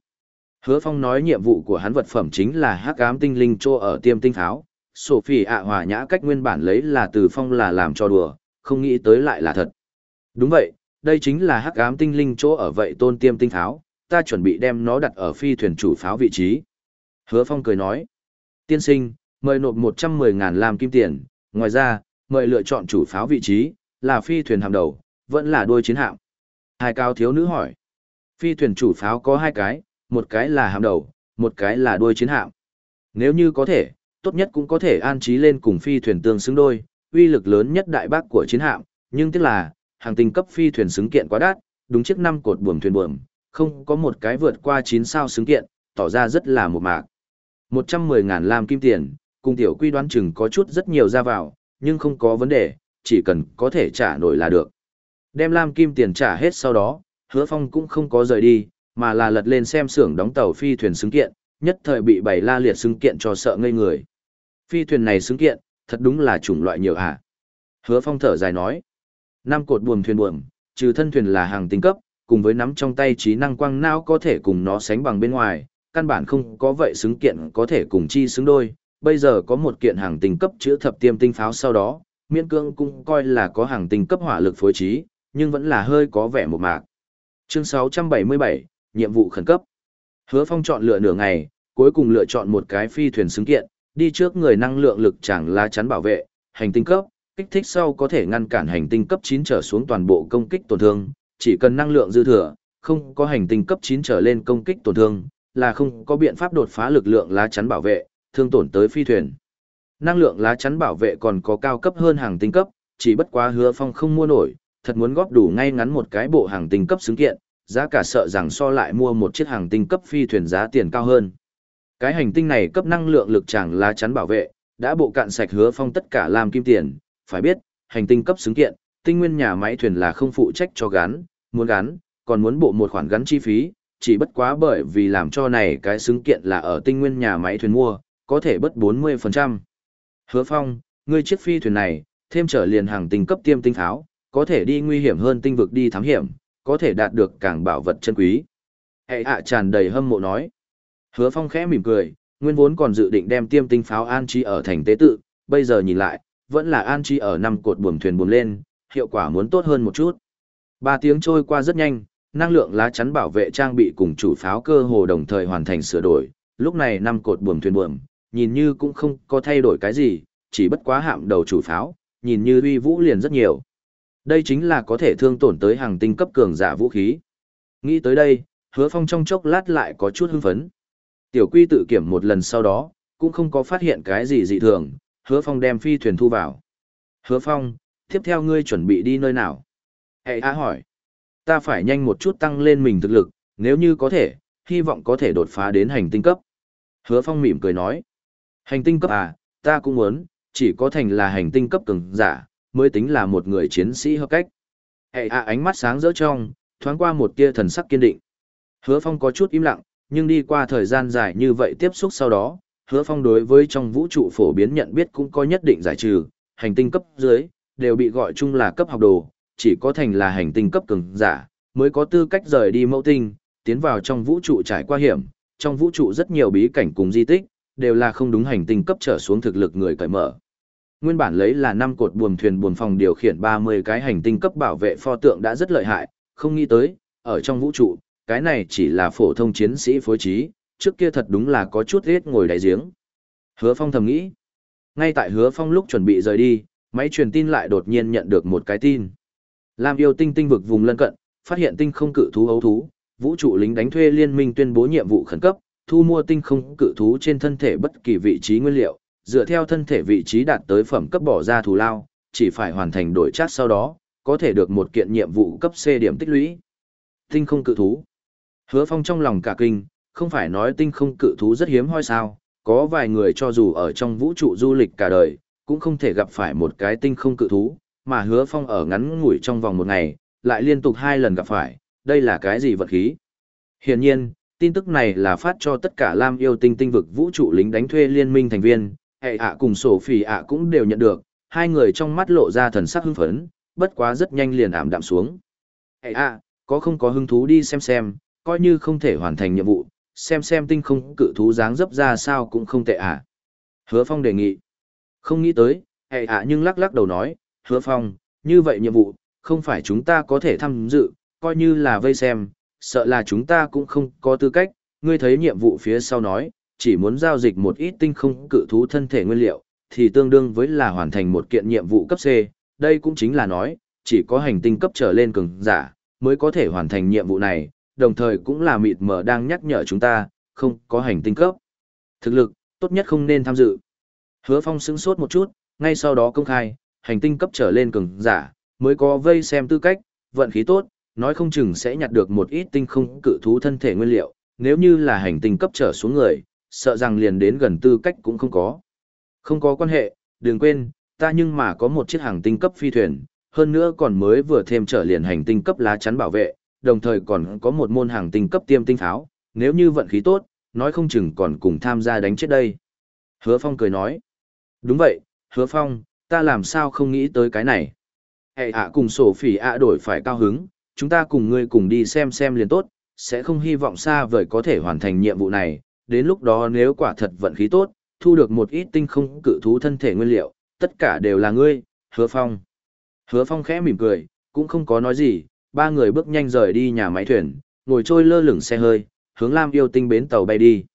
Hứa Phong nói nhiệm vụ của hắn vật phẩm chính là hắc ám tinh linh trô ở tiêm tinh pháo. Sophie ạ hòa nhã cách nguyên bản lấy là từ Phong là làm cho đùa, không nghĩ tới lại là thật. Đúng vậy, đây chính là hắc ám tinh linh chỗ ở vậy tôn tiêm tinh pháo, ta chuẩn bị đem nó đặt ở phi thuyền chủ pháo vị trí. Hứa Phong cười nói, tiên sinh, mời nộp 110.000 làm kim tiền, ngoài ra, mời lựa chọn chủ pháo vị trí, là phi thuyền hàm đầu, vẫn là đuôi chiến hạm. Hai cao thiếu nữ hỏi. Phi thuyền chủ pháo có hai cái, một cái là hàm đầu, một cái là đuôi chiến hạm. Nếu như có thể, tốt nhất cũng có thể an trí lên cùng phi thuyền tương xứng đôi, uy lực lớn nhất đại bác của chiến hạm, nhưng tiếc là, hàng tinh cấp phi thuyền xứng kiện quá đắt, đúng chiếc năm cột buồm thuyền buồm, không có một cái vượt qua 9 sao xứng kiện, tỏ ra rất là một mạc. 110.000 lam kim tiền, cùng tiểu quy đoán chừng có chút rất nhiều ra vào, nhưng không có vấn đề, chỉ cần có thể trả nổi là được. Đem lam kim tiền trả hết sau đó, hứa phong cũng không có rời đi, mà là lật lên xem xưởng đóng tàu phi thuyền xứng kiện, nhất thời bị bảy la liệt xứng kiện cho sợ ngây người. Phi thuyền này xứng kiện, thật đúng là chủng loại nhiều hả? Hứa phong thở dài nói. Năm cột buồm thuyền buồm, trừ thân thuyền là hàng tinh cấp, cùng với nắm trong tay trí năng quang não có thể cùng nó sánh bằng bên ngoài, căn bản không có vậy xứng kiện có thể cùng chi xứng đôi. Bây giờ có một kiện hàng tinh cấp chữa thập tiêm tinh pháo sau đó, miễn cương cũng coi là có hàng tinh cấp hỏa lực phối trí, nhưng vẫn là hơi có vẻ một mạc. Chương 677, nhiệm vụ khẩn cấp. Hứa Phong chọn lựa nửa ngày, cuối cùng lựa chọn một cái phi thuyền xứng kiện, đi trước người năng lượng lực chẳng lá chắn bảo vệ, hành tinh cấp, kích thích sau có thể ngăn cản hành tinh cấp 9 trở xuống toàn bộ công kích tổn thương, chỉ cần năng lượng dư thừa, không có hành tinh cấp 9 trở lên công kích tổn thương, là không có biện pháp đột phá lực lượng lá chắn bảo vệ, thương tổn tới phi thuyền. Năng lượng lá chắn bảo vệ còn có cao cấp hơn hàng tinh cấp, chỉ bất quá hứa phong không mua nổi, thật muốn góp đủ ngay ngắn một cái bộ hàng tinh cấp xứng kiện, giá cả sợ rằng so lại mua một chiếc hàng tinh cấp phi thuyền giá tiền cao hơn. Cái hành tinh này cấp năng lượng lực chẳng lá chắn bảo vệ, đã bộ cạn sạch hứa phong tất cả làm kim tiền, phải biết, hành tinh cấp xứng kiện, tinh nguyên nhà máy thuyền là không phụ trách cho gắn, muốn gắn, còn muốn bộ một khoản gắn chi phí, chỉ bất quá bởi vì làm cho này cái xứng kiện là ở tinh nguyên nhà máy thuyền mua, có thể bất 40%. Hứa Phong, ngươi chiếc phi thuyền này, thêm trở liền hàng tinh cấp tiêm tinh pháo, có thể đi nguy hiểm hơn tinh vực đi thám hiểm, có thể đạt được càng bảo vật chân quý. Hệ hạ tràn đầy hâm mộ nói. Hứa Phong khẽ mỉm cười, nguyên vốn còn dự định đem tiêm tinh pháo an chi ở thành tế tự, bây giờ nhìn lại, vẫn là an chi ở năm cột buồm thuyền buồm lên, hiệu quả muốn tốt hơn một chút. Ba tiếng trôi qua rất nhanh, năng lượng lá chắn bảo vệ trang bị cùng chủ pháo cơ hồ đồng thời hoàn thành sửa đổi, lúc này năm cột buồm thuyền buồm, nhìn như cũng không có thay đổi cái gì, chỉ bất quá hạm đầu chủ pháo, nhìn như uy vũ liền rất nhiều. Đây chính là có thể thương tổn tới hàng tinh cấp cường giả vũ khí. Nghĩ tới đây, hứa phong trong chốc lát lại có chút hưng phấn. Tiểu quy tự kiểm một lần sau đó, cũng không có phát hiện cái gì dị thường, hứa phong đem phi thuyền thu vào. Hứa phong, tiếp theo ngươi chuẩn bị đi nơi nào? Hệ A hỏi. Ta phải nhanh một chút tăng lên mình thực lực, nếu như có thể, hy vọng có thể đột phá đến hành tinh cấp. Hứa phong mỉm cười nói. Hành tinh cấp à, ta cũng muốn, chỉ có thành là hành tinh cấp cường giả, mới tính là một người chiến sĩ hợp cách. Hệ a ánh mắt sáng rỡ trong, thoáng qua một tia thần sắc kiên định. Hứa Phong có chút im lặng, nhưng đi qua thời gian dài như vậy tiếp xúc sau đó, Hứa Phong đối với trong vũ trụ phổ biến nhận biết cũng có nhất định giải trừ, hành tinh cấp dưới, đều bị gọi chung là cấp học đồ, chỉ có thành là hành tinh cấp cường giả, mới có tư cách rời đi mẫu tinh, tiến vào trong vũ trụ trải qua hiểm, trong vũ trụ rất nhiều bí cảnh cùng di tích, đều là không đúng hành tinh cấp trở xuống thực lực người cởi mở. Nguyên bản lấy là năm cột buồm thuyền buồm phòng điều khiển 30 cái hành tinh cấp bảo vệ pho tượng đã rất lợi hại, không nghĩ tới, ở trong vũ trụ, cái này chỉ là phổ thông chiến sĩ phối trí, trước kia thật đúng là có chút ít ngồi đáy giếng. Hứa Phong thầm nghĩ. Ngay tại Hứa Phong lúc chuẩn bị rời đi, máy truyền tin lại đột nhiên nhận được một cái tin. Lam yêu tinh tinh vực vùng lân cận, phát hiện tinh không cự thú ấu thú, vũ trụ lính đánh thuê liên minh tuyên bố nhiệm vụ khẩn cấp, thu mua tinh không cự thú trên thân thể bất kỳ vị trí nguyên liệu, dựa theo thân thể vị trí đạt tới phẩm cấp bỏ ra thù lao, chỉ phải hoàn thành đổi chát sau đó, có thể được một kiện nhiệm vụ cấp C điểm tích lũy. Tinh không cự thú. Hứa Phong trong lòng cả kinh, không phải nói tinh không cự thú rất hiếm hoi sao, có vài người cho dù ở trong vũ trụ du lịch cả đời, cũng không thể gặp phải một cái tinh không cự thú, mà hứa phong ở ngắn ngủi trong vòng một ngày, lại liên tục hai lần gặp phải, đây là cái gì vật khí? Hiển nhiên, tin tức này là phát cho tất cả Lam yêu tinh tinh vực vũ trụ lính đánh thuê liên minh thành viên, hệ ạ cùng sổ phỉ ạ cũng đều nhận được, hai người trong mắt lộ ra thần sắc hưng phấn, bất quá rất nhanh liền ảm đạm xuống. Hệ ạ, có không có hứng thú đi xem xem, coi như không thể hoàn thành nhiệm vụ, xem xem tinh không cự thú dáng dấp ra sao cũng không tệ à. Hứa Phong đề nghị. Không nghĩ tới, hệ ạ nhưng lắc lắc đầu nói, hứa phong, như vậy nhiệm vụ, không phải chúng ta có thể tham dự, coi như là vây xem, sợ là chúng ta cũng không có tư cách, ngươi thấy nhiệm vụ phía sau nói, chỉ muốn giao dịch một ít tinh không cự thú thân thể nguyên liệu, thì tương đương với là hoàn thành một kiện nhiệm vụ cấp C, đây cũng chính là nói, chỉ có hành tinh cấp trở lên cường giả, mới có thể hoàn thành nhiệm vụ này, đồng thời cũng là mịt mờ đang nhắc nhở chúng ta, không có hành tinh cấp. Thực lực, tốt nhất không nên tham dự. Hứa Phong sững sốt một chút, ngay sau đó công khai, hành tinh cấp trở lên cường giả, mới có vây xem tư cách, vận khí tốt, nói không chừng sẽ nhặt được một ít tinh không cự thú thân thể nguyên liệu, nếu như là hành tinh cấp trở xuống người, sợ rằng liền đến gần tư cách cũng không có. Không có quan hệ, đừng quên, ta nhưng mà có một chiếc hàng tinh cấp phi thuyền, hơn nữa còn mới vừa thêm trở liền hành tinh cấp lá chắn bảo vệ, đồng thời còn có một môn hàng tinh cấp tiêm tinh pháo, nếu như vận khí tốt, nói không chừng còn cùng tham gia đánh chết đây. Hứa Phong cười nói, đúng vậy, Hứa Phong, ta làm sao không nghĩ tới cái này. Hệ ạ cùng sổ phỉ ạ đổi phải cao hứng, chúng ta cùng ngươi cùng đi xem xem liền tốt, sẽ không hy vọng xa vời có thể hoàn thành nhiệm vụ này, đến lúc đó nếu quả thật vận khí tốt, thu được một ít tinh không cự thú thân thể nguyên liệu, tất cả đều là ngươi, hứa phong. Hứa phong khẽ mỉm cười, cũng không có nói gì, ba người bước nhanh rời đi nhà máy thuyền, ngồi trôi lơ lửng xe hơi, hướng Lam yêu tinh bến tàu bay đi.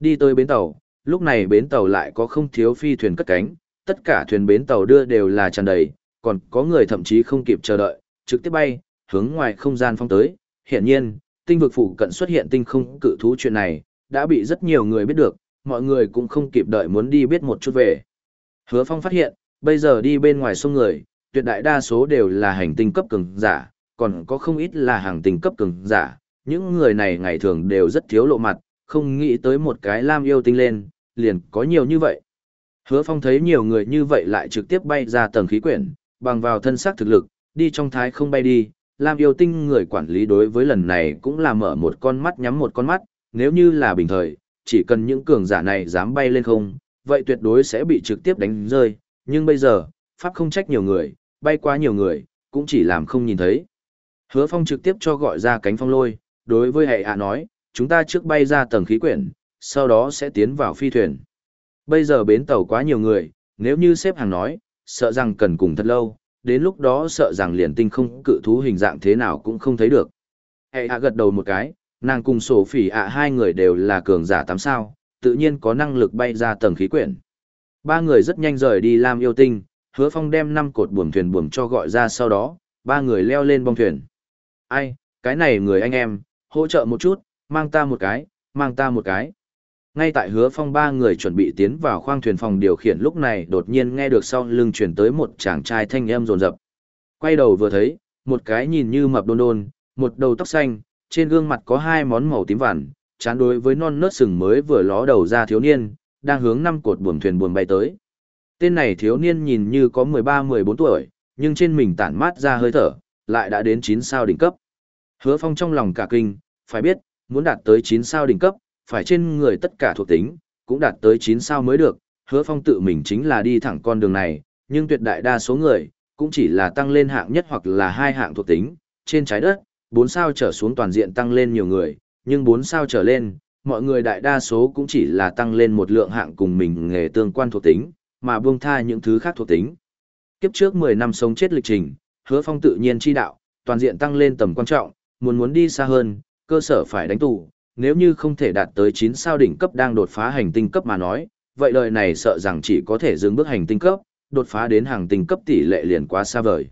Đi tới bến tàu, lúc này bến tàu lại có không thiếu phi thuyền cất cánh, tất cả thuyền bến tàu đưa đều là tràn đầy, còn có người thậm chí không kịp chờ đợi, trực tiếp bay, hướng ngoài không gian phong tới. Hiện nhiên, tinh vực phụ cận xuất hiện tinh không cự thú chuyện này, đã bị rất nhiều người biết được, mọi người cũng không kịp đợi muốn đi biết một chút về. Hứa Phong phát hiện, bây giờ đi bên ngoài sông người, tuyệt đại đa số đều là hành tinh cấp cường giả, còn có không ít là hàng tinh cấp cường giả. Những người này ngày thường đều rất thiếu lộ mặt, không nghĩ tới một cái lam yêu tinh lên, liền có nhiều như vậy. Hứa Phong thấy nhiều người như vậy lại trực tiếp bay ra tầng khí quyển, bằng vào thân xác thực lực, đi trong thái không bay đi, làm yêu tinh người quản lý đối với lần này cũng là mở một con mắt nhắm một con mắt, nếu như là bình thời, chỉ cần những cường giả này dám bay lên không, vậy tuyệt đối sẽ bị trực tiếp đánh rơi, nhưng bây giờ, Pháp không trách nhiều người, bay quá nhiều người, cũng chỉ làm không nhìn thấy. Hứa Phong trực tiếp cho gọi ra cánh phong lôi, đối với hệ hạ nói, chúng ta trước bay ra tầng khí quyển, sau đó sẽ tiến vào phi thuyền. Bây giờ bến tàu quá nhiều người, nếu như xếp hàng nói, sợ rằng cần cùng thật lâu, đến lúc đó sợ rằng liền tinh không cự thú hình dạng thế nào cũng không thấy được. Hệ hạ gật đầu một cái, nàng cùng sổ phỉ ạ hai người đều là cường giả tám sao, tự nhiên có năng lực bay ra tầng khí quyển. Ba người rất nhanh rời đi làm yêu tinh, hứa phong đem năm cột buồm thuyền buồm cho gọi ra sau đó, ba người leo lên bong thuyền. Ai, cái này người anh em, hỗ trợ một chút, mang ta một cái, mang ta một cái. Ngay tại hứa phong ba người chuẩn bị tiến vào khoang thuyền phòng điều khiển lúc này đột nhiên nghe được sau lưng chuyển tới một chàng trai thanh âm rồn rập. Quay đầu vừa thấy, một cái nhìn như mập đôn đôn, một đầu tóc xanh, trên gương mặt có hai món màu tím vằn, chán đối với non nớt sừng mới vừa ló đầu ra thiếu niên, đang hướng năm cột buồm thuyền buồm bay tới. Tên này thiếu niên nhìn như có 13-14 tuổi, nhưng trên mình tản mát ra hơi thở, lại đã đến 9 sao đỉnh cấp. Hứa Phong trong lòng cả kinh, phải biết, muốn đạt tới 9 sao đỉnh cấp, phải trên người tất cả thuộc tính, cũng đạt tới 9 sao mới được, hứa phong tự mình chính là đi thẳng con đường này, nhưng tuyệt đại đa số người, cũng chỉ là tăng lên hạng nhất hoặc là hai hạng thuộc tính, trên trái đất, 4 sao trở xuống toàn diện tăng lên nhiều người, nhưng 4 sao trở lên, mọi người đại đa số cũng chỉ là tăng lên một lượng hạng cùng mình nghề tương quan thuộc tính, mà buông tha những thứ khác thuộc tính. Kiếp trước 10 năm sống chết lịch trình, hứa phong tự nhiên chi đạo, toàn diện tăng lên tầm quan trọng, muốn muốn đi xa hơn, cơ sở phải đánh tù, nếu như không thể đạt tới 9 sao đỉnh cấp đang đột phá hành tinh cấp mà nói, vậy đời này sợ rằng chỉ có thể dừng bước hành tinh cấp, đột phá đến hàng tinh cấp tỷ lệ liền quá xa vời.